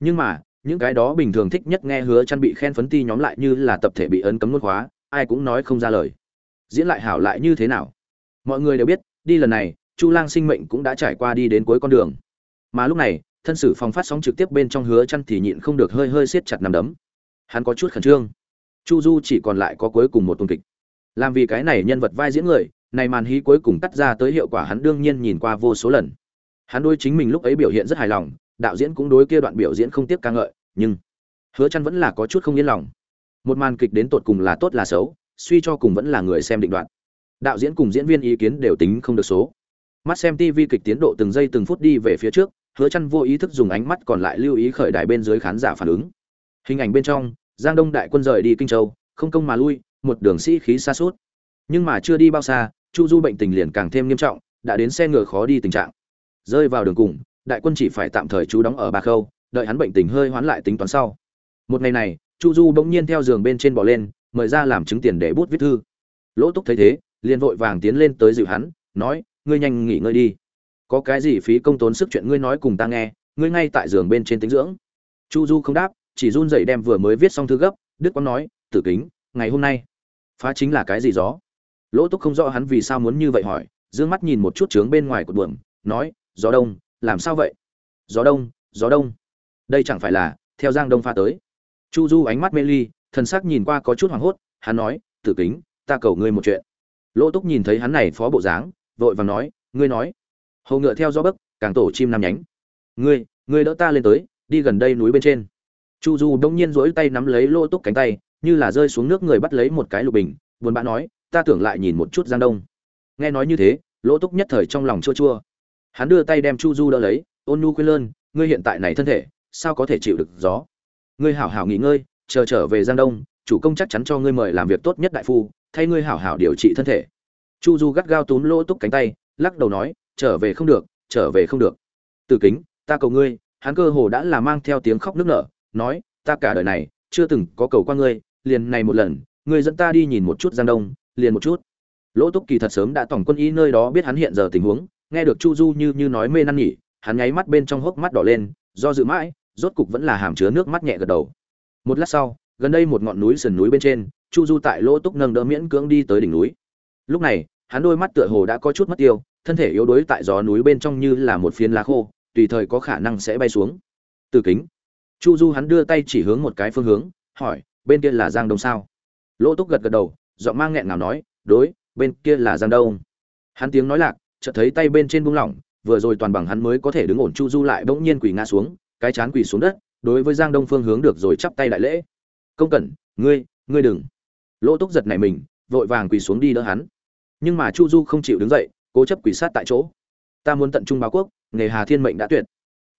Nhưng mà, những cái đó bình thường thích nhất nghe hứa chăn bị khen phấn ti nhóm lại như là tập thể bị ấn cấm nuốt khóa, ai cũng nói không ra lời diễn lại hảo lại như thế nào? Mọi người đều biết, đi lần này, chu lang sinh mệnh cũng đã trải qua đi đến cuối con đường. Mà lúc này, thân sử phòng phát sóng trực tiếp bên trong hứa chăn thì nhịn không được hơi hơi siết chặt nằm đấm. Hắn có chút khẩn trương. Chu du chỉ còn lại có cuối cùng một tuần kịch. Làm vì cái này nhân vật vai diễn người, này màn hí cuối cùng cắt ra tới hiệu quả hắn đương nhiên nhìn qua vô số lần. Hắn đối chính mình lúc ấy biểu hiện rất hài lòng, đạo diễn cũng đối kia đoạn biểu diễn không tiếc ca ngợi, nhưng hứa chăn vẫn là có chút không yên lòng. Một màn kịch đến tột cùng là tốt là xấu suy cho cùng vẫn là người xem định đoạn. đạo diễn cùng diễn viên ý kiến đều tính không được số. Mắt xem tv kịch tiến độ từng giây từng phút đi về phía trước, hứa chăn vô ý thức dùng ánh mắt còn lại lưu ý khởi đài bên dưới khán giả phản ứng. Hình ảnh bên trong, giang đông đại quân rời đi kinh châu, không công mà lui, một đường sĩ khí xa suốt. Nhưng mà chưa đi bao xa, chu du bệnh tình liền càng thêm nghiêm trọng, đã đến xe ngựa khó đi tình trạng. Rơi vào đường cùng, đại quân chỉ phải tạm thời trú đóng ở ba khâu, đợi hắn bệnh tình hơi hoán lại tính toán sau. Một ngày này, chu du bỗng nhiên theo giường bên trên bỏ lên mời ra làm chứng tiền để bút viết thư. Lỗ túc thấy thế, liền vội vàng tiến lên tới dịu hắn, nói, ngươi nhanh nghỉ ngơi đi. Có cái gì phí công tốn sức chuyện ngươi nói cùng ta nghe, ngươi ngay tại giường bên trên tính dưỡng. Chu du không đáp, chỉ run rẩy đem vừa mới viết xong thư gấp đức quang nói, tử kính, ngày hôm nay phá chính là cái gì gió? Lỗ túc không rõ hắn vì sao muốn như vậy hỏi d mắt nhìn một chút trướng bên ngoài của buồng, nói, gió đông, làm sao vậy? Gió đông gió đông. Đây chẳng phải là theo giang đông pha tới. Chu du ánh mắt mê ly thần sắc nhìn qua có chút hoảng hốt, hắn nói, tử kính, ta cầu ngươi một chuyện. Lỗ túc nhìn thấy hắn này phó bộ dáng, vội vàng nói, ngươi nói. Hầu ngựa theo gió bấc càng tổ chim năm nhánh. Ngươi ngươi đỡ ta lên tới, đi gần đây núi bên trên. Chu du đông nhiên duỗi tay nắm lấy lỗ túc cánh tay, như là rơi xuống nước người bắt lấy một cái lục bình, buồn bã nói, ta tưởng lại nhìn một chút giang đông. Nghe nói như thế, lỗ túc nhất thời trong lòng chua chua. Hắn đưa tay đem chu du đỡ lấy, ôn nhu quên lơn, ngươi hiện tại này thân thể, sao có thể chịu được gió? Ngươi hảo hảo nghỉ ngơi chờ trở về giang đông, chủ công chắc chắn cho ngươi mời làm việc tốt nhất đại phu, thay ngươi hảo hảo điều trị thân thể. Chu du gắt gao túm lỗ túc cánh tay, lắc đầu nói, trở về không được, trở về không được. Từ kính, ta cầu ngươi. Hắn cơ hồ đã là mang theo tiếng khóc nức nở, nói, ta cả đời này chưa từng có cầu qua ngươi, liền này một lần, ngươi dẫn ta đi nhìn một chút giang đông, liền một chút. Lỗ túc kỳ thật sớm đã tổng quân y nơi đó biết hắn hiện giờ tình huống, nghe được chu du như như nói mê năn nhỉ, hắn nháy mắt bên trong hốc mắt đỏ lên, do dự mãi, rốt cục vẫn là hàm chứa nước mắt nhẹ gật đầu một lát sau, gần đây một ngọn núi sườn núi bên trên, chu du tại lỗ túc nâng đỡ miễn cưỡng đi tới đỉnh núi. Lúc này, hắn đôi mắt tựa hồ đã có chút mất tiêu, thân thể yếu đuối tại gió núi bên trong như là một phiến lá khô, tùy thời có khả năng sẽ bay xuống. Từ kính, chu du hắn đưa tay chỉ hướng một cái phương hướng, hỏi, bên kia là giang đông sao? Lỗ túc gật gật đầu, giọng mang nghẹn nào nói, đối, bên kia là giang đông. Hắn tiếng nói lạc, chợt thấy tay bên trên buông lỏng, vừa rồi toàn bằng hắn mới có thể đứng ổn chu du lại bỗng nhiên quỳ ngã xuống, cái chán quỳ xuống đất đối với giang đông phương hướng được rồi chắp tay đại lễ. Công cẩn, ngươi ngươi đừng. Lỗ túc giật này mình, vội vàng quỳ xuống đi đỡ hắn. Nhưng mà chu du không chịu đứng dậy, cố chấp quỳ sát tại chỗ. Ta muốn tận trung báo quốc, nghề hà thiên mệnh đã tuyệt.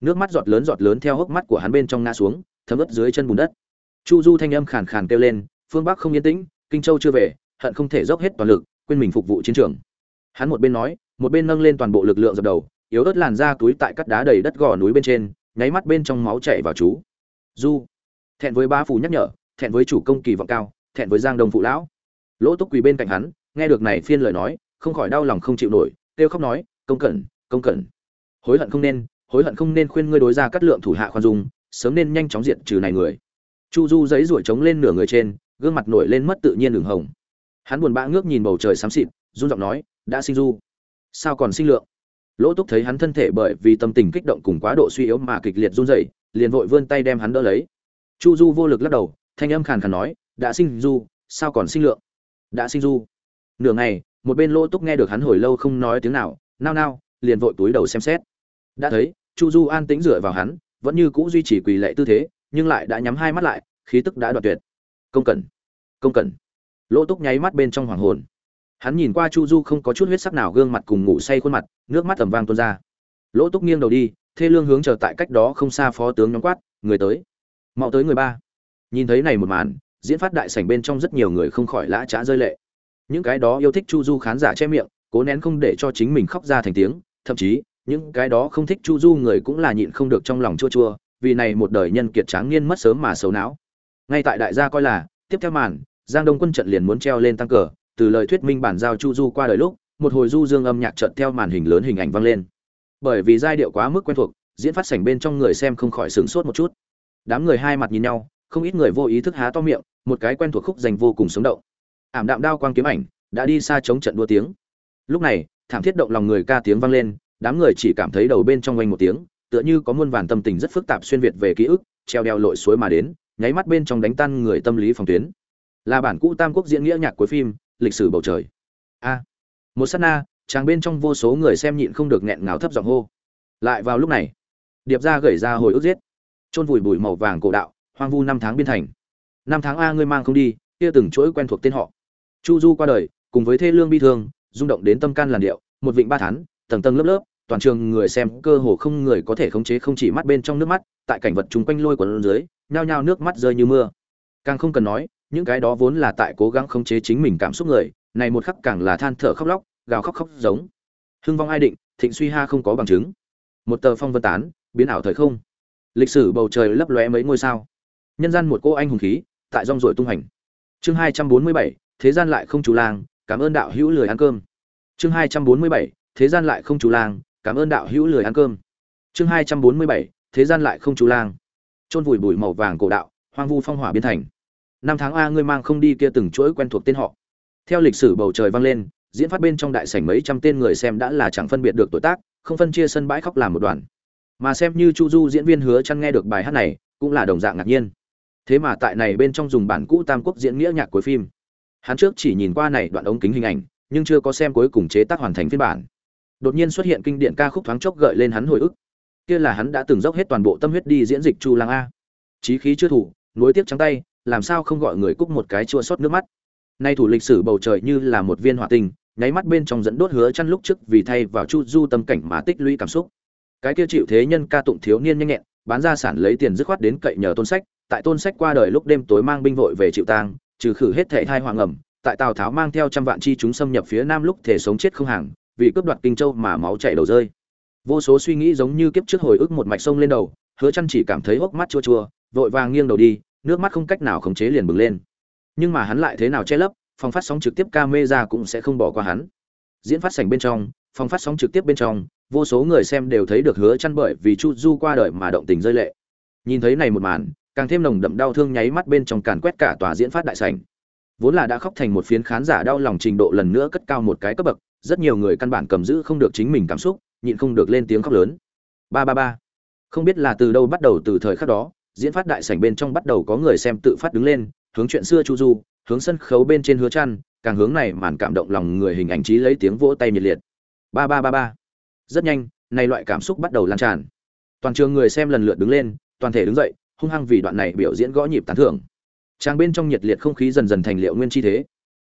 Nước mắt giọt lớn giọt lớn theo hốc mắt của hắn bên trong ngã xuống, thấm ướt dưới chân bùn đất. Chu du thanh âm khàn khàn kêu lên, phương bắc không yên tĩnh, kinh châu chưa về, hận không thể dốc hết toàn lực, quên mình phục vụ chiến trường. Hắn một bên nói, một bên nâng lên toàn bộ lực lượng dập đầu, yếu ớt làn ra túi tại cắt đá đầy đất gò núi bên trên nháy mắt bên trong máu chảy vào chú. Du thẹn với ba phủ nhắc nhở, thẹn với chủ công kỳ vọng cao, thẹn với giang đông phụ lão. Lỗ túc quỳ bên cạnh hắn, nghe được này phiên lời nói, không khỏi đau lòng không chịu nổi, kêu khóc nói, công cẩn công cẩn. Hối hận không nên, hối hận không nên khuyên ngươi đối ra cắt lượng thủ hạ khoan dung, sớm nên nhanh chóng diện trừ này người. Chu du giấy ruổi trống lên nửa người trên, gương mặt nổi lên mất tự nhiên đường hồng. Hắn buồn bã ngước nhìn bầu trời xám xịt, run giọng nói, đã sinh du, sao còn sinh lượng? Lỗ túc thấy hắn thân thể bởi vì tâm tình kích động cùng quá độ suy yếu mà kịch liệt run rẩy, liền vội vươn tay đem hắn đỡ lấy. Chu du vô lực lắc đầu, thanh âm khàn khàn nói, đã sinh du sao còn sinh lượng? Đã sinh du nửa ngày, một bên lỗ túc nghe được hắn hồi lâu không nói tiếng nào, nao nao, liền vội túi đầu xem xét. Đã thấy, chu du an tĩnh dựa vào hắn, vẫn như cũ duy trì quỳ lệ tư thế, nhưng lại đã nhắm hai mắt lại, khí tức đã đoạt tuyệt. Công cẩn công cẩn lỗ túc nháy mắt bên trong hoàng hồn hắn nhìn qua chu du không có chút huyết sắc nào gương mặt cùng ngủ say khuôn mặt, nước mắt tầm vang tuôn ra. Lỗ túc nghiêng đầu đi, thê lương hướng chờ tại cách đó không xa phó tướng nhóm quát, người tới, mau tới người ba. Nhìn thấy này một màn, diễn phát đại sảnh bên trong rất nhiều người không khỏi lã trá rơi lệ. Những cái đó yêu thích chu du khán giả che miệng, cố nén không để cho chính mình khóc ra thành tiếng, thậm chí, những cái đó không thích chu du người cũng là nhịn không được trong lòng chua chua, vì này một đời nhân kiệt tráng niên mất sớm mà xấu não. Ngay tại đại gia coi là, tiếp theo màn, giang đông quân trận liền muốn treo lên tăng cờ từ lời thuyết minh bản giao chu du qua đời lúc, một hồi du dương âm nhạc trận theo màn hình lớn hình ảnh vang lên. Bởi vì giai điệu quá mức quen thuộc, diễn phát sảnh bên trong người xem không khỏi sửng sốt một chút. Đám người hai mặt nhìn nhau, không ít người vô ý thức há to miệng, một cái quen thuộc khúc dành vô cùng sống động. Ảm đạm đao quang kiếm ảnh, đã đi xa chống trận đua tiếng. Lúc này, thảm thiết động lòng người ca tiếng vang lên, đám người chỉ cảm thấy đầu bên trong quanh một tiếng, tựa như có muôn vàn tâm tình rất phức tạp xuyên việt về ký ức, treo đeo lội suối mà đến, nháy mắt bên trong đánh tan người tâm lý phòng tuyến. Là bản cũ tam quốc diễn nghĩa nhạc cuối phim lịch sử bầu trời. A. Một sát na, chàng bên trong vô số người xem nhịn không được nghẹn ngào thấp giọng hô. Lại vào lúc này, điệp ra gửi ra hồi ức giết. Chôn vùi bụi màu vàng cổ đạo, hoang vu năm tháng biên thành. Năm tháng a ngươi mang không đi, kia từng chuỗi quen thuộc tên họ. Chu du qua đời, cùng với thê lương bi thương, rung động đến tâm can làn điệu, một vịnh ba thán, tầng tầng lớp lớp, toàn trường người xem cơ hồ không người có thể khống chế không chỉ mắt bên trong nước mắt, tại cảnh vật chung quanh lôi quần dưới, nhao nhao nước mắt rơi như mưa. Càng không cần nói những cái đó vốn là tại cố gắng khống chế chính mình cảm xúc người, này một khắc càng là than thở khóc lóc, gào khóc khóc giống. Hưng vong ai định, thịnh suy ha không có bằng chứng. Một tờ phong vân tán, biến ảo thời không. Lịch sử bầu trời lấp lóe mấy ngôi sao. Nhân gian một cô anh hùng khí, tại rong ruổi tung hành chương hai trăm bốn mươi bảy, thế gian lại không chủ lang cảm ơn đạo hữu lười ăn cơm. Chương hai trăm bốn mươi bảy, thế gian lại không chủ lang cảm ơn đạo hữu lười ăn cơm. Chương hai trăm bốn mươi bảy, thế gian lại không chủ lang chôn vùi bụi màu vàng cổ đạo, hoang vu phong hỏa biến thành năm tháng a ngươi mang không đi kia từng chuỗi quen thuộc tên họ. Theo lịch sử bầu trời vang lên, diễn phát bên trong đại sảnh mấy trăm tên người xem đã là chẳng phân biệt được tuổi tác, không phân chia sân bãi khóc làm một đoàn. Mà xem như chu du diễn viên hứa chăn nghe được bài hát này, cũng là đồng dạng ngạc nhiên. Thế mà tại này bên trong dùng bản cũ tam quốc diễn nghĩa nhạc cuối phim. Hắn trước chỉ nhìn qua này đoạn ống kính hình ảnh, nhưng chưa có xem cuối cùng chế tác hoàn thành phiên bản. Đột nhiên xuất hiện kinh điển ca khúc thoáng chốc gợi lên hắn hồi ức. Kia là hắn đã từng dốc hết toàn bộ tâm huyết đi diễn dịch chu lang a. Chí khí chưa thủ, nối tiếp trắng tay làm sao không gọi người cúc một cái chua xót nước mắt? Nay thủ lịch sử bầu trời như là một viên hỏa tinh, nháy mắt bên trong dẫn đốt hứa chăn lúc trước vì thay vào chu du tâm cảnh mà tích lũy cảm xúc. Cái kia chịu thế nhân ca tụng thiếu niên nhanh nhẹn, bán ra sản lấy tiền dứt khoát đến cậy nhờ tôn sách, tại tôn sách qua đời lúc đêm tối mang binh vội về chịu tang, trừ khử hết thệ thai hoàng ẩm, tại tào tháo mang theo trăm vạn chi chúng xâm nhập phía nam lúc thể sống chết không hàng, vì cướp đoạt kinh châu mà máu chảy đầu rơi. Vô số suy nghĩ giống như kiếp trước hồi ức một mạch sông lên đầu, hứa chăn chỉ cảm thấy hốc mắt chua chua, vội vàng nghiêng đầu đi nước mắt không cách nào khống chế liền bừng lên. Nhưng mà hắn lại thế nào che lấp, phòng phát sóng trực tiếp camera cũng sẽ không bỏ qua hắn. Diễn phát sảnh bên trong, phòng phát sóng trực tiếp bên trong, vô số người xem đều thấy được hứa chăn bởi vì chu du qua đời mà động tình rơi lệ. Nhìn thấy này một màn, càng thêm nồng đậm đau thương nháy mắt bên trong càn quét cả tòa diễn phát đại sảnh. Vốn là đã khóc thành một phiến khán giả đau lòng trình độ lần nữa cất cao một cái cấp bậc, rất nhiều người căn bản cầm giữ không được chính mình cảm xúc, nhịn không được lên tiếng khóc lớn. Ba ba ba. Không biết là từ đâu bắt đầu từ thời khắc đó diễn phát đại sảnh bên trong bắt đầu có người xem tự phát đứng lên, hướng chuyện xưa chu du, hướng sân khấu bên trên hứa chăn, càng hướng này màn cảm động lòng người hình ảnh trí lấy tiếng vỗ tay nhiệt liệt. Ba ba ba ba. Rất nhanh, này loại cảm xúc bắt đầu lan tràn. Toàn trường người xem lần lượt đứng lên, toàn thể đứng dậy, hung hăng vì đoạn này biểu diễn gõ nhịp tán thưởng. Trang bên trong nhiệt liệt không khí dần dần thành liệu nguyên chi thế.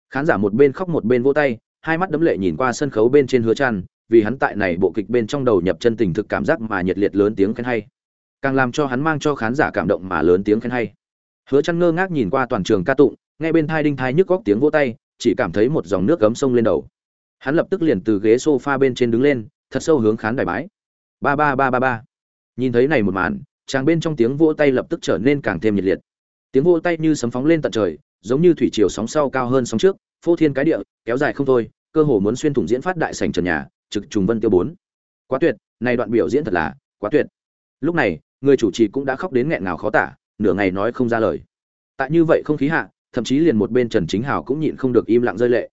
Khán giả một bên khóc một bên vỗ tay, hai mắt đấm lệ nhìn qua sân khấu bên trên hứa chăn, vì hắn tại này bộ kịch bên trong đầu nhập chân tình thực cảm giác mà nhiệt liệt lớn tiếng khen hay càng làm cho hắn mang cho khán giả cảm động mà lớn tiếng khen hay. Hứa chăn ngơ ngác nhìn qua toàn trường ca tụng, nghe bên thai đinh thai nhức góc tiếng vỗ tay, chỉ cảm thấy một dòng nước gấm sông lên đầu. Hắn lập tức liền từ ghế sofa bên trên đứng lên, thật sâu hướng khán đài bái. Ba ba ba ba ba. Nhìn thấy này một màn, chàng bên trong tiếng vỗ tay lập tức trở nên càng thêm nhiệt liệt. Tiếng vỗ tay như sấm phóng lên tận trời, giống như thủy triều sóng sau cao hơn sóng trước, phô thiên cái địa, kéo dài không thôi, cơ hồ muốn xuyên thủng diễn phát đại sảnh trần nhà, trực trùng vân tiêu bốn. Quá tuyệt, này đoạn biểu diễn thật là quá tuyệt lúc này, người chủ trì cũng đã khóc đến nghẹn ngào khó tả, nửa ngày nói không ra lời. Tại như vậy không khí hạ, thậm chí liền một bên trần chính hào cũng nhịn không được im lặng rơi lệ.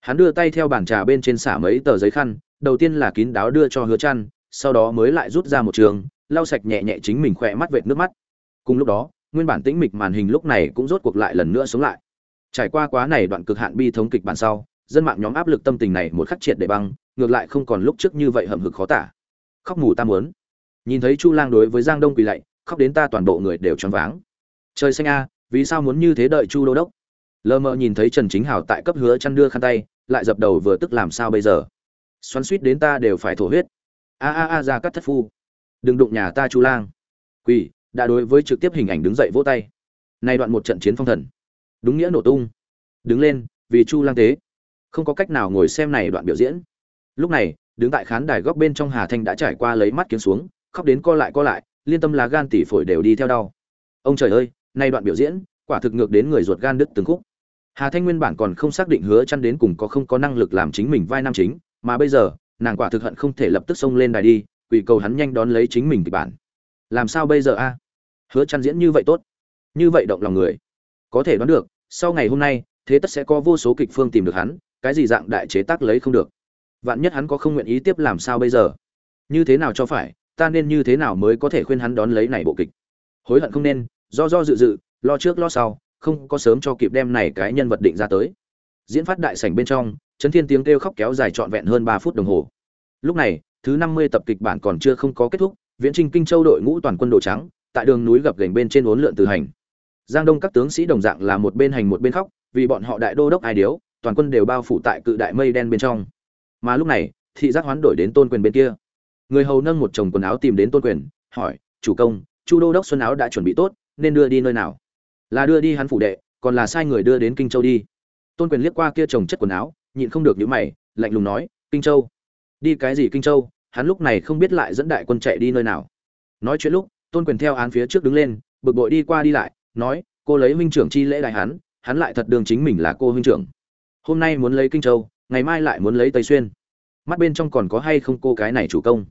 Hắn đưa tay theo bàn trà bên trên xả mấy tờ giấy khăn, đầu tiên là kín đáo đưa cho hứa chăn sau đó mới lại rút ra một trường, lau sạch nhẹ nhẹ chính mình khỏe mắt vệt nước mắt. Cùng lúc đó, nguyên bản tĩnh mịch màn hình lúc này cũng rốt cuộc lại lần nữa sống lại. Trải qua quá này đoạn cực hạn bi thống kịch bản sau, dân mạng nhóm áp lực tâm tình này một khắc triệt để băng, ngược lại không còn lúc trước như vậy hầm hực khó tả. Khóc mù ta muốn nhìn thấy chu lang đối với giang đông quỳ lạy, khóc đến ta toàn bộ người đều choáng váng. Trời xanh a, vì sao muốn như thế đợi chu đô đốc? Lờ mờ nhìn thấy trần chính hảo tại cấp hứa chăn đưa khăn tay, lại dập đầu vừa tức làm sao bây giờ? Xoắn suýt đến ta đều phải thổ huyết. A a a, ra cắt thất phu. Đừng đụng nhà ta chu lang. Quỳ, đã đối với trực tiếp hình ảnh đứng dậy vỗ tay. Nay đoạn một trận chiến phong thần. Đúng nghĩa nổ tung. Đứng lên, vì chu lang tế. Không có cách nào ngồi xem này đoạn biểu diễn. Lúc này, đứng tại khán đài góc bên trong hà thanh đã trải qua lấy mắt kiếm xuống khóc đến co lại co lại, liên tâm lá gan tỉ phổi đều đi theo đau. Ông trời ơi, nay đoạn biểu diễn, quả thực ngược đến người ruột gan đứt từng khúc. Hà thanh nguyên bản còn không xác định hứa chăn đến cùng có không có năng lực làm chính mình vai nam chính, mà bây giờ, nàng quả thực hận không thể lập tức xông lên đài đi, quỳ cầu hắn nhanh đón lấy chính mình kịch bản. Làm sao bây giờ a? Hứa chăn diễn như vậy tốt. Như vậy động lòng người. Có thể đoán được, sau ngày hôm nay, thế tất sẽ có vô số kịch phương tìm được hắn, cái gì dạng đại chế tác lấy không được. Vạn nhất hắn có không nguyện ý tiếp làm sao bây giờ? Như thế nào cho phải ta nên như thế nào mới có thể khuyên hắn đón lấy này bộ kịch? Hối hận không nên, do do dự dự, lo trước lo sau, không có sớm cho kịp đem này cái nhân vật định ra tới. Diễn phát đại sảnh bên trong chấn thiên tiếng kêu khóc kéo dài trọn vẹn hơn ba phút đồng hồ. Lúc này, thứ năm mươi tập kịch bản còn chưa không có kết thúc, viễn trình kinh châu đội ngũ toàn quân đồ trắng, tại đường núi gập gành bên trên uốn lượn từ hành. Giang đông các tướng sĩ đồng dạng là một bên hành một bên khóc, vì bọn họ đại đô đốc ai điếu, toàn quân đều bao phủ tại cự đại mây đen bên trong. Mà lúc này, thị giác hoán đổi đến tôn quyền bên kia người hầu nâng một chồng quần áo tìm đến tôn quyền, hỏi, chủ công, chu đô đốc xuân áo đã chuẩn bị tốt, nên đưa đi nơi nào? Là đưa đi hắn phủ đệ, còn là sai người đưa đến kinh châu đi. Tôn quyền liếc qua kia chồng chất quần áo, nhịn không được những mày, lạnh lùng nói, kinh châu? Đi cái gì kinh châu? Hắn lúc này không biết lại dẫn đại quân chạy đi nơi nào. Nói chuyện lúc, tôn quyền theo án phía trước đứng lên, bực bội đi qua đi lại, nói, cô lấy huynh trưởng chi lễ đại hắn hắn lại thật đường chính mình là cô huynh trưởng. Hôm nay muốn lấy kinh châu, ngày mai lại muốn lấy tây xuyên. Mắt bên trong còn có hay không cô cái này chủ công?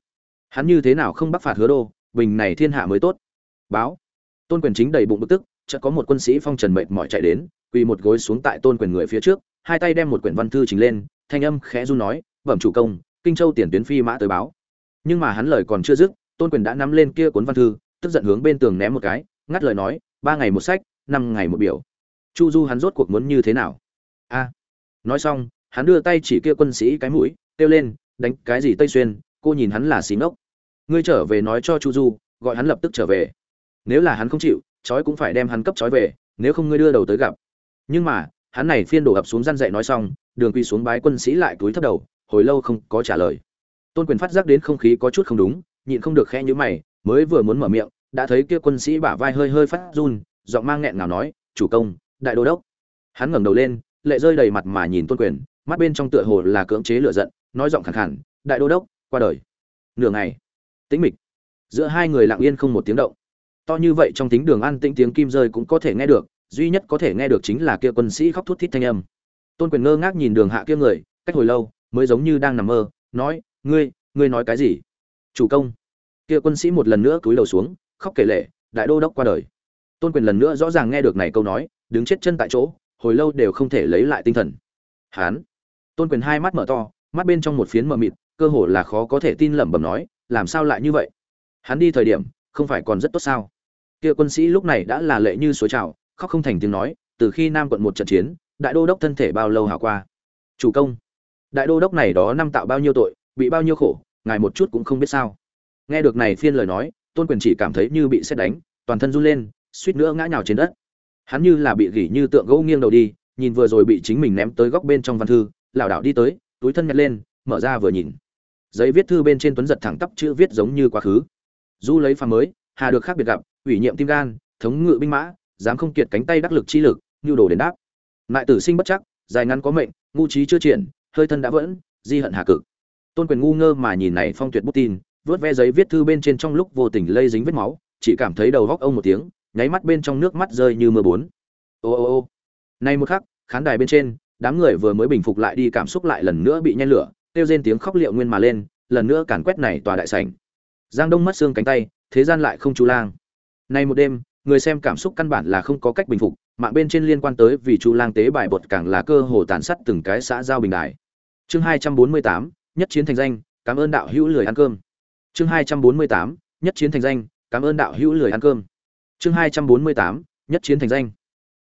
Hắn như thế nào không bắt phạt hứa đô, bình này thiên hạ mới tốt. Báo. Tôn quyền chính đầy bụng bực tức, chợt có một quân sĩ phong trần mệt mỏi chạy đến, quỳ một gối xuống tại tôn quyền người phía trước, hai tay đem một quyển văn thư chính lên, thanh âm khẽ run nói, bẩm chủ công, kinh châu tiền tuyến phi mã tới báo. Nhưng mà hắn lời còn chưa dứt, tôn quyền đã nắm lên kia cuốn văn thư, tức giận hướng bên tường ném một cái, ngắt lời nói, ba ngày một sách, năm ngày một biểu. Chu du hắn rốt cuộc muốn như thế nào? A. Nói xong, hắn đưa tay chỉ kia quân sĩ cái mũi, kêu lên, đánh cái gì tây xuyên cô nhìn hắn là xí ngốc. Ngươi trở về nói cho chu du, gọi hắn lập tức trở về. Nếu là hắn không chịu, chói cũng phải đem hắn cấp chói về, nếu không ngươi đưa đầu tới gặp. Nhưng mà, hắn này phiên đổ ập xuống răn dậy nói xong, đường quy xuống bái quân sĩ lại túi thấp đầu, hồi lâu không có trả lời. Tôn quyền phát giác đến không khí có chút không đúng, nhịn không được khẽ nhíu mày, mới vừa muốn mở miệng, đã thấy kia quân sĩ bả vai hơi hơi phát run, giọng mang nghẹn ngào nói, chủ công, đại đô đốc. Hắn ngẩng đầu lên, lệ rơi đầy mặt mà nhìn tôn quyền, mắt bên trong tựa hồ là cưỡng chế lửa giận, nói giọng khẳng khẳng đại đô đốc qua đời. Nửa ngày, tĩnh mịch. Giữa hai người lặng yên không một tiếng động. To như vậy trong tính đường ăn tĩnh tiếng kim rơi cũng có thể nghe được, duy nhất có thể nghe được chính là kia quân sĩ khóc thút thít thanh âm. Tôn quyền ngơ ngác nhìn đường hạ kia người, cách hồi lâu, mới giống như đang nằm mơ, nói, ngươi ngươi nói cái gì? Chủ công. Kia quân sĩ một lần nữa cúi đầu xuống, khóc kể lệ đại đô đốc qua đời. Tôn quyền lần nữa rõ ràng nghe được này câu nói, đứng chết chân tại chỗ, hồi lâu đều không thể lấy lại tinh thần. Hán. Tôn quyền hai mắt mở to, mắt bên trong một phiến mờ mịt cơ hồ là khó có thể tin lẩm bẩm nói, làm sao lại như vậy? Hắn đi thời điểm, không phải còn rất tốt sao? Kia quân sĩ lúc này đã là lệ như suối trào, khóc không thành tiếng nói, từ khi nam quận một trận chiến, đại đô đốc thân thể bao lâu hảo qua? Chủ công, đại đô đốc này đó năm tạo bao nhiêu tội, bị bao nhiêu khổ, ngài một chút cũng không biết sao. Nghe được này phiên lời nói, tôn quyền chỉ cảm thấy như bị xét đánh, toàn thân run lên, suýt nữa ngã nhào trên đất. Hắn như là bị gỉ như tượng gỗ nghiêng đầu đi, nhìn vừa rồi bị chính mình ném tới góc bên trong văn thư, lảo đảo đi tới, túi thân nhặt lên, mở ra vừa nhìn giấy viết thư bên trên tuấn giật thẳng tắp chữ viết giống như quá khứ. Du lấy phàm mới, hà được khác biệt gặp, ủy nhiệm tim gan, thống ngự binh mã, dám không kiệt cánh tay đắc lực chi lực nhu đồ đền đáp. Lại tử sinh bất chắc, dài ngắn có mệnh, ngu trí chưa triển, hơi thân đã vẫn, di hận hà cực. Tôn quyền ngu ngơ mà nhìn này phong tuyệt bút tin, vớt ve giấy viết thư bên trên trong lúc vô tình lây dính vết máu, chỉ cảm thấy đầu góc ông một tiếng, nháy mắt bên trong nước mắt rơi như mưa bốn. Ô ô ô. Nay một khắc, khán đài bên trên, đám người vừa mới bình phục lại đi cảm xúc lại lần nữa bị nhen lửa kêu rên tiếng khóc liệu nguyên mà lên, lần nữa càn quét này tòa đại sảnh. Giang đông mất xương cánh tay, thế gian lại không chu lang. Nay một đêm, người xem cảm xúc căn bản là không có cách bình phục, mạng bên trên liên quan tới vì chu lang tế bài bột càng là cơ hồ tàn sát từng cái xã giao bình đại. Chương hai trăm bốn mươi tám, nhất chiến thành danh, cảm ơn đạo hữu lười ăn cơm. Chương hai trăm bốn mươi tám, nhất chiến thành danh, cảm ơn đạo hữu lười ăn cơm. Chương hai trăm bốn mươi tám, nhất chiến thành danh.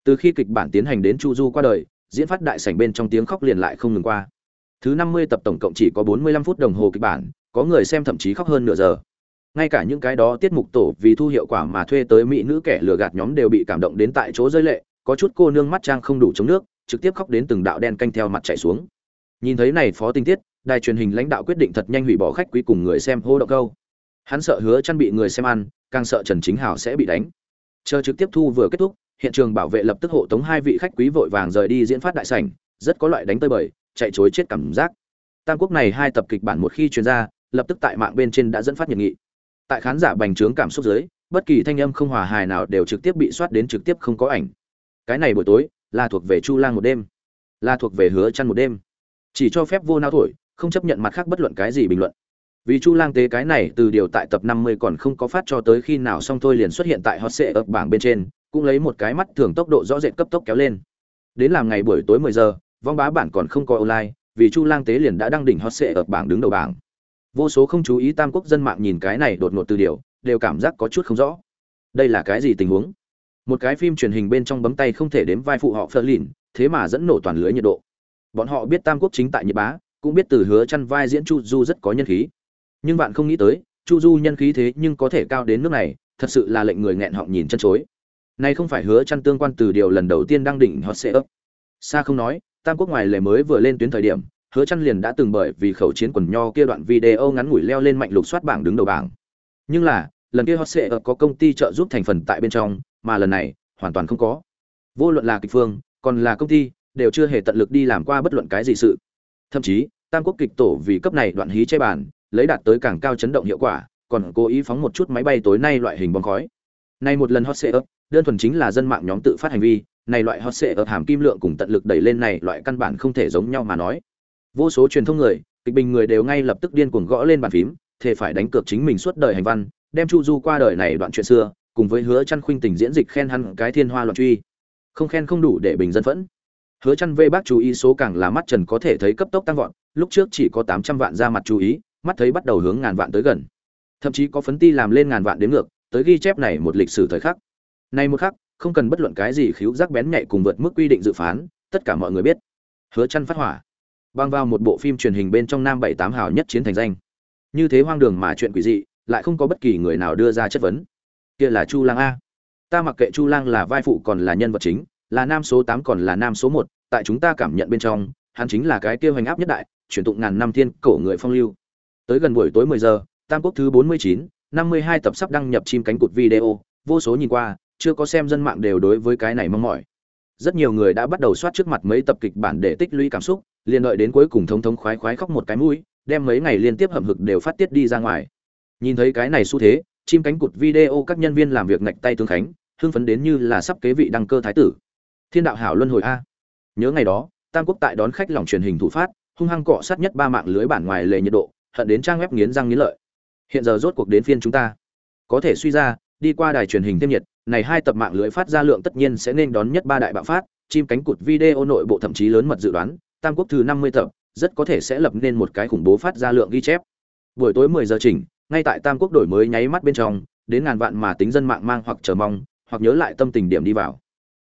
Từ khi kịch bản tiến hành đến chu du qua đời, diễn phát đại sảnh bên trong tiếng khóc liền lại không ngừng qua thứ năm mươi tập tổng cộng chỉ có bốn mươi lăm phút đồng hồ kịch bản, có người xem thậm chí khóc hơn nửa giờ. Ngay cả những cái đó tiết mục tổ vì thu hiệu quả mà thuê tới mỹ nữ kẻ lừa gạt nhóm đều bị cảm động đến tại chỗ rơi lệ, có chút cô nương mắt trang không đủ chống nước, trực tiếp khóc đến từng đạo đen canh theo mặt chảy xuống. Nhìn thấy này phó tinh tiết, đài truyền hình lãnh đạo quyết định thật nhanh hủy bỏ khách quý cùng người xem hô động câu. Hắn sợ hứa chăn bị người xem ăn, càng sợ trần chính hảo sẽ bị đánh. Chờ trực tiếp thu vừa kết thúc, hiện trường bảo vệ lập tức hộ tống hai vị khách quý vội vàng rời đi diễn phát đại sảnh, rất có loại đánh tơi bời chạy chối chết cảm giác. Tam quốc này hai tập kịch bản một khi truyền ra, lập tức tại mạng bên trên đã dẫn phát nhiệt nghị. Tại khán giả bành trướng cảm xúc dưới, bất kỳ thanh âm không hòa hài nào đều trực tiếp bị soát đến trực tiếp không có ảnh. Cái này buổi tối, là thuộc về chu lang một đêm, là thuộc về hứa chăn một đêm. Chỉ cho phép vô nao thổi, không chấp nhận mặt khác bất luận cái gì bình luận. Vì chu lang tế cái này, từ điều tại tập 50 còn không có phát cho tới khi nào xong thôi liền xuất hiện tại hot sệ ập bảng bên trên, cũng lấy một cái mắt thường tốc độ rõ rệt cấp tốc kéo lên. Đến làm ngày buổi tối 10 giờ vong bá bản còn không có online, vì chu lang tế liền đã đăng đỉnh hot sệ ở bảng đứng đầu bảng. Vô số không chú ý tam quốc dân mạng nhìn cái này đột ngột từ điều, đều cảm giác có chút không rõ. Đây là cái gì tình huống? Một cái phim truyền hình bên trong bấm tay không thể đếm vai phụ họ phơ lìn thế mà dẫn nổ toàn lưới nhiệt độ. Bọn họ biết tam quốc chính tại nhật bá, cũng biết từ hứa chăn vai diễn chu du rất có nhân khí. Nhưng bạn không nghĩ tới, chu du nhân khí thế nhưng có thể cao đến nước này, thật sự là lệnh người nghẹn họng nhìn chân chối. Nay không phải hứa chăn tương quan từ điều lần đầu tiên đăng đỉnh hot sẽ ấp xa không nói tam quốc ngoài lề mới vừa lên tuyến thời điểm, hứa chăn liền đã từng bởi vì khẩu chiến quần nho kia đoạn video ngắn ngủi leo lên mạnh lục soát bảng đứng đầu bảng. Nhưng là, lần kia hot sẽ ở có công ty trợ giúp thành phần tại bên trong, mà lần này, hoàn toàn không có. Vô luận là kịch phương, còn là công ty, đều chưa hề tận lực đi làm qua bất luận cái gì sự. Thậm chí, tam quốc kịch tổ vì cấp này đoạn hí che bàn, lấy đạt tới càng cao chấn động hiệu quả, còn cố ý phóng một chút máy bay tối nay loại hình bom khói. Nay một lần hot sẽ đơn thuần chính là dân mạng nhóm tự phát hành vi này loại hot sale ở hàm kim lượng cùng tận lực đẩy lên này loại căn bản không thể giống nhau mà nói. Vô số truyền thông người, kịch bình người đều ngay lập tức điên cuồng gõ lên bàn phím thể phải đánh cược chính mình suốt đời hành văn, đem chu du qua đời này đoạn chuyện xưa, cùng với hứa chăn khuynh tình diễn dịch khen hắn cái thiên hoa loạn truy. Không khen không đủ để bình dân phẫn. Hứa chăn vê bác chú ý số càng là mắt trần có thể thấy cấp tốc tăng vọt, lúc trước chỉ có 800 vạn ra mặt chú ý, mắt thấy bắt đầu hướng ngàn vạn tới gần. Thậm chí có phấn ti làm lên ngàn vạn đến ngược, tới ghi chép này một lịch sử thời khắc. Này một khắc không cần bất luận cái gì khiếu giác bén nhạy cùng vượt mức quy định dự phán tất cả mọi người biết. Hứa chăn phát hỏa. Băng vào một bộ phim truyền hình bên trong nam bảy tám hào nhất chiến thành danh. Như thế hoang đường mà chuyện quỷ dị lại không có bất kỳ người nào đưa ra chất vấn. Kia là chu lang a. Ta mặc kệ chu lang là vai phụ còn là nhân vật chính là nam số tám còn là nam số một tại chúng ta cảm nhận bên trong hắn chính là cái kia hoành áp nhất đại chuyển tụng ngàn năm thiên cổ người phong lưu. Tới gần buổi tối 10 giờ tam quốc thứ 49, 52 tập sắp đăng nhập chim cánh cụt video vô số nhìn qua chưa có xem dân mạng đều đối với cái này mong mỏi. Rất nhiều người đã bắt đầu soát trước mặt mấy tập kịch bản để tích lũy cảm xúc, liền đợi đến cuối cùng thống thống khoái khoái khóc một cái mũi, đem mấy ngày liên tiếp hậm hực đều phát tiết đi ra ngoài. Nhìn thấy cái này xu thế, chim cánh cụt video các nhân viên làm việc ngạch tay tướng khánh, hưng phấn đến như là sắp kế vị đăng cơ thái tử. Thiên đạo hảo luân hồi a. Nhớ ngày đó, tam quốc tại đón khách lòng truyền hình thủ phát, hung hăng cọ sát nhất ba mạng lưới bản ngoài lề nhiệt độ, hận đến trang web nghiến răng nghiến lợi. Hiện giờ rốt cuộc đến phiên chúng ta. Có thể suy ra, đi qua đài truyền hình thêm nhiệt này hai tập mạng lưới phát ra lượng tất nhiên sẽ nên đón nhất ba đại bạo phát, chim cánh cụt video nội bộ thậm chí lớn mật dự đoán, tam quốc thứ năm mươi tập, rất có thể sẽ lập nên một cái khủng bố phát ra lượng ghi chép. Buổi tối 10 giờ chỉnh, ngay tại tam quốc đổi mới nháy mắt bên trong, đến ngàn vạn mà tính dân mạng mang hoặc chờ mong, hoặc nhớ lại tâm tình điểm đi vào.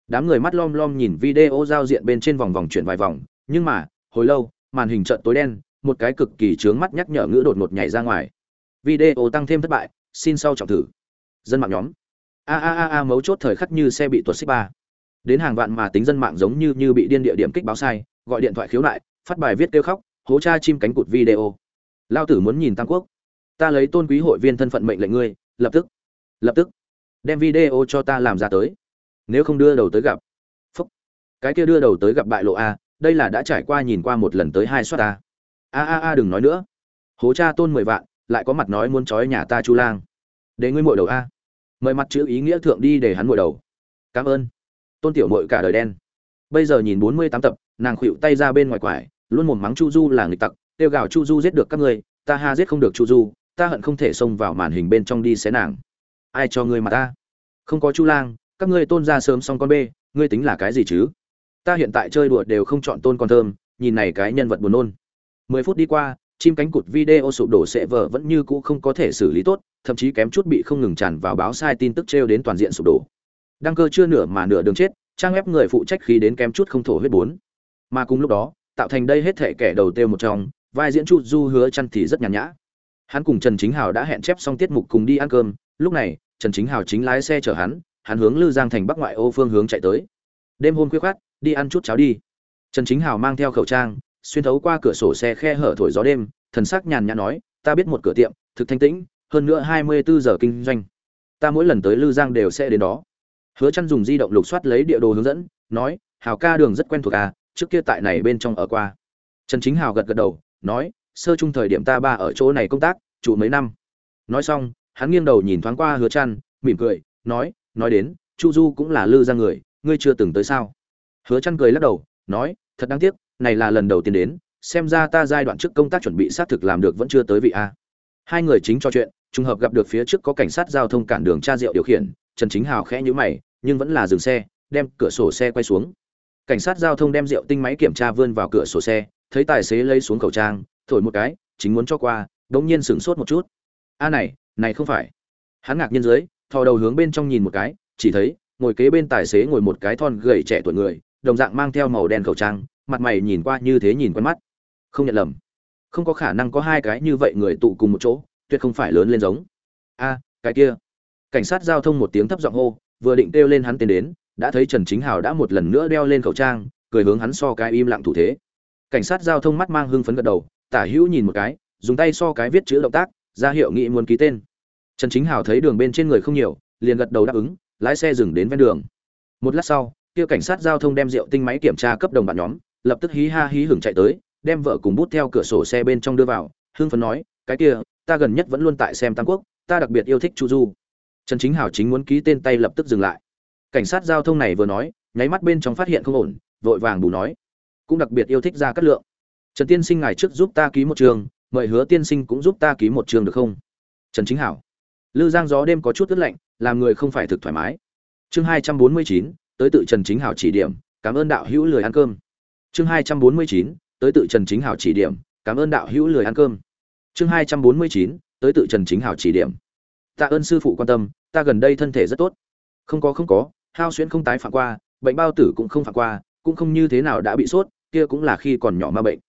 Đám người mắt lom lom nhìn video giao diện bên trên vòng vòng chuyển vài vòng, nhưng mà, hồi lâu, màn hình trận tối đen, một cái cực kỳ chướng mắt nhắc nhở ngữ đột ngột nhảy ra ngoài. Video tăng thêm thất bại, xin sau trọng thử. Dân mạng nhóm a a a a, mấu chốt thời khắc như xe bị tuột xích ba. Đến hàng vạn mà tính dân mạng giống như như bị điên địa điểm kích báo sai, gọi điện thoại khiếu nại, phát bài viết kêu khóc, hố cha chim cánh cụt video. Lao tử muốn nhìn tam quốc. Ta lấy tôn quý hội viên thân phận mệnh lệnh ngươi, lập tức lập tức, đem video cho ta làm ra tới. Nếu không đưa đầu tới gặp, phúc. Cái kia đưa đầu tới gặp bại lộ a, đây là đã trải qua nhìn qua một lần tới hai suất a. A a a, đừng nói nữa. Hố cha tôn mười vạn, lại có mặt nói muốn trói nhà ta chu lang. Để ngươi mội đầu a mời mặt chữ ý nghĩa thượng đi để hắn ngồi đầu. Cảm ơn. Tôn tiểu mội cả đời đen. Bây giờ nhìn bốn mươi tám tập, nàng khuỵu tay ra bên ngoài quải, luôn mồm mắng chu du là người tặc, kêu gào chu du giết được các ngươi, ta ha giết không được chu du, ta hận không thể xông vào màn hình bên trong đi xé nàng. Ai cho ngươi mà ta? Không có chu lang, các ngươi tôn ra sớm xong con bê, ngươi tính là cái gì chứ? Ta hiện tại chơi đùa đều không chọn tôn con thơm, nhìn này cái nhân vật buồn nôn. Mười phút đi qua chim cánh cụt video sụp đổ sẽ vờ vẫn như cũ không có thể xử lý tốt, thậm chí kém chút bị không ngừng tràn vào báo sai tin tức treo đến toàn diện sụp đổ. Đăng cơ chưa nửa mà nửa đường chết, trang ép người phụ trách khí đến kém chút không thổ huyết bốn. Mà cùng lúc đó, tạo thành đây hết thể kẻ đầu tiêu một trong, vai diễn chu du hứa chăn thì rất nhàn nhã. Hắn cùng trần chính hào đã hẹn chép xong tiết mục cùng đi ăn cơm, lúc này, trần chính hào chính lái xe chở hắn hắn hướng lư giang thành bắc ngoại ô phương hướng chạy tới. Đêm hôm khuya khoát đi ăn chút cháo đi. Trần chính hào mang theo khẩu trang xuyên thấu qua cửa sổ xe khe hở thổi gió đêm thần sắc nhàn nhã nói ta biết một cửa tiệm thực thanh tĩnh hơn nữa hai mươi bốn giờ kinh doanh. Ta mỗi lần tới lư giang đều sẽ đến đó. Hứa Chân dùng di động lục soát lấy địa đồ hướng dẫn nói hào ca đường rất quen thuộc à trước kia tại này bên trong ở qua. Trần chính hào gật gật đầu nói sơ trung thời điểm ta ba ở chỗ này công tác trụ mấy năm. Nói xong hắn nghiêng đầu nhìn thoáng qua hứa Chân, mỉm cười nói nói đến chu du cũng là lư giang người ngươi chưa từng tới sao? Hứa Chân cười lắc đầu nói thật đáng tiếc này là lần đầu tiên đến, xem ra ta giai đoạn trước công tác chuẩn bị xác thực làm được vẫn chưa tới vị a. Hai người chính trò chuyện, trùng hợp gặp được phía trước có cảnh sát giao thông cản đường tra rượu điều khiển, trần chính hào khẽ nhíu mày, nhưng vẫn là dừng xe, đem cửa sổ xe quay xuống. Cảnh sát giao thông đem rượu tinh máy kiểm tra vươn vào cửa sổ xe, thấy tài xế lấy xuống khẩu trang, thổi một cái, chính muốn cho qua, đống nhiên sửng sốt một chút. A này này không phải. Hắn ngạc nhiên dưới, thò đầu hướng bên trong nhìn một cái, chỉ thấy, ngồi kế bên tài xế ngồi một cái thon gầy trẻ tuổi người, đồng dạng mang theo màu đen khẩu trang mặt mày nhìn qua như thế nhìn quen mắt. Không nhận lầm. Không có khả năng có hai cái như vậy người tụ cùng một chỗ, tuyệt không phải lớn lên giống. A, cái kia. Cảnh sát giao thông một tiếng thấp giọng hô, vừa định kêu lên hắn tiến đến, đã thấy trần chính hào đã một lần nữa đeo lên khẩu trang, cười hướng hắn so cái im lặng thủ thế. Cảnh sát giao thông mắt mang hưng phấn gật đầu, tả hữu nhìn một cái, dùng tay so cái viết chữ động tác, ra hiệu nghị muốn ký tên. Trần chính hào thấy đường bên trên người không nhiều, liền gật đầu đáp ứng, lái xe dừng đến ven đường. Một lát sau, kia cảnh sát giao thông đem rượu tinh máy kiểm tra cấp đồng bạn nhóm lập tức hí ha hí hửng chạy tới, đem vợ cùng bút theo cửa sổ xe bên trong đưa vào Hương phấn nói, cái kia, ta gần nhất vẫn luôn tại xem tam quốc, ta đặc biệt yêu thích chu du. Trần chính Hảo chính muốn ký tên tay lập tức dừng lại. Cảnh sát giao thông này vừa nói, nháy mắt bên trong phát hiện không ổn, vội vàng bù nói, cũng đặc biệt yêu thích ra cát lượng. Trần tiên sinh ngài trước giúp ta ký một trường, mời hứa tiên sinh cũng giúp ta ký một trường được không? Trần chính hảo, lư giang gió đêm có chút ướt lạnh, làm người không phải thực thoải mái. Chương hai trăm bốn mươi chín, tới tự trần chính hảo chỉ điểm, cảm ơn đạo hữu lười ăn cơm chương hai trăm bốn mươi chín, tới tự trần chính hảo chỉ điểm, cảm ơn đạo hữu lười ăn cơm. Chương hai trăm bốn mươi chín, tới tự trần chính hảo chỉ điểm. Tạ ơn sư phụ quan tâm, ta gần đây thân thể rất tốt. Không có không có, hao xuyễn không tái phạm qua, bệnh bao tử cũng không phạm qua, cũng không như thế nào đã bị sốt, kia cũng là khi còn nhỏ ma bệnh.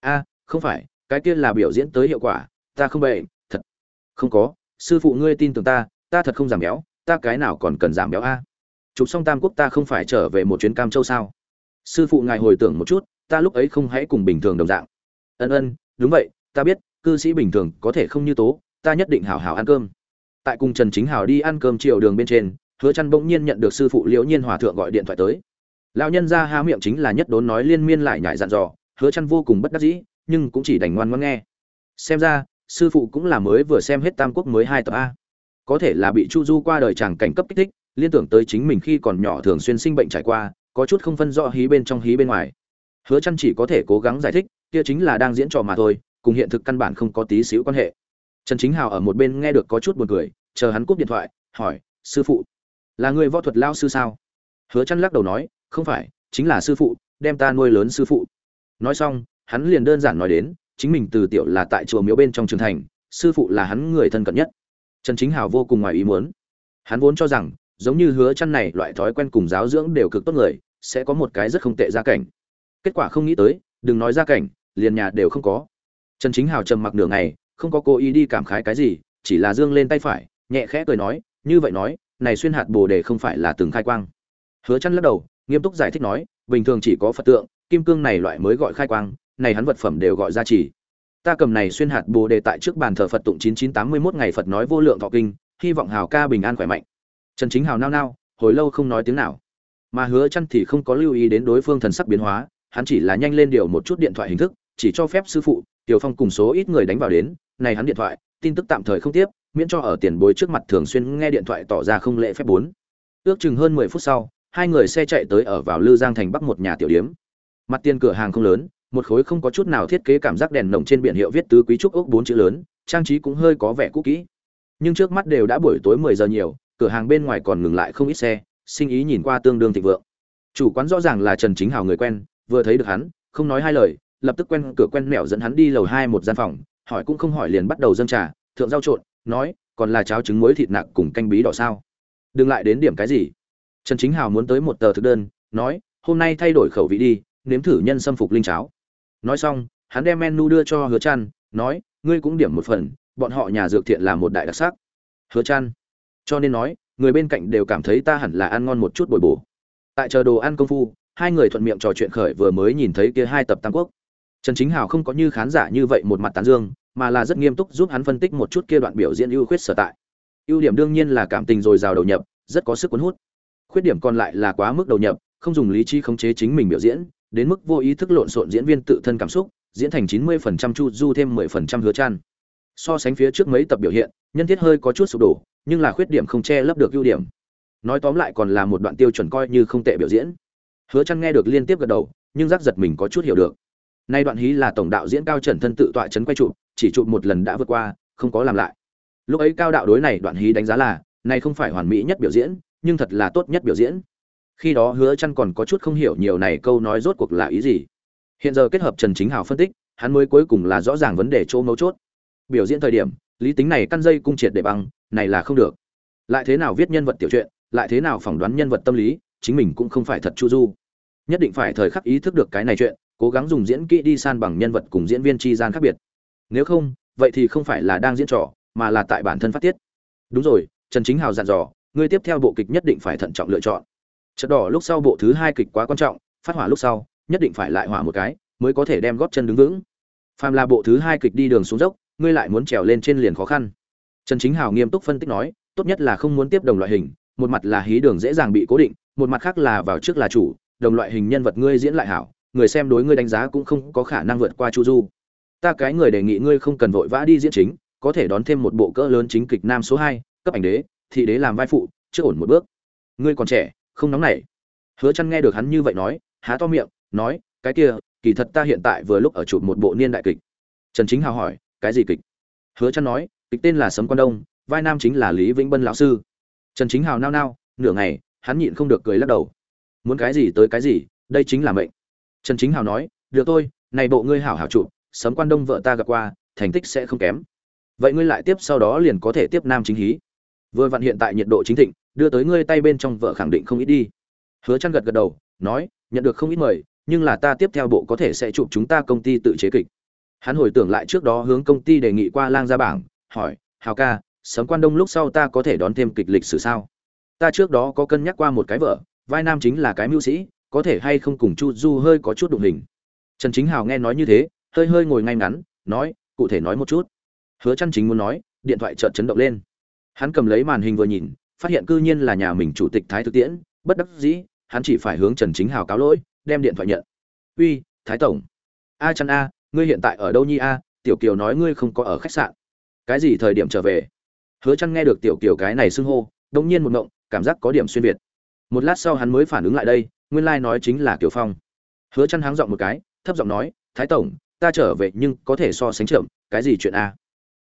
A, không phải, cái kia là biểu diễn tới hiệu quả, ta không bệnh, thật. Không có, sư phụ ngươi tin tưởng ta ta thật không giảm béo, ta cái nào còn cần giảm béo a. Chụp xong tam quốc ta không phải trở về một chuyến cam châu sao? Sư phụ ngài hồi tưởng một chút, ta lúc ấy không hãy cùng bình thường đồng dạng. Ân ân, đúng vậy, ta biết, cư sĩ bình thường có thể không như tố, ta nhất định hào hào ăn cơm. Tại cùng trần chính hào đi ăn cơm chiều đường bên trên, hứa chăn bỗng nhiên nhận được sư phụ liễu nhiên hòa thượng gọi điện thoại tới. Lão nhân ra há miệng chính là nhất đốn nói liên miên lại nhại dặn dò, hứa chăn vô cùng bất đắc dĩ, nhưng cũng chỉ đành ngoan ngoãn nghe. Xem ra, sư phụ cũng là mới vừa xem hết tam quốc mới hai tập a. Có thể là bị chu du qua đời chàng cảnh cấp kích thích, liên tưởng tới chính mình khi còn nhỏ thường xuyên sinh bệnh trải qua có chút không phân rõ hí bên trong hí bên ngoài. Hứa chăn chỉ có thể cố gắng giải thích, kia chính là đang diễn trò mà thôi, cùng hiện thực căn bản không có tí xíu quan hệ. Trần chính hào ở một bên nghe được có chút buồn cười, chờ hắn cúp điện thoại, hỏi, sư phụ, là người võ thuật lao sư sao? Hứa chăn lắc đầu nói, không phải, chính là sư phụ, đem ta nuôi lớn sư phụ. Nói xong, hắn liền đơn giản nói đến, chính mình từ tiểu là tại chùa miếu bên trong trường thành, sư phụ là hắn người thân cận nhất. Trần chính hào vô cùng ngoài ý muốn. Hắn vốn cho rằng giống như hứa chăn này, loại thói quen cùng giáo dưỡng đều cực tốt người, sẽ có một cái rất không tệ gia cảnh. Kết quả không nghĩ tới, đừng nói gia cảnh, liền nhà đều không có. Trần chính hào trầm mặc nửa ngày, không có cố ý đi cảm khái cái gì, chỉ là dương lên tay phải, nhẹ khẽ cười nói, như vậy nói, này xuyên hạt bồ đề không phải là từng khai quang. Hứa chân lắc đầu, nghiêm túc giải thích nói, bình thường chỉ có phật tượng, kim cương này loại mới gọi khai quang, này hắn vật phẩm đều gọi ra chỉ ta cầm này xuyên hạt bồ đề tại trước bàn thờ phật tụng 9981 ngày phật nói vô lượng thọ kinh, hy vọng hào ca bình an khỏe mạnh trần chính hào nao nao, hồi lâu không nói tiếng nào. Mà hứa chăn thì không có lưu ý đến đối phương thần sắc biến hóa, hắn chỉ là nhanh lên điều một chút điện thoại hình thức, chỉ cho phép sư phụ, tiểu phong cùng số ít người đánh vào đến, này hắn điện thoại, tin tức tạm thời không tiếp, miễn cho ở tiền bối trước mặt thường xuyên nghe điện thoại tỏ ra không lễ phép bốn. Ước chừng hơn 10 phút sau, hai người xe chạy tới ở vào lư giang thành bắc một nhà tiểu điếm. Mặt tiền cửa hàng không lớn, một khối không có chút nào thiết kế cảm giác đèn nồng trên biển hiệu viết tứ quý trúc ốc bốn chữ lớn, trang trí cũng hơi có vẻ cũ kỹ. Nhưng trước mắt đều đã buổi tối 10 giờ nhiều cửa hàng bên ngoài còn ngừng lại không ít xe, sinh ý nhìn qua tương đương thịnh vượng. Chủ quán rõ ràng là trần chính hào người quen, vừa thấy được hắn, không nói hai lời, lập tức quen cửa quen mẹo dẫn hắn đi lầu hai một gian phòng, hỏi cũng không hỏi liền bắt đầu dâng trà, thượng rau trộn, nói, còn là cháo trứng muối thịt nạc cùng canh bí đỏ sao? Đừng lại đến điểm cái gì? Trần chính hào muốn tới một tờ thực đơn, nói, hôm nay thay đổi khẩu vị đi, nếm thử nhân sâm phục linh cháo. Nói xong, hắn đem menu đưa cho hứa trăn, nói, ngươi cũng điểm một phần, bọn họ nhà dược thiện là một đại đặc sắc. Hứa trăn cho nên nói, người bên cạnh đều cảm thấy ta hẳn là ăn ngon một chút bồi bổ. Tại chờ đồ ăn công phu, hai người thuận miệng trò chuyện khởi vừa mới nhìn thấy kia hai tập tam quốc. Trần chính hào không có như khán giả như vậy một mặt tán dương, mà là rất nghiêm túc giúp hắn phân tích một chút kia đoạn biểu diễn ưu khuyết sở tại. Ưu điểm đương nhiên là cảm tình dồi dào đầu nhập, rất có sức cuốn hút. Khuyết điểm còn lại là quá mức đầu nhập, không dùng lý trí khống chế chính mình biểu diễn, đến mức vô ý thức lộn xộn diễn viên tự thân cảm xúc, diễn thành 90% chu du thêm 10% hứa chan. So sánh phía trước mấy tập biểu hiện, nhân thiết hơi có chút sụp đổ nhưng là khuyết điểm không che lấp được ưu điểm. Nói tóm lại còn là một đoạn tiêu chuẩn coi như không tệ biểu diễn. Hứa chăn nghe được liên tiếp gật đầu, nhưng giác giật mình có chút hiểu được. Nay đoạn hí là tổng đạo diễn cao trần thân tự tọa chấn quay trụ chỉ trụ một lần đã vượt qua, không có làm lại. Lúc ấy cao đạo đối này đoạn hí đánh giá là này không phải hoàn mỹ nhất biểu diễn, nhưng thật là tốt nhất biểu diễn. Khi đó hứa chăn còn có chút không hiểu nhiều này câu nói rốt cuộc là ý gì. Hiện giờ kết hợp trần chính hào phân tích, hắn mới cuối cùng là rõ ràng vấn đề chỗ mấu chốt. Biểu diễn thời điểm, lý tính này căn dây cung triệt để băng này là không được. Lại thế nào viết nhân vật tiểu truyện, lại thế nào phỏng đoán nhân vật tâm lý, chính mình cũng không phải thật chu du. Nhất định phải thời khắc ý thức được cái này chuyện, cố gắng dùng diễn kỹ đi san bằng nhân vật cùng diễn viên chi gian khác biệt. Nếu không, vậy thì không phải là đang diễn trò, mà là tại bản thân phát tiết. Đúng rồi, trần chính hào dặn dò người tiếp theo bộ kịch nhất định phải thận trọng lựa chọn. Chất đỏ lúc sau bộ thứ hai kịch quá quan trọng, phát hỏa lúc sau, nhất định phải lại hỏa một cái, mới có thể đem góp chân đứng vững. Phàm là bộ thứ hai kịch đi đường xuống dốc, ngươi lại muốn trèo lên trên liền khó khăn trần chính hào nghiêm túc phân tích nói, tốt nhất là không muốn tiếp đồng loại hình, một mặt là hí đường dễ dàng bị cố định, một mặt khác là vào trước là chủ, đồng loại hình nhân vật ngươi diễn lại hảo, người xem đối ngươi đánh giá cũng không có khả năng vượt qua chu du. Ta cái người đề nghị ngươi không cần vội vã đi diễn chính, có thể đón thêm một bộ cỡ lớn chính kịch nam số hai, cấp ảnh đế, thị đế làm vai phụ chưa ổn một bước. Ngươi còn trẻ, không nóng nảy. Hứa Chân nghe được hắn như vậy nói, há to miệng, nói, cái kia, kỳ thật ta hiện tại vừa lúc ở chụp một bộ niên đại kịch. Trần chính hào hỏi, cái gì kịch? Hứa Chân nói kịch tên là sấm quan đông, vai nam chính là lý vĩnh bân lão sư. Trần chính hào nao nao, nửa ngày, hắn nhịn không được cười lắc đầu. Muốn cái gì tới cái gì, đây chính là mệnh. Trần chính hào nói, được tôi này bộ ngươi hảo hảo chụp, sấm quan đông vợ ta gặp qua, thành tích sẽ không kém. Vậy ngươi lại tiếp sau đó liền có thể tiếp nam chính hí. Vừa vặn hiện tại nhiệt độ chính thịnh, đưa tới ngươi tay bên trong vợ khẳng định không ít đi. Hứa chăn gật gật đầu, nói, nhận được không ít mời, nhưng là ta tiếp theo bộ có thể sẽ chụp chúng ta công ty tự chế kịch. Hắn hồi tưởng lại trước đó hướng công ty đề nghị qua lang gia bảng hỏi, hào ca sớm quan đông lúc sau ta có thể đón thêm kịch lịch sử sao? Ta trước đó có cân nhắc qua một cái vợ, vai nam chính là cái mưu sĩ, có thể hay không cùng chu du hơi có chút đụng hình? Trần chính hào nghe nói như thế, hơi hơi ngồi ngay ngắn, nói, cụ thể nói một chút. Hứa chăn chính muốn nói, điện thoại chợt chấn động lên. Hắn cầm lấy màn hình vừa nhìn, phát hiện cư nhiên là nhà mình chủ tịch thái thực tiễn, bất đắc dĩ, hắn chỉ phải hướng trần chính hào cáo lỗi, đem điện thoại nhận. Uy, thái tổng. A chăn a, ngươi hiện tại ở đâu nhi a? Tiểu kiều nói ngươi không có ở khách sạn cái gì thời điểm trở về? Hứa chăn nghe được tiểu kiều cái này xưng hô đống nhiên một ngộng, cảm giác có điểm xuyên việt. Một lát sau hắn mới phản ứng lại đây, nguyên lai like nói chính là kiều phong. Hứa chăn háng giọng một cái, thấp giọng nói, thái tổng, ta trở về nhưng có thể so sánh chậm, cái gì chuyện a?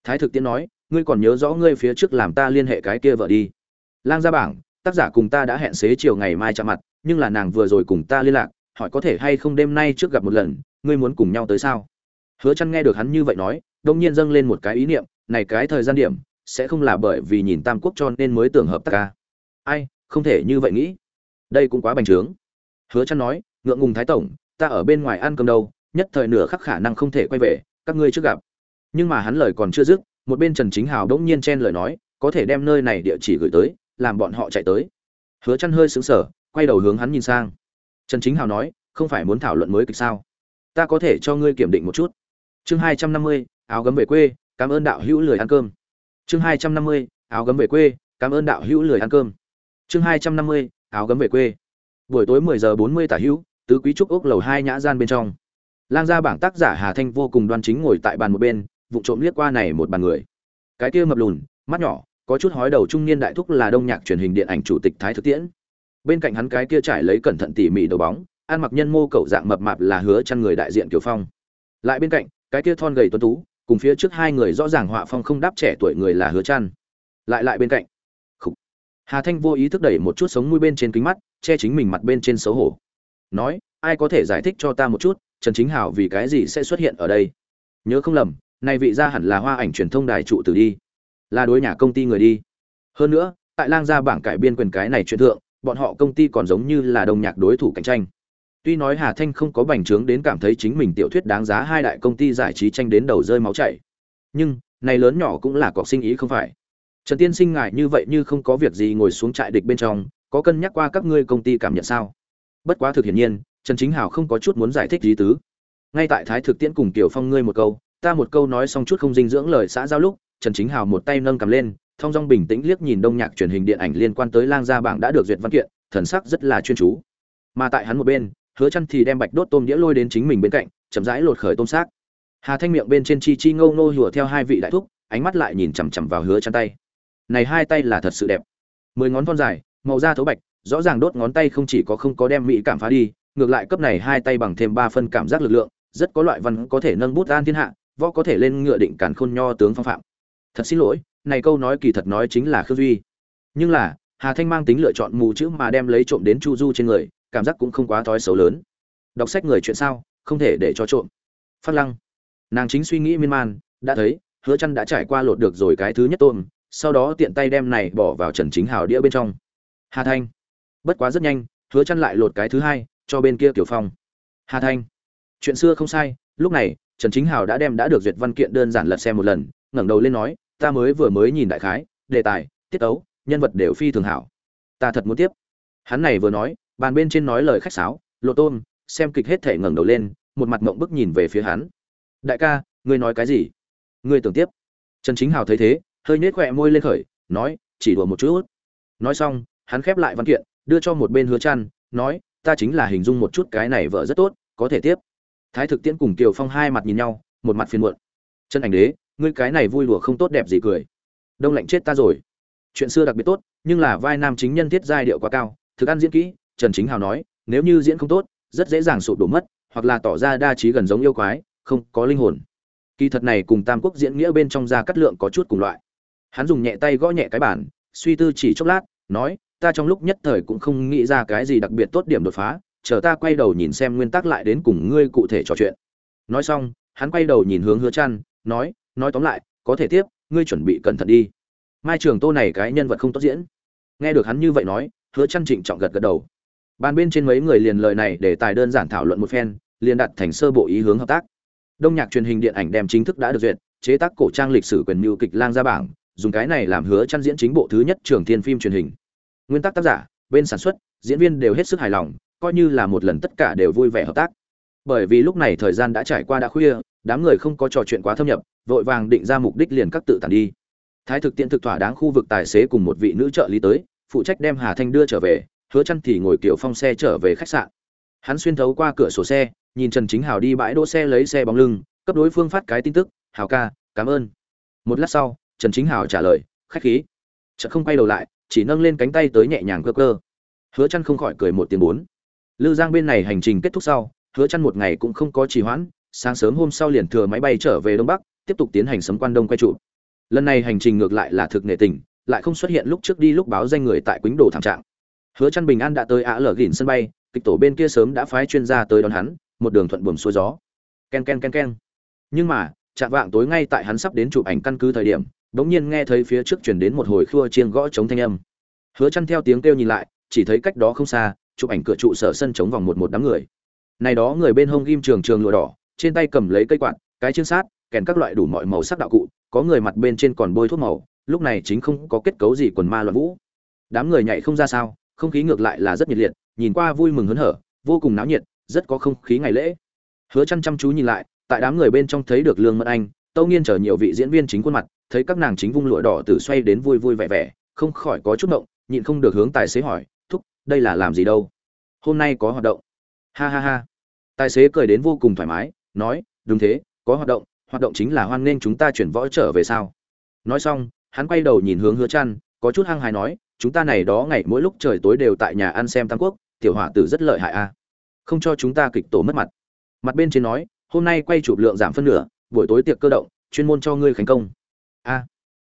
Thái thực tiễn nói, ngươi còn nhớ rõ ngươi phía trước làm ta liên hệ cái kia vợ đi. Lang gia bảng, tác giả cùng ta đã hẹn xế chiều ngày mai chạm mặt, nhưng là nàng vừa rồi cùng ta liên lạc, hỏi có thể hay không đêm nay trước gặp một lần, ngươi muốn cùng nhau tới sao? Hứa chăn nghe được hắn như vậy nói đông nhiên dâng lên một cái ý niệm này cái thời gian điểm, sẽ không là bởi vì nhìn tam quốc cho nên mới tưởng hợp tác ca. Ai, không thể như vậy nghĩ. Đây cũng quá bành trướng. Hứa chăn nói, ngượng ngùng thái tổng, ta ở bên ngoài ăn cơm đâu, nhất thời nửa khắc khả năng không thể quay về, các ngươi trước gặp. Nhưng mà hắn lời còn chưa dứt, một bên trần chính hào đống nhiên chen lời nói, có thể đem nơi này địa chỉ gửi tới, làm bọn họ chạy tới. Hứa chăn hơi sững sờ, quay đầu hướng hắn nhìn sang. Trần chính hào nói, không phải muốn thảo luận mới kịch sao? Ta có thể cho ngươi kiểm định một chút. Chương hai trăm năm mươi, áo gấm về quê cảm ơn đạo hữu lười ăn cơm. Chương hai trăm năm mươi, áo gấm về quê, cảm ơn đạo hữu lười ăn cơm. Chương hai trăm năm mươi, áo gấm về quê. Buổi tối mười giờ bốn mươi tả hữu, tứ quý trúc ốc lầu hai nhã gian bên trong. Lang gia bảng tác giả hà thanh vô cùng đoan chính ngồi tại bàn một bên, vụ trộm liếc qua này một bàn người. Cái kia mập lùn, mắt nhỏ, có chút hói đầu trung niên đại thúc là đông nhạc truyền hình điện ảnh chủ tịch thái thực tiễn. Bên cạnh hắn cái kia trải lấy cẩn thận tỉ mỉ đầu bóng, ăn mặc nhân mô cậu dạng mập mạp là hứa chăn người đại diện kiều phong. Lại bên cạnh, cái kia thon gầy tuấn tú cùng phía trước hai người rõ ràng họa phong không đáp trẻ tuổi người là hứa chăn. Lại lại bên cạnh. Khủ. hà thanh vô ý thức đẩy một chút sống mũi bên trên kính mắt, che chính mình mặt bên trên xấu hổ. Nói, ai có thể giải thích cho ta một chút, trần chính hảo vì cái gì sẽ xuất hiện ở đây? Nhớ không lầm này vị gia hẳn là hoa ảnh truyền thông đài trụ tử đi. Là đối nhà công ty người đi. Hơn nữa, tại lang gia bảng cải biên quyền cái này chuyện thượng, bọn họ công ty còn giống như là đồng nhạc đối thủ cạnh tranh tuy nói hà thanh không có bành trướng đến cảm thấy chính mình tiểu thuyết đáng giá hai đại công ty giải trí tranh đến đầu rơi máu chảy. Nhưng, này lớn nhỏ cũng là cọc sinh ý không phải. Trần tiên sinh ngại như vậy như không có việc gì ngồi xuống trại địch bên trong, có cân nhắc qua các ngươi công ty cảm nhận sao? Bất quá thực hiển nhiên, trần chính hào không có chút muốn giải thích gì tứ. Ngay tại thái thực tiễn cùng tiểu phong ngươi một câu, ta một câu nói xong chút không dinh dưỡng lời xã giao lúc, trần chính hào một tay nâng cầm lên thong dong bình tĩnh liếc nhìn đông nhạc truyền hình điện ảnh liên quan tới lang gia bảng đã được duyệt văn kiện, thần sắc rất là chuyên chú. Mà tại hắn một bên hứa chăn thì đem bạch đốt tôm đĩa lôi đến chính mình bên cạnh, chậm rãi lột khởi tôm xác. Hà thanh miệng bên trên chi chi ngâu nô hùa theo hai vị đại thúc, ánh mắt lại nhìn chằm chằm vào hứa chăn tay. Này hai tay là thật sự đẹp. Mười ngón thon dài, màu da thấu bạch, rõ ràng đốt ngón tay không chỉ có không có đem mỹ cảm phá đi, ngược lại cấp này hai tay bằng thêm ba phân cảm giác lực lượng, rất có loại văn có thể nâng bút an thiên hạ, võ có thể lên ngựa định cản khôn nho tướng phong phạm. Thật xin lỗi, này câu nói kỳ thật nói chính là khương duy. Nhưng là, hà thanh mang tính lựa chọn mù chữ mà đem lấy trộm đến chu du trên người cảm giác cũng không quá thói xấu lớn. Đọc sách người chuyện sao, không thể để cho trộm. Phát lăng. Nàng chính suy nghĩ miên man, đã thấy, hứa chăn đã trải qua lột được rồi cái thứ nhất tôm, sau đó tiện tay đem này bỏ vào trần chính hào đĩa bên trong. Hà thanh. Bất quá rất nhanh, hứa chăn lại lột cái thứ hai, cho bên kia tiểu phong. Hà thanh. Chuyện xưa không sai, lúc này, trần chính hào đã đem đã được duyệt văn kiện đơn giản lật xem một lần, ngẩng đầu lên nói, ta mới vừa mới nhìn đại khái, đề tài, tiết tấu, nhân vật đều phi thường hảo. Ta thật muốn tiếp. Hắn này vừa nói bàn bên trên nói lời khách sáo, lộ tôn, xem kịch hết thể ngẩng đầu lên, một mặt mộng bức nhìn về phía hắn. Đại ca, ngươi nói cái gì? Ngươi tưởng tiếp. Trần chính hào thấy thế, hơi nhếch khỏe môi lên khởi, nói, chỉ đùa một chút. Nói xong, hắn khép lại văn kiện, đưa cho một bên hứa chăn, nói, ta chính là hình dung một chút cái này vợ rất tốt, có thể tiếp. Thái thực tiễn cùng kiều phong hai mặt nhìn nhau, một mặt phiền muộn. Chân ảnh đế, ngươi cái này vui đùa không tốt đẹp gì cười. Đông lạnh chết ta rồi. Chuyện xưa đặc biệt tốt, nhưng là vai nam chính nhân thiết giai điệu quá cao, thực ăn diễn kỹ trần chính hào nói nếu như diễn không tốt rất dễ dàng sụp đổ mất hoặc là tỏ ra đa trí gần giống yêu quái không có linh hồn. Kỳ thật này cùng tam quốc diễn nghĩa bên trong ra cắt lượng có chút cùng loại. Hắn dùng nhẹ tay gõ nhẹ cái bàn, suy tư chỉ chốc lát nói ta trong lúc nhất thời cũng không nghĩ ra cái gì đặc biệt tốt điểm đột phá chờ ta quay đầu nhìn xem nguyên tắc lại đến cùng ngươi cụ thể trò chuyện. Nói xong hắn quay đầu nhìn hướng hứa Chân, nói nói tóm lại có thể tiếp ngươi chuẩn bị cẩn thận đi. Mai trường tô này cái nhân vật không tốt diễn. Nghe được hắn như vậy nói hứa Chân trịnh trọng gật gật đầu bàn bên trên mấy người liền lời này để tài đơn giản thảo luận một phen, liền đặt thành sơ bộ ý hướng hợp tác. Đông nhạc truyền hình điện ảnh đem chính thức đã được duyệt, chế tác cổ trang lịch sử quyền mưu kịch lang ra bảng, dùng cái này làm hứa chăn diễn chính bộ thứ nhất trường thiên phim truyền hình. Nguyên tắc tác giả, bên sản xuất, diễn viên đều hết sức hài lòng, coi như là một lần tất cả đều vui vẻ hợp tác. Bởi vì lúc này thời gian đã trải qua đã khuya, đám người không có trò chuyện quá thâm nhập, vội vàng định ra mục đích liền các tự tản đi. Thái thực tiện thực thỏa đáng khu vực tài xế cùng một vị nữ trợ lý tới, phụ trách đem hà thanh đưa trở về hứa chăn thì ngồi kiểu phong xe trở về khách sạn. Hắn xuyên thấu qua cửa sổ xe, nhìn trần chính hào đi bãi đỗ xe lấy xe bóng lưng, cấp đối phương phát cái tin tức, hào ca, cảm ơn. Một lát sau, trần chính hào trả lời, khách khí. Chợt không quay đầu lại, chỉ nâng lên cánh tay tới nhẹ nhàng cơ cơ. Hứa chăn không khỏi cười một tiếng bốn. Lư giang bên này hành trình kết thúc sau, hứa chăn một ngày cũng không có trì hoãn, sáng sớm hôm sau liền thừa máy bay trở về đông bắc, tiếp tục tiến hành sấm quan đông quay trụ. Lần này hành trình ngược lại là thực nghệ tình, lại không xuất hiện lúc trước đi lúc báo danh người tại quýnh đồ thảm trạng hứa chăn bình an đã tới ạ lở gỉn sân bay, kịch tổ bên kia sớm đã phái chuyên gia tới đón hắn, một đường thuận buồm xuôi gió. Ken ken ken ken. Nhưng mà, chạm vạng tối ngay tại hắn sắp đến chụp ảnh căn cứ thời điểm, bỗng nhiên nghe thấy phía trước truyền đến một hồi khua chiêng gõ chống thanh âm. Hứa chăn theo tiếng kêu nhìn lại, chỉ thấy cách đó không xa, chụp ảnh cửa trụ sở sân chống vòng một một đám người. Này đó người bên hông ghim trường trường lụa đỏ, trên tay cầm lấy cây quạt, cái chương sát, kèn các loại đủ mọi màu sắc đạo cụ, có người mặt bên trên còn bôi thuốc màu, lúc này chính không có kết cấu gì quần ma loạn vũ. Đám người nhảy không ra sao không khí ngược lại là rất nhiệt liệt, nhìn qua vui mừng hớn hở, vô cùng náo nhiệt, rất có không khí ngày lễ. Hứa chăm chăm chú nhìn lại, tại đám người bên trong thấy được lương mẫn anh, tâu nghiên chờ nhiều vị diễn viên chính khuôn mặt, thấy các nàng chính vung lụa đỏ từ xoay đến vui vui vẻ vẻ, không khỏi có chút động nhịn không được hướng tài xế hỏi, thúc, đây là làm gì đâu? Hôm nay có hoạt động. Ha ha ha. Tài xế cười đến vô cùng thoải mái, nói, đúng thế, có hoạt động hoạt động chính là hoan nghênh chúng ta chuyển võ trở về sao? Nói xong, hắn quay đầu nhìn hướng hứa chăn, có chút hăng hái nói chúng ta này đó ngày mỗi lúc trời tối đều tại nhà ăn xem tam quốc, tiểu hỏa tử rất lợi hại a. Không cho chúng ta kịch tổ mất mặt. Mặt bên trên nói, hôm nay quay chụp lượng giảm phân nửa, buổi tối tiệc cơ động, chuyên môn cho ngươi khánh công. A.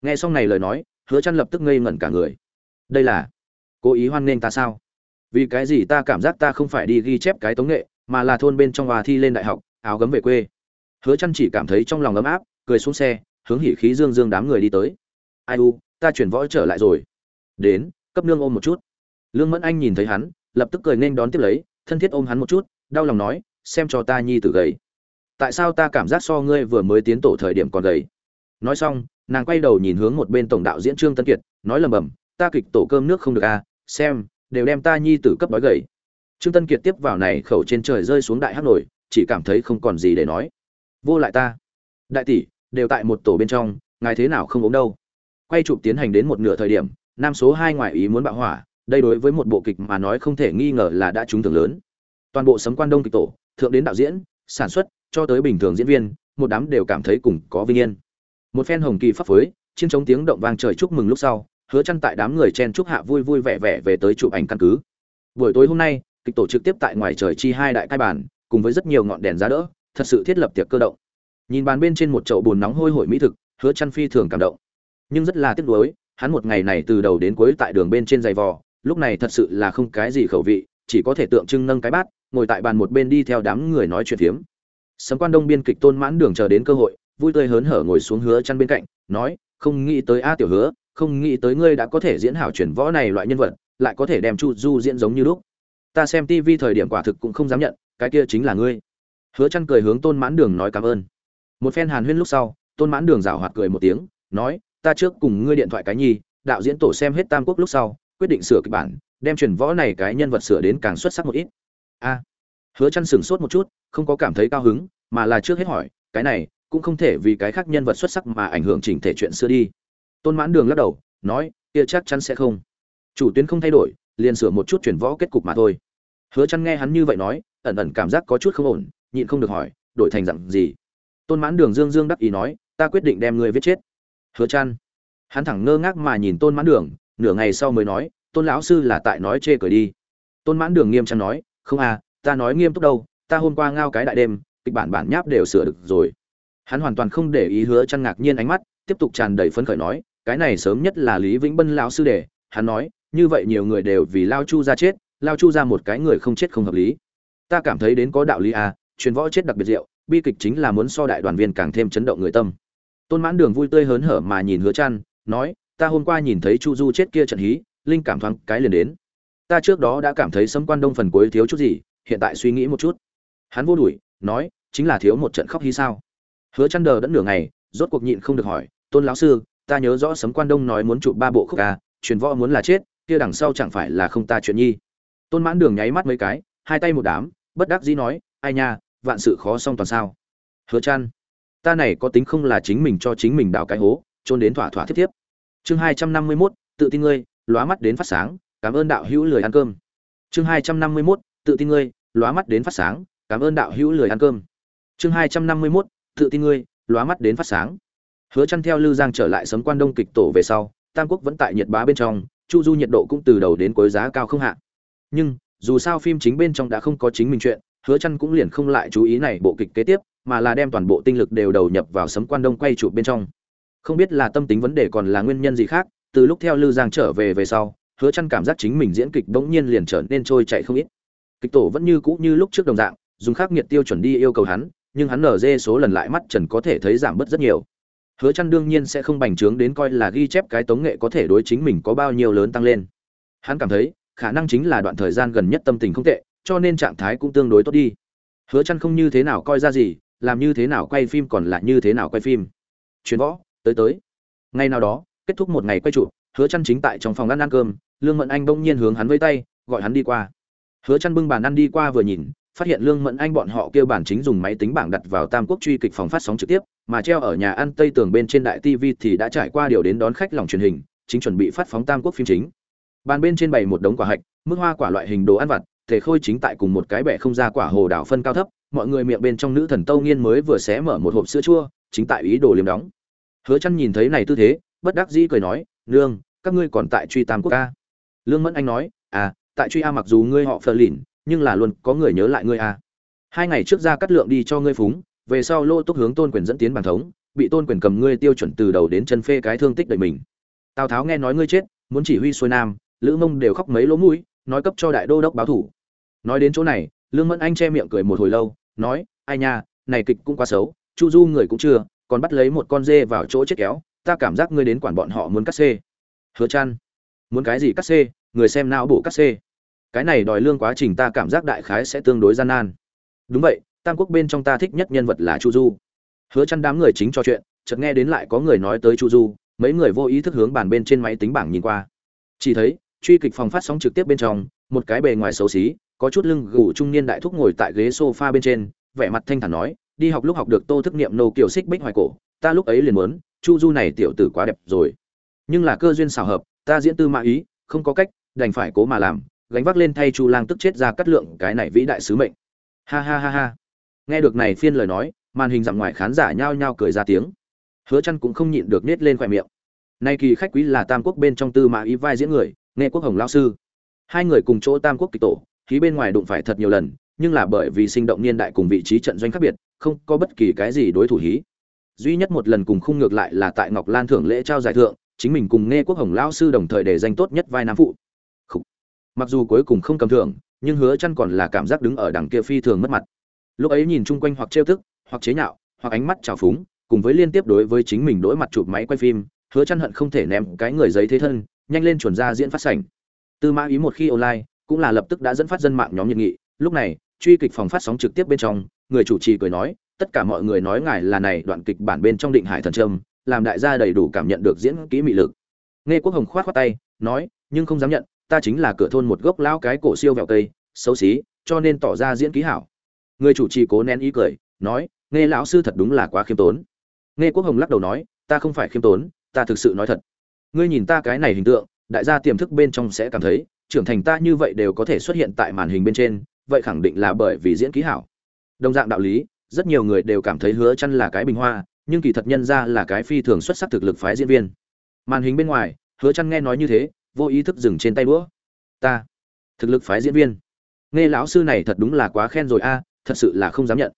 Nghe xong này lời nói, hứa chăn lập tức ngây ngẩn cả người. Đây là cố ý hoan nghênh ta sao? Vì cái gì ta cảm giác ta không phải đi ghi chép cái tống nghệ, mà là thôn bên trong hòa thi lên đại học, áo gấm về quê. Hứa chăn chỉ cảm thấy trong lòng ấm áp, cười xuống xe, hướng hỉ khí dương dương đám người đi tới. Ai u, ta chuyển võ trở lại rồi đến, cấp nương ôm một chút. Lương mẫn anh nhìn thấy hắn, lập tức cười nên đón tiếp lấy, thân thiết ôm hắn một chút, đau lòng nói, xem cho ta nhi tử gầy. Tại sao ta cảm giác so ngươi vừa mới tiến tổ thời điểm còn gầy? Nói xong, nàng quay đầu nhìn hướng một bên tổng đạo diễn trương tân kiệt, nói lầm bầm, ta kịch tổ cơm nước không được à xem, đều đem ta nhi tử cấp đói gầy. Trương tân kiệt tiếp vào này khẩu trên trời rơi xuống đại hát nổi, chỉ cảm thấy không còn gì để nói. Vô lại ta. Đại tỷ, đều tại một tổ bên trong, ngài thế nào không ốm đâu? Quay chụp tiến hành đến một nửa thời điểm nam số hai ngoại ý muốn bạo hỏa, đây đối với một bộ kịch mà nói không thể nghi ngờ là đã trúng thưởng lớn. Toàn bộ sấm quan đông kịch tổ, thượng đến đạo diễn, sản xuất, cho tới bình thường diễn viên, một đám đều cảm thấy cùng có vinh yên. Một phen hồng kỳ pháp phối, chiến chống tiếng động vang trời chúc mừng lúc sau, hứa chăn tại đám người chen chúc hạ vui vui vẻ vẻ về tới chụp ảnh căn cứ. Buổi tối hôm nay, kịch tổ trực tiếp tại ngoài trời chi hai đại cai bàn, cùng với rất nhiều ngọn đèn giá đỡ, thật sự thiết lập tiệc cơ động. Nhìn bàn bên trên một chậu bùn nóng hôi hổi mỹ thực, hứa chăn phi thường cảm động. Nhưng rất là tiếc nuối hắn một ngày này từ đầu đến cuối tại đường bên trên giày vò, lúc này thật sự là không cái gì khẩu vị, chỉ có thể tượng trưng nâng cái bát, ngồi tại bàn một bên đi theo đám người nói chuyện phiếm. Sấm quan đông biên kịch tôn mãn đường chờ đến cơ hội, vui tươi hớn hở ngồi xuống hứa chăn bên cạnh, nói, không nghĩ tới a tiểu hứa, không nghĩ tới ngươi đã có thể diễn hảo chuyển võ này loại nhân vật, lại có thể đem chu du diễn giống như lúc. Ta xem tivi thời điểm quả thực cũng không dám nhận, cái kia chính là ngươi. Hứa chăn cười hướng tôn mãn đường nói cảm ơn. Một phen hàn huyên lúc sau, tôn mãn đường rảo hoạt cười một tiếng, nói ta trước cùng ngươi điện thoại cái nhi, đạo diễn tổ xem hết tam quốc lúc sau, quyết định sửa kịch bản, đem truyền võ này cái nhân vật sửa đến càng xuất sắc một ít. A. Hứa chăn sừng sốt một chút, không có cảm thấy cao hứng, mà là trước hết hỏi, cái này, cũng không thể vì cái khác nhân vật xuất sắc mà ảnh hưởng chỉnh thể chuyện xưa đi. Tôn mãn đường lắc đầu, nói, kia chắc chắn sẽ không. Chủ tuyến không thay đổi, liền sửa một chút truyền võ kết cục mà thôi. Hứa chăn nghe hắn như vậy nói, ẩn ẩn cảm giác có chút không ổn, nhịn không được hỏi, đổi thành dặn gì? Tôn mãn đường dương dương đắc ý nói, ta quyết định đem ngươi viết chết hứa chăn hắn thẳng ngơ ngác mà nhìn tôn mãn đường, nửa ngày sau mới nói, tôn lão sư là tại nói chê cười đi. Tôn mãn đường nghiêm trang nói, không à ta nói nghiêm túc đâu, ta hôm qua ngao cái đại đêm, kịch bản bản nháp đều sửa được rồi. Hắn hoàn toàn không để ý hứa chăn ngạc nhiên ánh mắt, tiếp tục tràn đầy phấn khởi nói, cái này sớm nhất là lý vĩnh bân lão sư đề hắn nói, như vậy nhiều người đều vì lao chu ra chết, lao chu ra một cái người không chết không hợp lý. Ta cảm thấy đến có đạo lý à truyền võ chết đặc biệt diệu, bi kịch chính là muốn so đại đoàn viên càng thêm chấn động người tâm tôn mãn đường vui tươi hớn hở mà nhìn hứa chăn nói, ta hôm qua nhìn thấy chu du chết kia trận hí, linh cảm thoáng cái liền đến. Ta trước đó đã cảm thấy sấm quan đông phần cuối thiếu chút gì, hiện tại suy nghĩ một chút. Hắn vô đuổi, nói, chính là thiếu một trận khóc hí sao? Hứa chăn đờ đẫn nửa ngày, rốt cuộc nhịn không được hỏi, tôn lão sư, ta nhớ rõ sấm quan đông nói muốn chụp ba bộ khúc ca truyền võ muốn là chết, kia đằng sau chẳng phải là không ta chuyện nhi? Tôn mãn đường nháy mắt mấy cái, hai tay một đám, bất đắc dĩ nói, ai nha, vạn sự khó xong toàn sao. Hứa chăn ta này có tính không là chính mình cho chính mình đào cái hố trôn đến thỏa thỏa thiết tiếp chương hai trăm năm mươi 251, tự tin ngươi lóa mắt đến phát sáng cảm ơn đạo hữu lười ăn cơm. Chương hai trăm năm mươi 251, tự tin ngươi lóa mắt đến phát sáng cảm ơn đạo hữu lười ăn cơm. Chương hai trăm năm mươi 251, tự tin ngươi lóa mắt đến phát sáng. Hứa chăn theo lư giang trở lại sấm quan đông kịch tổ về sau tam quốc vẫn tại nhiệt bá bên trong chu du nhiệt độ cũng từ đầu đến cuối giá cao không hạ. Nhưng dù sao phim chính bên trong đã không có chính mình chuyện hứa chăn cũng liền không lại chú ý này bộ kịch kế tiếp mà là đem toàn bộ tinh lực đều đầu nhập vào sấm quan đông quay chụp bên trong. Không biết là tâm tính vấn đề còn là nguyên nhân gì khác, từ lúc theo lư giang trở về về sau, hứa chăn cảm giác chính mình diễn kịch bỗng nhiên liền trở nên trôi chảy không ít. Kịch tổ vẫn như cũ như lúc trước đồng dạng, dùng khắc nghiệt tiêu chuẩn đi yêu cầu hắn, nhưng hắn nở dê số lần lại mắt trần có thể thấy giảm bớt rất nhiều. Hứa chăn đương nhiên sẽ không bành trướng đến coi là ghi chép cái tống nghệ có thể đối chính mình có bao nhiêu lớn tăng lên. Hắn cảm thấy, khả năng chính là đoạn thời gian gần nhất tâm tình không tệ, cho nên trạng thái cũng tương đối tốt đi. Hứa chăn không như thế nào coi ra gì làm như thế nào quay phim còn là như thế nào quay phim. Chuyến võ, tới tới. Ngày nào đó, kết thúc một ngày quay trụ, hứa chăn chính tại trong phòng ăn ăn cơm, lương mẫn anh bỗng nhiên hướng hắn vẫy tay, gọi hắn đi qua. Hứa chăn bưng bàn ăn đi qua vừa nhìn, phát hiện lương mẫn anh bọn họ kêu bản chính dùng máy tính bảng đặt vào tam quốc truy kịch phòng phát sóng trực tiếp, mà treo ở nhà ăn tây tường bên trên đại tv thì đã trải qua điều đến đón khách lòng truyền hình, chính chuẩn bị phát phóng tam quốc phim chính. Bàn bên trên bày một đống quả hạch, mức hoa quả loại hình đồ ăn vặt, thể khôi chính tại cùng một cái bẻ không ra quả hồ đảo phân cao thấp mọi người miệng bên trong nữ thần tâu nghiên mới vừa xé mở một hộp sữa chua, chính tại ý đồ liếm đóng. Hứa chăn nhìn thấy này tư thế, bất đắc dĩ cười nói, nương, các ngươi còn tại truy tam quốc a? Lương mẫn anh nói à tại truy a mặc dù ngươi họ phờ lỉn nhưng là luôn có người nhớ lại ngươi a. Hai ngày trước ra cắt lượng đi cho ngươi phúng, về sau lô túc hướng tôn quyền dẫn tiến bàn thống, bị tôn quyền cầm ngươi tiêu chuẩn từ đầu đến chân phê cái thương tích đời mình. Tào tháo nghe nói ngươi chết, muốn chỉ huy xuôi nam, lữ mông đều khóc mấy lỗ mũi, nói cấp cho đại đô đốc báo thủ. Nói đến chỗ này, lương mẫn anh che miệng cười một hồi lâu nói, ai nha, này kịch cũng quá xấu, chu du người cũng chưa, còn bắt lấy một con dê vào chỗ chết kéo, ta cảm giác ngươi đến quản bọn họ muốn cắt xê. Hứa chăn muốn cái gì cắt xê, người xem não bổ cắt xê. Cái này đòi lương quá trình ta cảm giác đại khái sẽ tương đối gian nan. Đúng vậy, tam quốc bên trong ta thích nhất nhân vật là chu du. Hứa chăn đám người chính cho chuyện, chợt nghe đến lại có người nói tới chu du, mấy người vô ý thức hướng bàn bên trên máy tính bảng nhìn qua. Chỉ thấy, truy kịch phòng phát sóng trực tiếp bên trong, một cái bề ngoài xấu xí có chút lưng gù trung niên đại thúc ngồi tại ghế sofa bên trên, vẻ mặt thanh thản nói, đi học lúc học được tô thức niệm nô kiểu xích bích hoài cổ, ta lúc ấy liền muốn, chu du này tiểu tử quá đẹp rồi. Nhưng là cơ duyên xảo hợp, ta diễn tư mã ý, không có cách, đành phải cố mà làm, gánh vác lên thay chu lang tức chết ra cắt lượng cái này vĩ đại sứ mệnh. Ha ha ha ha. Nghe được này phiên lời nói, màn hình dặm ngoài khán giả nhao nhao cười ra tiếng. Hứa Chân cũng không nhịn được nết lên khóe miệng. Nay kỳ khách quý là tam quốc bên trong tư mã ý vai diễn người nghe quốc hồng lão sư. Hai người cùng chỗ tam quốc kịch tổ khí bên ngoài đụng phải thật nhiều lần, nhưng là bởi vì sinh động niên đại cùng vị trí trận doanh khác biệt, không có bất kỳ cái gì đối thủ hí. Duy nhất một lần cùng khung ngược lại là tại ngọc lan thưởng lễ trao giải thượng, chính mình cùng nghe quốc hồng lao sư đồng thời để danh tốt nhất vai nam phụ. Khủ. mặc dù cuối cùng không cầm thưởng, nhưng hứa chăn còn là cảm giác đứng ở đằng kia phi thường mất mặt. Lúc ấy nhìn chung quanh hoặc trêu tức, hoặc chế nhạo, hoặc ánh mắt trào phúng, cùng với liên tiếp đối với chính mình đối mặt chụp máy quay phim, hứa chăn hận không thể ném cái người giấy thế thân, nhanh lên chuẩn ra diễn phát sảnh. Tư mã ý một khi online cũng là lập tức đã dẫn phát dân mạng nhóm nhiệt nghị. Lúc này, truy kịch phòng phát sóng trực tiếp bên trong, người chủ trì cười nói, tất cả mọi người nói ngài là này đoạn kịch bản bên trong định hải thần trâm, làm đại gia đầy đủ cảm nhận được diễn kỹ mị lực. Nghe quốc hồng khoát khoát tay, nói, nhưng không dám nhận, ta chính là cửa thôn một gốc lão cái cổ siêu vẹo cây, xấu xí, cho nên tỏ ra diễn kỹ hảo. Người chủ trì cố nén ý cười, nói, nghe lão sư thật đúng là quá khiêm tốn. Nghe quốc hồng lắc đầu nói, ta không phải khiêm tốn, ta thực sự nói thật. Ngươi nhìn ta cái này hình tượng, đại gia tiềm thức bên trong sẽ cảm thấy trưởng thành ta như vậy đều có thể xuất hiện tại màn hình bên trên, vậy khẳng định là bởi vì diễn ký hảo. Đồng dạng đạo lý, rất nhiều người đều cảm thấy hứa chăn là cái bình hoa, nhưng kỳ thật nhân ra là cái phi thường xuất sắc thực lực phái diễn viên. Màn hình bên ngoài, hứa chăn nghe nói như thế, vô ý thức dừng trên tay đũa. Ta, thực lực phái diễn viên. Nghe lão sư này thật đúng là quá khen rồi a, thật sự là không dám nhận.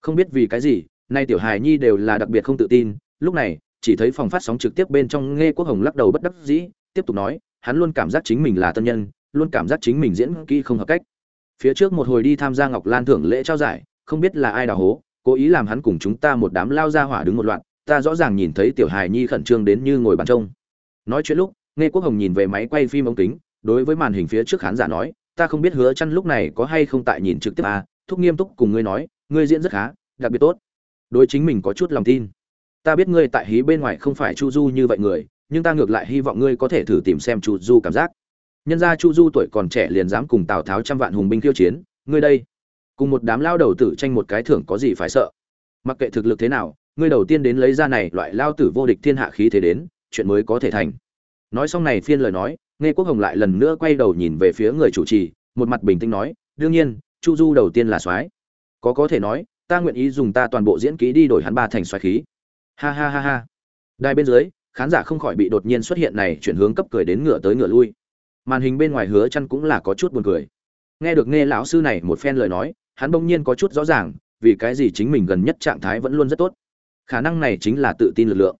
Không biết vì cái gì, nay tiểu hài nhi đều là đặc biệt không tự tin. Lúc này, chỉ thấy phòng phát sóng trực tiếp bên trong nghe quốc hồng lắc đầu bất đắc dĩ, tiếp tục nói hắn luôn cảm giác chính mình là tân nhân, luôn cảm giác chính mình diễn kỹ không hợp cách. Phía trước một hồi đi tham gia ngọc lan thưởng lễ trao giải, không biết là ai đào hố, cố ý làm hắn cùng chúng ta một đám lao ra hỏa đứng một loạt, ta rõ ràng nhìn thấy tiểu hài nhi khẩn trương đến như ngồi bàn trông. Nói chuyện lúc nghe quốc hồng nhìn về máy quay phim ống kính, đối với màn hình phía trước khán giả nói, ta không biết hứa chăn lúc này có hay không tại nhìn trực tiếp à thúc nghiêm túc cùng ngươi nói, ngươi diễn rất khá, đặc biệt tốt. Đối chính mình có chút lòng tin. Ta biết ngươi tại hí bên ngoài không phải chu du như vậy người nhưng ta ngược lại hy vọng ngươi có thể thử tìm xem chu du cảm giác. Nhân ra chu du tuổi còn trẻ liền dám cùng tào tháo trăm vạn hùng binh khiêu chiến, ngươi đây, cùng một đám lao đầu tử tranh một cái thưởng có gì phải sợ? Mặc kệ thực lực thế nào, ngươi đầu tiên đến lấy ra này loại lao tử vô địch thiên hạ khí thế đến, chuyện mới có thể thành. Nói xong này phiên lời nói, nghe quốc hồng lại lần nữa quay đầu nhìn về phía người chủ trì, một mặt bình tĩnh nói, đương nhiên, chu du đầu tiên là soái. Có có thể nói, ta nguyện ý dùng ta toàn bộ diễn ký đi đổi hắn ba thành soái khí. Ha ha ha ha. Đài bên dưới khán giả không khỏi bị đột nhiên xuất hiện này chuyển hướng cấp cười đến ngựa tới ngựa lui. Màn hình bên ngoài hứa chăn cũng là có chút buồn cười. Nghe được nghe lão sư này một phen lời nói, hắn bỗng nhiên có chút rõ ràng, vì cái gì chính mình gần nhất trạng thái vẫn luôn rất tốt. Khả năng này chính là tự tin lực lượng.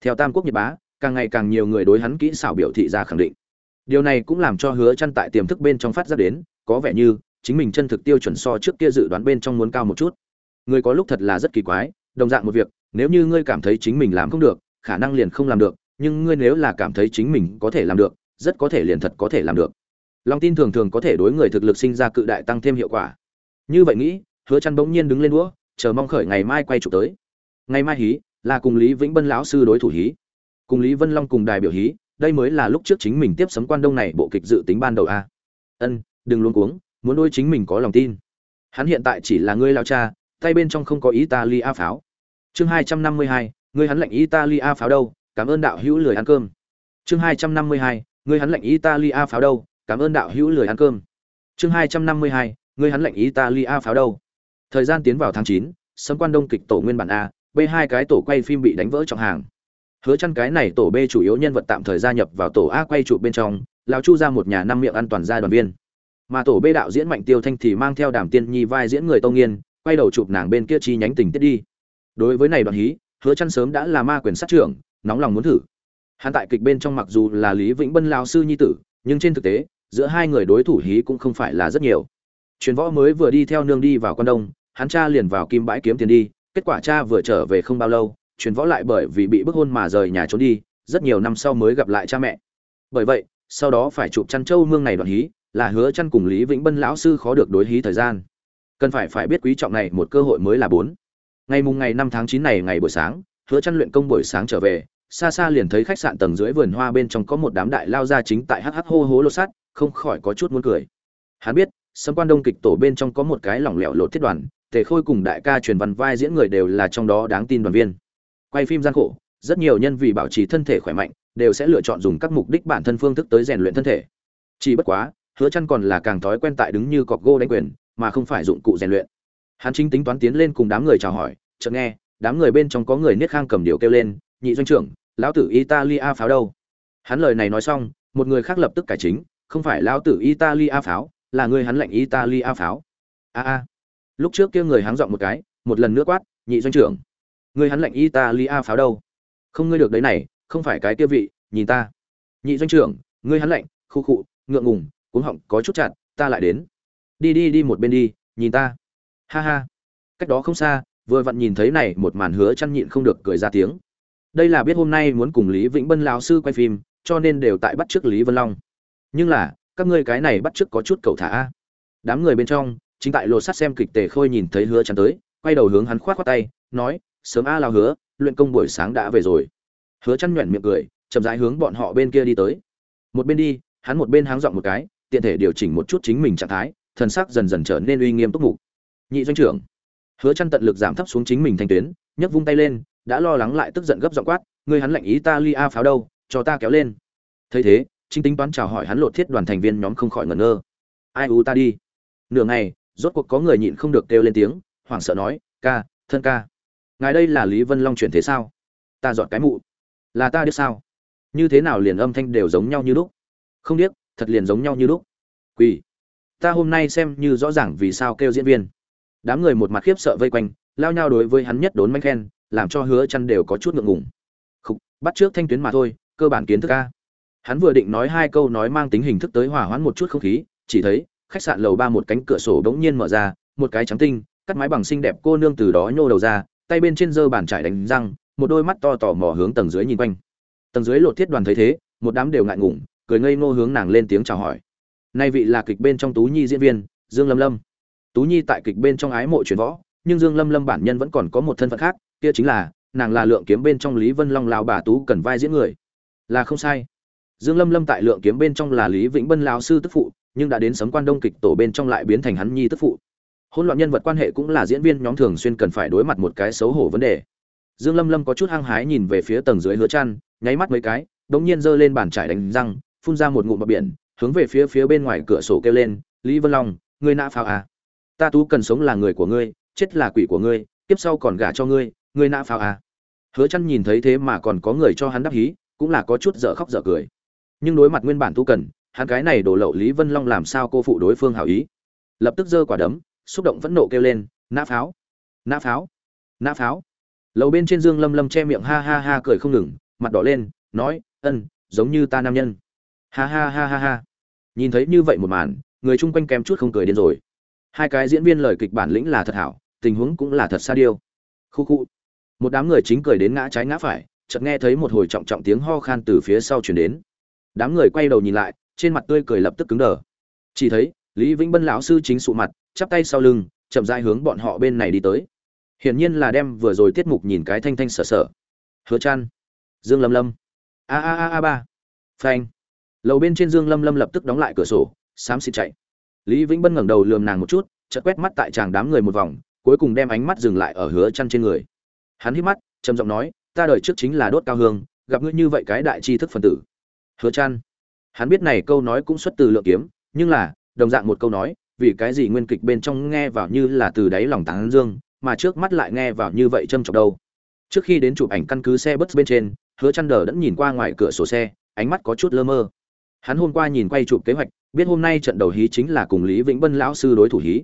Theo tam quốc nhật bá, càng ngày càng nhiều người đối hắn kỹ xảo biểu thị ra khẳng định. Điều này cũng làm cho hứa chăn tại tiềm thức bên trong phát ra đến, có vẻ như chính mình chân thực tiêu chuẩn so trước kia dự đoán bên trong muốn cao một chút. Người có lúc thật là rất kỳ quái, đồng dạng một việc, nếu như ngươi cảm thấy chính mình làm không được khả năng liền không làm được, nhưng ngươi nếu là cảm thấy chính mình có thể làm được, rất có thể liền thật có thể làm được. Lòng tin thường thường có thể đối người thực lực sinh ra cự đại tăng thêm hiệu quả. Như vậy nghĩ, hứa chăn bỗng nhiên đứng lên đũa, chờ mong khởi ngày mai quay chụp tới. Ngày mai hí, là cùng lý vĩnh bân lão sư đối thủ hí. Cùng lý vân long cùng đài biểu hí, đây mới là lúc trước chính mình tiếp sấm quan đông này bộ kịch dự tính ban đầu a. Ân, đừng luống cuống, muốn đôi chính mình có lòng tin. Hắn hiện tại chỉ là ngươi lao cha, tay bên trong không có ý ta ly áp pháo. Chương hai trăm năm mươi hai ngươi hắn lệnh italia pháo đâu, cảm ơn đạo hữu lười ăn cơm. Chương hai trăm năm mươi hai, ngươi hắn lệnh italia pháo đâu, cảm ơn đạo hữu lười ăn cơm. Chương hai trăm năm mươi hai, ngươi hắn lệnh italia pháo đâu. Thời gian tiến vào tháng chín, sấm quan đông kịch tổ nguyên bản a, b hai cái tổ quay phim bị đánh vỡ trong hàng. Hứa chăn cái này tổ b chủ yếu nhân vật tạm thời gia nhập vào tổ a quay trụ bên trong, lão chu ra một nhà năm miệng an toàn gia đoàn viên. Mà tổ b đạo diễn mạnh tiêu thanh thì mang theo đàm tiên nhi vai diễn người Tô nghiên, quay đầu chụp nàng bên kia chi nhánh tình tiết đi. Đối với này đoạn hí hứa chăn sớm đã là ma quyền sát trưởng, nóng lòng muốn thử. Hắn tại kịch bên trong mặc dù là lý vĩnh bân lão sư nhi tử, nhưng trên thực tế, giữa hai người đối thủ hí cũng không phải là rất nhiều. Truyền võ mới vừa đi theo nương đi vào quan đông, hắn cha liền vào kim bãi kiếm tiền đi, kết quả cha vừa trở về không bao lâu, truyền võ lại bởi vì bị bức hôn mà rời nhà trốn đi, rất nhiều năm sau mới gặp lại cha mẹ. Bởi vậy, sau đó phải chụp chăn châu mương này đoạn hí, là hứa chăn cùng lý vĩnh bân lão sư khó được đối hí thời gian. Cần phải phải biết quý trọng này một cơ hội mới là bốn ngày mùng ngày 5 tháng 9 này ngày buổi sáng, hứa chăn luyện công buổi sáng trở về, xa xa liền thấy khách sạn tầng dưới vườn hoa bên trong có một đám đại lao ra chính tại hắc hắc hô hố lô sát không khỏi có chút muốn cười. Hắn biết sấm quan đông kịch tổ bên trong có một cái lỏng lẻo lột thiết đoàn, tề khôi cùng đại ca truyền văn vai diễn người đều là trong đó đáng tin đoàn viên. Quay phim gian khổ, rất nhiều nhân vì bảo trì thân thể khỏe mạnh, đều sẽ lựa chọn dùng các mục đích bản thân phương thức tới rèn luyện thân thể. Chỉ bất quá, hứa chăn còn là càng thói quen tại đứng như cọc gỗ đánh quyền, mà không phải dụng cụ rèn luyện hắn chính tính toán tiến lên cùng đám người chào hỏi, chợt nghe, đám người bên trong có người niết khang cầm điều kêu lên, nhị doanh trưởng, lão tử italia pháo đâu? Hắn lời này nói xong, một người khác lập tức cải chính, không phải lão tử italia pháo, là người hắn lệnh italia pháo. A a. Lúc trước kia người hắn giọng một cái, một lần nữa quát, nhị doanh trưởng, người hắn lệnh italia pháo đâu? Không, ngươi được đấy này, không phải cái kia vị, nhìn ta. Nhị doanh trưởng ngươi hắn lệnh, khu khụ ngượng ngùng, cuống họng có chút chặt, ta lại đến. Đi đi đi một bên đi, nhìn ta ha ha. Cách đó không xa, vừa vặn nhìn thấy này một màn hứa chăn nhịn không được cười ra tiếng. Đây là biết hôm nay muốn cùng lý vĩnh bân lão sư quay phim, cho nên đều tại bắt trước lý vân long. Nhưng là, các ngươi cái này bắt trước có chút cầu thả đám người bên trong, chính tại lột sắt xem kịch tề khôi nhìn thấy hứa chăn tới, quay đầu hướng hắn khoát khoát tay, nói, sớm a lao hứa, luyện công buổi sáng đã về rồi. Hứa chăn nhuyễn miệng cười, chậm rãi hướng bọn họ bên kia đi tới. Một bên đi, hắn một bên háng dọn một cái, tiện thể điều chỉnh một chút chính mình trạng thái, thần sắc dần dần trở nên uy nghiêm túc mục nhị doanh trưởng. Hứa chăn tận lực giảm thấp xuống chính mình thành tuyến, nhấc vung tay lên, đã lo lắng lại tức giận gấp giọng quát, ngươi hắn lệnh ý ta li a pháo đâu, cho ta kéo lên. Thấy thế chính tính toán chào hỏi hắn lột thiết đoàn thành viên nhóm không khỏi ngẩn ngơ. Ai u ta đi? Nửa ngày, rốt cuộc có người nhịn không được kêu lên tiếng, hoảng sợ nói, ca, thân ca, ngài đây là lý vân long chuyển thế sao? Ta dọn cái mụ, là ta biết sao? Như thế nào liền âm thanh đều giống nhau như lúc? Không biết thật liền giống nhau như lúc. Quỳ, ta hôm nay xem như rõ ràng vì sao kêu diễn viên đám người một mặt khiếp sợ vây quanh lao nhau đối với hắn nhất đốn manh khen làm cho hứa chăn đều có chút ngượng ngùng. Khúc, bắt trước thanh tuyến mà thôi cơ bản kiến thức a. Hắn vừa định nói hai câu nói mang tính hình thức tới hòa hoãn một chút không khí chỉ thấy khách sạn lầu ba một cánh cửa sổ đống nhiên mở ra một cái trắng tinh cắt mái bằng xinh đẹp cô nương từ đó nhô đầu ra tay bên trên giơ bàn trải đánh răng một đôi mắt to tò mò hướng tầng dưới nhìn quanh. Tầng dưới lột thiết đoàn thấy thế một đám đều ngại ngùng cười ngây ngô hướng nàng lên tiếng chào hỏi. Nay vị là kịch bên trong tú nhi diễn viên dương lâm lâm tú nhi tại kịch bên trong ái mộ truyền võ, nhưng dương lâm lâm bản nhân vẫn còn có một thân phận khác, kia chính là, nàng là lượng kiếm bên trong lý vân long lão bà tú cần vai diễn người. Là không sai. Dương lâm lâm tại lượng kiếm bên trong là lý vĩnh bân lão sư tức phụ, nhưng đã đến sấm quan đông kịch tổ bên trong lại biến thành hắn nhi tức phụ. Hỗn loạn nhân vật quan hệ cũng là diễn viên nhóm thường xuyên cần phải đối mặt một cái xấu hổ vấn đề. Dương lâm lâm có chút hăng hái nhìn về phía tầng dưới hứa chăn, nháy mắt mấy cái, đống nhiên giơ lên bàn trải đánh răng, phun ra một ngụm bọt biển, hướng về phía phía bên ngoài cửa sổ kêu lên, lý vân long ngươi nã pháo à? Ta tú cần sống là người của ngươi, chết là quỷ của ngươi tiếp sau còn gả cho ngươi ngươi nã pháo à. Hứa chăn nhìn thấy thế mà còn có người cho hắn đáp hí, cũng là có chút dở khóc dở cười. Nhưng đối mặt nguyên bản tú cần, hắn cái này đổ lậu lý vân long làm sao cô phụ đối phương hảo ý? Lập tức giơ quả đấm, xúc động vẫn nộ kêu lên, nã pháo! Nã pháo! Nã pháo! Lầu bên trên dương lâm lâm che miệng ha ha ha cười không ngừng, mặt đỏ lên, nói, ân, giống như ta nam nhân. Ha ha ha ha ha. Nhìn thấy như vậy một màn, người chung quanh kém chút không cười điên rồi hai cái diễn viên lời kịch bản lĩnh là thật hảo, tình huống cũng là thật xa điêu. Khu khu. Một đám người chính cười đến ngã trái ngã phải, chợt nghe thấy một hồi trọng trọng tiếng ho khan từ phía sau chuyển đến. Đám người quay đầu nhìn lại, trên mặt tươi cười lập tức cứng đờ. Chỉ thấy, lý vĩnh bân lão sư chính sụ mặt, chắp tay sau lưng, chậm rãi hướng bọn họ bên này đi tới. Hiển nhiên là đem vừa rồi tiết mục nhìn cái thanh thanh sở sở. Hứa chan dương lâm lâm. A a a a ba. Phanh. Lầu bên trên dương lâm lâm lập tức đóng lại cửa sổ, xám xịt chạy lý vĩnh bân ngẩng đầu lườm nàng một chút, chợt quét mắt tại chàng đám người một vòng, cuối cùng đem ánh mắt dừng lại ở hứa chăn trên người. Hắn hít mắt, trầm giọng nói, ta đời trước chính là đốt cao hương, gặp ngươi như vậy cái đại tri thức phần tử. Hứa chăn. Hắn biết này câu nói cũng xuất từ lượng kiếm, nhưng là, đồng dạng một câu nói, vì cái gì nguyên kịch bên trong nghe vào như là từ đáy lòng tán dương, mà trước mắt lại nghe vào như vậy châm chọc đâu. Trước khi đến chụp ảnh căn cứ xe bus bên trên, hứa chăn đờ đẫn nhìn qua ngoài cửa sổ xe, ánh mắt có chút lơ mơ. Hắn hôm qua nhìn quay chụp kế hoạch biết hôm nay trận đầu hí chính là cùng lý vĩnh bân lão sư đối thủ hí.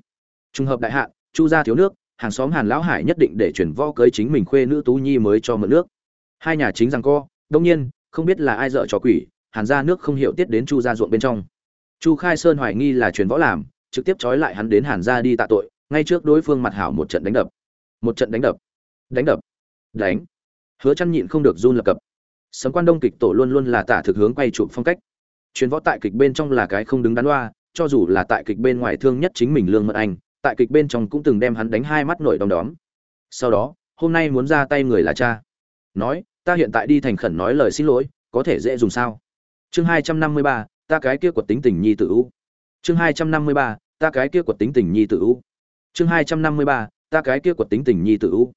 Trùng hợp đại hạn chu gia thiếu nước, hàng xóm hàn lão hải nhất định để chuyển võ cưới chính mình khuê nữ tú nhi mới cho mượn nước. Hai nhà chính rằng co đương nhiên, không biết là ai dợ trò quỷ, hàn gia nước không hiểu tiết đến chu gia ruộng bên trong. Chu khai sơn hoài nghi là truyền võ làm, trực tiếp trói lại hắn đến hàn gia đi tạ tội, ngay trước đối phương mặt hảo một trận đánh đập. Một trận đánh đập. Đánh đập. Đánh. Hứa Chân nhịn không được run lập cập. Sấm quan đông kịch tổ luôn luôn là tả thực hướng quay chụp phong cách truyền võ tại kịch bên trong là cái không đứng đắn loa, cho dù là tại kịch bên ngoài thương nhất chính mình lương mật anh, tại kịch bên trong cũng từng đem hắn đánh hai mắt nổi đom đóm. Sau đó, hôm nay muốn ra tay người là cha. Nói, ta hiện tại đi thành khẩn nói lời xin lỗi, có thể dễ dùng sao? Chương hai trăm năm mươi ba, ta cái kia quật tính tình nhi tự u. Chương hai trăm năm mươi ba, ta cái kia quật tính tình nhi tự u. Chương hai trăm năm mươi ba, ta cái kia quật tính tình nhi tự u.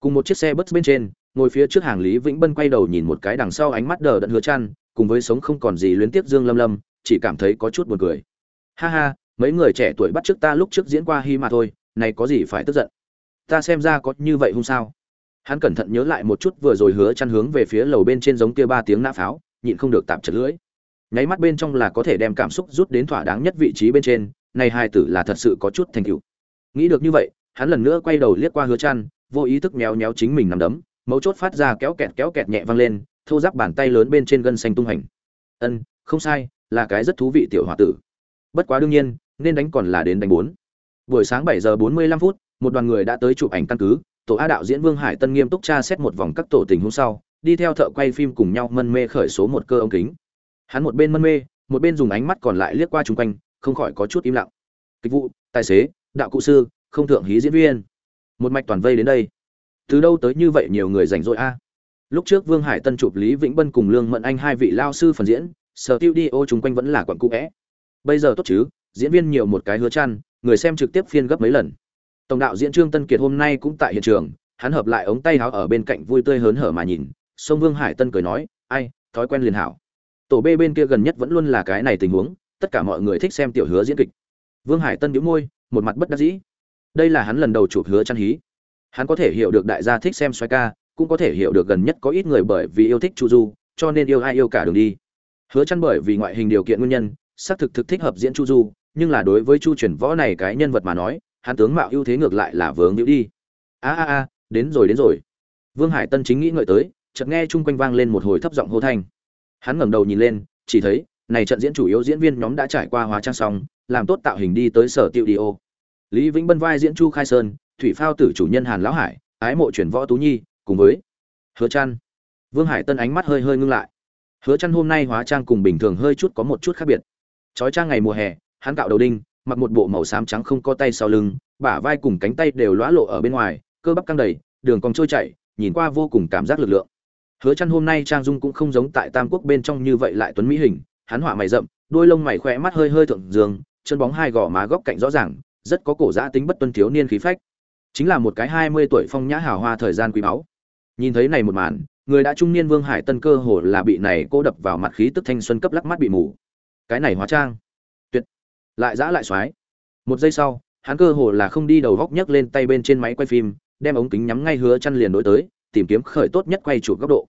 Cùng một chiếc xe bus bên trên, ngồi phía trước hàng lý vĩnh bân quay đầu nhìn một cái đằng sau ánh mắt đờ đẫn hứa chăn cùng với sống không còn gì luyến tiếc dương lâm lâm, chỉ cảm thấy có chút buồn cười. Ha ha, mấy người trẻ tuổi bắt trước ta lúc trước diễn qua hy mà thôi, này có gì phải tức giận? Ta xem ra có như vậy không sao. Hắn cẩn thận nhớ lại một chút vừa rồi hứa chăn hướng về phía lầu bên trên giống kia ba tiếng nã pháo, nhịn không được tạm chật lưỡi. Nháy mắt bên trong là có thể đem cảm xúc rút đến thỏa đáng nhất vị trí bên trên, này hai tử là thật sự có chút thành tựu. Nghĩ được như vậy, hắn lần nữa quay đầu liếc qua hứa chăn, vô ý thức méo méo chính mình nằm đấm, mấu chốt phát ra kéo kẹt kéo kẹt nhẹ vang lên thô giáp bàn tay lớn bên trên gân xanh tung hành. Ân, không sai, là cái rất thú vị tiểu hòa tử. Bất quá đương nhiên, nên đánh còn là đến đánh bốn. Buổi sáng bảy giờ bốn mươi lăm phút, một đoàn người đã tới chụp ảnh căn cứ, tổ a đạo diễn vương hải tân nghiêm túc tra xét một vòng các tổ tình hôm sau, đi theo thợ quay phim cùng nhau mân mê khởi số một cơ ống kính. Hắn một bên mân mê, một bên dùng ánh mắt còn lại liếc qua chung quanh, không khỏi có chút im lặng. Kịch vụ, tài xế, đạo cụ sư, không thượng hí diễn viên. Một mạch toàn vây đến đây. Từ đâu tới như vậy nhiều người rảnh rỗi a? Lúc trước vương hải tân chụp lý vĩnh bân cùng lương mận anh hai vị lao sư phần diễn, sở tiêu đi ô chung quanh vẫn là quận cũ vẽ bây giờ tốt chứ, diễn viên nhiều một cái hứa chăn, người xem trực tiếp phiên gấp mấy lần. Tổng đạo diễn trương tân kiệt hôm nay cũng tại hiện trường, hắn hợp lại ống tay áo ở bên cạnh vui tươi hớn hở mà nhìn, sông vương hải tân cười nói, ai, thói quen liền hảo. Tổ b bên kia gần nhất vẫn luôn là cái này tình huống, tất cả mọi người thích xem tiểu hứa diễn kịch. Vương hải tân nhíu môi, một mặt bất đắc dĩ. Đây là hắn lần đầu chụp hứa chăn hí. Hắn có thể hiểu được đại gia thích xem xoay ca cũng có thể hiểu được gần nhất có ít người bởi vì yêu thích chu du, cho nên yêu ai yêu cả đường đi. Hứa chăn bởi vì ngoại hình điều kiện nguyên nhân, xác thực thực thích hợp diễn chu du, nhưng là đối với chu truyền võ này cái nhân vật mà nói, hắn tướng mạo ưu thế ngược lại là vướng hữu đi. A a a, đến rồi đến rồi. Vương hải tân chính nghĩ ngợi tới, chợt nghe chung quanh vang lên một hồi thấp giọng hô thanh. Hắn ngẩng đầu nhìn lên, chỉ thấy, này trận diễn chủ yếu diễn viên nhóm đã trải qua hóa trang xong, làm tốt tạo hình đi tới sở tiệu đi ô. Lý vĩnh bân vai diễn chu khai sơn, thủy phao tử chủ nhân hàn lão hải, ái mộ Truyền võ tú nhi cùng với hứa trăn. Vương hải tân ánh mắt hơi hơi ngưng lại. Hứa trăn hôm nay hóa trang cùng bình thường hơi chút có một chút khác biệt. Trói trang ngày mùa hè, hắn cạo đầu đinh, mặc một bộ màu xám trắng không có tay sau lưng, bả vai cùng cánh tay đều lóa lộ ở bên ngoài, cơ bắp căng đầy, đường cong trôi chảy, nhìn qua vô cùng cảm giác lực lượng. Hứa chăn hôm nay trang dung cũng không giống tại tam quốc bên trong như vậy lại tuấn mỹ hình, hắn họa mày rậm, đôi lông mày khỏe mắt hơi hơi thượng dương, chân bóng hai gò má góc cạnh rõ ràng, rất có cổ giã tính bất tuân thiếu niên khí phách. Chính là một cái hai mươi tuổi phong nhã hào hoa thời gian quý báu nhìn thấy này một màn, người đã trung niên vương hải tân cơ hồ là bị này cô đập vào mặt khí tức thanh xuân cấp lắc mắt bị mù. Cái này hóa trang. Tuyệt. Lại giã lại xoái. Một giây sau, hắn cơ hồ là không đi đầu góc nhấc lên tay bên trên máy quay phim, đem ống kính nhắm ngay hứa chăn liền đối tới, tìm kiếm khởi tốt nhất quay chụp góc độ.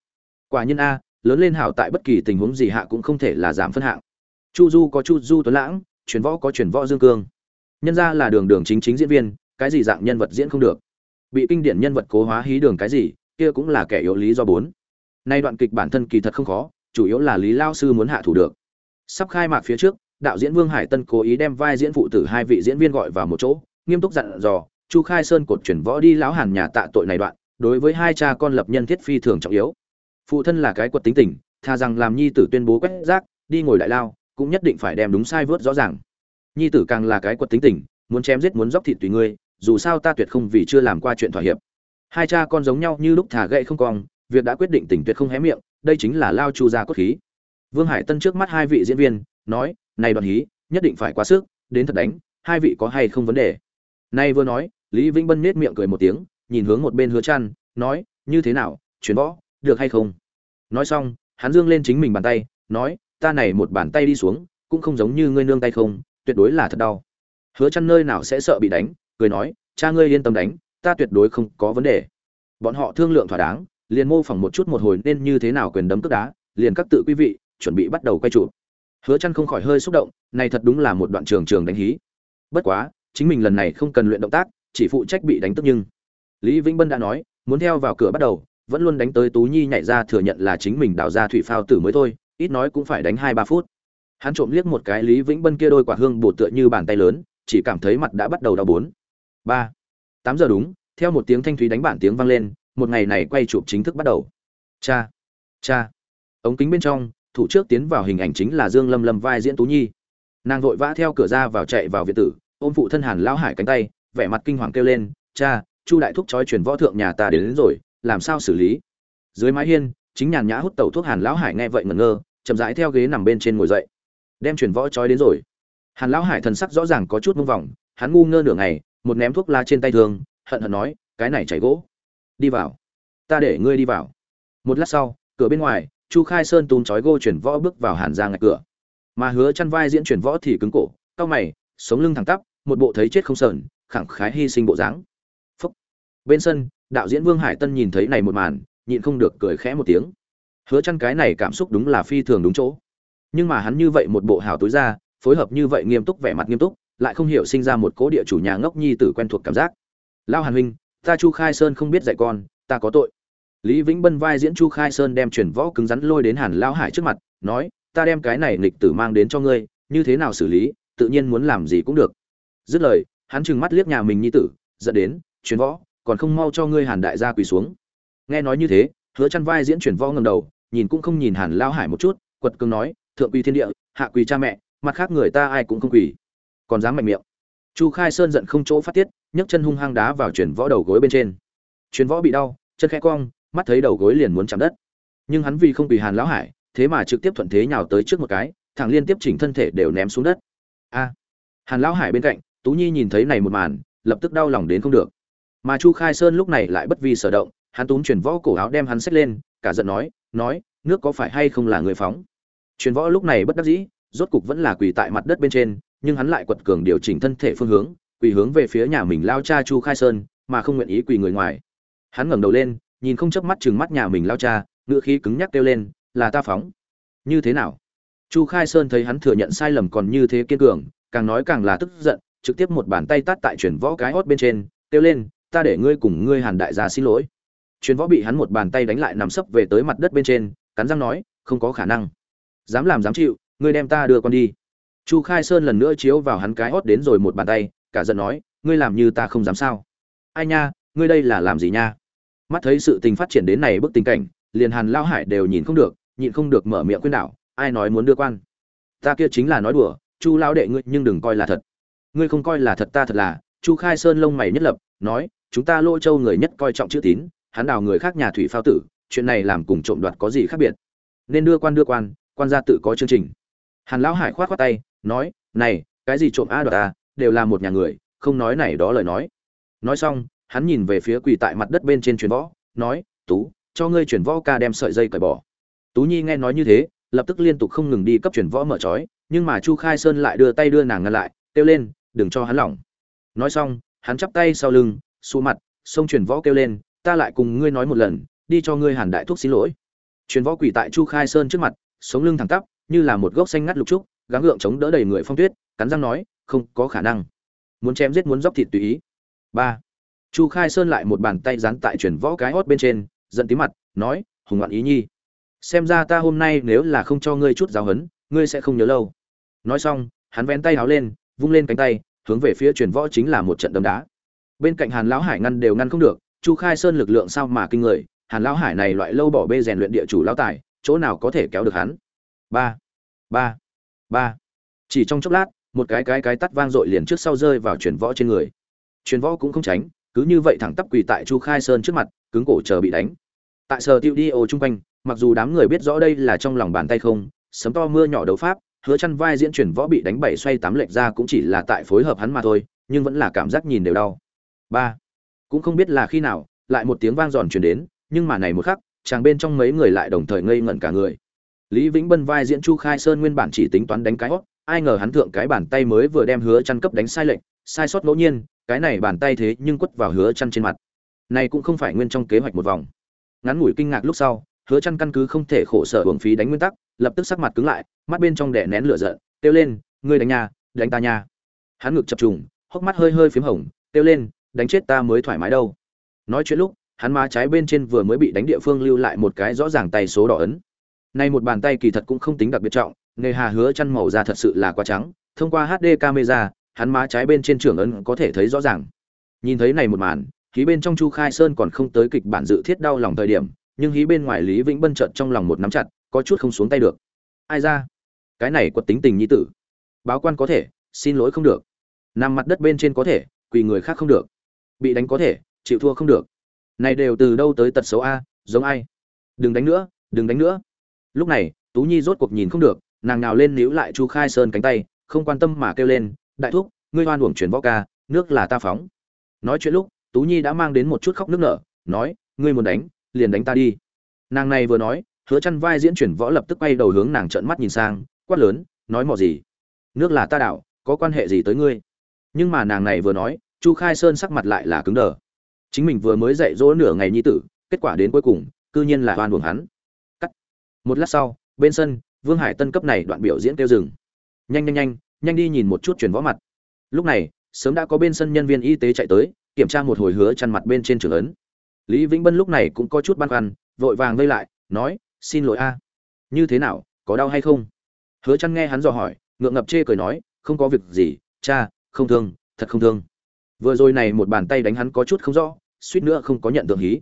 Quả nhiên a, lớn lên hảo tại bất kỳ tình huống gì hạ cũng không thể là giảm phân hạng. Chu du có chu du tuấn lãng, truyền võ có truyền võ dương cương. Nhân ra là đường đường chính chính diễn viên, cái gì dạng nhân vật diễn không được. Bị kinh điển nhân vật cố hóa hí đường cái gì kia cũng là kẻ yếu lý do bốn. Nay đoạn kịch bản thân kỳ thật không khó, chủ yếu là lý lao sư muốn hạ thủ được. Sắp khai mạc phía trước, đạo diễn vương hải tân cố ý đem vai diễn phụ tử hai vị diễn viên gọi vào một chỗ, nghiêm túc dặn dò, chu khai sơn cột chuyển võ đi lão hàn nhà tạ tội này đoạn, đối với hai cha con lập nhân thiết phi thường trọng yếu. Phụ thân là cái quật tính tình thà rằng làm nhi tử tuyên bố quét rác, đi ngồi đại lao, cũng nhất định phải đem đúng sai vớt rõ ràng. Nhi tử càng là cái quật tính tình, muốn chém giết muốn dóc thịt tùy ngươi, dù sao ta tuyệt không vì chưa làm qua chuyện thỏa hiệp hai cha con giống nhau như lúc thả gậy không cong, việc đã quyết định tình tuyệt không hé miệng, đây chính là lao chu gia cốt khí. Vương hải tân trước mắt hai vị diễn viên, nói, này đoàn hí, nhất định phải quá sức, đến thật đánh, hai vị có hay không vấn đề? Nay vừa nói, lý vĩnh bân nết miệng cười một tiếng, nhìn hướng một bên hứa chăn nói, như thế nào, chuyển võ, được hay không? Nói xong, hắn dương lên chính mình bàn tay, nói, ta này một bàn tay đi xuống, cũng không giống như ngươi nương tay không, tuyệt đối là thật đau. Hứa chăn nơi nào sẽ sợ bị đánh, cười nói, cha ngươi yên tâm đánh ta tuyệt đối không có vấn đề. Bọn họ thương lượng thỏa đáng, liền mô phỏng một chút một hồi nên như thế nào quyền đấm tức đá, liền các tự quý vị, chuẩn bị bắt đầu quay trụ hứa chăn không khỏi hơi xúc động, này thật đúng là một đoạn trường trường đánh hí. Bất quá, chính mình lần này không cần luyện động tác, chỉ phụ trách bị đánh tức nhưng. Lý vĩnh bân đã nói, muốn theo vào cửa bắt đầu, vẫn luôn đánh tới tú nhi nhảy ra thừa nhận là chính mình đào ra thủy phao tử mới thôi, ít nói cũng phải đánh hai ba phút. Hắn trộm liếc một cái lý vĩnh bân kia đôi quả hương bột tựa như bàn tay lớn, chỉ cảm thấy mặt đã bắt đầu đau bốn ba tám giờ đúng theo một tiếng thanh thúy đánh bản tiếng vang lên một ngày này quay chụp chính thức bắt đầu. Cha cha. Ống kính bên trong thủ trước tiến vào hình ảnh chính là dương lâm lâm vai diễn tú nhi. Nàng vội vã theo cửa ra vào chạy vào viện tử ôm phụ thân hàn lão hải cánh tay vẻ mặt kinh hoàng kêu lên cha chu đại thúc trói truyền võ thượng nhà ta đến, đến rồi làm sao xử lý? Dưới mái hiên chính nhàn nhã hút tẩu thuốc hàn lão hải nghe vậy ngẩn ngơ chậm rãi theo ghế nằm bên trên ngồi dậy. Đem chuyển võ trói đến rồi. Hàn lão hải thần sắc rõ ràng có chút mông vòng hắn ngu ngơ nửa ngày một ném thuốc lá trên tay thường, hận hận nói cái này chảy gỗ. Đi vào. Ta để ngươi đi vào. Một lát sau cửa bên ngoài chu khai sơn túm chói gô chuyển võ bước vào hàn ra ngạch cửa. Mà hứa chăn vai diễn chuyển võ thì cứng cổ cao mày sống lưng thẳng tắp một bộ thấy chết không sờn khẳng khái hy sinh bộ dáng. Phúc. Bên sân đạo diễn vương hải tân nhìn thấy này một màn nhịn không được cười khẽ một tiếng. Hứa chăn cái này cảm xúc đúng là phi thường đúng chỗ. Nhưng mà hắn như vậy một bộ hào tối ra phối hợp như vậy nghiêm túc vẻ mặt nghiêm túc lại không hiểu sinh ra một cố địa chủ nhà ngốc nhi tử quen thuộc cảm giác. Lao hàn huynh, ta chu khai sơn không biết dạy con, ta có tội. Lý vĩnh bân vai diễn chu khai sơn đem chuyển võ cứng rắn lôi đến hàn lao hải trước mặt, nói, ta đem cái này nghịch tử mang đến cho ngươi, như thế nào xử lý, tự nhiên muốn làm gì cũng được. Dứt lời, hắn trừng mắt liếc nhà mình nhi tử dẫn đến chuyển võ, còn không mau cho ngươi hàn đại gia quỳ xuống. Nghe nói như thế, hứa chăn vai diễn chuyển võ ngầm đầu, nhìn cũng không nhìn hàn lao hải một chút, quật cường nói, thượng quỳ thiên địa, hạ quỳ cha mẹ, mặt khác người ta ai cũng không quỳ còn dám mạnh miệng. Chu khai sơn giận không chỗ phát tiết, nhấc chân hung hăng đá vào chuyển võ đầu gối bên trên. Chuyển võ bị đau, chân khẽ cong, mắt thấy đầu gối liền muốn chạm đất. Nhưng hắn vì không bị hàn lão hải, thế mà trực tiếp thuận thế nhào tới trước một cái, thẳng liên tiếp chỉnh thân thể đều ném xuống đất. A! Hàn lão hải bên cạnh, tú nhi nhìn thấy này một màn, lập tức đau lòng đến không được. Mà chu khai sơn lúc này lại bất vi sở động, hắn túm chuyển võ cổ áo đem hắn xách lên, cả giận nói nói, nước có phải hay không là người phóng? Chuyển võ lúc này bất đắc dĩ, rốt cục vẫn là quỳ tại mặt đất bên trên nhưng hắn lại quật cường điều chỉnh thân thể phương hướng, quỳ hướng về phía nhà mình lao cha chu khai sơn, mà không nguyện ý quỳ người ngoài. Hắn ngẩng đầu lên, nhìn không chớp mắt chừng mắt nhà mình lao cha ngựa khí cứng nhắc kêu lên, là ta phóng. Như thế nào? Chu khai sơn thấy hắn thừa nhận sai lầm còn như thế kiên cường, càng nói càng là tức giận, trực tiếp một bàn tay tát tại chuyển võ cái hót bên trên, kêu lên, ta để ngươi cùng ngươi hàn đại gia xin lỗi. Chuyển võ bị hắn một bàn tay đánh lại nằm sấp về tới mặt đất bên trên, cắn răng nói, không có khả năng. Dám làm dám chịu, ngươi đem ta đưa con đi chu khai sơn lần nữa chiếu vào hắn cái hót đến rồi một bàn tay, cả giận nói, ngươi làm như ta không dám sao? Ai nha, ngươi đây là làm gì nha? Mắt thấy sự tình phát triển đến này bức tình cảnh, liền hàn lao hải đều nhìn không được, nhịn không được mở miệng khuyên đảo, ai nói muốn đưa quan? Ta kia chính là nói đùa, chu lao đệ ngươi nhưng đừng coi là thật. Ngươi không coi là thật ta thật là. Chu khai sơn lông mày nhất lập, nói, chúng ta lỗ châu người nhất coi trọng chữ tín, hắn đào người khác nhà thủy phao tử, chuyện này làm cùng trộm đoạt có gì khác biệt? Nên đưa quan đưa quan quan gia tự có chương trình. Hàn lão hải khoát khoát tay nói, này, cái gì trộm a đoạt a, đều là một nhà người, không nói này đó lời nói. Nói xong, hắn nhìn về phía quỳ tại mặt đất bên trên truyền võ, nói, tú, cho ngươi chuyển võ ca đem sợi dây cởi bỏ. Tú nhi nghe nói như thế, lập tức liên tục không ngừng đi cấp chuyển võ mở trói, nhưng mà chu khai sơn lại đưa tay đưa nàng ngăn lại, kêu lên, đừng cho hắn lỏng. Nói xong, hắn chắp tay sau lưng xù mặt, xông chuyển võ kêu lên, ta lại cùng ngươi nói một lần, đi cho ngươi hàn đại thuốc xin lỗi. Truyền võ quỳ tại chu khai sơn trước mặt, sống lưng thẳng tắp, như là một gốc xanh ngắt lục trúc gắng gượng chống đỡ đầy người phong tuyết, cắn răng nói, không có khả năng. Muốn chém giết muốn dóc thịt tùy ý. Ba. Chu khai sơn lại một bàn tay dán tại truyền võ cái hót bên trên, giận tí mặt, nói, hùng loạn ý nhi. Xem ra ta hôm nay nếu là không cho ngươi chút giáo hấn ngươi sẽ không nhớ lâu. Nói xong, hắn vén tay háo lên, vung lên cánh tay, hướng về phía truyền võ chính là một trận đấm đá. Bên cạnh hàn lão hải ngăn đều ngăn không được, chu khai sơn lực lượng sao mà kinh người, hàn lão hải này loại lâu bỏ bê rèn luyện địa chủ lão tài, chỗ nào có thể kéo được hắn? Ba. Ba ba. Chỉ trong chốc lát, một cái cái cái tắt vang dội liền trước sau rơi vào truyền võ trên người. Truyền võ cũng không tránh, cứ như vậy thẳng tắp quỳ tại chu khai sơn trước mặt, cứng cổ chờ bị đánh. Tại sở tiêu đi ô chung quanh, mặc dù đám người biết rõ đây là trong lòng bàn tay không, sấm to mưa nhỏ đấu pháp, hứa chăn vai diễn chuyển võ bị đánh bảy xoay tám lệch ra cũng chỉ là tại phối hợp hắn mà thôi, nhưng vẫn là cảm giác nhìn đều đau. Ba. Cũng không biết là khi nào, lại một tiếng vang giòn truyền đến, nhưng mà này một khắc, chàng bên trong mấy người lại đồng thời ngây ngẩn cả người lý vĩnh bân vai diễn chu khai sơn nguyên bản chỉ tính toán đánh cái hốt, ai ngờ hắn thượng cái bàn tay mới vừa đem hứa chăn cấp đánh sai lệnh sai sót ngẫu nhiên cái này bàn tay thế nhưng quất vào hứa chăn trên mặt. Này cũng không phải nguyên trong kế hoạch một vòng. Ngắn ngủi kinh ngạc lúc sau hứa chăn căn cứ không thể khổ sở uổng phí đánh nguyên tắc lập tức sắc mặt cứng lại mắt bên trong đè nén lửa giận kêu lên ngươi đánh nha đánh ta nha. Hắn ngực chập trùng hốc mắt hơi hơi phím hồng kêu lên đánh chết ta mới thoải mái đâu. Nói chuyện lúc hắn má trái bên trên vừa mới bị đánh địa phương lưu lại một cái rõ ràng tay số đỏ ấn nay một bàn tay kỳ thật cũng không tính đặc biệt trọng, nghề hà hứa chăn màu da thật sự là quá trắng, thông qua hd camera, hắn má trái bên trên trưởng ấn có thể thấy rõ ràng. Nhìn thấy này một màn, khí bên trong chu khai sơn còn không tới kịch bản dự thiết đau lòng thời điểm, nhưng hí bên ngoài lý vĩnh bân chợt trong lòng một nắm chặt, có chút không xuống tay được. Ai ra? Cái này quật tính tình nhi tử. Báo quan có thể, xin lỗi không được. Nằm mặt đất bên trên có thể, quỳ người khác không được. Bị đánh có thể, chịu thua không được. Này đều từ đâu tới tật xấu a, giống ai? Đừng đánh nữa, đừng đánh nữa lúc này, tú nhi rốt cuộc nhìn không được, nàng nào lên níu lại chu khai sơn cánh tay, không quan tâm mà kêu lên, đại thúc, ngươi hoan uổng chuyển võ ca, nước là ta phóng. Nói chuyện lúc, tú nhi đã mang đến một chút khóc nước nở, nói, ngươi muốn đánh, liền đánh ta đi. Nàng này vừa nói, hứa chăn vai diễn chuyển võ lập tức quay đầu hướng nàng trợn mắt nhìn sang, quát lớn, nói mò gì? Nước là ta đảo, có quan hệ gì tới ngươi? Nhưng mà nàng này vừa nói, chu khai sơn sắc mặt lại là cứng đờ. Chính mình vừa mới dạy dỗ nửa ngày nhi tử, kết quả đến cuối cùng, cư nhiên là oan uổng hắn một lát sau, bên sân, vương hải tân cấp này đoạn biểu diễn kêu dừng. Nhanh nhanh nhanh nhanh đi nhìn một chút chuyển võ mặt. Lúc này, sớm đã có bên sân nhân viên y tế chạy tới, kiểm tra một hồi hứa chăn mặt bên trên trường ấn. Lý vĩnh bân lúc này cũng có chút băn khoăn, vội vàng vây lại, nói, xin lỗi a, như thế nào, có đau hay không? Hứa chăn nghe hắn dò hỏi, ngượng ngập chê cười nói, không có việc gì, cha, không thương, thật không thương. Vừa rồi này một bàn tay đánh hắn có chút không rõ, suýt nữa không có nhận tượng hí.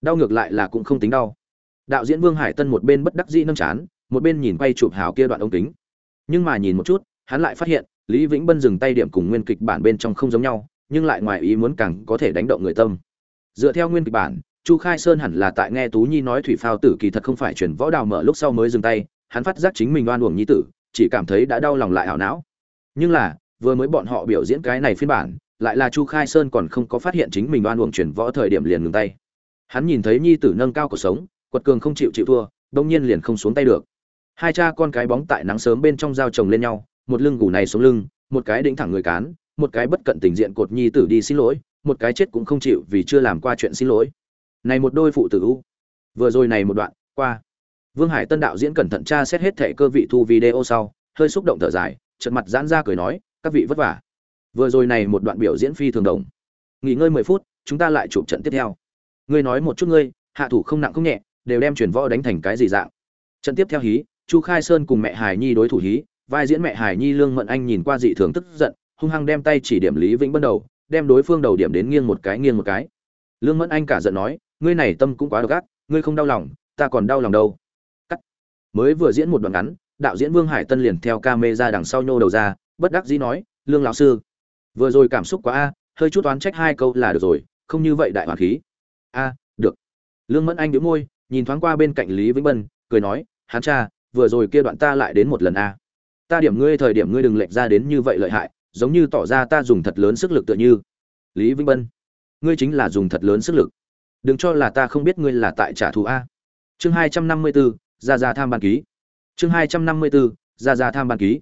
Đau ngược lại là cũng không tính đau đạo diễn vương hải tân một bên bất đắc dĩ nâng chán, một bên nhìn quay chụp hào kia đoạn ống kính. Nhưng mà nhìn một chút, hắn lại phát hiện, lý vĩnh bân dừng tay điểm cùng nguyên kịch bản bên trong không giống nhau, nhưng lại ngoài ý muốn càng có thể đánh động người tâm. Dựa theo nguyên kịch bản, chu khai sơn hẳn là tại nghe tú nhi nói thủy phao tử kỳ thật không phải chuyển võ đào mở lúc sau mới dừng tay, hắn phát giác chính mình oan uổng nhi tử, chỉ cảm thấy đã đau lòng lại ảo não. Nhưng là, vừa mới bọn họ biểu diễn cái này phiên bản, lại là chu khai sơn còn không có phát hiện chính mình oan uổng chuyển võ thời điểm liền ngừng tay. Hắn nhìn thấy nhi tử nâng cao cuộc sống quật cường không chịu chịu thua, đông nhiên liền không xuống tay được. Hai cha con cái bóng tại nắng sớm bên trong dao chồng lên nhau, một lưng gù này xuống lưng, một cái đĩnh thẳng người cán, một cái bất cận tình diện cột nhi tử đi xin lỗi, một cái chết cũng không chịu vì chưa làm qua chuyện xin lỗi. Này một đôi phụ tử u. Vừa rồi này một đoạn, qua. Vương hải tân đạo diễn cẩn thận tra xét hết thẻ cơ vị thu video sau, hơi xúc động thở dài trận mặt giãn ra cười nói, các vị vất vả. Vừa rồi này một đoạn biểu diễn phi thường đồng. Nghỉ ngơi mười phút, chúng ta lại chụp trận tiếp theo. Ngươi nói một chút ngươi, hạ thủ không nặng không nhẹ đều đem chuyển võ đánh thành cái gì dạng. Trận tiếp theo hí, chu khai sơn cùng mẹ hải nhi đối thủ hí, vai diễn mẹ hải nhi lương mận anh nhìn qua dị thường tức giận, hung hăng đem tay chỉ điểm lý vĩnh bân đầu, đem đối phương đầu điểm đến nghiêng một cái nghiêng một cái. Lương mẫn anh cả giận nói, ngươi này tâm cũng quá độc ác, ngươi không đau lòng, ta còn đau lòng đâu. Cắt. Mới vừa diễn một đoạn ngắn, đạo diễn vương hải tân liền theo ca mê ra đằng sau nhô đầu ra, bất đắc dĩ nói, lương lão sư, vừa rồi cảm xúc quá a, hơi chút oán trách hai câu là được rồi, không như vậy đại hoàn khí. A, được. Lương mẫn anh đĩu môi nhìn thoáng qua bên cạnh lý vĩnh bân, cười nói, hắn cha, vừa rồi kia đoạn ta lại đến một lần a. Ta điểm ngươi, thời điểm ngươi đừng lệch ra đến như vậy lợi hại, giống như tỏ ra ta dùng thật lớn sức lực tựa như. Lý vĩnh bân, ngươi chính là dùng thật lớn sức lực. Đừng cho là ta không biết ngươi là tại trả thù a. Chương hai trăm năm mươi tham ban ký. Chương hai trăm năm mươi tham ban ký.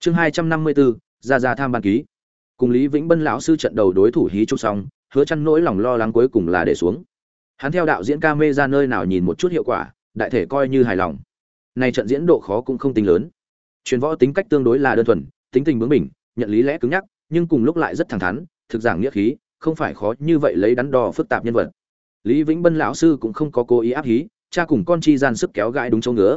Chương hai trăm năm mươi tham ban ký. Cùng lý vĩnh bân lão sư trận đầu đối thủ hí trúc xong, hứa chăn nỗi lòng lo lắng cuối cùng là để xuống hắn theo đạo diễn ca mê ra nơi nào nhìn một chút hiệu quả, đại thể coi như hài lòng. Này trận diễn độ khó cũng không tính lớn. Truyền võ tính cách tương đối là đơn thuần, tính tình bướng bỉnh, nhận lý lẽ cứng nhắc, nhưng cùng lúc lại rất thẳng thắn, thực giảng nghĩa khí, không phải khó như vậy lấy đắn đo phức tạp nhân vật. Lý vĩnh bân lão sư cũng không có cố ý áp hí, cha cùng con chi gian sức kéo gãi đúng chỗ ngứa.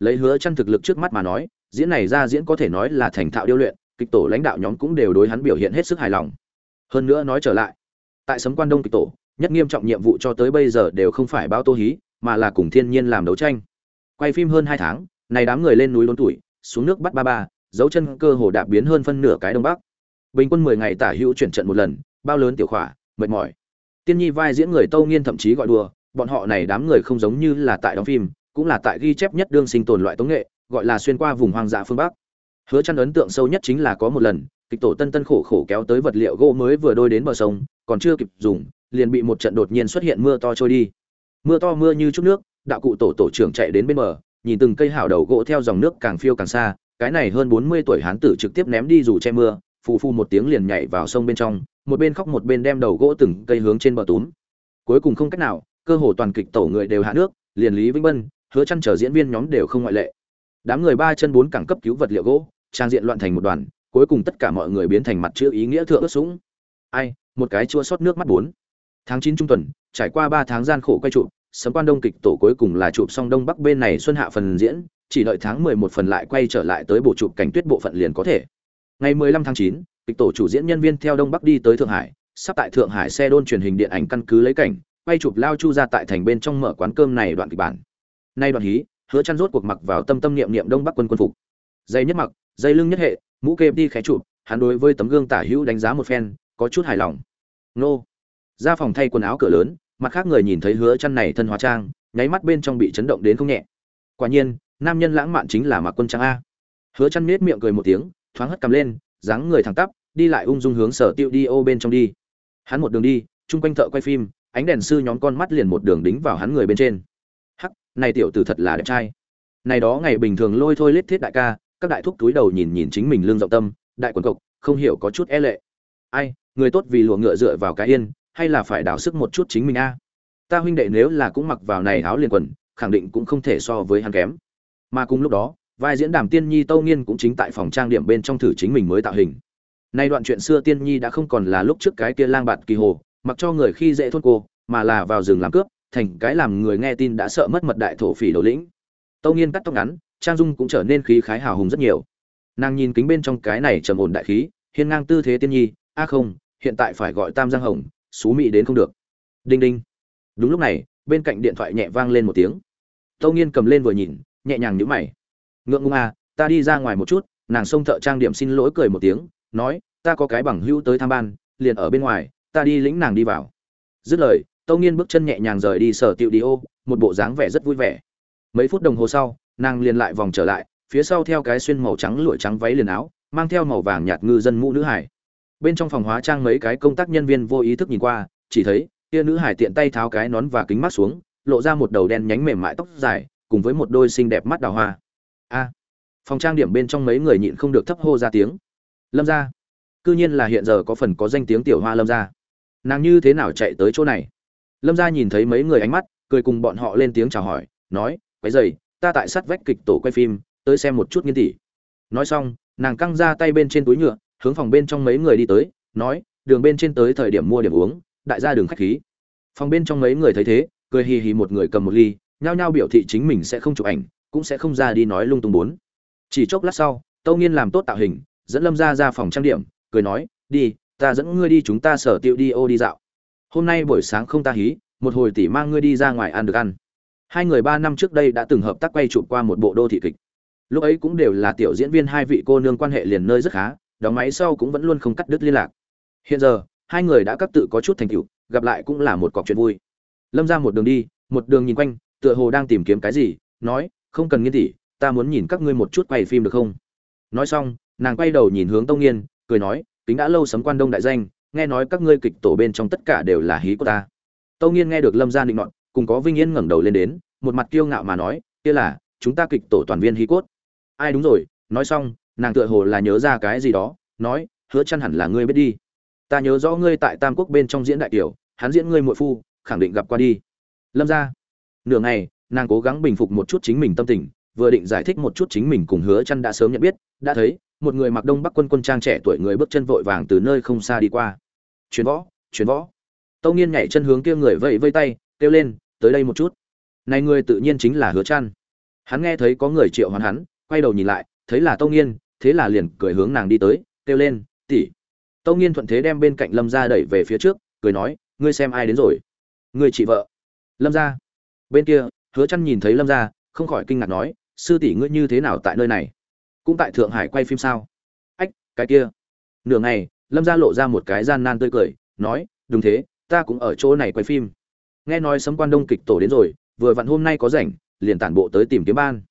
Lấy hứa chăn thực lực trước mắt mà nói, diễn này ra diễn có thể nói là thành thạo điêu luyện, kịch tổ lãnh đạo nhóm cũng đều đối hắn biểu hiện hết sức hài lòng. Hơn nữa nói trở lại, tại sấm quan đông kịch tổ nhất nghiêm trọng nhiệm vụ cho tới bây giờ đều không phải bao tô hí, mà là cùng thiên nhiên làm đấu tranh. Quay phim hơn hai tháng, này đám người lên núi lớn tuổi, xuống nước bắt ba ba, dấu chân cơ hồ đạp biến hơn phân nửa cái đông bắc. Bình quân mười ngày tả hữu chuyển trận một lần, bao lớn tiểu khỏa, mệt mỏi. Tiên nhi vai diễn người tâu nghiên thậm chí gọi đùa, bọn họ này đám người không giống như là tại đóng phim, cũng là tại ghi chép nhất đương sinh tồn loại tống nghệ, gọi là xuyên qua vùng hoang dã phương bắc. Hứa chăn ấn tượng sâu nhất chính là có một lần, kịch tổ tân tân khổ khổ kéo tới vật liệu gỗ mới vừa đôi đến bờ sông, còn chưa kịp dùng liền bị một trận đột nhiên xuất hiện mưa to trôi đi. Mưa to mưa như chút nước, đạo cụ tổ tổ trưởng chạy đến bên bờ, nhìn từng cây hảo đầu gỗ theo dòng nước càng phiêu càng xa, cái này hơn 40 tuổi hán tử trực tiếp ném đi dù che mưa, phù phù một tiếng liền nhảy vào sông bên trong, một bên khóc một bên đem đầu gỗ từng cây hướng trên bờ túm. Cuối cùng không cách nào, cơ hồ toàn kịch tổ người đều hạ nước, liền lý vĩnh bân, hứa chăn trở diễn viên nhóm đều không ngoại lệ. Đám người ba chân bốn cẳng cấp cứu vật liệu gỗ, trang diện loạn thành một đoàn, cuối cùng tất cả mọi người biến thành mặt chữ ý nghĩa thượng ướt sũng. Ai, một cái chua xót nước mắt bốn tháng chín trung tuần, trải qua ba tháng gian khổ quay chụp, sấm quan đông kịch tổ cuối cùng là chụp xong đông bắc bên này xuân hạ phần diễn, chỉ đợi tháng mười một phần lại quay trở lại tới bộ chụp cảnh tuyết bộ phận liền có thể. Ngày mười lăm tháng chín, kịch tổ chủ diễn nhân viên theo đông bắc đi tới thượng hải, sắp tại thượng hải xe đôn truyền hình điện ảnh căn cứ lấy cảnh, quay chụp lao chu ra tại thành bên trong mở quán cơm này đoạn kịch bản. Nay đoạn hí, hứa chăn rốt cuộc mặc vào tâm tâm niệm niệm đông bắc quân quân phục. Dây nhất mặc, dây lưng nhất hệ, mũ kê đi khé chụp, hắn đối với tấm gương tả hữu đánh giá một phen, có chút hài lòng. Nô ra phòng thay quần áo cửa lớn, mặt khác người nhìn thấy hứa chăn này thân hóa trang, nháy mắt bên trong bị chấn động đến không nhẹ. Quả nhiên, nam nhân lãng mạn chính là mặc quân trang a. Hứa chăn nết miệng cười một tiếng, thoáng hất cầm lên, dáng người thẳng tắp, đi lại ung dung hướng sở tiêu đi ô bên trong đi. Hắn một đường đi, chung quanh thợ quay phim, ánh đèn sư nhóm con mắt liền một đường đính vào hắn người bên trên. Hắc, này tiểu tử thật là đẹp trai. Này đó ngày bình thường lôi thôi lết thiết đại ca, các đại thúc túi đầu nhìn nhìn chính mình lương rộng tâm, đại quần cộc, không hiểu có chút e lệ. Ai, người tốt vì lụa ngựa dựa vào cái yên hay là phải đào sức một chút chính mình a? Ta huynh đệ nếu là cũng mặc vào này áo liền quần, khẳng định cũng không thể so với hắn kém. Mà cùng lúc đó, vai diễn đàm tiên nhi tâu nghiên cũng chính tại phòng trang điểm bên trong thử chính mình mới tạo hình. Nay đoạn chuyện xưa tiên nhi đã không còn là lúc trước cái kia lang bạt kỳ hồ, mặc cho người khi dễ thôn cô, mà là vào rừng làm cướp, thành cái làm người nghe tin đã sợ mất mật đại thổ phỉ đầu lĩnh. Tâu nghiên cắt tóc ngắn, trang dung cũng trở nên khí khái hào hùng rất nhiều. Nàng nhìn kính bên trong cái này trầm ổn đại khí, hiên ngang tư thế tiên nhi, a không, hiện tại phải gọi tam giang hồng xú mị đến không được. Đinh đinh. Đúng lúc này, bên cạnh điện thoại nhẹ vang lên một tiếng. Tâu nghiên cầm lên vừa nhìn, nhẹ nhàng nhíu mày. Ngượng ngùng à ta đi ra ngoài một chút, nàng xông thợ trang điểm xin lỗi cười một tiếng, nói, ta có cái bằng hữu tới tham ban, liền ở bên ngoài, ta đi lĩnh nàng đi vào. Dứt lời, tâu nghiên bước chân nhẹ nhàng rời đi sở tiệu đi ô, một bộ dáng vẻ rất vui vẻ. Mấy phút đồng hồ sau, nàng liền lại vòng trở lại, phía sau theo cái xuyên màu trắng lụa trắng váy liền áo, mang theo màu vàng nhạt ngư dân mũ nữ hải bên trong phòng hóa trang mấy cái công tác nhân viên vô ý thức nhìn qua, chỉ thấy kia nữ hải tiện tay tháo cái nón và kính mắt xuống, lộ ra một đầu đen nhánh mềm mại tóc dài, cùng với một đôi xinh đẹp mắt đào hoa. A! Phòng trang điểm bên trong mấy người nhịn không được thấp hô ra tiếng. Lâm gia! Cư nhiên là hiện giờ có phần có danh tiếng tiểu hoa lâm gia. Nàng như thế nào chạy tới chỗ này? Lâm gia nhìn thấy mấy người ánh mắt, cười cùng bọn họ lên tiếng chào hỏi, nói, quấy dày ta tại sát vách kịch tổ quay phim, tới xem một chút nghiên tỷ. Nói xong, nàng căng ra tay bên trên túi nhựa hướng phòng bên trong mấy người đi tới, nói, đường bên trên tới thời điểm mua điểm uống, đại gia đường khách khí. Phòng bên trong mấy người thấy thế, cười hì hì một người cầm một ly, nhao nhao biểu thị chính mình sẽ không chụp ảnh, cũng sẽ không ra đi nói lung tung bốn. Chỉ chốc lát sau, tâu nghiên làm tốt tạo hình, dẫn lâm ra ra phòng trang điểm, cười nói, đi, ta dẫn ngươi đi chúng ta sở tiệu đi ô đi dạo. Hôm nay buổi sáng không ta hí, một hồi tỷ mang ngươi đi ra ngoài ăn được ăn. Hai người ba năm trước đây đã từng hợp tác quay chụp qua một bộ đô thị kịch. Lúc ấy cũng đều là tiểu diễn viên hai vị cô nương quan hệ liền nơi rất khá đóng máy sau cũng vẫn luôn không cắt đứt liên lạc. Hiện giờ, hai người đã cấp tự có chút thành tựu, gặp lại cũng là một cọc chuyện vui. Lâm ra một đường đi, một đường nhìn quanh, tựa hồ đang tìm kiếm cái gì, nói, không cần nghiên tỷ ta muốn nhìn các ngươi một chút quay phim được không? Nói xong, nàng quay đầu nhìn hướng tông nghiên, cười nói tính đã lâu sấm quan đông đại danh, nghe nói các ngươi kịch tổ bên trong tất cả đều là hí của ta. Tông nghiên nghe được lâm gia định nọn cùng có vinh yên ngẩng đầu lên đến, một mặt kiêu ngạo mà nói, kia là, chúng ta kịch tổ toàn viên hí cốt. Ai đúng rồi, nói xong nàng tựa hồ là nhớ ra cái gì đó, nói, hứa chăn hẳn là ngươi biết đi. Ta nhớ rõ ngươi tại tam quốc bên trong diễn đại tiểu, hắn diễn ngươi muội phu, khẳng định gặp qua đi. Lâm gia. Nửa ngày, nàng cố gắng bình phục một chút chính mình tâm tình, vừa định giải thích một chút chính mình cùng hứa chăn đã sớm nhận biết, đã thấy, một người mặc đông bắc quân quân trang trẻ tuổi người bước chân vội vàng từ nơi không xa đi qua. Chuyển võ chuyển võ. Tâu nghiên nhảy chân hướng kia người vẫy vây tay, kêu lên, tới đây một chút. Này người tự nhiên chính là hứa chăn hắn nghe thấy có người triệu hoán hắn, quay đầu nhìn lại thấy là tâu nghiên, thế là liền cười hướng nàng đi tới, kêu lên, tỷ. Tâu nghiên thuận thế đem bên cạnh lâm gia đẩy về phía trước, cười nói, ngươi xem ai đến rồi? Ngươi chị vợ. Lâm gia? Bên kia, hứa chăn nhìn thấy lâm gia, không khỏi kinh ngạc nói, sư tỷ ngươi như thế nào tại nơi này? Cũng tại thượng hải quay phim sao? Ách, cái kia. Nửa ngày, lâm gia lộ ra một cái gian nan tươi cười, nói, đúng thế, ta cũng ở chỗ này quay phim. Nghe nói sấm quan đông kịch tổ đến rồi, vừa vặn hôm nay có rảnh, liền tản bộ tới tìm kiếm ban.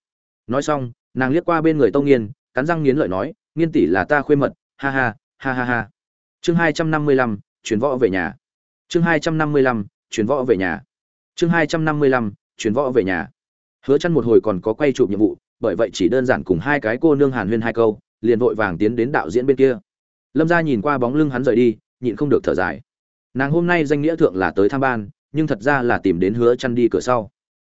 Nói xong nàng liếc qua bên người tông nghiên, cắn răng nghiến lợi nói, nghiên tỷ là ta khuê mật, ha ha ha ha ha. Chương hai trăm năm mươi lăm, chuyển võ về nhà. Chương hai trăm năm mươi lăm, chuyển võ về nhà. Chương hai trăm năm mươi lăm, chuyển võ về nhà. Hứa chăn một hồi còn có quay chụp nhiệm vụ, bởi vậy chỉ đơn giản cùng hai cái cô nương hàn huyên hai câu, liền vội vàng tiến đến đạo diễn bên kia. Lâm gia nhìn qua bóng lưng hắn rời đi, nhịn không được thở dài. Nàng hôm nay danh nghĩa thượng là tới tham ban, nhưng thật ra là tìm đến hứa chăn đi cửa sau.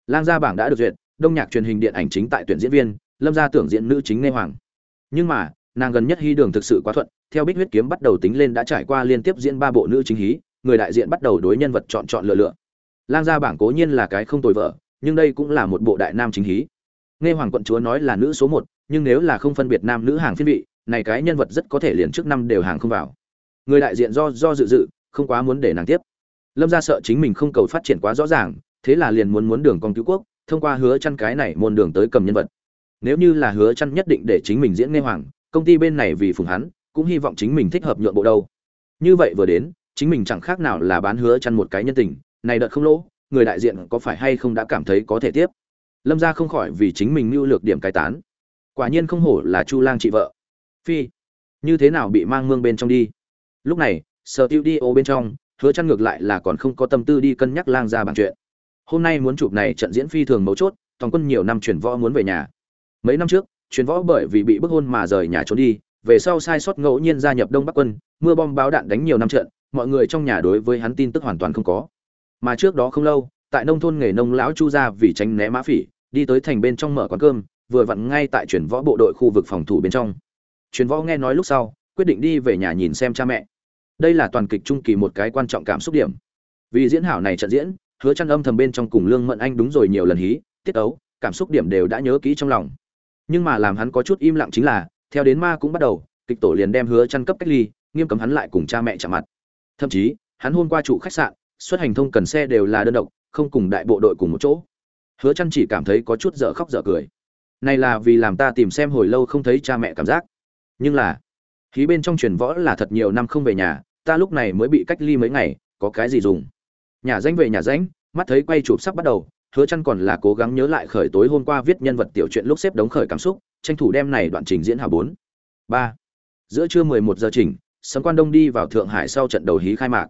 Lang gia bảng đã được duyệt, đông nhạc truyền hình điện ảnh chính tại tuyển diễn viên lâm gia tưởng diễn nữ chính nghe hoàng. Nhưng mà, nàng gần nhất hy đường thực sự quá thuận, theo bích huyết kiếm bắt đầu tính lên đã trải qua liên tiếp diễn ba bộ nữ chính hí, người đại diện bắt đầu đối nhân vật chọn chọn lựa lựa. Lang gia bảng cố nhiên là cái không tồi vợ, nhưng đây cũng là một bộ đại nam chính hí. Nghe hoàng quận chúa nói là nữ số một, nhưng nếu là không phân biệt nam nữ hàng phiên vị, này cái nhân vật rất có thể liền trước năm đều hàng không vào. Người đại diện do do dự dự, không quá muốn để nàng tiếp. Lâm gia sợ chính mình không cầu phát triển quá rõ ràng, thế là liền muốn muốn đường con cứu quốc, thông qua hứa chăn cái này môn đường tới cầm nhân vật nếu như là hứa chăn nhất định để chính mình diễn nghe hoàng, công ty bên này vì phùng hắn, cũng hy vọng chính mình thích hợp nhượng bộ đâu. Như vậy vừa đến, chính mình chẳng khác nào là bán hứa chăn một cái nhân tình, này đợt không lỗ, người đại diện có phải hay không đã cảm thấy có thể tiếp? Lâm gia không khỏi vì chính mình mưu lược điểm cai tán. Quả nhiên không hổ là chu lang chị vợ. Phi, như thế nào bị mang mương bên trong đi? Lúc này, sở tiêu đi ô bên trong, hứa chăn ngược lại là còn không có tâm tư đi cân nhắc lang gia bằng chuyện. Hôm nay muốn chụp này trận diễn phi thường mấu chốt, toàn quân nhiều năm chuyển võ muốn về nhà mấy năm trước, truyền võ bởi vì bị bức hôn mà rời nhà trốn đi, về sau sai sót ngẫu nhiên gia nhập đông bắc quân, mưa bom báo đạn đánh nhiều năm trận, mọi người trong nhà đối với hắn tin tức hoàn toàn không có. Mà trước đó không lâu, tại nông thôn nghề nông lão chu gia vì tránh né mã phỉ, đi tới thành bên trong mở quán cơm, vừa vặn ngay tại truyền võ bộ đội khu vực phòng thủ bên trong. Truyền võ nghe nói lúc sau, quyết định đi về nhà nhìn xem cha mẹ. Đây là toàn kịch trung kỳ một cái quan trọng cảm xúc điểm. Vì diễn hảo này trận diễn, hứa chăn âm thầm bên trong cùng lương mận anh đúng rồi nhiều lần hí, tiết ấu, cảm xúc điểm đều đã nhớ kỹ trong lòng nhưng mà làm hắn có chút im lặng chính là, theo đến ma cũng bắt đầu, kịch tổ liền đem hứa chăn cấp cách ly, nghiêm cấm hắn lại cùng cha mẹ chạm mặt. Thậm chí, hắn hôm qua trụ khách sạn, xuất hành thông cần xe đều là đơn độc, không cùng đại bộ đội cùng một chỗ. Hứa chăn chỉ cảm thấy có chút dở khóc dở cười. Này là vì làm ta tìm xem hồi lâu không thấy cha mẹ cảm giác. Nhưng là, khí bên trong truyền võ là thật nhiều năm không về nhà, ta lúc này mới bị cách ly mấy ngày, có cái gì dùng? Nhà danh về nhà danh mắt thấy quay chụp sắp bắt đầu hứa chăn còn là cố gắng nhớ lại khởi tối hôm qua viết nhân vật tiểu truyện lúc xếp đống khởi cảm xúc, tranh thủ đem này đoạn trình diễn hào bốn. Ba. Giữa trưa 11 giờ chỉnh, sấm quan đông đi vào thượng hải sau trận đầu hí khai mạc.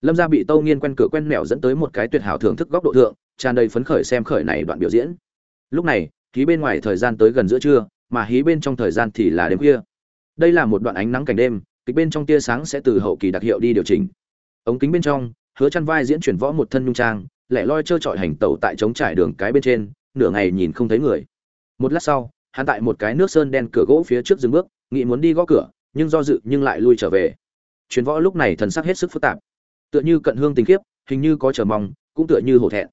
Lâm gia bị tâu nghiên quen cửa quen mẹo dẫn tới một cái tuyệt hảo thưởng thức góc độ thượng, tràn đầy phấn khởi xem khởi này đoạn biểu diễn. Lúc này, hí bên ngoài thời gian tới gần giữa trưa, mà hí bên trong thời gian thì là đêm khuya. Đây là một đoạn ánh nắng cảnh đêm, kịch bên trong tia sáng sẽ từ hậu kỳ đặc hiệu đi điều chỉnh. Ống kính bên trong, hứa chăn vai diễn chuyển võ một thân nhung trang lẻ loi trơ trọi hành tẩu tại trống trải đường cái bên trên, nửa ngày nhìn không thấy người. Một lát sau, hắn tại một cái nước sơn đen cửa gỗ phía trước dừng bước, nghĩ muốn đi gõ cửa, nhưng do dự nhưng lại lui trở về. Chuyển võ lúc này thần sắc hết sức phức tạp. Tựa như cận hương tình kiếp hình như có chờ mong, cũng tựa như hổ thẹn.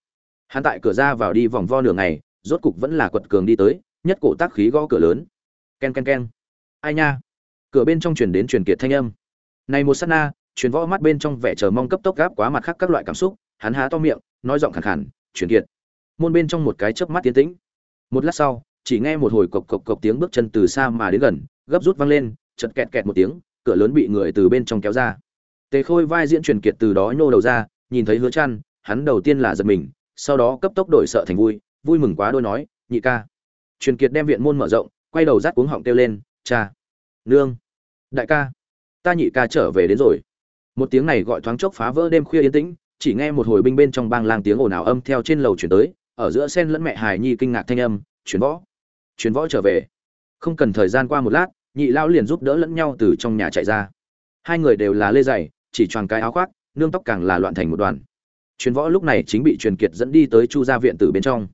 Hắn tại cửa ra vào đi vòng vo nửa ngày, rốt cục vẫn là quật cường đi tới, nhất cổ tác khí gõ cửa lớn. Ken ken ken ai nha? Cửa bên trong truyền đến truyền kiệt thanh âm. Này một sát na, truyền võ mắt bên trong vẻ chờ mong cấp tốc gáp quá mặt khác các loại cảm xúc, hắn há to miệng nói giọng khàn khàn truyền kiệt. Môn bên trong một cái chớp mắt tiến tĩnh. Một lát sau, chỉ nghe một hồi cộc cộc cộc tiếng bước chân từ xa mà đến gần, gấp rút vang lên chật kẹt kẹt một tiếng, cửa lớn bị người từ bên trong kéo ra. Tề khôi vai diễn truyền kiệt từ đó nhô đầu ra, nhìn thấy hứa chăn hắn đầu tiên là giật mình, sau đó cấp tốc đổi sợ thành vui vui mừng quá đôi nói, nhị ca. Truyền kiệt đem viện môn mở rộng, quay đầu rát cuống họng kêu lên, cha. Nương. Đại ca. Ta nhị ca trở về đến rồi. Một tiếng này gọi thoáng chốc phá vỡ đêm khuya yên tĩnh chỉ nghe một hồi binh bên trong bang lang tiếng ồn ào âm theo trên lầu chuyển tới, ở giữa sen lẫn mẹ hài nhi kinh ngạc thanh âm, chuyển võ chuyển võ trở về. Không cần thời gian qua một lát, nhị lão liền giúp đỡ lẫn nhau từ trong nhà chạy ra. Hai người đều là lê dày, chỉ choàng cái áo khoác, nương tóc càng là loạn thành một đoàn. Truyền võ lúc này chính bị truyền kiệt dẫn đi tới chu gia viện từ bên trong.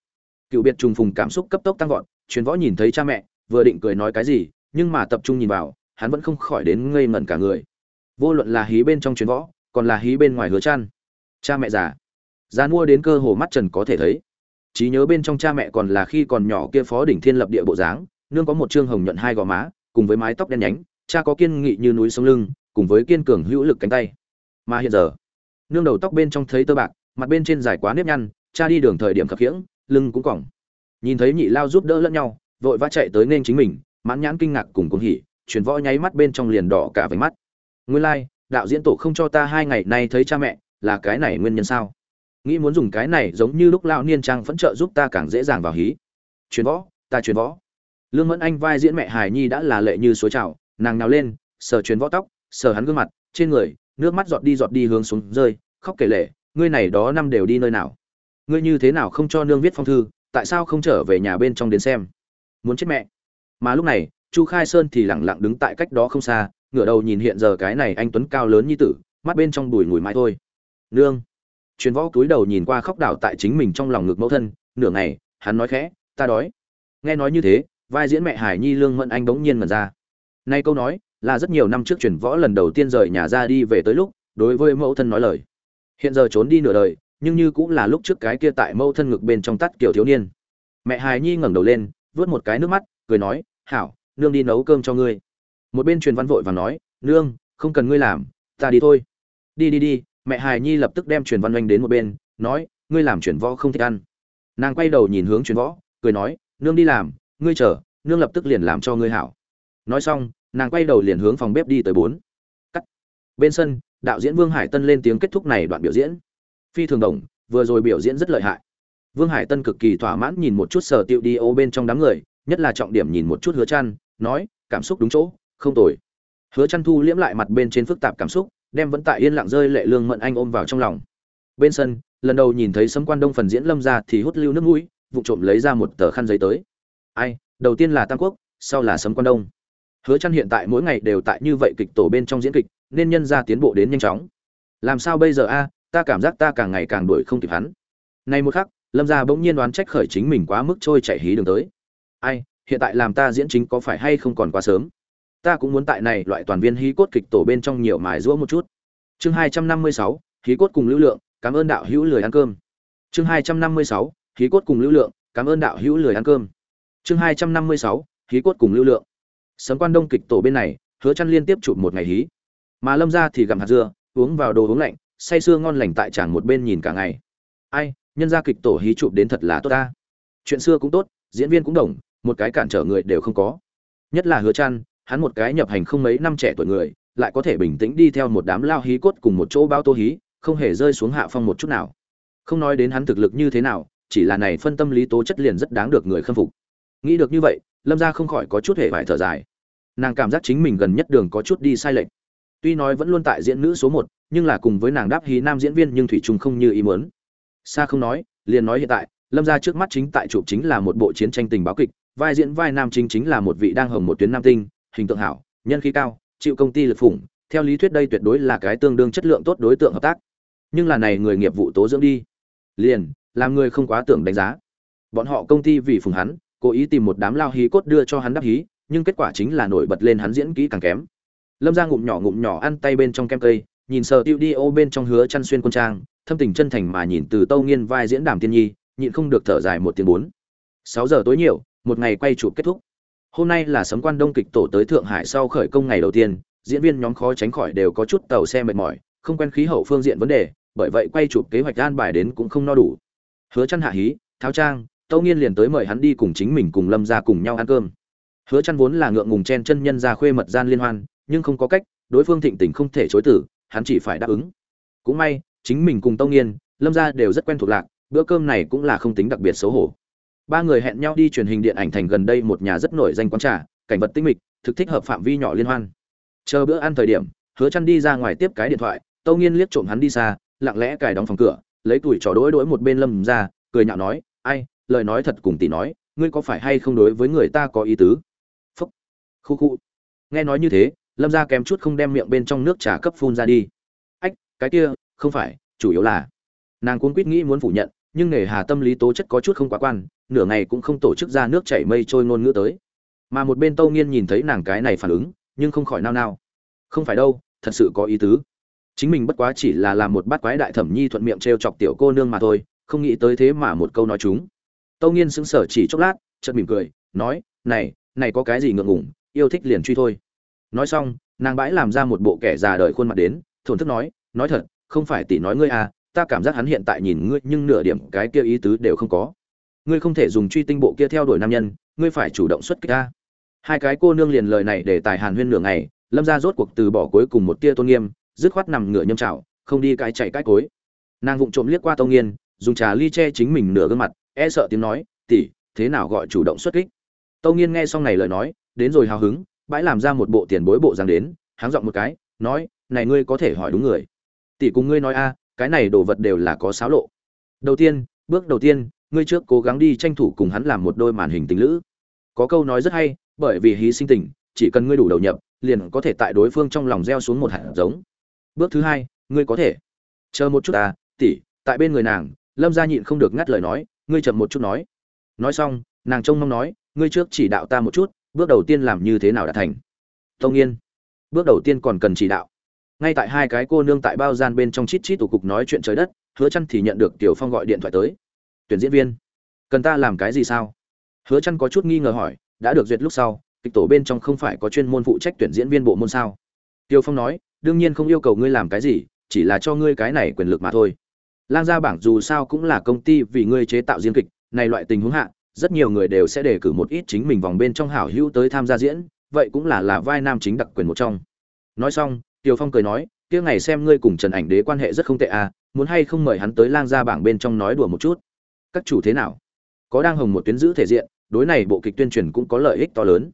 Cựu biệt trùng phùng cảm xúc cấp tốc tăng vọt truyền võ nhìn thấy cha mẹ, vừa định cười nói cái gì, nhưng mà tập trung nhìn vào, hắn vẫn không khỏi đến ngây ngẩn cả người. Vô luận là hí bên trong truyền võ, còn là hí bên ngoài hứa chan cha mẹ già. Già mua đến cơ hồ mắt trần có thể thấy. Trí nhớ bên trong cha mẹ còn là khi còn nhỏ kia phó đỉnh thiên lập địa bộ dáng nương có một trương hồng nhuận hai gò má cùng với mái tóc đen nhánh cha có kiên nghị như núi sông lưng cùng với kiên cường hữu lực cánh tay. Mà hiện giờ nương đầu tóc bên trong thấy tơ bạc mặt bên trên dài quá nếp nhăn cha đi đường thời điểm khập khiễng lưng cũng còng nhìn thấy nhị lao giúp đỡ lẫn nhau vội vã chạy tới nên chính mình mãn nhãn kinh ngạc cùng cuồng hỉ chuyển võ nháy mắt bên trong liền đỏ cả váy mắt. Nguyên lai like, đạo diễn tổ không cho ta hai ngày nay thấy cha mẹ là cái này nguyên nhân sao? Nghĩ muốn dùng cái này giống như lúc lão niên trang phẫn trợ giúp ta càng dễ dàng vào hí. Truyền võ, ta truyền võ. Lương mẫn anh vai diễn mẹ hài nhi đã là lệ như suối trào, nàng nào lên, sờ truyền võ tóc, sờ hắn gương mặt, trên người, nước mắt giọt đi giọt đi hướng xuống rơi, khóc kể lệ ngươi này đó năm đều đi nơi nào? Ngươi như thế nào không cho nương viết phong thư, tại sao không trở về nhà bên trong đến xem? Muốn chết mẹ. Mà lúc này, chu khai sơn thì lẳng lặng đứng tại cách đó không xa, ngửa đầu nhìn hiện giờ cái này anh tuấn cao lớn như tử, mắt bên trong bùi ngùi mãi thôi nương. Truyền võ túi đầu nhìn qua khóc đảo tại chính mình trong lòng ngực mẫu thân, nửa ngày, hắn nói khẽ, ta đói. Nghe nói như thế, vai diễn mẹ hải nhi lương mẫn anh bỗng nhiên mần ra. Nay câu nói là rất nhiều năm trước truyền võ lần đầu tiên rời nhà ra đi về tới lúc, đối với mẫu thân nói lời. Hiện giờ trốn đi nửa đời, nhưng như cũng là lúc trước cái kia tại mẫu thân ngực bên trong tắt kiểu thiếu niên. Mẹ hài nhi ngẩng đầu lên, vớt một cái nước mắt, cười nói, hảo, nương đi nấu cơm cho ngươi. Một bên truyền văn vội và nói, nương, không cần ngươi làm, ta đi thôi. Đi đi đi mẹ hài nhi lập tức đem truyền văn oanh đến một bên, nói, ngươi làm truyền võ không thích ăn. Nàng quay đầu nhìn hướng truyền võ, cười nói, nương đi làm, ngươi chờ, nương lập tức liền làm cho ngươi hảo. Nói xong, nàng quay đầu liền hướng phòng bếp đi tới bốn. Cắt. Bên sân, đạo diễn vương hải tân lên tiếng kết thúc này đoạn biểu diễn. Phi thường đồng, vừa rồi biểu diễn rất lợi hại. Vương hải tân cực kỳ thỏa mãn nhìn một chút sở tiệu đi ô bên trong đám người, nhất là trọng điểm nhìn một chút hứa chăn, nói, cảm xúc đúng chỗ, không tồi. Hứa chăn thu liễm lại mặt bên trên phức tạp cảm xúc đem vẫn tại yên lặng rơi lệ lương mận anh ôm vào trong lòng. Bên sân, lần đầu nhìn thấy sấm quan đông phần diễn lâm ra thì hút lưu nước mũi vụ trộm lấy ra một tờ khăn giấy tới. Ai, đầu tiên là tam quốc, sau là sấm quan đông. Hứa chăn hiện tại mỗi ngày đều tại như vậy kịch tổ bên trong diễn kịch, nên nhân ra tiến bộ đến nhanh chóng. Làm sao bây giờ a, ta cảm giác ta càng ngày càng đuổi không kịp hắn. Nay một khắc, lâm gia bỗng nhiên đoán trách khởi chính mình quá mức trôi chảy hí đường tới. Ai, hiện tại làm ta diễn chính có phải hay không còn quá sớm? Ta cũng muốn tại này loại toàn viên hí cốt kịch tổ bên trong nhiều mài giũa một chút. Chương hai trăm năm mươi sáu hí cốt cùng lưu lượng cảm ơn đạo hữu lười ăn cơm. Chương hai trăm năm mươi sáu hí cốt cùng lưu lượng cảm ơn đạo hữu lười ăn cơm. Chương hai trăm năm mươi sáu hí cốt cùng lưu lượng. Sấm quan đông kịch tổ bên này hứa chăn liên tiếp chụp một ngày hí. Mà lâm gia thì gặm hạt dưa uống vào đồ uống lạnh say sưa ngon lành tại tràng một bên nhìn cả ngày. Ai nhân gia kịch tổ hí chụp đến thật là tốt ta. Chuyện xưa cũng tốt diễn viên cũng đồng một cái cản trở người đều không có. Nhất là hứa Chân, hắn một cái nhập hành không mấy năm trẻ tuổi người, lại có thể bình tĩnh đi theo một đám lao hí cốt cùng một chỗ bao tô hí, không hề rơi xuống hạ phong một chút nào. Không nói đến hắn thực lực như thế nào, chỉ là này phân tâm lý tố chất liền rất đáng được người khâm phục. Nghĩ được như vậy, lâm gia không khỏi có chút hề vải thở dài. Nàng cảm giác chính mình gần nhất đường có chút đi sai lệch. Tuy nói vẫn luôn tại diễn nữ số một, nhưng là cùng với nàng đáp hí nam diễn viên nhưng thủy trùng không như ý muốn. Xa không nói, liền nói hiện tại, lâm gia trước mắt chính tại chụp chính là một bộ chiến tranh tình báo kịch, vai diễn vai nam chính chính là một vị đang hồng một tuyến nam tinh hình tượng hảo, nhân khí cao, chịu công ty lực phủng, theo lý thuyết đây tuyệt đối là cái tương đương chất lượng tốt đối tượng hợp tác. Nhưng là này người nghiệp vụ tố dưỡng đi. Liền, làm người không quá tưởng đánh giá. Bọn họ công ty vì phùng hắn, cố ý tìm một đám lao hí cốt đưa cho hắn đắp hí, nhưng kết quả chính là nổi bật lên hắn diễn kỹ càng kém. Lâm ra ngụm nhỏ ngụm nhỏ ăn tay bên trong kem cây, nhìn sờ tiêu đi ô bên trong hứa chăn xuyên quân trang, thâm tình chân thành mà nhìn từ tâu nghiên vai diễn đàm tiên nhi, nhịn không được thở dài một tiếng bốn. Sáu giờ tối nhiều, một ngày quay chụp kết thúc hôm nay là sấm quan đông kịch tổ tới thượng hải sau khởi công ngày đầu tiên, diễn viên nhóm khó tránh khỏi đều có chút tàu xe mệt mỏi, không quen khí hậu phương diện vấn đề, bởi vậy quay chụp kế hoạch an bài đến cũng không no đủ. Hứa chăn hạ hí, tháo trang, tâu nghiên liền tới mời hắn đi cùng chính mình cùng lâm ra cùng nhau ăn cơm. Hứa chăn vốn là ngượng ngùng chen chân nhân ra khuê mật gian liên hoan, nhưng không có cách, đối phương thịnh tình không thể chối từ, hắn chỉ phải đáp ứng. Cũng may, chính mình cùng tâu nghiên, lâm ra đều rất quen thuộc lạc, bữa cơm này cũng là không tính đặc biệt xấu hổ ba người hẹn nhau đi truyền hình điện ảnh thành gần đây một nhà rất nổi danh quán trà, cảnh vật tinh mịch, thực thích hợp phạm vi nhỏ liên hoan. Chờ bữa ăn thời điểm, hứa chăn đi ra ngoài tiếp cái điện thoại, tâu nghiên liếc trộm hắn đi xa, lặng lẽ cài đóng phòng cửa, lấy tuổi trò đối đối một bên lâm ra, cười nhạo nói, ai, lời nói thật cùng tỷ nói, ngươi có phải hay không đối với người ta có ý tứ? Phúc. Khu khu. Nghe nói như thế, lâm ra kém chút không đem miệng bên trong nước trà cấp phun ra đi. Ách, cái kia, không phải, chủ yếu là nàng cuốn quýt nghĩ muốn phủ nhận nhưng nghề hà tâm lý tố chất có chút không quá quan, nửa ngày cũng không tổ chức ra nước chảy mây trôi ngôn ngữ tới. Mà một bên tâu nghiên nhìn thấy nàng cái này phản ứng, nhưng không khỏi nao nao. Không phải đâu, thật sự có ý tứ. Chính mình bất quá chỉ là làm một bát quái đại thẩm nhi thuận miệng t r e o chọc tiểu cô nương mà thôi, không nghĩ tới thế mà một câu nói chúng. Tâu nghiên sững sờ chỉ chốc lát, chợt mỉm cười, nói, này này có cái gì ngượng ngủng yêu thích liền truy thôi. Nói xong, nàng bãi làm ra một bộ kẻ già đời khuôn mặt đến, thổn thức nói nói thật, không phải tỷ nói ngươi à ta cảm giác hắn hiện tại nhìn ngươi, nhưng nửa điểm cái kia ý tứ đều không có. Ngươi không thể dùng truy tinh bộ kia theo đuổi nam nhân, ngươi phải chủ động xuất kích ta. Hai cái cô nương liền lời này để tài hàn huyên nửa ngày, lâm ra rốt cuộc từ bỏ cuối cùng một tia tôn nghiêm, dứt khoát nằm ngửa nhâm trào không đi cái chạy cái cối. Nàng vụng trộm liếc qua tông nghiên, dùng trà ly che chính mình nửa gương mặt e sợ tiếng nói tỉ thế nào gọi chủ động xuất kích? Tâu nghiên nghe xong này lời nói, đến rồi hào hứng, bãi làm ra một bộ tiền bối bộ dáng đến, háng giọng một cái, nói, này ngươi có thể hỏi đúng người. Tỷ cùng ngươi nói a cái này đồ vật đều là có xáo lộ. Đầu tiên bước đầu tiên ngươi trước cố gắng đi tranh thủ cùng hắn làm một đôi màn hình tình lữ. Có câu nói rất hay bởi vì hí sinh tình chỉ cần ngươi đủ đầu nhập liền có thể tại đối phương trong lòng gieo xuống một hạt giống. Bước thứ hai ngươi có thể. Chờ một chút à, tỷ tại bên người nàng lâm gia nhịn không được ngắt lời nói ngươi chậm một chút nói. Nói xong nàng trông mong nói ngươi trước chỉ đạo ta một chút bước đầu tiên làm như thế nào đã thành. Tông yên bước đầu tiên còn cần chỉ đạo ngay tại hai cái cô nương tại bao gian bên trong chít chít tủ cục nói chuyện trời đất, hứa chăn thì nhận được tiểu phong gọi điện thoại tới. Tuyển diễn viên, cần ta làm cái gì sao? Hứa chăn có chút nghi ngờ hỏi, đã được duyệt lúc sau, kịch tổ bên trong không phải có chuyên môn phụ trách tuyển diễn viên bộ môn sao? Tiểu phong nói, đương nhiên không yêu cầu ngươi làm cái gì, chỉ là cho ngươi cái này quyền lực mà thôi. Lang gia bảng dù sao cũng là công ty vì ngươi chế tạo diễn kịch, này loại tình huống hạ, rất nhiều người đều sẽ đề cử một ít chính mình vòng bên trong hảo hữu tới tham gia diễn, vậy cũng là là vai nam chính đặc quyền một trong. Nói xong tiêu phong cười nói kia ngày xem ngươi cùng trần ảnh đế quan hệ rất không tệ à muốn hay không mời hắn tới lang gia bảng bên trong nói đùa một chút? Các chủ thế nào? Có đang hồng một tuyến giữ thể diện đối này bộ kịch tuyên truyền cũng có lợi ích to lớn.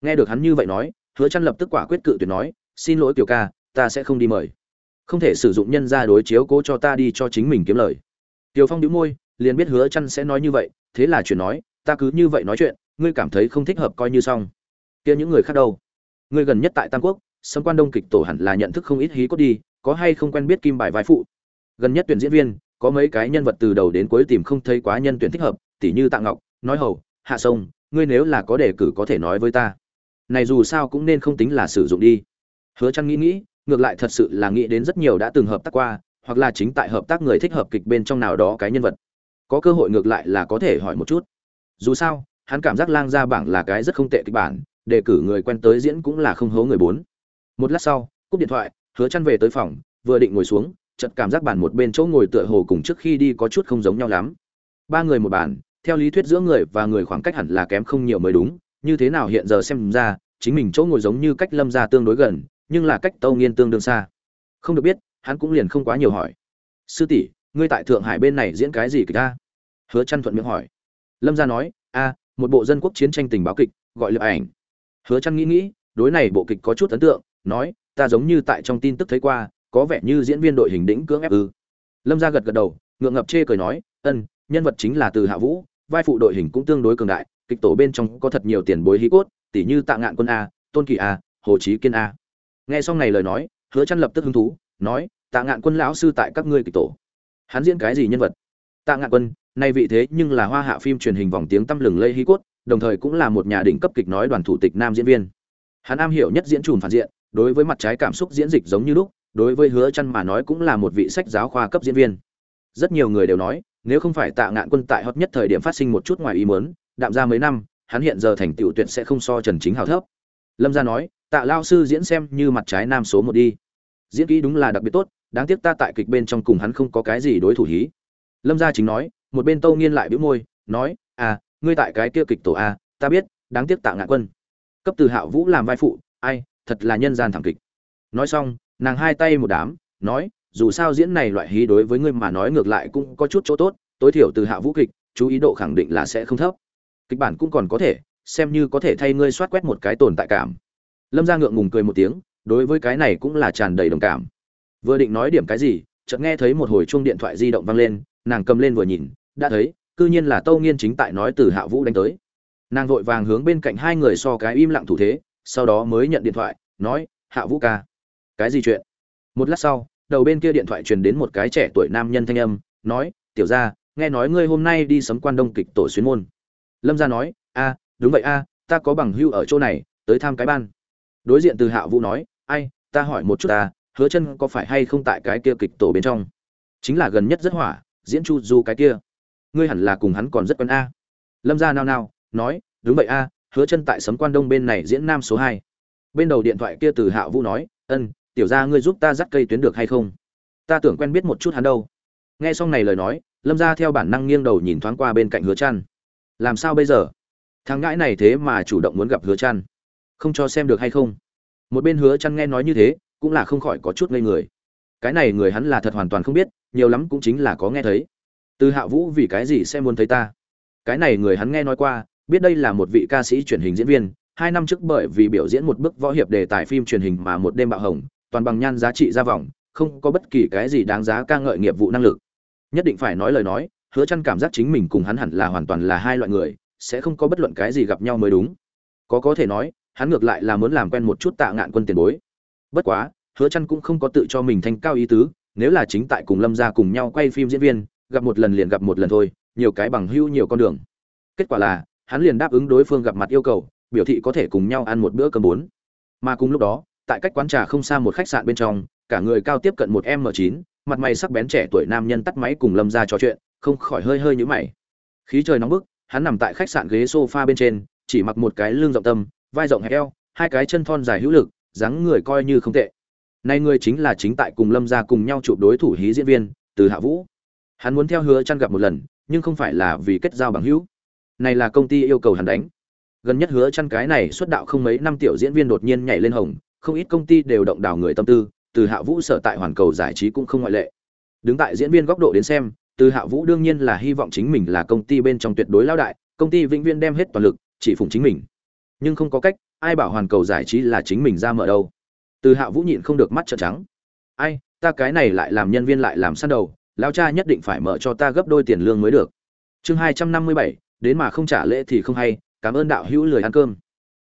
Nghe được hắn như vậy nói hứa Chân lập tức quả quyết cự tuyệt nói xin lỗi kiều ca ta sẽ không đi mời. Không thể sử dụng nhân gia đối chiếu cố cho ta đi cho chính mình kiếm lời. Tiêu Phong nhíu môi, liền biết Hứa Chân sẽ nói như vậy, thế là chuyển nói, ta cứ như vậy nói chuyện, ngươi cảm thấy không thích hợp coi như xong. Kia những người khác đâu? Ngươi gần nhất tại Tam Quốc, Sâm Quan Đông kịch tổ hẳn là nhận thức không ít hí cốt đi, có hay không quen biết kim bài vai phụ? Gần nhất tuyển diễn viên, có mấy cái nhân vật từ đầu đến cuối tìm không thấy quá nhân tuyển thích hợp, tỉ như Tạ Ngọc, nói hầu, Hạ Sông, ngươi nếu là có đề cử có thể nói với ta. Này dù sao cũng nên không tính là sử dụng đi. Hứa Chân nghĩ nghĩ, ngược lại thật sự là nghĩ đến rất nhiều đã từng hợp tác qua, hoặc là chính tại hợp tác người thích hợp kịch bên trong nào đó cái nhân vật có cơ hội ngược lại là có thể hỏi một chút dù sao hắn cảm giác lang gia bảng là cái rất không tệ kịch bản đề cử người quen tới diễn cũng là không hố người bốn một lát sau, cúp điện thoại, hứa chăn về tới phòng, vừa định ngồi xuống, chợt cảm giác bàn một bên chỗ ngồi tựa hồ cùng trước khi đi có chút không giống nhau lắm. Ba người một bàn, theo lý thuyết giữa người và người khoảng cách hẳn là kém không nhiều mới đúng, như thế nào hiện giờ xem ra, chính mình chỗ ngồi giống như cách lâm gia tương đối gần, nhưng là cách tâu nghiên tương đương xa. Không được biết, hắn cũng liền không quá nhiều hỏi. Sư tỷ, ngươi tại thượng hải bên này diễn cái gì kịch ta hứa chăn thuận miệng hỏi. Lâm gia nói, a, một bộ dân quốc chiến tranh tình báo kịch, gọi là ảnh. Hứa chăn nghĩ nghĩ, đối này bộ kịch có chút ấn tượng nói, ta giống như tại trong tin tức thấy qua, có vẻ như diễn viên đội hình đỉnh cưỡng ép ư. Lâm gia gật gật đầu, ngượng ngập chê cười nói, ân, nhân vật chính là từ hạ vũ, vai phụ đội hình cũng tương đối cường đại, kịch tổ bên trong có thật nhiều tiền bối hí cốt tỷ như tạ ngạn quân a, tôn kỳ a, hồ chí kiên a. Nghe xong này lời nói, hứa chăn lập tức hứng thú, nói, tạ ngạn quân lão sư tại các ngươi kịch tổ. Hắn diễn cái gì nhân vật? Tạ ngạn quân, nay vị thế nhưng là hoa hạ phim truyền hình vòng tiếng tăm lừng lây hí cốt, đồng thời cũng là một nhà đỉnh cấp kịch nói đoàn thủ tịch nam diễn viên. Hắn am hiểu nhất diễn trùn phản diện đối với mặt trái cảm xúc diễn dịch giống như lúc, đối với hứa chăn mà nói cũng là một vị sách giáo khoa cấp diễn viên. Rất nhiều người đều nói, nếu không phải tạ ngạn quân tại hot nhất thời điểm phát sinh một chút ngoài ý muốn, đạm ra mấy năm, hắn hiện giờ thành tựu tuyệt sẽ không so trần chính hào thấp. Lâm gia nói, tạ lao sư diễn xem như mặt trái nam số một đi. Diễn kỹ đúng là đặc biệt tốt, đáng tiếc ta tại kịch bên trong cùng hắn không có cái gì đối thủ hí. Lâm gia chính nói, một bên tâu nghiên lại bĩu môi, nói à ngươi tại cái kia kịch tổ a, ta biết, đáng tiếc tạ ngạn quân. Cấp từ hạ vũ làm vai phụ, ai thật là nhân gian thảm kịch. Nói xong, nàng hai tay một đám, nói, dù sao diễn này loại hí đối với ngươi mà nói ngược lại cũng có chút chỗ tốt, tối thiểu từ hạ vũ kịch, chú ý độ khẳng định là sẽ không thấp. Kịch bản cũng còn có thể, xem như có thể thay ngươi soát quét một cái tồn tại cảm. Lâm gia ngượng ngùng cười một tiếng, đối với cái này cũng là tràn đầy đồng cảm. Vừa định nói điểm cái gì, chợt nghe thấy một hồi chuông điện thoại di động vang lên, nàng cầm lên vừa nhìn, đã thấy, cư nhiên là tâu nghiên chính tại nói từ hạ vũ đánh tới. Nàng vội vàng hướng bên cạnh hai người so cái im lặng thủ thế sau đó mới nhận điện thoại, nói, hạ vũ ca. Cái gì chuyện? Một lát sau, đầu bên kia điện thoại truyền đến một cái trẻ tuổi nam nhân thanh âm, nói, tiểu ra nghe nói ngươi hôm nay đi sấm quan đông kịch tổ xuyên môn. Lâm gia nói, a, đúng vậy a, ta có bằng hưu ở chỗ này, tới tham cái ban. Đối diện từ hạ vũ nói, ai, ta hỏi một chút ta, hứa chân có phải hay không tại cái kia kịch tổ bên trong? Chính là gần nhất rất hỏa, diễn chu du cái kia. Ngươi hẳn là cùng hắn còn rất quen a. Lâm gia nao nao, nói, đúng vậy a hứa chân tại sấm quan đông bên này diễn nam số hai. Bên đầu điện thoại kia từ hạ vũ nói, ân, tiểu gia ngươi giúp ta dắt cây tuyến được hay không? Ta tưởng quen biết một chút hắn đâu. Nghe xong này lời nói, lâm gia theo bản năng nghiêng đầu nhìn thoáng qua bên cạnh hứa chăn. Làm sao bây giờ? Thằng ngãi này thế mà chủ động muốn gặp hứa chăn. Không cho xem được hay không? Một bên hứa chăn nghe nói như thế, cũng là không khỏi có chút ngây người. Cái này người hắn là thật hoàn toàn không biết, nhiều lắm cũng chính là có nghe thấy. Từ hạ vũ vì cái gì sẽ muốn thấy ta? Cái này người hắn nghe nói qua biết đây là một vị ca sĩ truyền hình diễn viên, hai năm trước bởi vì biểu diễn một bức võ hiệp đề tài phim truyền hình mà một đêm bạo hồng, toàn bằng nhan giá trị ra vòng, không có bất kỳ cái gì đáng giá ca ngợi nghiệp vụ năng lực. Nhất định phải nói lời nói, hứa chăn cảm giác chính mình cùng hắn hẳn là hoàn toàn là hai loại người, sẽ không có bất luận cái gì gặp nhau mới đúng. Có có thể nói, hắn ngược lại là muốn làm quen một chút tạ ngạn quân tiền bối. Bất quá, hứa chăn cũng không có tự cho mình thành cao ý tứ, nếu là chính tại cùng lâm gia cùng nhau quay phim diễn viên, gặp một lần liền gặp một lần thôi, nhiều cái bằng hữu nhiều con đường. Kết quả là hắn liền đáp ứng đối phương gặp mặt yêu cầu, biểu thị có thể cùng nhau ăn một bữa cơm bốn. Mà cùng lúc đó, tại cách quán trà không xa một khách sạn bên trong, cả người cao tiếp cận một m 9 mặt mày sắc bén trẻ tuổi nam nhân tắt máy cùng lâm gia trò chuyện, không khỏi hơi hơi nhíu mày. Khí trời nóng bức, hắn nằm tại khách sạn ghế sofa bên trên, chỉ mặc một cái lưng rộng tâm, vai rộng hẹp eo, hai cái chân thon dài hữu lực, dáng người coi như không tệ. Nay người chính là chính tại cùng lâm gia cùng nhau chụp đối thủ hí diễn viên, từ hạ vũ. Hắn muốn theo hứa chăn gặp một lần, nhưng không phải là vì kết giao bằng hữu này là công ty yêu cầu hắn đánh. Gần nhất hứa chăn cái này xuất đạo không mấy năm tiểu diễn viên đột nhiên nhảy lên hồng, không ít công ty đều động đào người tâm tư, từ hạ vũ sở tại hoàn cầu giải trí cũng không ngoại lệ. Đứng tại diễn viên góc độ đến xem, từ hạ vũ đương nhiên là hy vọng chính mình là công ty bên trong tuyệt đối lao đại, công ty vĩnh viên đem hết toàn lực, chỉ phụng chính mình. Nhưng không có cách, ai bảo hoàn cầu giải trí là chính mình ra mở đâu. Từ hạ vũ nhịn không được mắt trợn trắng. Ai, ta cái này lại làm nhân viên lại làm săn đầu lao cha nhất định phải mở cho ta gấp đôi tiền lương mới được. Chương hai trăm năm mươi bảy đến mà không trả lễ thì không hay, cảm ơn đạo hữu lười ăn cơm.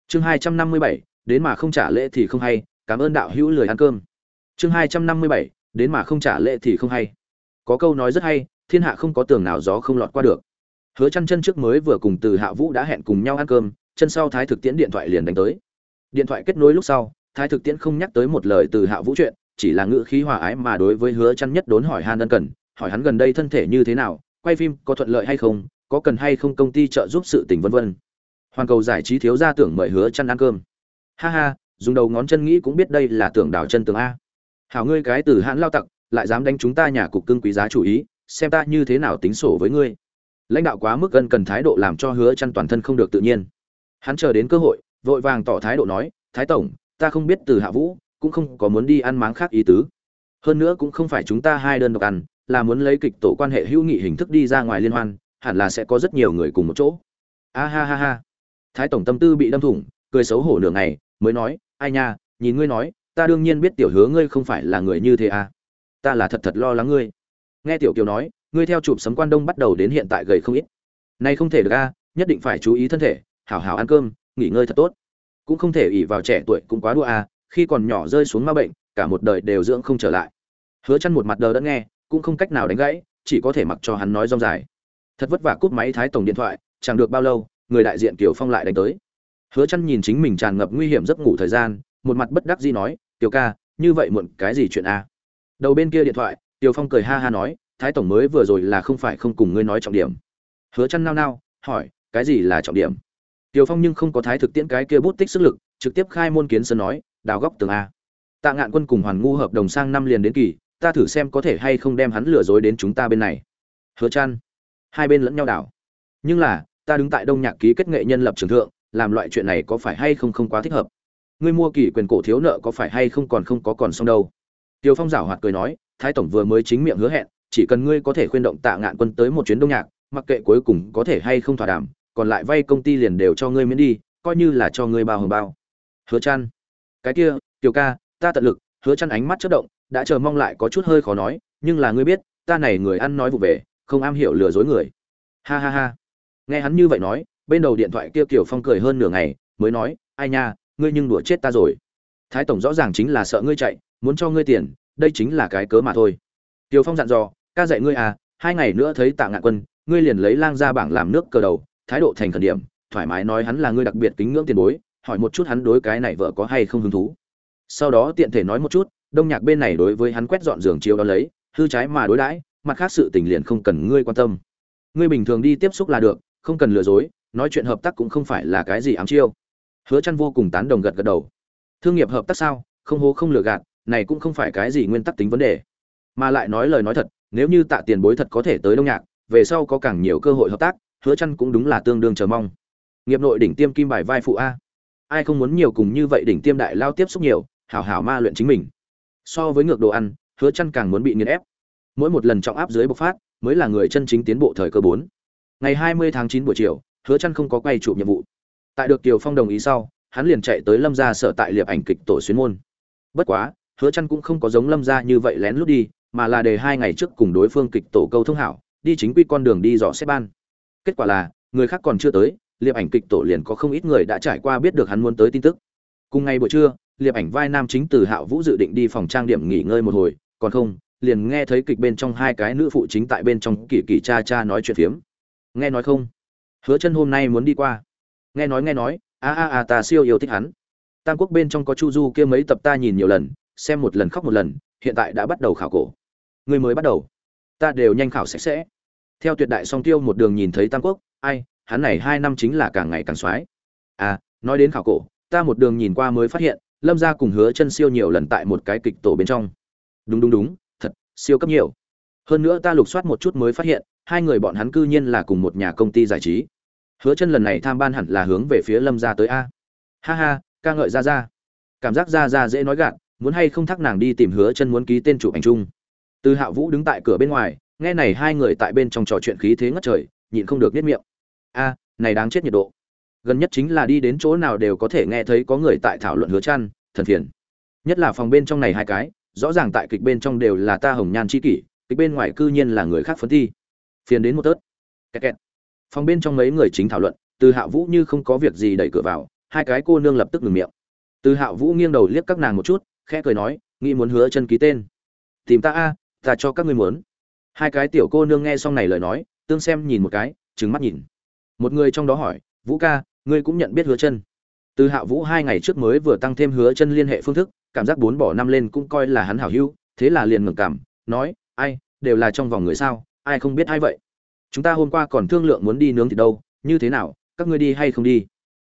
Chương hai trăm năm mươi bảy, đến mà không trả lễ thì không hay, cảm ơn đạo hữu lười ăn cơm. Chương hai trăm năm mươi bảy, đến mà không trả lễ thì không hay. Có câu nói rất hay, thiên hạ không có tường nào gió không lọt qua được. Hứa chăn chân trước mới vừa cùng từ hạ vũ đã hẹn cùng nhau ăn cơm, chân sau thái thực tiễn điện thoại liền đánh tới. Điện thoại kết nối lúc sau, thái thực tiễn không nhắc tới một lời từ hạ vũ chuyện, chỉ là ngữ khí hòa ái mà đối với hứa chăn nhất đốn hỏi han ân cần, hỏi hắn gần đây thân thể như thế nào, quay phim có thuận lợi hay không có cần hay không công ty trợ giúp sự tình vân vân. Hoàn cầu giải trí thiếu gia tưởng mời hứa chăn ăn cơm. Ha ha, dùng đầu ngón chân nghĩ cũng biết đây là tưởng đảo chân tường a. Hảo ngươi cái tử hãn lao tặc, lại dám đánh chúng ta nhà cục cưng quý giá chủ ý, xem ta như thế nào tính sổ với ngươi. Lãnh đạo quá mức gần cần thái độ làm cho hứa chăn toàn thân không được tự nhiên. Hắn chờ đến cơ hội, vội vàng tỏ thái độ nói, thái tổng, ta không biết từ hạ vũ, cũng không có muốn đi ăn máng khác ý tứ. Hơn nữa cũng không phải chúng ta hai đơn độc ăn, là muốn lấy kịch tổ quan hệ hữu nghị hình thức đi ra ngoài liên hoan hẳn là sẽ có rất nhiều người cùng một chỗ. A ha ha ha. Thái tổng tâm tư bị đâm thủng, cười xấu hổ nửa ngày, mới nói, ai nha, nhìn ngươi nói, ta đương nhiên biết tiểu hứa ngươi không phải là người như thế à. Ta là thật thật lo lắng ngươi. Nghe tiểu kiều nói, ngươi theo chụp sấm quan đông bắt đầu đến hiện tại gầy không ít. Nay không thể được a, nhất định phải chú ý thân thể, hảo hảo ăn cơm, nghỉ ngơi thật tốt. Cũng không thể ỉ vào trẻ tuổi cũng quá đua a, khi còn nhỏ rơi xuống ma bệnh, cả một đời đều dưỡng không trở lại. Hứa chăn một mặt đờ đẫn nghe, cũng không cách nào đánh gãy, chỉ có thể mặc cho hắn nói rong dài thật vất vả cúp máy thái tổng điện thoại, chẳng được bao lâu, người đại diện kiều phong lại đánh tới. Hứa chăn nhìn chính mình tràn ngập nguy hiểm giấc ngủ thời gian, một mặt bất đắc dĩ nói tiểu ca, như vậy muộn cái gì chuyện a? Đầu bên kia điện thoại tiểu phong cười ha ha nói, thái tổng mới vừa rồi là không phải không cùng ngươi nói trọng điểm. Hứa chăn nao nao, hỏi, cái gì là trọng điểm? Tiểu phong nhưng không có thái thực tiễn cái kia bút tích sức lực, trực tiếp khai môn kiến sơn nói, đào góc tường a. Tạ ngạn quân cùng hoàn ngu hợp đồng sang năm liền đến kỳ, ta thử xem có thể hay không đem hắn lừa dối đến chúng ta bên này. Hứa chăn hai bên lẫn nhau đảo. Nhưng là, ta đứng tại đông nhạc ký kết nghệ nhân lập trường thượng, làm loại chuyện này có phải hay không không quá thích hợp? Ngươi mua kỳ quyền cổ thiếu nợ có phải hay không còn không có còn xong đâu? Tiêu phong giảo hoạt cười nói, thái tổng vừa mới chính miệng hứa hẹn, chỉ cần ngươi có thể khuyên động tạ ngạn quân tới một chuyến đông nhạc, mặc kệ cuối cùng có thể hay không thỏa đàm, còn lại vay công ty liền đều cho ngươi miễn đi, coi như là cho ngươi bao hồng bao. Hứa chăn cái kia, tiểu ca, ta tận lực, hứa chăn ánh mắt chớp động, đã chờ mong lại có chút hơi khó nói, nhưng là ngươi biết, ta này người ăn nói vụ về không am hiểu lừa dối người. Ha ha ha. Nghe hắn như vậy nói, bên đầu điện thoại kia kiều phong cười hơn nửa ngày, mới nói, ai nha, ngươi nhưng đùa chết ta rồi. Thái tổng rõ ràng chính là sợ ngươi chạy, muốn cho ngươi tiền, đây chính là cái cớ mà thôi. Kiều phong dặn dò, ca dạy ngươi à hai ngày nữa thấy tạ ngạn quân, ngươi liền lấy lang ra bảng làm nước cờ đầu, thái độ thành khẩn điểm, thoải mái nói hắn là ngươi đặc biệt kính ngưỡng tiền bối, hỏi một chút hắn đối cái này vợ có hay không hứng thú. Sau đó tiện thể nói một chút, đông nhạc bên này đối với hắn quét dọn giường chiếu đó lấy, hư trái mà đối đãi mặt khác sự tình liền không cần ngươi quan tâm. Ngươi bình thường đi tiếp xúc là được, không cần lừa dối, nói chuyện hợp tác cũng không phải là cái gì ám chiêu. Hứa chăn vô cùng tán đồng gật gật đầu. Thương nghiệp hợp tác sao? Không hố không lừa gạt, này cũng không phải cái gì nguyên tắc tính vấn đề. Mà lại nói lời nói thật, nếu như tạ tiền bối thật có thể tới đông nhạc, về sau có càng nhiều cơ hội hợp tác, hứa chăn cũng đúng là tương đương chờ mong. Nghiệp nội đỉnh tiêm kim bài vai phụ a. Ai không muốn nhiều cùng như vậy đỉnh tiêm đại lao tiếp xúc nhiều, hảo hảo ma luyện chính mình. So với ngược đồ ăn, hứa chăn càng muốn bị nghiền ép mỗi một lần trọng áp dưới bộc phát mới là người chân chính tiến bộ thời cơ bốn. Ngày 20 tháng chín buổi chiều, hứa chăn không có quay chụp nhiệm vụ. Tại được kiều phong đồng ý sau, hắn liền chạy tới lâm gia sở tại liệp ảnh kịch tổ xuyên môn. Bất quá, hứa chăn cũng không có giống lâm gia như vậy lén lút đi, mà là để hai ngày trước cùng đối phương kịch tổ câu thông hảo, đi chính quy con đường đi dò xét ban. Kết quả là, người khác còn chưa tới, liệp ảnh kịch tổ liền có không ít người đã trải qua biết được hắn muốn tới tin tức. Cùng ngày buổi trưa, liệp ảnh vai nam chính từ hạo vũ dự định đi phòng trang điểm nghỉ ngơi một hồi, còn không liền nghe thấy kịch bên trong hai cái nữ phụ chính tại bên trong kỳ kỳ cha cha nói chuyện phiếm. Nghe nói không? Hứa chân hôm nay muốn đi qua. Nghe nói nghe nói. A a a, ta siêu yêu thích hắn. Tam quốc bên trong có chu du kia mấy tập ta nhìn nhiều lần, xem một lần khóc một lần, hiện tại đã bắt đầu khảo cổ. Người mới bắt đầu. Ta đều nhanh khảo sạch sẽ. Theo tuyệt đại song tiêu một đường nhìn thấy tam quốc, ai, hắn này hai năm chính là càng ngày càng xoái à nói đến khảo cổ, ta một đường nhìn qua mới phát hiện, lâm gia cùng hứa chân siêu nhiều lần tại một cái kịch tổ bên trong. Đúng đúng đúng siêu cấp nhiều. Hơn nữa ta lục soát một chút mới phát hiện, hai người bọn hắn cư nhiên là cùng một nhà công ty giải trí. Hứa chân lần này tham ban hẳn là hướng về phía lâm gia tới a. Ha ha, ca ngợi ra ra cảm giác ra ra dễ nói gạt, muốn hay không thắc nàng đi tìm hứa chân muốn ký tên chụp ảnh chung. Từ Hạo vũ đứng tại cửa bên ngoài, nghe này hai người tại bên trong trò chuyện khí thế ngất trời, nhịn không được biết miệng. A, này đáng chết nhiệt độ. Gần nhất chính là đi đến chỗ nào đều có thể nghe thấy có người tại thảo luận hứa chăn thần phiền nhất là phòng bên trong này hai cái rõ ràng tại kịch bên trong đều là ta hồng nhan chi kỷ, kịch bên ngoài cư nhiên là người khác phấn thi. Phiền đến một tớt. Kẹt kẹt. phòng bên trong mấy người chính thảo luận, từ hạ vũ như không có việc gì đẩy cửa vào, hai cái cô nương lập tức ngừng miệng. Từ hạ vũ nghiêng đầu liếc các nàng một chút, khẽ cười nói, nghĩ muốn hứa chân ký tên. Tìm ta a, ta cho các ngươi muốn. Hai cái tiểu cô nương nghe xong này lời nói, tương xem nhìn một cái, trừng mắt nhìn. Một người trong đó hỏi, vũ ca, ngươi cũng nhận biết hứa chân? Từ hạ vũ hai ngày trước mới vừa tăng thêm hứa chân liên hệ phương thức cảm giác bốn bỏ năm lên cũng coi là hắn hảo hữu, thế là liền ngẩng cảm, nói, ai, đều là trong vòng người sao, ai không biết ai vậy? Chúng ta hôm qua còn thương lượng muốn đi nướng thì đâu, như thế nào, các ngươi đi hay không đi?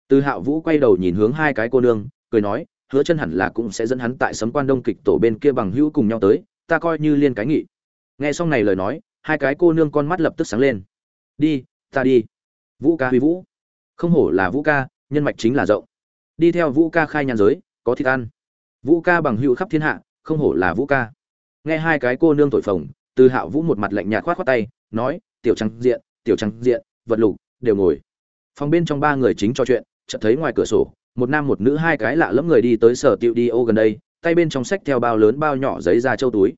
Từ hạo vũ quay đầu nhìn hướng hai cái cô nương, cười nói, hứa chân hẳn là cũng sẽ dẫn hắn tại sấm quan đông kịch tổ bên kia bằng hữu cùng nhau tới, ta coi như liên cái nghị. Nghe xong này lời nói, hai cái cô nương con mắt lập tức sáng lên. Đi, ta đi. Vũ ca huy vũ. Không hổ là vũ ca, nhân mạch chính là rộng. Đi theo vũ ca khai nhàn giới, có thịt ăn vũ ca bằng hữu khắp thiên hạ, không hổ là vũ ca. Nghe hai cái cô nương thổi phồng, từ hạo vũ một mặt lạnh nhạt khoát khoát tay, nói, tiểu trắng diện, tiểu trắng diện, vật lục, đều ngồi. Phòng bên trong ba người chính trò chuyện, chợt thấy ngoài cửa sổ, một nam một nữ hai cái lạ lẫm người đi tới sở tiệu đi ô gần đây, tay bên trong sách theo bao lớn bao nhỏ giấy ra châu túi.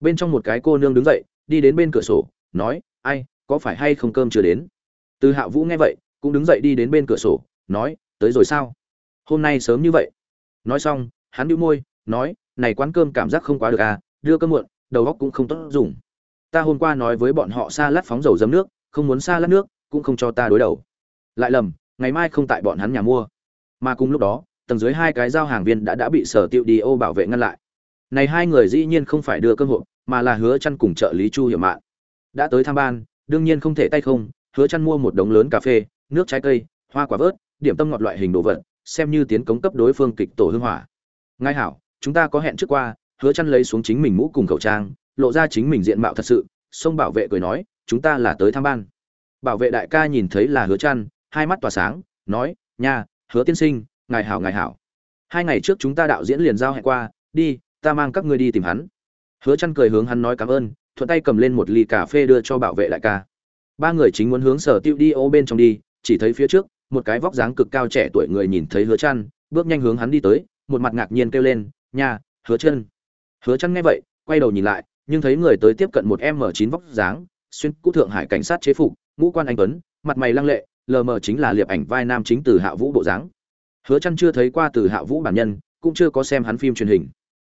Bên trong một cái cô nương đứng dậy, đi đến bên cửa sổ, nói, ai, có phải hay không cơm chưa đến? Từ hạ vũ nghe vậy, cũng đứng dậy đi đến bên cửa sổ, nói, tới rồi sao? Hôm nay sớm như vậy. Nói xong hắn đĩu môi nói này quán cơm cảm giác không quá được à đưa cơm muộn đầu óc cũng không tốt dùng. Ta hôm qua nói với bọn họ xa lát phóng dầu dấm nước không muốn xa lát nước cũng không cho ta đối đầu. Lại lầm ngày mai không tại bọn hắn nhà mua. Mà cùng lúc đó tầng dưới hai cái giao hàng viên đã đã bị sở tiêu đi ô bảo vệ ngăn lại. Này hai người dĩ nhiên không phải đưa cơm hộp, mà là hứa chăn cùng trợ lý chu hiểu mạn. Đã tới tham ban đương nhiên không thể tay không hứa chăn mua một đống lớn cà phê nước trái cây hoa quả vớt điểm tâm ngọt loại hình đồ vật xem như tiến cống cấp đối phương kịch tổ hương hỏa. Ngài hảo, chúng ta có hẹn trước qua, hứa chăn lấy xuống chính mình mũ cùng khẩu trang, lộ ra chính mình diện mạo thật sự, sông bảo vệ cười nói, chúng ta là tới tham ban. Bảo vệ đại ca nhìn thấy là hứa chăn, hai mắt tỏa sáng, nói, nha, hứa tiên sinh, ngài hảo ngài hảo. Hai ngày trước chúng ta đạo diễn liền giao hẹn qua, đi, ta mang các ngươi đi tìm hắn. Hứa chăn cười hướng hắn nói cảm ơn, thuận tay cầm lên một ly cà phê đưa cho bảo vệ đại ca. Ba người chính muốn hướng sở tiêu đi ô bên trong đi, chỉ thấy phía trước, một cái vóc dáng cực cao trẻ tuổi người nhìn thấy hứa chăn, bước nhanh hướng hắn đi tới một mặt ngạc nhiên kêu lên, nha, hứa chân. Hứa chân nghe vậy, quay đầu nhìn lại, nhưng thấy người tới tiếp cận một m 9 vóc dáng, xuyên cũ thượng hải cảnh sát chế phục, ngũ quan anh tuấn, mặt mày lăng lệ, lờ mờ chính là liệp ảnh vai nam chính từ hạ vũ bộ dáng. Hứa chân chưa thấy qua từ hạ vũ bản nhân, cũng chưa có xem hắn phim truyền hình.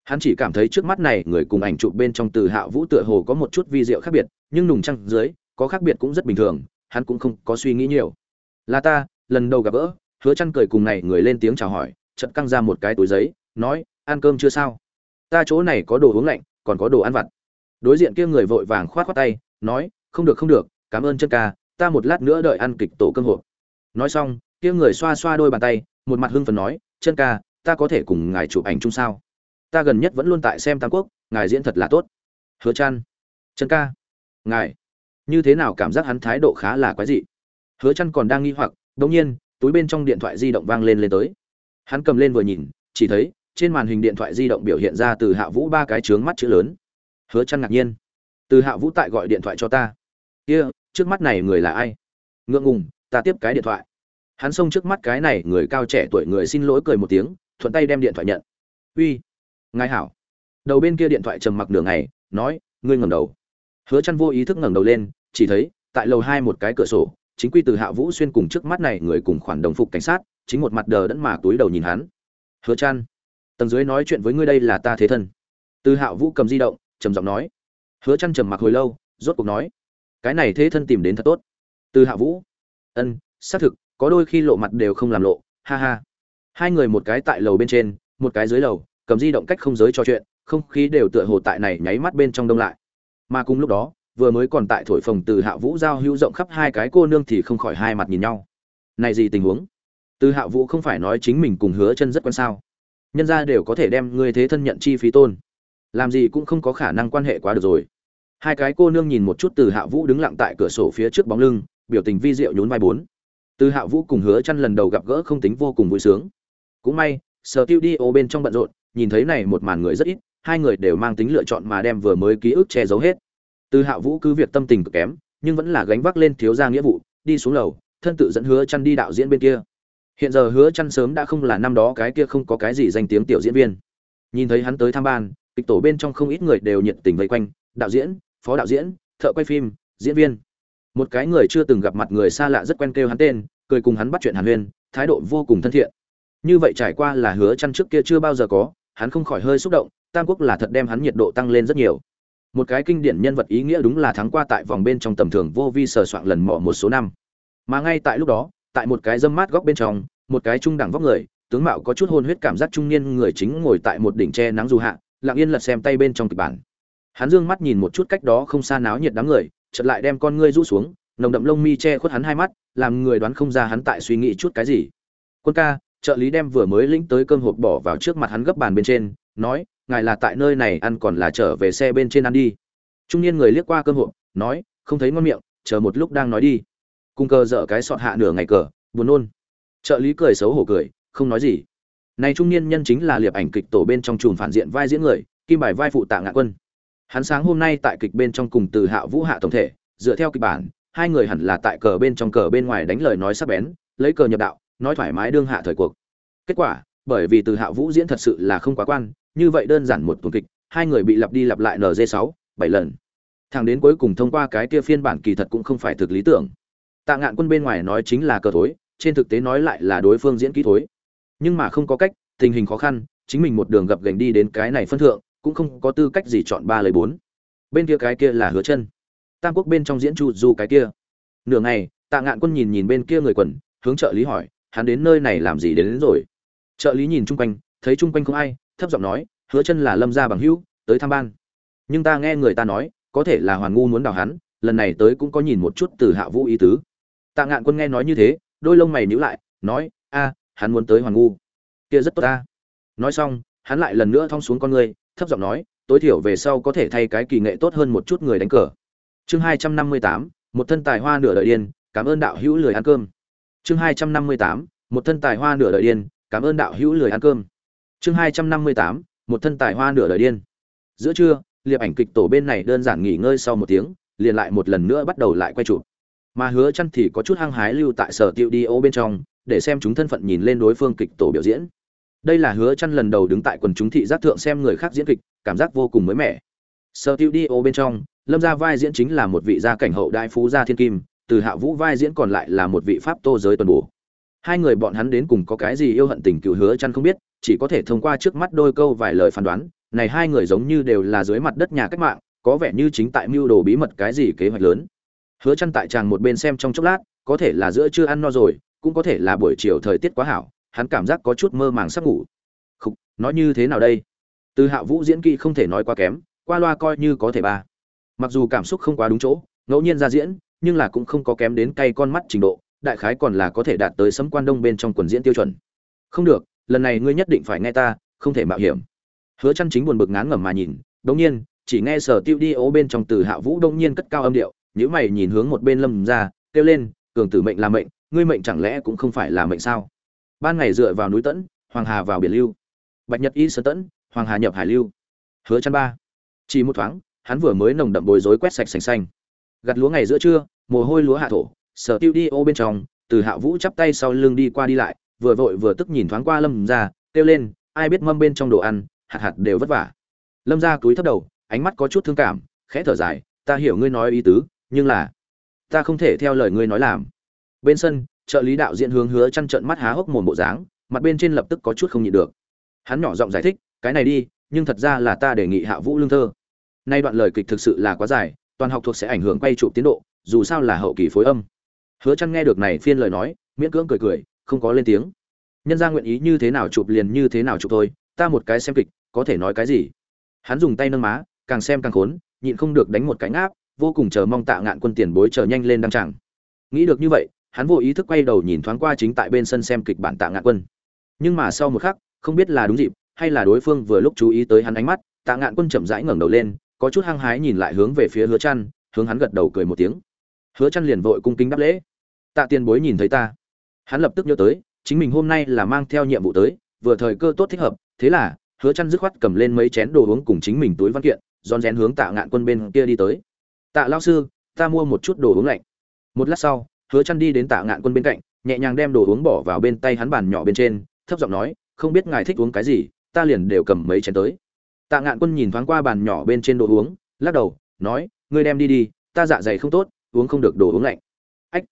Hắn chỉ cảm thấy trước mắt này người cùng ảnh chụp bên trong từ hạ vũ tựa hồ có một chút vi diệu khác biệt, nhưng nùng trăng dưới, có khác biệt cũng rất bình thường, hắn cũng không có suy nghĩ nhiều. Là ta, lần đầu gặp gỡ. Hứa chăn cười cùng này người lên tiếng chào hỏi chợt căng ra một cái túi giấy nói ăn cơm chưa sao? Ta chỗ này có đồ uống lạnh còn có đồ ăn vặt. Đối diện kia người vội vàng khoát khoát tay nói không được không được cảm ơn chân ca ta một lát nữa đợi ăn kịch tổ cơm hộp. Nói xong kia người xoa xoa đôi bàn tay một mặt hưng phấn nói chân ca ta có thể cùng ngài chụp ảnh chung sao? Ta gần nhất vẫn luôn tại xem tam quốc ngài diễn thật là tốt. Hứa Chân, chân ca. Ngài. Như thế nào cảm giác hắn thái độ khá là quái dị. Hứa chăn còn đang nghi hoặc đột nhiên túi bên trong điện thoại di động vang lên lên tới hắn cầm lên vừa nhìn, chỉ thấy, trên màn hình điện thoại di động biểu hiện ra từ hạ vũ ba cái trướng mắt chữ lớn. Hứa chăn ngạc nhiên. Từ hạ vũ tại gọi điện thoại cho ta. Kia, trước mắt này người là ai? Ngượng ngùng, ta tiếp cái điện thoại. Hắn xông trước mắt cái này người cao trẻ tuổi người xin lỗi cười một tiếng, thuận tay đem điện thoại nhận. Uy, ngài hảo. Đầu bên kia điện thoại trầm mặc nửa ngày, nói, ngươi ngẩng đầu. Hứa chăn vô ý thức ngẩng đầu lên, chỉ thấy, tại lầu hai một cái cửa sổ, chính quy từ hạ vũ xuyên cùng trước mắt này người cùng khoản đồng phục cảnh sát chính một mặt đờ đẫn mà túi đầu nhìn hắn. Hứa chan, tầng dưới nói chuyện với ngươi đây là ta thế thân. Từ Hạo vũ cầm di động, trầm giọng nói. Hứa chan trầm mặc hồi lâu, rốt cuộc nói. Cái này thế thân tìm đến thật tốt. Từ hạ vũ. Ân, xác thực, có đôi khi lộ mặt đều không làm lộ, ha ha. Hai người một cái tại lầu bên trên, một cái dưới lầu, cầm di động cách không giới trò chuyện, không khí đều tựa hồ tại này nháy mắt bên trong đông lại. Mà cùng lúc đó, vừa mới còn tại thổi phồng từ hạ vũ giao hữu rộng khắp hai cái cô nương thì không khỏi hai mặt nhìn nhau. Này gì tình huống? Từ hạ vũ không phải nói chính mình cùng hứa chân rất quan sao? Nhân ra đều có thể đem ngươi thế thân nhận chi phí tôn. Làm gì cũng không có khả năng quan hệ quá được rồi. Hai cái cô nương nhìn một chút từ hạ vũ đứng lặng tại cửa sổ phía trước bóng lưng, biểu tình vi diệu nhún vai bốn. Từ hạ vũ cùng hứa chăn lần đầu gặp gỡ không tính vô cùng vui sướng. Cũng may, sở tiêu đi ô bên trong bận rộn, nhìn thấy này một màn người rất ít, hai người đều mang tính lựa chọn mà đem vừa mới ký ức che giấu hết. Từ hạ vũ cứ việc tâm tình cực kém, nhưng vẫn là gánh vác lên thiếu gia nghĩa vụ, đi xuống lầu, thân tự dẫn hứa chăn đi đạo diễn bên kia hiện giờ hứa chăn sớm đã không là năm đó cái kia không có cái gì danh tiếng tiểu diễn viên. Nhìn thấy hắn tới tham ban, kịch tổ bên trong không ít người đều nhiệt tình vây quanh, đạo diễn, phó đạo diễn, thợ quay phim, diễn viên. Một cái người chưa từng gặp mặt người xa lạ rất quen kêu hắn tên, cười cùng hắn bắt chuyện hàn huyên, thái độ vô cùng thân thiện. Như vậy trải qua là hứa chăn trước kia chưa bao giờ có, hắn không khỏi hơi xúc động, tam quốc là thật đem hắn nhiệt độ tăng lên rất nhiều. Một cái kinh điển nhân vật ý nghĩa đúng là thắng qua tại vòng bên trong tầm thường vô vi sờ soạn lần mò một số năm. Mà ngay tại lúc đó tại một cái dâm mát góc bên trong, một cái trung đẳng vóc người, tướng mạo có chút hôn huyết cảm giác trung niên người chính ngồi tại một đỉnh tre nắng dù hạ, lặng yên lật xem tay bên trong kịch bản. Hắn dương mắt nhìn một chút cách đó không xa náo nhiệt đám người, chợt lại đem con ngươi rũ xuống, nồng đậm lông mi che khuất hắn hai mắt, làm người đoán không ra hắn tại suy nghĩ chút cái gì. Quân ca, trợ lý đem vừa mới lĩnh tới cơm hộp bỏ vào trước mặt hắn gấp bàn bên trên, nói, ngài là tại nơi này ăn còn là trở về xe bên trên ăn đi. Trung niên người liếc qua cơm hộp, nói, không thấy ngon miệng, chờ một lúc đang nói đi cung cơ dở cái sọt hạ nửa ngày cờ, buồn nôn. Trợ lý cười xấu hổ cười, không nói gì. Này trung niên nhân chính là liệp ảnh kịch tổ bên trong chùm phản diện vai diễn người, kim bài vai phụ tạ ngạn quân. Hắn sáng hôm nay tại kịch bên trong cùng từ hạ vũ hạ tổng thể, dựa theo kịch bản, hai người hẳn là tại cờ bên trong cờ bên ngoài đánh lời nói sắc bén, lấy cờ nhập đạo, nói thoải mái đương hạ thời cuộc. Kết quả, bởi vì từ hạ vũ diễn thật sự là không quá quan, như vậy đơn giản một tuần kịch, hai người bị lặp đi lặp lại nz sáu, bảy lần. Thằng đến cuối cùng thông qua cái kia phiên bản kỳ thật cũng không phải thực lý tưởng tạ ngạn quân bên ngoài nói chính là cờ thối trên thực tế nói lại là đối phương diễn kỹ thối. Nhưng mà không có cách tình hình khó khăn chính mình một đường gập gành đi đến cái này phân thượng cũng không có tư cách gì chọn ba lời bốn. Bên kia cái kia là hứa chân. Tam quốc bên trong diễn chu du cái kia. Nửa ngày tạ ngạn quân nhìn nhìn bên kia người quần hướng trợ lý hỏi hắn đến nơi này làm gì đến, đến rồi? Trợ lý nhìn chung quanh thấy chung quanh không ai thấp giọng nói hứa chân là lâm gia bằng hữu tới thăm ban. Nhưng ta nghe người ta nói có thể là hoàn ngu muốn đào hắn lần này tới cũng có nhìn một chút từ hạ vũ ý tứ tạ ngạn quân nghe nói như thế, đôi lông mày nhíu lại, nói, a, hắn muốn tới hoàn ngu. Kia rất tốt ta. Nói xong, hắn lại lần nữa thong xuống con người, thấp giọng nói, tối thiểu về sau có thể thay cái kỳ nghệ tốt hơn một chút người đánh cờ. Chương hai trăm năm mươi tám, một thân tài hoa nửa đời điên, cảm ơn đạo hữu lười ăn cơm. Chương hai trăm năm mươi tám, một thân tài hoa nửa đời điên, cảm ơn đạo hữu lười ăn cơm. Chương hai trăm năm mươi tám, một thân tài hoa nửa đời điên. Giữa trưa, liệp ảnh kịch tổ bên này đơn giản nghỉ ngơi sau một tiếng, liền lại một lần nữa bắt đầu lại quay chụp mà hứa chăn thì có chút hăng hái lưu tại sở tiêu đi ô bên trong, để xem chúng thân phận nhìn lên đối phương kịch tổ biểu diễn. Đây là hứa chăn lần đầu đứng tại quần chúng thị giác thượng xem người khác diễn kịch, cảm giác vô cùng mới mẻ. Sở tiêu đi ô bên trong, lâm gia vai diễn chính là một vị gia cảnh hậu đại phú gia thiên kim, từ hạ vũ vai diễn còn lại là một vị pháp tô giới tuần bổ. Hai người bọn hắn đến cùng có cái gì yêu hận tình cựu hứa chăn không biết, chỉ có thể thông qua trước mắt đôi câu vài lời phán đoán, này hai người giống như đều là dưới mặt đất nhà cách mạng, có vẻ như chính tại mưu đồ bí mật cái gì kế hoạch lớn hứa chăn tại chàng một bên xem trong chốc lát có thể là giữa chưa ăn no rồi cũng có thể là buổi chiều thời tiết quá hảo hắn cảm giác có chút mơ màng sắp ngủ. Khục, nói như thế nào đây? Từ hạ vũ diễn kỹ không thể nói quá kém qua loa coi như có thể ba. Mặc dù cảm xúc không quá đúng chỗ ngẫu nhiên ra diễn nhưng là cũng không có kém đến cay con mắt trình độ đại khái còn là có thể đạt tới sấm quan đông bên trong quần diễn tiêu chuẩn. Không được lần này ngươi nhất định phải nghe ta không thể mạo hiểm. Hứa chăn chính buồn bực ngán ngẩm mà nhìn đống nhiên chỉ nghe sở tiêu đi ố bên trong từ hạ vũ đông nhiên cất cao âm điệu nếu mày nhìn hướng một bên lâm ra, kêu lên, cường tử mệnh là mệnh, ngươi mệnh chẳng lẽ cũng không phải là mệnh sao? Ban ngày dựa vào núi tẫn, hoàng hà vào biển lưu. Bạch nhật y sơn tẫn, hoàng hà nhập hải lưu. Hứa chăn ba. Chỉ một thoáng, hắn vừa mới nồng đậm bối rối quét sạch sành xanh. Gặt lúa ngày giữa trưa, mồ hôi lúa hạ thổ, sở tiêu đi ô bên trong, từ hạ vũ chắp tay sau lưng đi qua đi lại, vừa vội vừa tức nhìn thoáng qua lâm ra, kêu lên, ai biết mâm bên trong đồ ăn, hạt hạt đều vất vả. Lâm ra cúi thấp đầu, ánh mắt có chút thương cảm, khẽ thở dài, ta hiểu ngươi nói ý tứ nhưng là, ta không thể theo lời ngươi nói làm. Bên sân, trợ lý đạo diễn hướng hứa chăn trợn mắt há hốc mồm bộ dáng, mặt bên trên lập tức có chút không nhịn được. Hắn nhỏ giọng giải thích, cái này đi, nhưng thật ra là ta đề nghị hạ vũ lương thơ. Nay đoạn lời kịch thực sự là quá dài, toàn học thuộc sẽ ảnh hưởng quay chụp tiến độ, dù sao là hậu kỳ phối âm. Hứa chăn nghe được này phiên lời nói, miễn cưỡng cười cười, không có lên tiếng. Nhân gia nguyện ý như thế nào chụp liền như thế nào chụp thôi, ta một cái xem kịch, có thể nói cái gì? Hắn dùng tay nâng má, càng xem càng khốn, nhịn không được đánh một cái ngáp vô cùng chờ mong tạ ngạn quân tiền bối chờ nhanh lên đăng tràng. Nghĩ được như vậy, hắn vô ý thức quay đầu nhìn thoáng qua chính tại bên sân xem kịch bản tạ ngạn quân. Nhưng mà sau một khắc, không biết là đúng dịp, hay là đối phương vừa lúc chú ý tới hắn ánh mắt, tạ ngạn quân chậm rãi ngẩng đầu lên, có chút hăng hái nhìn lại hướng về phía hứa chăn, hướng hắn gật đầu cười một tiếng. Hứa chăn liền vội cung kính đáp lễ. Tạ tiền bối nhìn thấy ta. Hắn lập tức nhớ tới, chính mình hôm nay là mang theo nhiệm vụ tới, vừa thời cơ tốt thích hợp, thế là, hứa chăn dứt khoát cầm lên mấy chén đồ uống cùng chính mình túi văn kiện, rón rén hướng tạ ngạn quân bên kia đi tới tạ lão sư, ta mua một chút đồ uống lạnh. Một lát sau, hứa chăn đi đến tạ ngạn quân bên cạnh, nhẹ nhàng đem đồ uống bỏ vào bên tay hắn bàn nhỏ bên trên, thấp giọng nói, không biết ngài thích uống cái gì, ta liền đều cầm mấy chén tới. Tạ ngạn quân nhìn thoáng qua bàn nhỏ bên trên đồ uống, lắc đầu, nói, ngươi đem đi đi, ta dạ dày không tốt, uống không được đồ uống lạnh. Ách!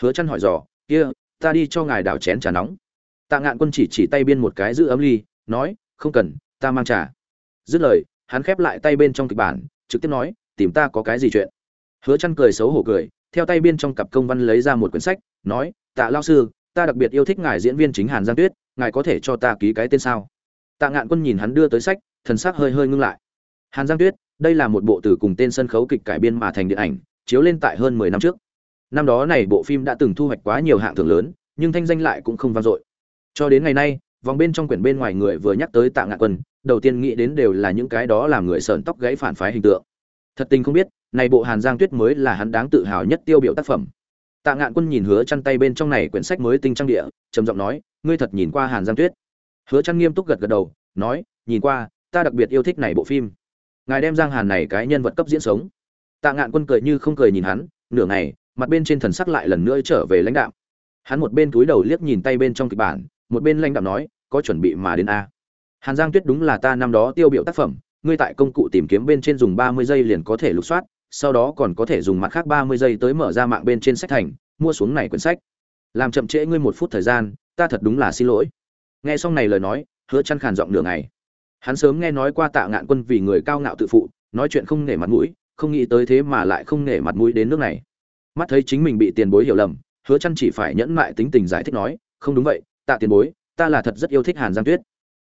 Hứa chăn hỏi dò, kia, ta đi cho ngài đảo chén trà nóng. Tạ ngạn quân chỉ chỉ tay biên một cái giữ ấm ly, nói, không cần, ta mang trà. Dứt lời, hắn khép lại tay bên trong kịch bản, trực tiếp nói tìm ta có cái gì chuyện? Hứa chăn cười xấu hổ cười, theo tay biên trong cặp công văn lấy ra một quyển sách, nói, tạ lao sư, ta đặc biệt yêu thích ngài diễn viên chính hàn giang tuyết, ngài có thể cho ta ký cái tên sao? Tạ ngạn quân nhìn hắn đưa tới sách, thần sắc hơi hơi ngưng lại. Hàn giang tuyết, đây là một bộ từ cùng tên sân khấu kịch cải biên mà thành điện ảnh, chiếu lên tại hơn 10 năm trước. Năm đó này bộ phim đã từng thu hoạch quá nhiều hạng thưởng lớn, nhưng thanh danh lại cũng không vang dội. Cho đến ngày nay, vòng bên trong quyển bên ngoài người vừa nhắc tới tạ ngạn quân, đầu tiên nghĩ đến đều là những cái đó làm người sờn tóc gãy phản phái hình tượng thật tình không biết, này bộ hàn giang tuyết mới là hắn đáng tự hào nhất tiêu biểu tác phẩm. Tạ ngạn quân nhìn hứa chăn tay bên trong này quyển sách mới tinh trang địa, trầm giọng nói, ngươi thật nhìn qua hàn giang tuyết? Hứa chăn nghiêm túc gật gật đầu, nói, nhìn qua, ta đặc biệt yêu thích này bộ phim. Ngài đem giang hàn này cái nhân vật cấp diễn sống. Tạ ngạn quân cười như không cười nhìn hắn, nửa ngày, mặt bên trên thần sắc lại lần nữa trở về lãnh đạo hắn một bên cúi đầu liếc nhìn tay bên trong kịch bản, một bên lãnh đạo nói, có chuẩn bị mà đến a. Hàn giang tuyết đúng là ta năm đó tiêu biểu tác phẩm ngươi tại công cụ tìm kiếm bên trên dùng ba mươi giây liền có thể lục soát, sau đó còn có thể dùng mặt khác ba mươi giây tới mở ra mạng bên trên sách thành, mua xuống này quyển sách. Làm chậm trễ ngươi một phút thời gian, ta thật đúng là xin lỗi. Nghe xong này lời nói, hứa Chân khàn giọng nửa ngày. Hắn sớm nghe nói qua tạ ngạn quân vì người cao ngạo tự phụ, nói chuyện không nể mặt mũi, không nghĩ tới thế mà lại không nể mặt mũi đến nước này. Mắt thấy chính mình bị tiền bối hiểu lầm, hứa Chân chỉ phải nhẫn nại tính tình giải thích nói, không đúng vậy, tạ tiền bối, ta là thật rất yêu thích hàn giang tuyết.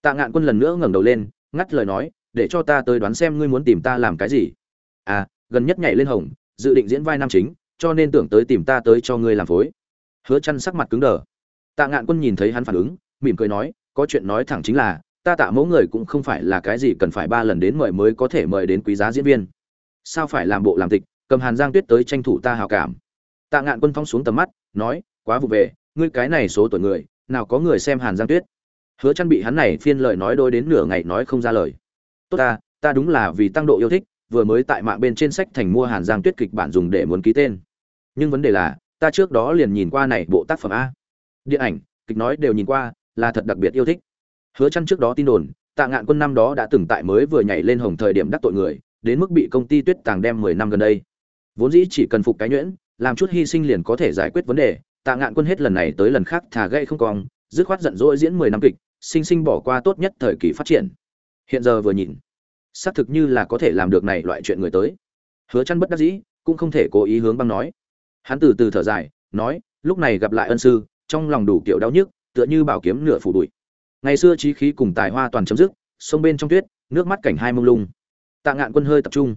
Tạ ngạn quân lần nữa ngẩng đầu lên, ngắt lời nói để cho ta tới đoán xem ngươi muốn tìm ta làm cái gì. À gần nhất nhảy lên hồng, dự định diễn vai nam chính, cho nên tưởng tới tìm ta tới cho ngươi làm phối. Hứa chăn sắc mặt cứng đờ. Tạ ngạn quân nhìn thấy hắn phản ứng, mỉm cười nói, có chuyện nói thẳng chính là, ta tạ mẫu người cũng không phải là cái gì cần phải ba lần đến mời mới có thể mời đến quý giá diễn viên. Sao phải làm bộ làm tịch, cầm hàn giang tuyết tới tranh thủ ta hào cảm. Tạ ngạn quân phong xuống tầm mắt, nói, quá vụ về, ngươi cái này số tuổi người, nào có người xem hàn giang tuyết. Hứa chăn bị hắn này phiên lời nói đôi đến nửa ngày nói không ra lời tốt ta ta đúng là vì tăng độ yêu thích, vừa mới tại mạng bên trên sách thành mua hàn giang tuyết kịch bản dùng để muốn ký tên. Nhưng vấn đề là, ta trước đó liền nhìn qua này bộ tác phẩm a. Điện ảnh, kịch nói đều nhìn qua, là thật đặc biệt yêu thích. Hứa chăn trước đó tin đồn, tạ ngạn quân năm đó đã từng tại mới vừa nhảy lên hồng thời điểm đắc tội người, đến mức bị công ty tuyết tàng đem 10 năm gần đây. Vốn dĩ chỉ cần phục cái nhuyễn, làm chút hy sinh liền có thể giải quyết vấn đề, tạ ngạn quân hết lần này tới lần khác thả gậy không cong, dứt khoát giận dỗi diễn 10 năm kịch, sinh sinh bỏ qua tốt nhất thời kỳ phát triển hiện giờ vừa nhìn, xác thực như là có thể làm được này loại chuyện người tới. Hứa chăn bất đắc dĩ, cũng không thể cố ý hướng băng nói. Hắn từ từ thở dài, nói, lúc này gặp lại ân sư, trong lòng đủ kiểu đau nhức, tựa như bảo kiếm nửa phủ đuổi ngày xưa trí khí cùng tài hoa toàn chấm dứt, sông bên trong tuyết, nước mắt cảnh hai mông lung. Tạ ngạn quân hơi tập trung.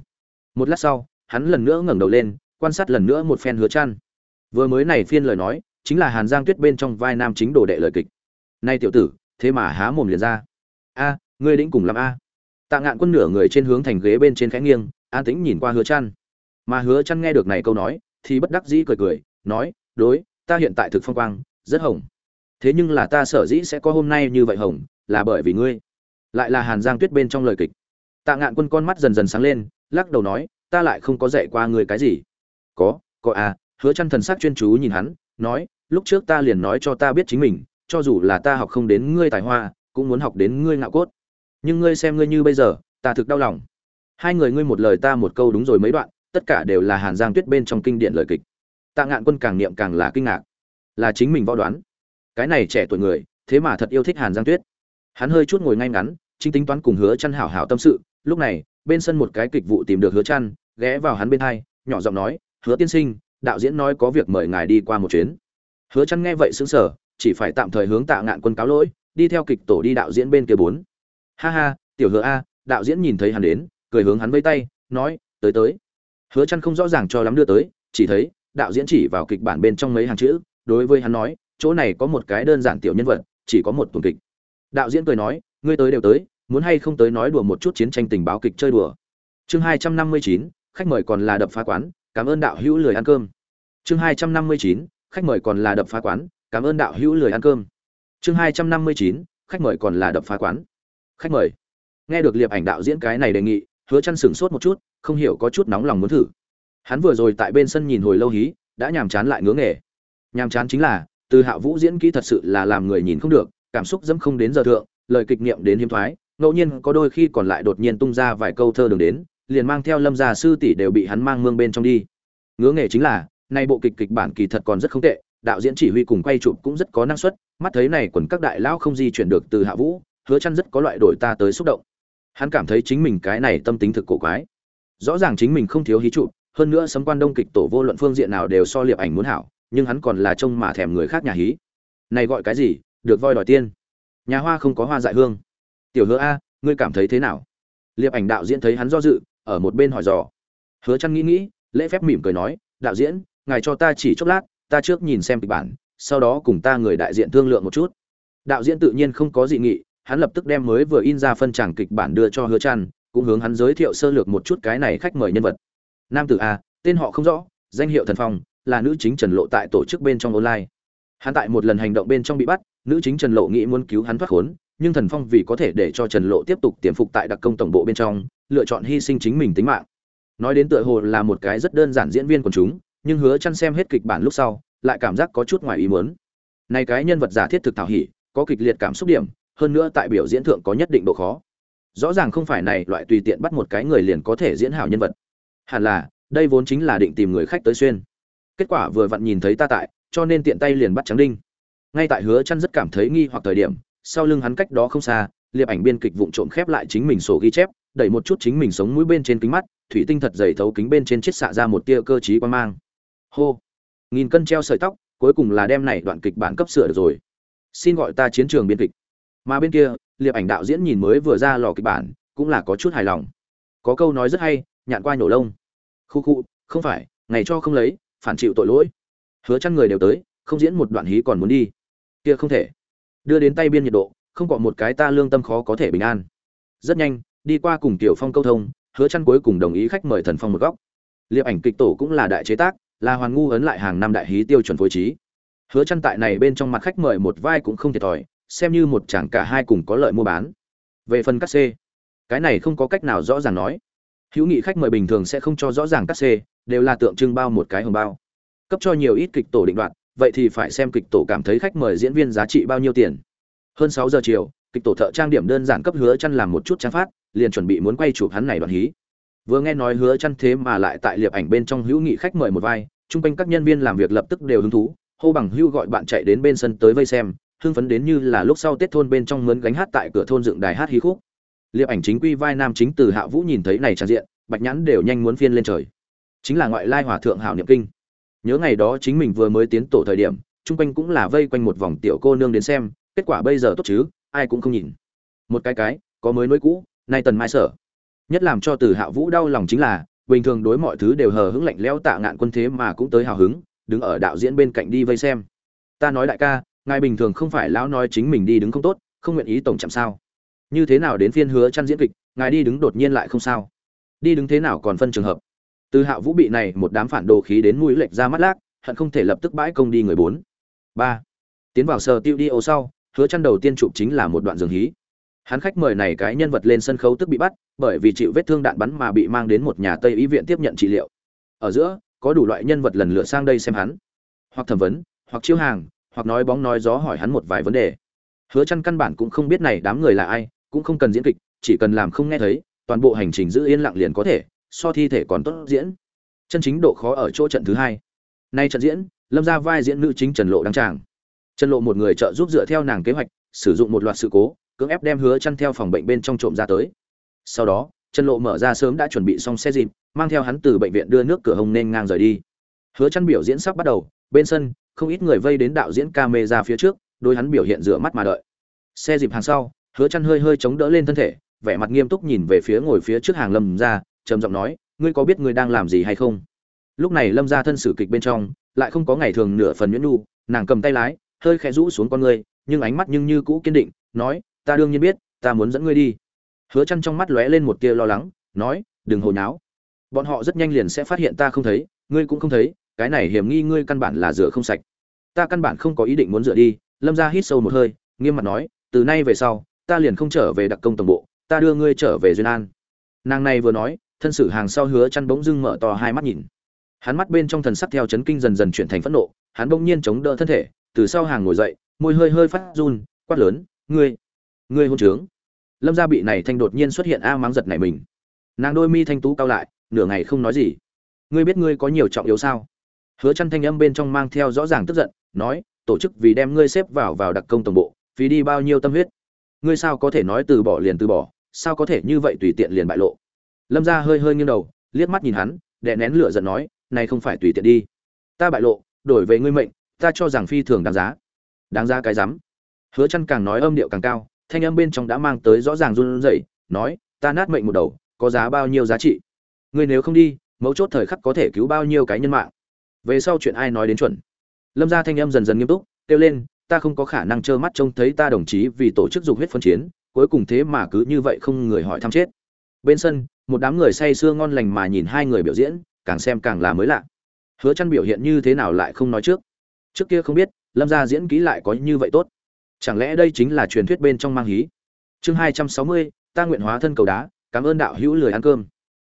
Một lát sau, hắn lần nữa ngẩng đầu lên, quan sát lần nữa một phen hứa chăn vừa mới này phiên lời nói, chính là hàn giang tuyết bên trong vai nam chính đồ đệ lời kịch. Nay tiểu tử, thế mà há mồm liền ra. A ngươi đĩnh cùng làm a. Tạ ngạn quân nửa người trên hướng thành ghế bên trên khẽ nghiêng, an tĩnh nhìn qua hứa chăn mà hứa chăn nghe được này câu nói, thì bất đắc dĩ cười cười, nói, đối, ta hiện tại thực phong quang, rất hồng. Thế nhưng là ta sở dĩ sẽ có hôm nay như vậy hồng, là bởi vì ngươi. Lại là hàn giang tuyết bên trong lời kịch. Tạ ngạn quân con mắt dần dần sáng lên, lắc đầu nói, ta lại không có dạy qua ngươi cái gì. Có có à. Hứa chăn thần sắc chuyên chú nhìn hắn, nói, lúc trước ta liền nói cho ta biết chính mình, cho dù là ta học không đến ngươi tài hoa, cũng muốn học đến ngươi ngạo cốt nhưng ngươi xem ngươi như bây giờ, ta thực đau lòng. Hai người ngươi một lời ta một câu đúng rồi mấy đoạn, tất cả đều là hàn giang tuyết bên trong kinh điển lời kịch. Tạ ngạn quân càng niệm càng là kinh ngạc. Là chính mình võ đoán. Cái này trẻ tuổi người, thế mà thật yêu thích hàn giang tuyết. Hắn hơi chút ngồi ngay ngắn, chính tính toán cùng hứa chăn hảo hảo tâm sự, lúc này, bên sân một cái kịch vụ tìm được hứa chăn, ghé vào hắn bên hai, nhỏ giọng nói, hứa tiên sinh, đạo diễn nói có việc mời ngài đi qua một chuyến. Hứa chăn nghe vậy sững sờ, chỉ phải tạm thời hướng tạ ngạn quân cáo lỗi, đi theo kịch tổ đi đạo diễn bên kia bốn ha ha, tiểu hứa a, đạo diễn nhìn thấy hắn đến, cười hướng hắn vây tay, nói, tới tới. Hứa chăn không rõ ràng cho lắm đưa tới, chỉ thấy đạo diễn chỉ vào kịch bản bên trong mấy hàng chữ, đối với hắn nói, chỗ này có một cái đơn giản tiểu nhân vật, chỉ có một tuần kịch. Đạo diễn cười nói, ngươi tới đều tới, muốn hay không tới nói đùa một chút chiến tranh tình báo kịch chơi đùa. Chương hai trăm năm mươi chín, khách mời còn là đập phá quán, cảm ơn đạo hữu lười ăn cơm. Chương hai trăm năm mươi chín, khách mời còn là đập phá quán, cảm ơn đạo hữu lười ăn cơm. Chương hai trăm năm mươi chín, khách mời còn là đập phá quán khách mời. Nghe được liệp ảnh đạo diễn cái này đề nghị, hứa chăn sửng sốt một chút, không hiểu có chút nóng lòng muốn thử. Hắn vừa rồi tại bên sân nhìn hồi lâu hí, đã nhàm chán lại ngứa nghề. Nhàm chán chính là, từ hạ vũ diễn kỹ thật sự là làm người nhìn không được, cảm xúc dẫm không đến giờ thượng, lời kịch niệm đến hiếm thoái, ngẫu nhiên có đôi khi còn lại đột nhiên tung ra vài câu thơ đường đến, liền mang theo lâm gia sư tỷ đều bị hắn mang mương bên trong đi. Ngứa nghề chính là, nay bộ kịch kịch bản kỳ thật còn rất không tệ, đạo diễn chỉ huy cùng quay chụp cũng rất có năng suất, mắt thấy này quần các đại lão không di chuyển được từ hạ vũ hứa chăn rất có loại đổi ta tới xúc động. Hắn cảm thấy chính mình cái này tâm tính thực cổ quái. Rõ ràng chính mình không thiếu hí trụ, hơn nữa sấm quan đông kịch tổ vô luận phương diện nào đều so liệp ảnh muốn hảo, nhưng hắn còn là trông mà thèm người khác nhà hí. Này gọi cái gì, được voi đòi tiên. Nhà hoa không có hoa dại hương. Tiểu hứa a, ngươi cảm thấy thế nào? Liệp ảnh đạo diễn thấy hắn do dự, ở một bên hỏi dò. Hứa chăn nghĩ nghĩ, lễ phép mỉm cười nói, đạo diễn, ngài cho ta chỉ chốc lát, ta trước nhìn xem kịch bản, sau đó cùng ta người đại diện thương lượng một chút. Đạo diễn tự nhiên không có dị nghị hắn lập tức đem mới vừa in ra phân tràng kịch bản đưa cho hứa trăn, cũng hướng hắn giới thiệu sơ lược một chút cái này khách mời nhân vật. Nam tử a tên họ không rõ danh hiệu thần phong là nữ chính trần lộ tại tổ chức bên trong online. Hắn tại một lần hành động bên trong bị bắt nữ chính trần lộ nghĩ muốn cứu hắn thoát khốn nhưng thần phong vì có thể để cho trần lộ tiếp tục tiềm phục tại đặc công tổng bộ bên trong lựa chọn hy sinh chính mình tính mạng. Nói đến tựa hồ là một cái rất đơn giản diễn viên của chúng nhưng hứa chăn xem hết kịch bản lúc sau lại cảm giác có chút ngoài ý muốn. Này cái nhân vật giả thiết thực thảo hỉ có kịch liệt cảm xúc điểm hơn nữa tại biểu diễn thượng có nhất định độ khó. Rõ ràng không phải này loại tùy tiện bắt một cái người liền có thể diễn hảo nhân vật. Hẳn là, đây vốn chính là định tìm người khách tới xuyên. Kết quả vừa vặn nhìn thấy ta tại, cho nên tiện tay liền bắt trắng đinh. Ngay tại hứa chăn rất cảm thấy nghi hoặc thời điểm, sau lưng hắn cách đó không xa, liệp ảnh biên kịch vụng trộm khép lại chính mình sổ ghi chép, đẩy một chút chính mình sống mũi bên trên kính mắt, thủy tinh thật dày thấu kính bên trên chiết xạ ra một tia cơ trí quan mang. Hô. Nghìn cân treo sợi tóc, cuối cùng là đem này đoạn kịch bản cấp sửa được rồi. Xin gọi ta chiến trường biên kịch mà bên kia, liệp ảnh đạo diễn nhìn mới vừa ra lò kịch bản, cũng là có chút hài lòng. Có câu nói rất hay, nhạn qua nhổ lông. Khu khu, không phải, ngày cho không lấy, phản chịu tội lỗi. Hứa chăn người đều tới, không diễn một đoạn hí còn muốn đi. Kia không thể. Đưa đến tay biên nhiệt độ, không còn một cái ta lương tâm khó có thể bình an. Rất nhanh, đi qua cùng tiểu phong câu thông, hứa chăn cuối cùng đồng ý khách mời thần phong một góc. Liệp ảnh kịch tổ cũng là đại chế tác, là hoàn ngu ấn lại hàng năm đại hí tiêu chuẩn phối trí. Hứa chăn tại này bên trong mặt khách mời một vai cũng không thiệt thòi xem như một chẳng cả hai cùng có lợi mua bán. Về phần cắt c, cái này không có cách nào rõ ràng nói. Hữu nghị khách mời bình thường sẽ không cho rõ ràng cắt c, đều là tượng trưng bao một cái hồng bao. Cấp cho nhiều ít kịch tổ định đoạt, vậy thì phải xem kịch tổ cảm thấy khách mời diễn viên giá trị bao nhiêu tiền. Hơn sáu giờ chiều, kịch tổ thợ trang điểm đơn giản cấp hứa chăn làm một chút trang phát, liền chuẩn bị muốn quay chụp hắn này đoạn hí. Vừa nghe nói hứa chăn thế mà lại tại liệp ảnh bên trong hữu nghị khách mời một vai, chung quanh các nhân viên làm việc lập tức đều hứng thú, hô bằng hưu gọi bạn chạy đến bên sân tới vây xem hưng phấn đến như là lúc sau tết thôn bên trong mướn gánh hát tại cửa thôn dựng đài hát hí khúc. Liệp ảnh chính quy vai nam chính từ hạ vũ nhìn thấy này tràn diện, bạch nhãn đều nhanh muốn phiên lên trời. Chính là ngoại lai hòa thượng hảo niệm kinh. Nhớ ngày đó chính mình vừa mới tiến tổ thời điểm, chung quanh cũng là vây quanh một vòng tiểu cô nương đến xem, kết quả bây giờ tốt chứ, ai cũng không nhìn. Một cái cái, có mới nối cũ, nay tần mai sở. Nhất làm cho từ hạ vũ đau lòng chính là, bình thường đối mọi thứ đều hờ hững lạnh lẽo tạ ngạn quân thế mà cũng tới hào hứng, đứng ở đạo diễn bên cạnh đi vây xem. Ta nói đại ca ngài bình thường không phải lão nói chính mình đi đứng không tốt, không nguyện ý tổng chạm sao? Như thế nào đến phiên hứa chăn diễn kịch, ngài đi đứng đột nhiên lại không sao? Đi đứng thế nào còn phân trường hợp? Từ hạ vũ bị này một đám phản đồ khí đến mũi lệch ra mắt lác, hận không thể lập tức bãi công đi người bốn. Ba. Tiến vào sở tiêu đi ô sau, hứa chăn đầu tiên chụp chính là một đoạn giường hí. Hắn khách mời này cái nhân vật lên sân khấu tức bị bắt, bởi vì chịu vết thương đạn bắn mà bị mang đến một nhà tây y viện tiếp nhận trị liệu. Ở giữa, có đủ loại nhân vật lần lượt sang đây xem hắn. Hoặc thẩm vấn, hoặc chiêu hàng hoặc nói bóng nói gió hỏi hắn một vài vấn đề. Hứa chăn căn bản cũng không biết này đám người là ai, cũng không cần diễn kịch, chỉ cần làm không nghe thấy, toàn bộ hành trình giữ yên lặng liền có thể, so thi thể còn tốt diễn. Chân chính độ khó ở chỗ trận thứ hai. Nay trận diễn, lâm ra vai diễn nữ chính trần lộ đăng tràng. Trần lộ một người trợ giúp dựa theo nàng kế hoạch, sử dụng một loạt sự cố, cưỡng ép đem hứa chăn theo phòng bệnh bên trong trộm ra tới. Sau đó, trần lộ mở ra sớm đã chuẩn bị xong xe dịp, mang theo hắn từ bệnh viện đưa nước cửa hồng nên ngang rời đi. Hứa chăn biểu diễn sắp bắt đầu, bên sân không ít người vây đến đạo diễn camera phía trước đôi hắn biểu hiện rửa mắt mà đợi. Xe dịp hàng sau hứa chăn hơi hơi chống đỡ lên thân thể vẻ mặt nghiêm túc nhìn về phía ngồi phía trước hàng lâm Gia, trầm giọng nói ngươi có biết ngươi đang làm gì hay không? Lúc này lâm Gia thân sử kịch bên trong lại không có ngày thường nửa phần nhuyễn nhu nàng cầm tay lái hơi khẽ rũ xuống con ngươi nhưng ánh mắt nhưng như cũ kiên định nói ta đương nhiên biết ta muốn dẫn ngươi đi. Hứa chăn trong mắt lóe lên một tia lo lắng nói đừng hồ nháo. Bọn họ rất nhanh liền sẽ phát hiện ta không thấy ngươi cũng không thấy cái này hiểm nghi ngươi căn bản là rửa không sạch. Ta căn bản không có ý định muốn rửa đi. Lâm ra hít sâu một hơi, nghiêm mặt nói, từ nay về sau, ta liền không trở về đặc công tổng bộ, ta đưa ngươi trở về duyên an. Nàng này vừa nói, thân sử hàng sau hứa chăn bỗng dưng mở to hai mắt nhìn. Hắn mắt bên trong thần sắc theo chấn kinh dần dần chuyển thành phẫn nộ, hắn bỗng nhiên chống đỡ thân thể, từ sau hàng ngồi dậy, môi hơi hơi phát run, quát lớn, ngươi ngươi hôn trướng. Lâm gia bị này thanh đột nhiên xuất hiện a mắng giật này mình. Nàng đôi mi thanh tú cao lại, nửa ngày không nói gì. Ngươi biết ngươi có nhiều trọng yếu sao? Hứa chăn thanh âm bên trong mang theo rõ ràng tức giận, nói, tổ chức vì đem ngươi xếp vào vào đặc công tổng bộ, phí đi bao nhiêu tâm huyết? Ngươi sao có thể nói từ bỏ liền từ bỏ, sao có thể như vậy tùy tiện liền bại lộ? Lâm gia hơi hơi nghiêng đầu, liếc mắt nhìn hắn, đè nén lửa giận nói, này không phải tùy tiện đi. Ta bại lộ, đổi về ngươi mệnh, ta cho rằng phi thường đáng giá. Đáng giá cái rắm? Hứa chăn càng nói âm điệu càng cao, thanh âm bên trong đã mang tới rõ ràng run rẩy, nói, ta nát mệnh một đầu, có giá bao nhiêu giá trị? Ngươi nếu không đi, mấu chốt thời khắc có thể cứu bao nhiêu cái nhân mạng? Về sau chuyện ai nói đến chuẩn. Lâm gia thanh âm dần dần nghiêm túc kêu lên ta không có khả năng trơ mắt trông thấy ta đồng chí vì tổ chức dục huyết phân chiến cuối cùng thế mà cứ như vậy không người hỏi thăm chết. Bên sân một đám người say sưa ngon lành mà nhìn hai người biểu diễn càng xem càng là mới lạ. Hứa chăn biểu hiện như thế nào lại không nói trước. Trước kia không biết lâm gia diễn kỹ lại có như vậy tốt. Chẳng lẽ đây chính là truyền thuyết bên trong mang hí? Chương 260, ta nguyện hóa thân cầu đá cảm ơn đạo hữu lười ăn cơm.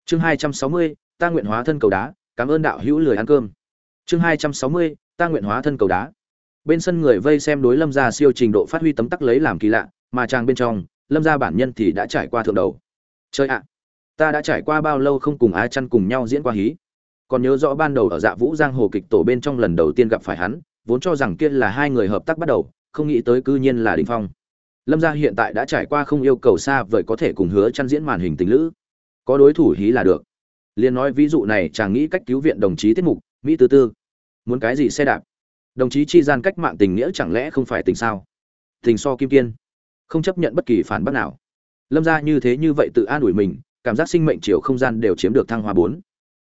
Chương 260, ta nguyện hóa thân cầu đá cảm ơn đạo hữu lười ăn cơm chương 260, ta nguyện hóa thân cầu đá. Bên sân người vây xem đối lâm gia siêu trình độ phát huy tấm tắc lấy làm kỳ lạ mà chàng bên trong lâm gia bản nhân thì đã trải qua thượng đầu. Chơi ạ ta đã trải qua bao lâu không cùng ai chăn cùng nhau diễn qua hí? Còn nhớ rõ ban đầu ở dạ vũ giang hồ kịch tổ bên trong lần đầu tiên gặp phải hắn vốn cho rằng kia là hai người hợp tác bắt đầu không nghĩ tới cư nhiên là đình phong. Lâm gia hiện tại đã trải qua không yêu cầu xa vời có thể cùng hứa chăn diễn màn hình tình lữ. Có đối thủ hí là được. Liền nói ví dụ này chàng nghĩ cách cứu viện đồng chí tiết mục mỹ tư tư. Muốn cái gì xe đạp? Đồng chí chi gian cách mạng tình nghĩa chẳng lẽ không phải tình sao? Tình so kim kiên. Không chấp nhận bất kỳ phản bác nào. Lâm ra như thế như vậy tự an ủi mình, cảm giác sinh mệnh chiều không gian đều chiếm được thăng hoa bốn.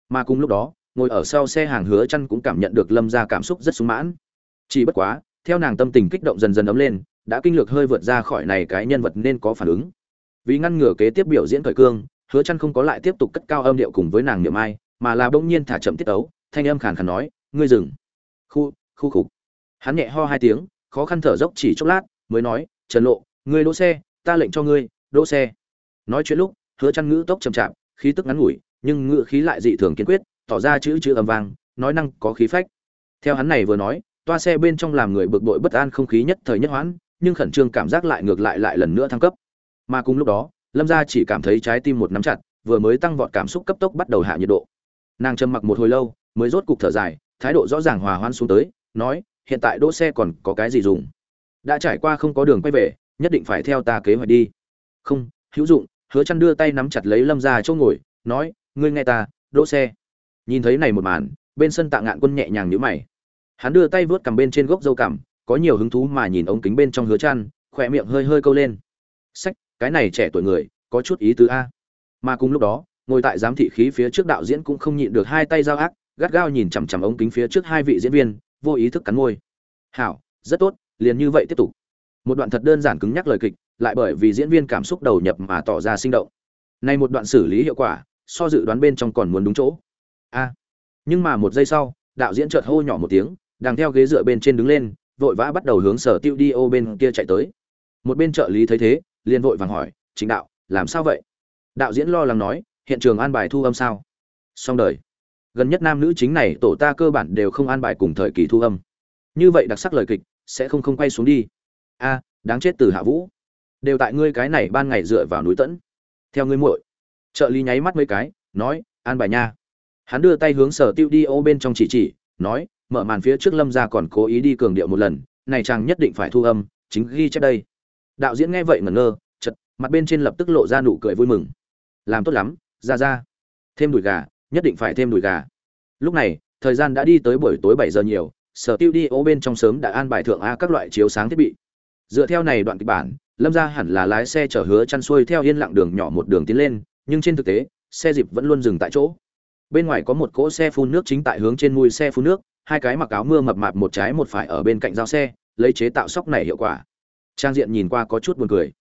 Mà cùng lúc đó, ngồi ở sau xe hàng hứa chăn cũng cảm nhận được lâm ra cảm xúc rất sung mãn. Chỉ bất quá, theo nàng tâm tình kích động dần dần ấm lên, đã kinh lược hơi vượt ra khỏi này cái nhân vật nên có phản ứng. Vì ngăn ngừa kế tiếp biểu diễn thời cương, hứa chăn không có lại tiếp tục cất cao âm điệu cùng với nàng niệm ai, mà là bỗng nhiên thả chậm tiết tấu thanh âm khàn khàn nói, ngươi dừng. Khu khu khục. Hắn nhẹ ho hai tiếng, khó khăn thở dốc chỉ chốc lát, mới nói, trần lộ, ngươi đỗ xe, ta lệnh cho ngươi, đỗ xe. Nói chuyện lúc, hứa chăn ngữ tốc chậm chạp, khí tức ngắn ngủi, nhưng ngữ khí lại dị thường kiên quyết, tỏ ra chữ chữ ầm vang, nói năng có khí phách. Theo hắn này vừa nói, toa xe bên trong làm người bực bội bất an không khí nhất thời nhất hoãn, nhưng khẩn trương cảm giác lại ngược lại lại lần nữa thăng cấp. Mà cùng lúc đó, lâm gia chỉ cảm thấy trái tim một nắm chặt, vừa mới tăng vọt cảm xúc cấp tốc bắt đầu hạ nhiệt độ. Nàng trầm mặc một hồi lâu mới rốt cục thở dài, thái độ rõ ràng hòa hoan xuống tới, nói, hiện tại đỗ xe còn có cái gì dùng? Đã trải qua không có đường quay về, nhất định phải theo ta kế hoạch đi. Không, hữu dụng. Hứa chăn đưa tay nắm chặt lấy lâm gia chỗ ngồi, nói, ngươi nghe ta, đỗ xe. Nhìn thấy này một màn, bên sân tạ ngạn quân nhẹ nhàng nhíu mày. Hắn đưa tay vớt cầm bên trên gốc dâu cằm, có nhiều hứng thú mà nhìn ống kính bên trong hứa chăn khoe miệng hơi hơi câu lên. Sách, cái này trẻ tuổi người, có chút ý tứ a. Mà cùng lúc đó, ngồi tại giám thị khí phía trước đạo diễn cũng không nhịn được hai tay giao ác gắt gao nhìn chằm chằm ống kính phía trước hai vị diễn viên, vô ý thức cắn môi. Hảo, rất tốt, liền như vậy tiếp tục. Một đoạn thật đơn giản cứng nhắc lời kịch, lại bởi vì diễn viên cảm xúc đầu nhập mà tỏ ra sinh động. Này một đoạn xử lý hiệu quả, so dự đoán bên trong còn muốn đúng chỗ. A! Nhưng mà một giây sau, đạo diễn chợt hô nhỏ một tiếng, đang theo ghế dựa bên trên đứng lên, vội vã bắt đầu hướng sở tiêu đi ô bên kia chạy tới. Một bên trợ lý thấy thế, liền vội vàng hỏi chính đạo, làm sao vậy? Đạo diễn lo lắng nói, hiện trường an bài thu âm sao? Xong đời gần nhất nam nữ chính này tổ ta cơ bản đều không an bài cùng thời kỳ thu âm. Như vậy đặc sắc lời kịch, sẽ không không quay xuống đi. A, đáng chết từ hạ vũ. Đều tại ngươi cái này ban ngày dựa vào núi tẫn. Theo ngươi muội. Trợ lý nháy mắt mấy cái, nói, an bài nha. Hắn đưa tay hướng sở tiêu đi ô bên trong chỉ chỉ, nói, mở màn phía trước lâm ra còn cố ý đi cường điệu một lần, này chàng nhất định phải thu âm, chính ghi chép đây. Đạo diễn nghe vậy ngẩn ngơ chật mặt bên trên lập tức lộ ra nụ cười vui mừng. Làm tốt lắm, ra ra. Thêm đùi gà nhất định phải thêm đùi gà. Lúc này, thời gian đã đi tới buổi tối bảy giờ nhiều, sở tiêu đi ô bên trong sớm đã an bài thượng a các loại chiếu sáng thiết bị. Dựa theo này đoạn kịch bản, lâm ra hẳn là lái xe chở hứa chăn xuôi theo yên lặng đường nhỏ một đường tiến lên, nhưng trên thực tế, xe dịp vẫn luôn dừng tại chỗ. Bên ngoài có một cỗ xe phun nước chính tại hướng trên mui xe phun nước, hai cái mặc áo mưa mập mạp một trái một phải ở bên cạnh giao xe, lấy chế tạo sóc này hiệu quả. Trang diện nhìn qua có chút buồn cười.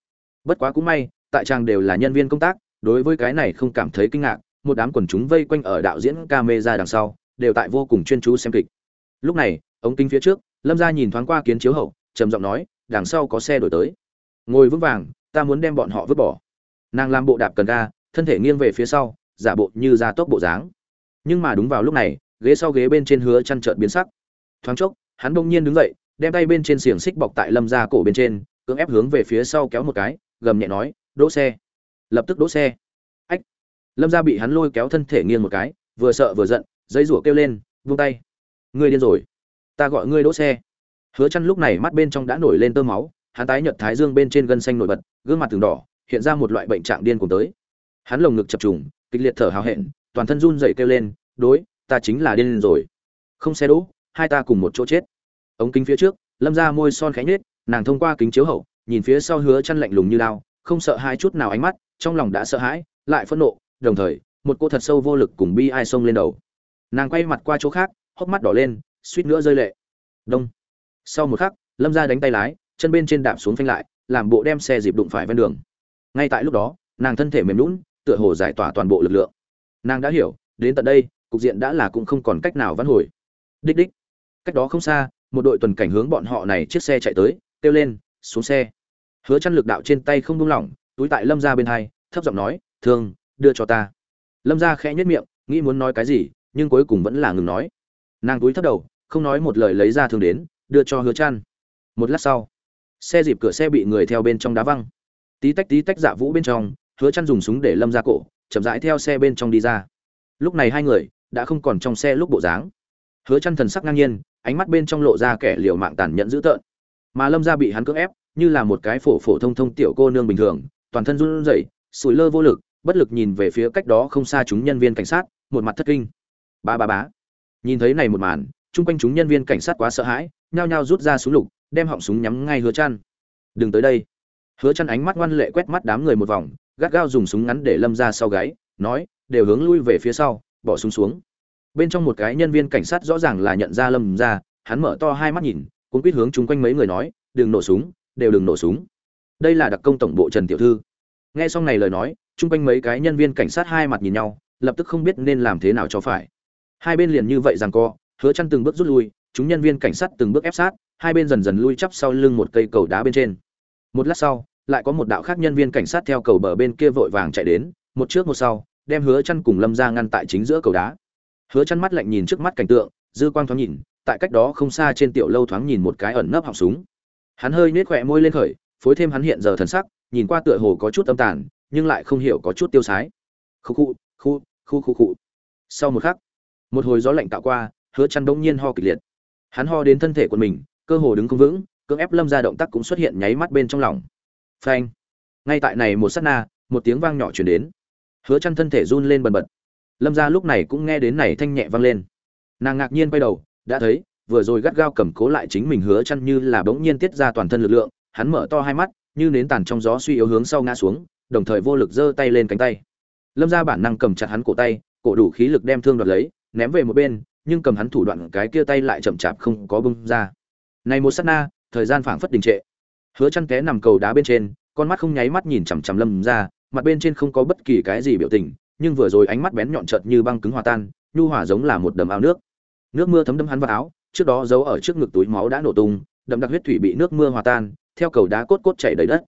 Bất quá cũng may, tại trang đều là nhân viên công tác, đối với cái này không cảm thấy kinh ngạc một đám quần chúng vây quanh ở đạo diễn camera đằng sau, đều tại vô cùng chuyên chú xem kịch. Lúc này, ống kính phía trước, lâm gia nhìn thoáng qua kiến chiếu hậu, trầm giọng nói, đằng sau có xe đổi tới. Ngồi vững vàng, ta muốn đem bọn họ vứt bỏ. Nàng làm bộ đạp cần ga, thân thể nghiêng về phía sau, giả bộ như ra tốc bộ dáng. Nhưng mà đúng vào lúc này, ghế sau ghế bên trên hứa chăn trợn biến sắc. Thoáng chốc, hắn bỗng nhiên đứng dậy, đem tay bên trên xiềng xích bọc tại lâm gia cổ bên trên, cưỡng ép hướng về phía sau kéo một cái, gầm nhẹ nói, đỗ xe. Lập tức đỗ xe lâm gia bị hắn lôi kéo thân thể nghiêng một cái, vừa sợ vừa giận dây rủa kêu lên, vung tay. Ngươi điên rồi. Ta gọi ngươi đỗ xe. Hứa chăn lúc này mắt bên trong đã nổi lên tơ máu, hắn tái nhợt thái dương bên trên gân xanh nổi bật, gương mặt từng đỏ, hiện ra một loại bệnh trạng điên cuồng tới. Hắn lồng ngực chập trùng, kịch liệt thở hào hẹn, toàn thân run rẩy kêu lên, đối, ta chính là điên rồi. Không xe đỗ, hai ta cùng một chỗ chết. Ống kính phía trước, lâm ra môi son khẽ nhếch, nàng thông qua kính chiếu hậu, nhìn phía sau hứa chăn lạnh lùng như lao không sợ hai chút nào ánh mắt, trong lòng đã sợ hãi, lại phẫn nộ đồng thời, một cô thật sâu vô lực cùng bi ai xông lên đầu. Nàng quay mặt qua chỗ khác, hốc mắt đỏ lên, suýt nữa rơi lệ. Đông. Sau một khắc, lâm ra đánh tay lái, chân bên trên đạp xuống phanh lại, làm bộ đem xe dịp đụng phải ven đường. Ngay tại lúc đó, nàng thân thể mềm lún tựa hồ giải tỏa toàn bộ lực lượng. Nàng đã hiểu, đến tận đây, cục diện đã là cũng không còn cách nào vãn hồi. Đích đích. Cách đó không xa, một đội tuần cảnh hướng bọn họ này chiếc xe chạy tới, kêu lên, xuống xe. Hứa chăn lực đạo trên tay không buông lỏng, túi tại lâm gia bên hai, thấp giọng nói, thương đưa cho ta. Lâm gia khẽ nhếch miệng, nghĩ muốn nói cái gì, nhưng cuối cùng vẫn là ngừng nói. Nàng túi thấp đầu, không nói một lời lấy ra thương đến, đưa cho hứa chan một lát sau, xe dịp cửa xe bị người theo bên trong đá văng. Tí tách tí tách dạ vũ bên trong, hứa chăn dùng súng để lâm ra cổ, chậm rãi theo xe bên trong đi ra. Lúc này hai người đã không còn trong xe lúc bộ dáng. Hứa chăn thần sắc ngang nhiên, ánh mắt bên trong lộ ra kẻ liều mạng tàn nhẫn dữ tợn. Mà lâm gia bị hắn cưỡng ép, như là một cái phổ phổ thông thông tiểu cô nương bình thường, toàn thân run rẩy, sủi lơ vô lực bất lực nhìn về phía cách đó không xa chúng nhân viên cảnh sát, một mặt thất kinh. Ba ba bá nhìn thấy này một màn, chung quanh chúng nhân viên cảnh sát quá sợ hãi, nhao nhao rút ra súng lục, đem họng súng nhắm ngay hứa chăn đừng tới đây. Hứa chăn ánh mắt ngoan lệ quét mắt đám người một vòng, gắt gao dùng súng ngắn để lâm ra sau gáy, nói, đều hướng lui về phía sau, bỏ súng xuống. Bên trong một cái nhân viên cảnh sát rõ ràng là nhận ra lâm ra, hắn mở to hai mắt nhìn cũng quyết hướng chung quanh mấy người nói, đừng nổ súng, đều đừng nổ súng. Đây là đặc công tổng bộ trần tiểu thư. Nghe xong này lời nói chung quanh mấy cái nhân viên cảnh sát hai mặt nhìn nhau, lập tức không biết nên làm thế nào cho phải. Hai bên liền như vậy rằng co, hứa chăn từng bước rút lui, chúng nhân viên cảnh sát từng bước ép sát, hai bên dần dần lui chắp sau lưng một cây cầu đá bên trên. Một lát sau, lại có một đạo khác nhân viên cảnh sát theo cầu bờ bên kia vội vàng chạy đến, một trước một sau, đem hứa chăn cùng lâm ra ngăn tại chính giữa cầu đá. Hứa chăn mắt lạnh nhìn trước mắt cảnh tượng, dư quang thoáng nhìn, tại cách đó không xa trên tiểu lâu thoáng nhìn một cái ẩn nấp họng súng. Hắn hơi nết khỏe môi lên khởi, phối thêm hắn hiện giờ thần sắc, nhìn qua tựa hồ có chút âm tàn nhưng lại không hiểu có chút tiêu sái. Khu khu khu khu khu khu. Sau một khắc, một hồi gió lạnh tạo qua, hứa chăn đống nhiên ho kịch liệt. Hắn ho đến thân thể của mình, cơ hồ đứng không vững, cưỡng ép lâm ra động tác cũng xuất hiện nháy mắt bên trong lòng. Phanh. Ngay tại này một sát na, một tiếng vang nhỏ truyền đến. Hứa chăn thân thể run lên bần bật. Lâm gia lúc này cũng nghe đến này thanh nhẹ vang lên. Nàng ngạc nhiên quay đầu, đã thấy, vừa rồi gắt gao cầm cố lại chính mình hứa chăn như là bỗng nhiên tiết ra toàn thân lực lượng, hắn mở to hai mắt, như nến tàn trong gió suy yếu hướng sau ngã xuống đồng thời vô lực giơ tay lên cánh tay. Lâm gia bản năng cầm chặt hắn cổ tay, cổ đủ khí lực đem thương đoạt lấy, ném về một bên, nhưng cầm hắn thủ đoạn cái kia tay lại chậm chạp không có bung ra. Này một sát na, thời gian phảng phất đình trệ. Hứa chăn té nằm cầu đá bên trên, con mắt không nháy mắt nhìn chằm chằm lâm ra mặt bên trên không có bất kỳ cái gì biểu tình, nhưng vừa rồi ánh mắt bén nhọn chợt như băng cứng hòa tan, nhu hòa giống là một đầm ao nước. Nước mưa thấm đẫm hắn vào áo, trước đó giấu ở trước ngực túi máu đã nổ tung, đậm đặc huyết thủy bị nước mưa hòa tan, theo cầu đá cốt cốt chảy đầy đất.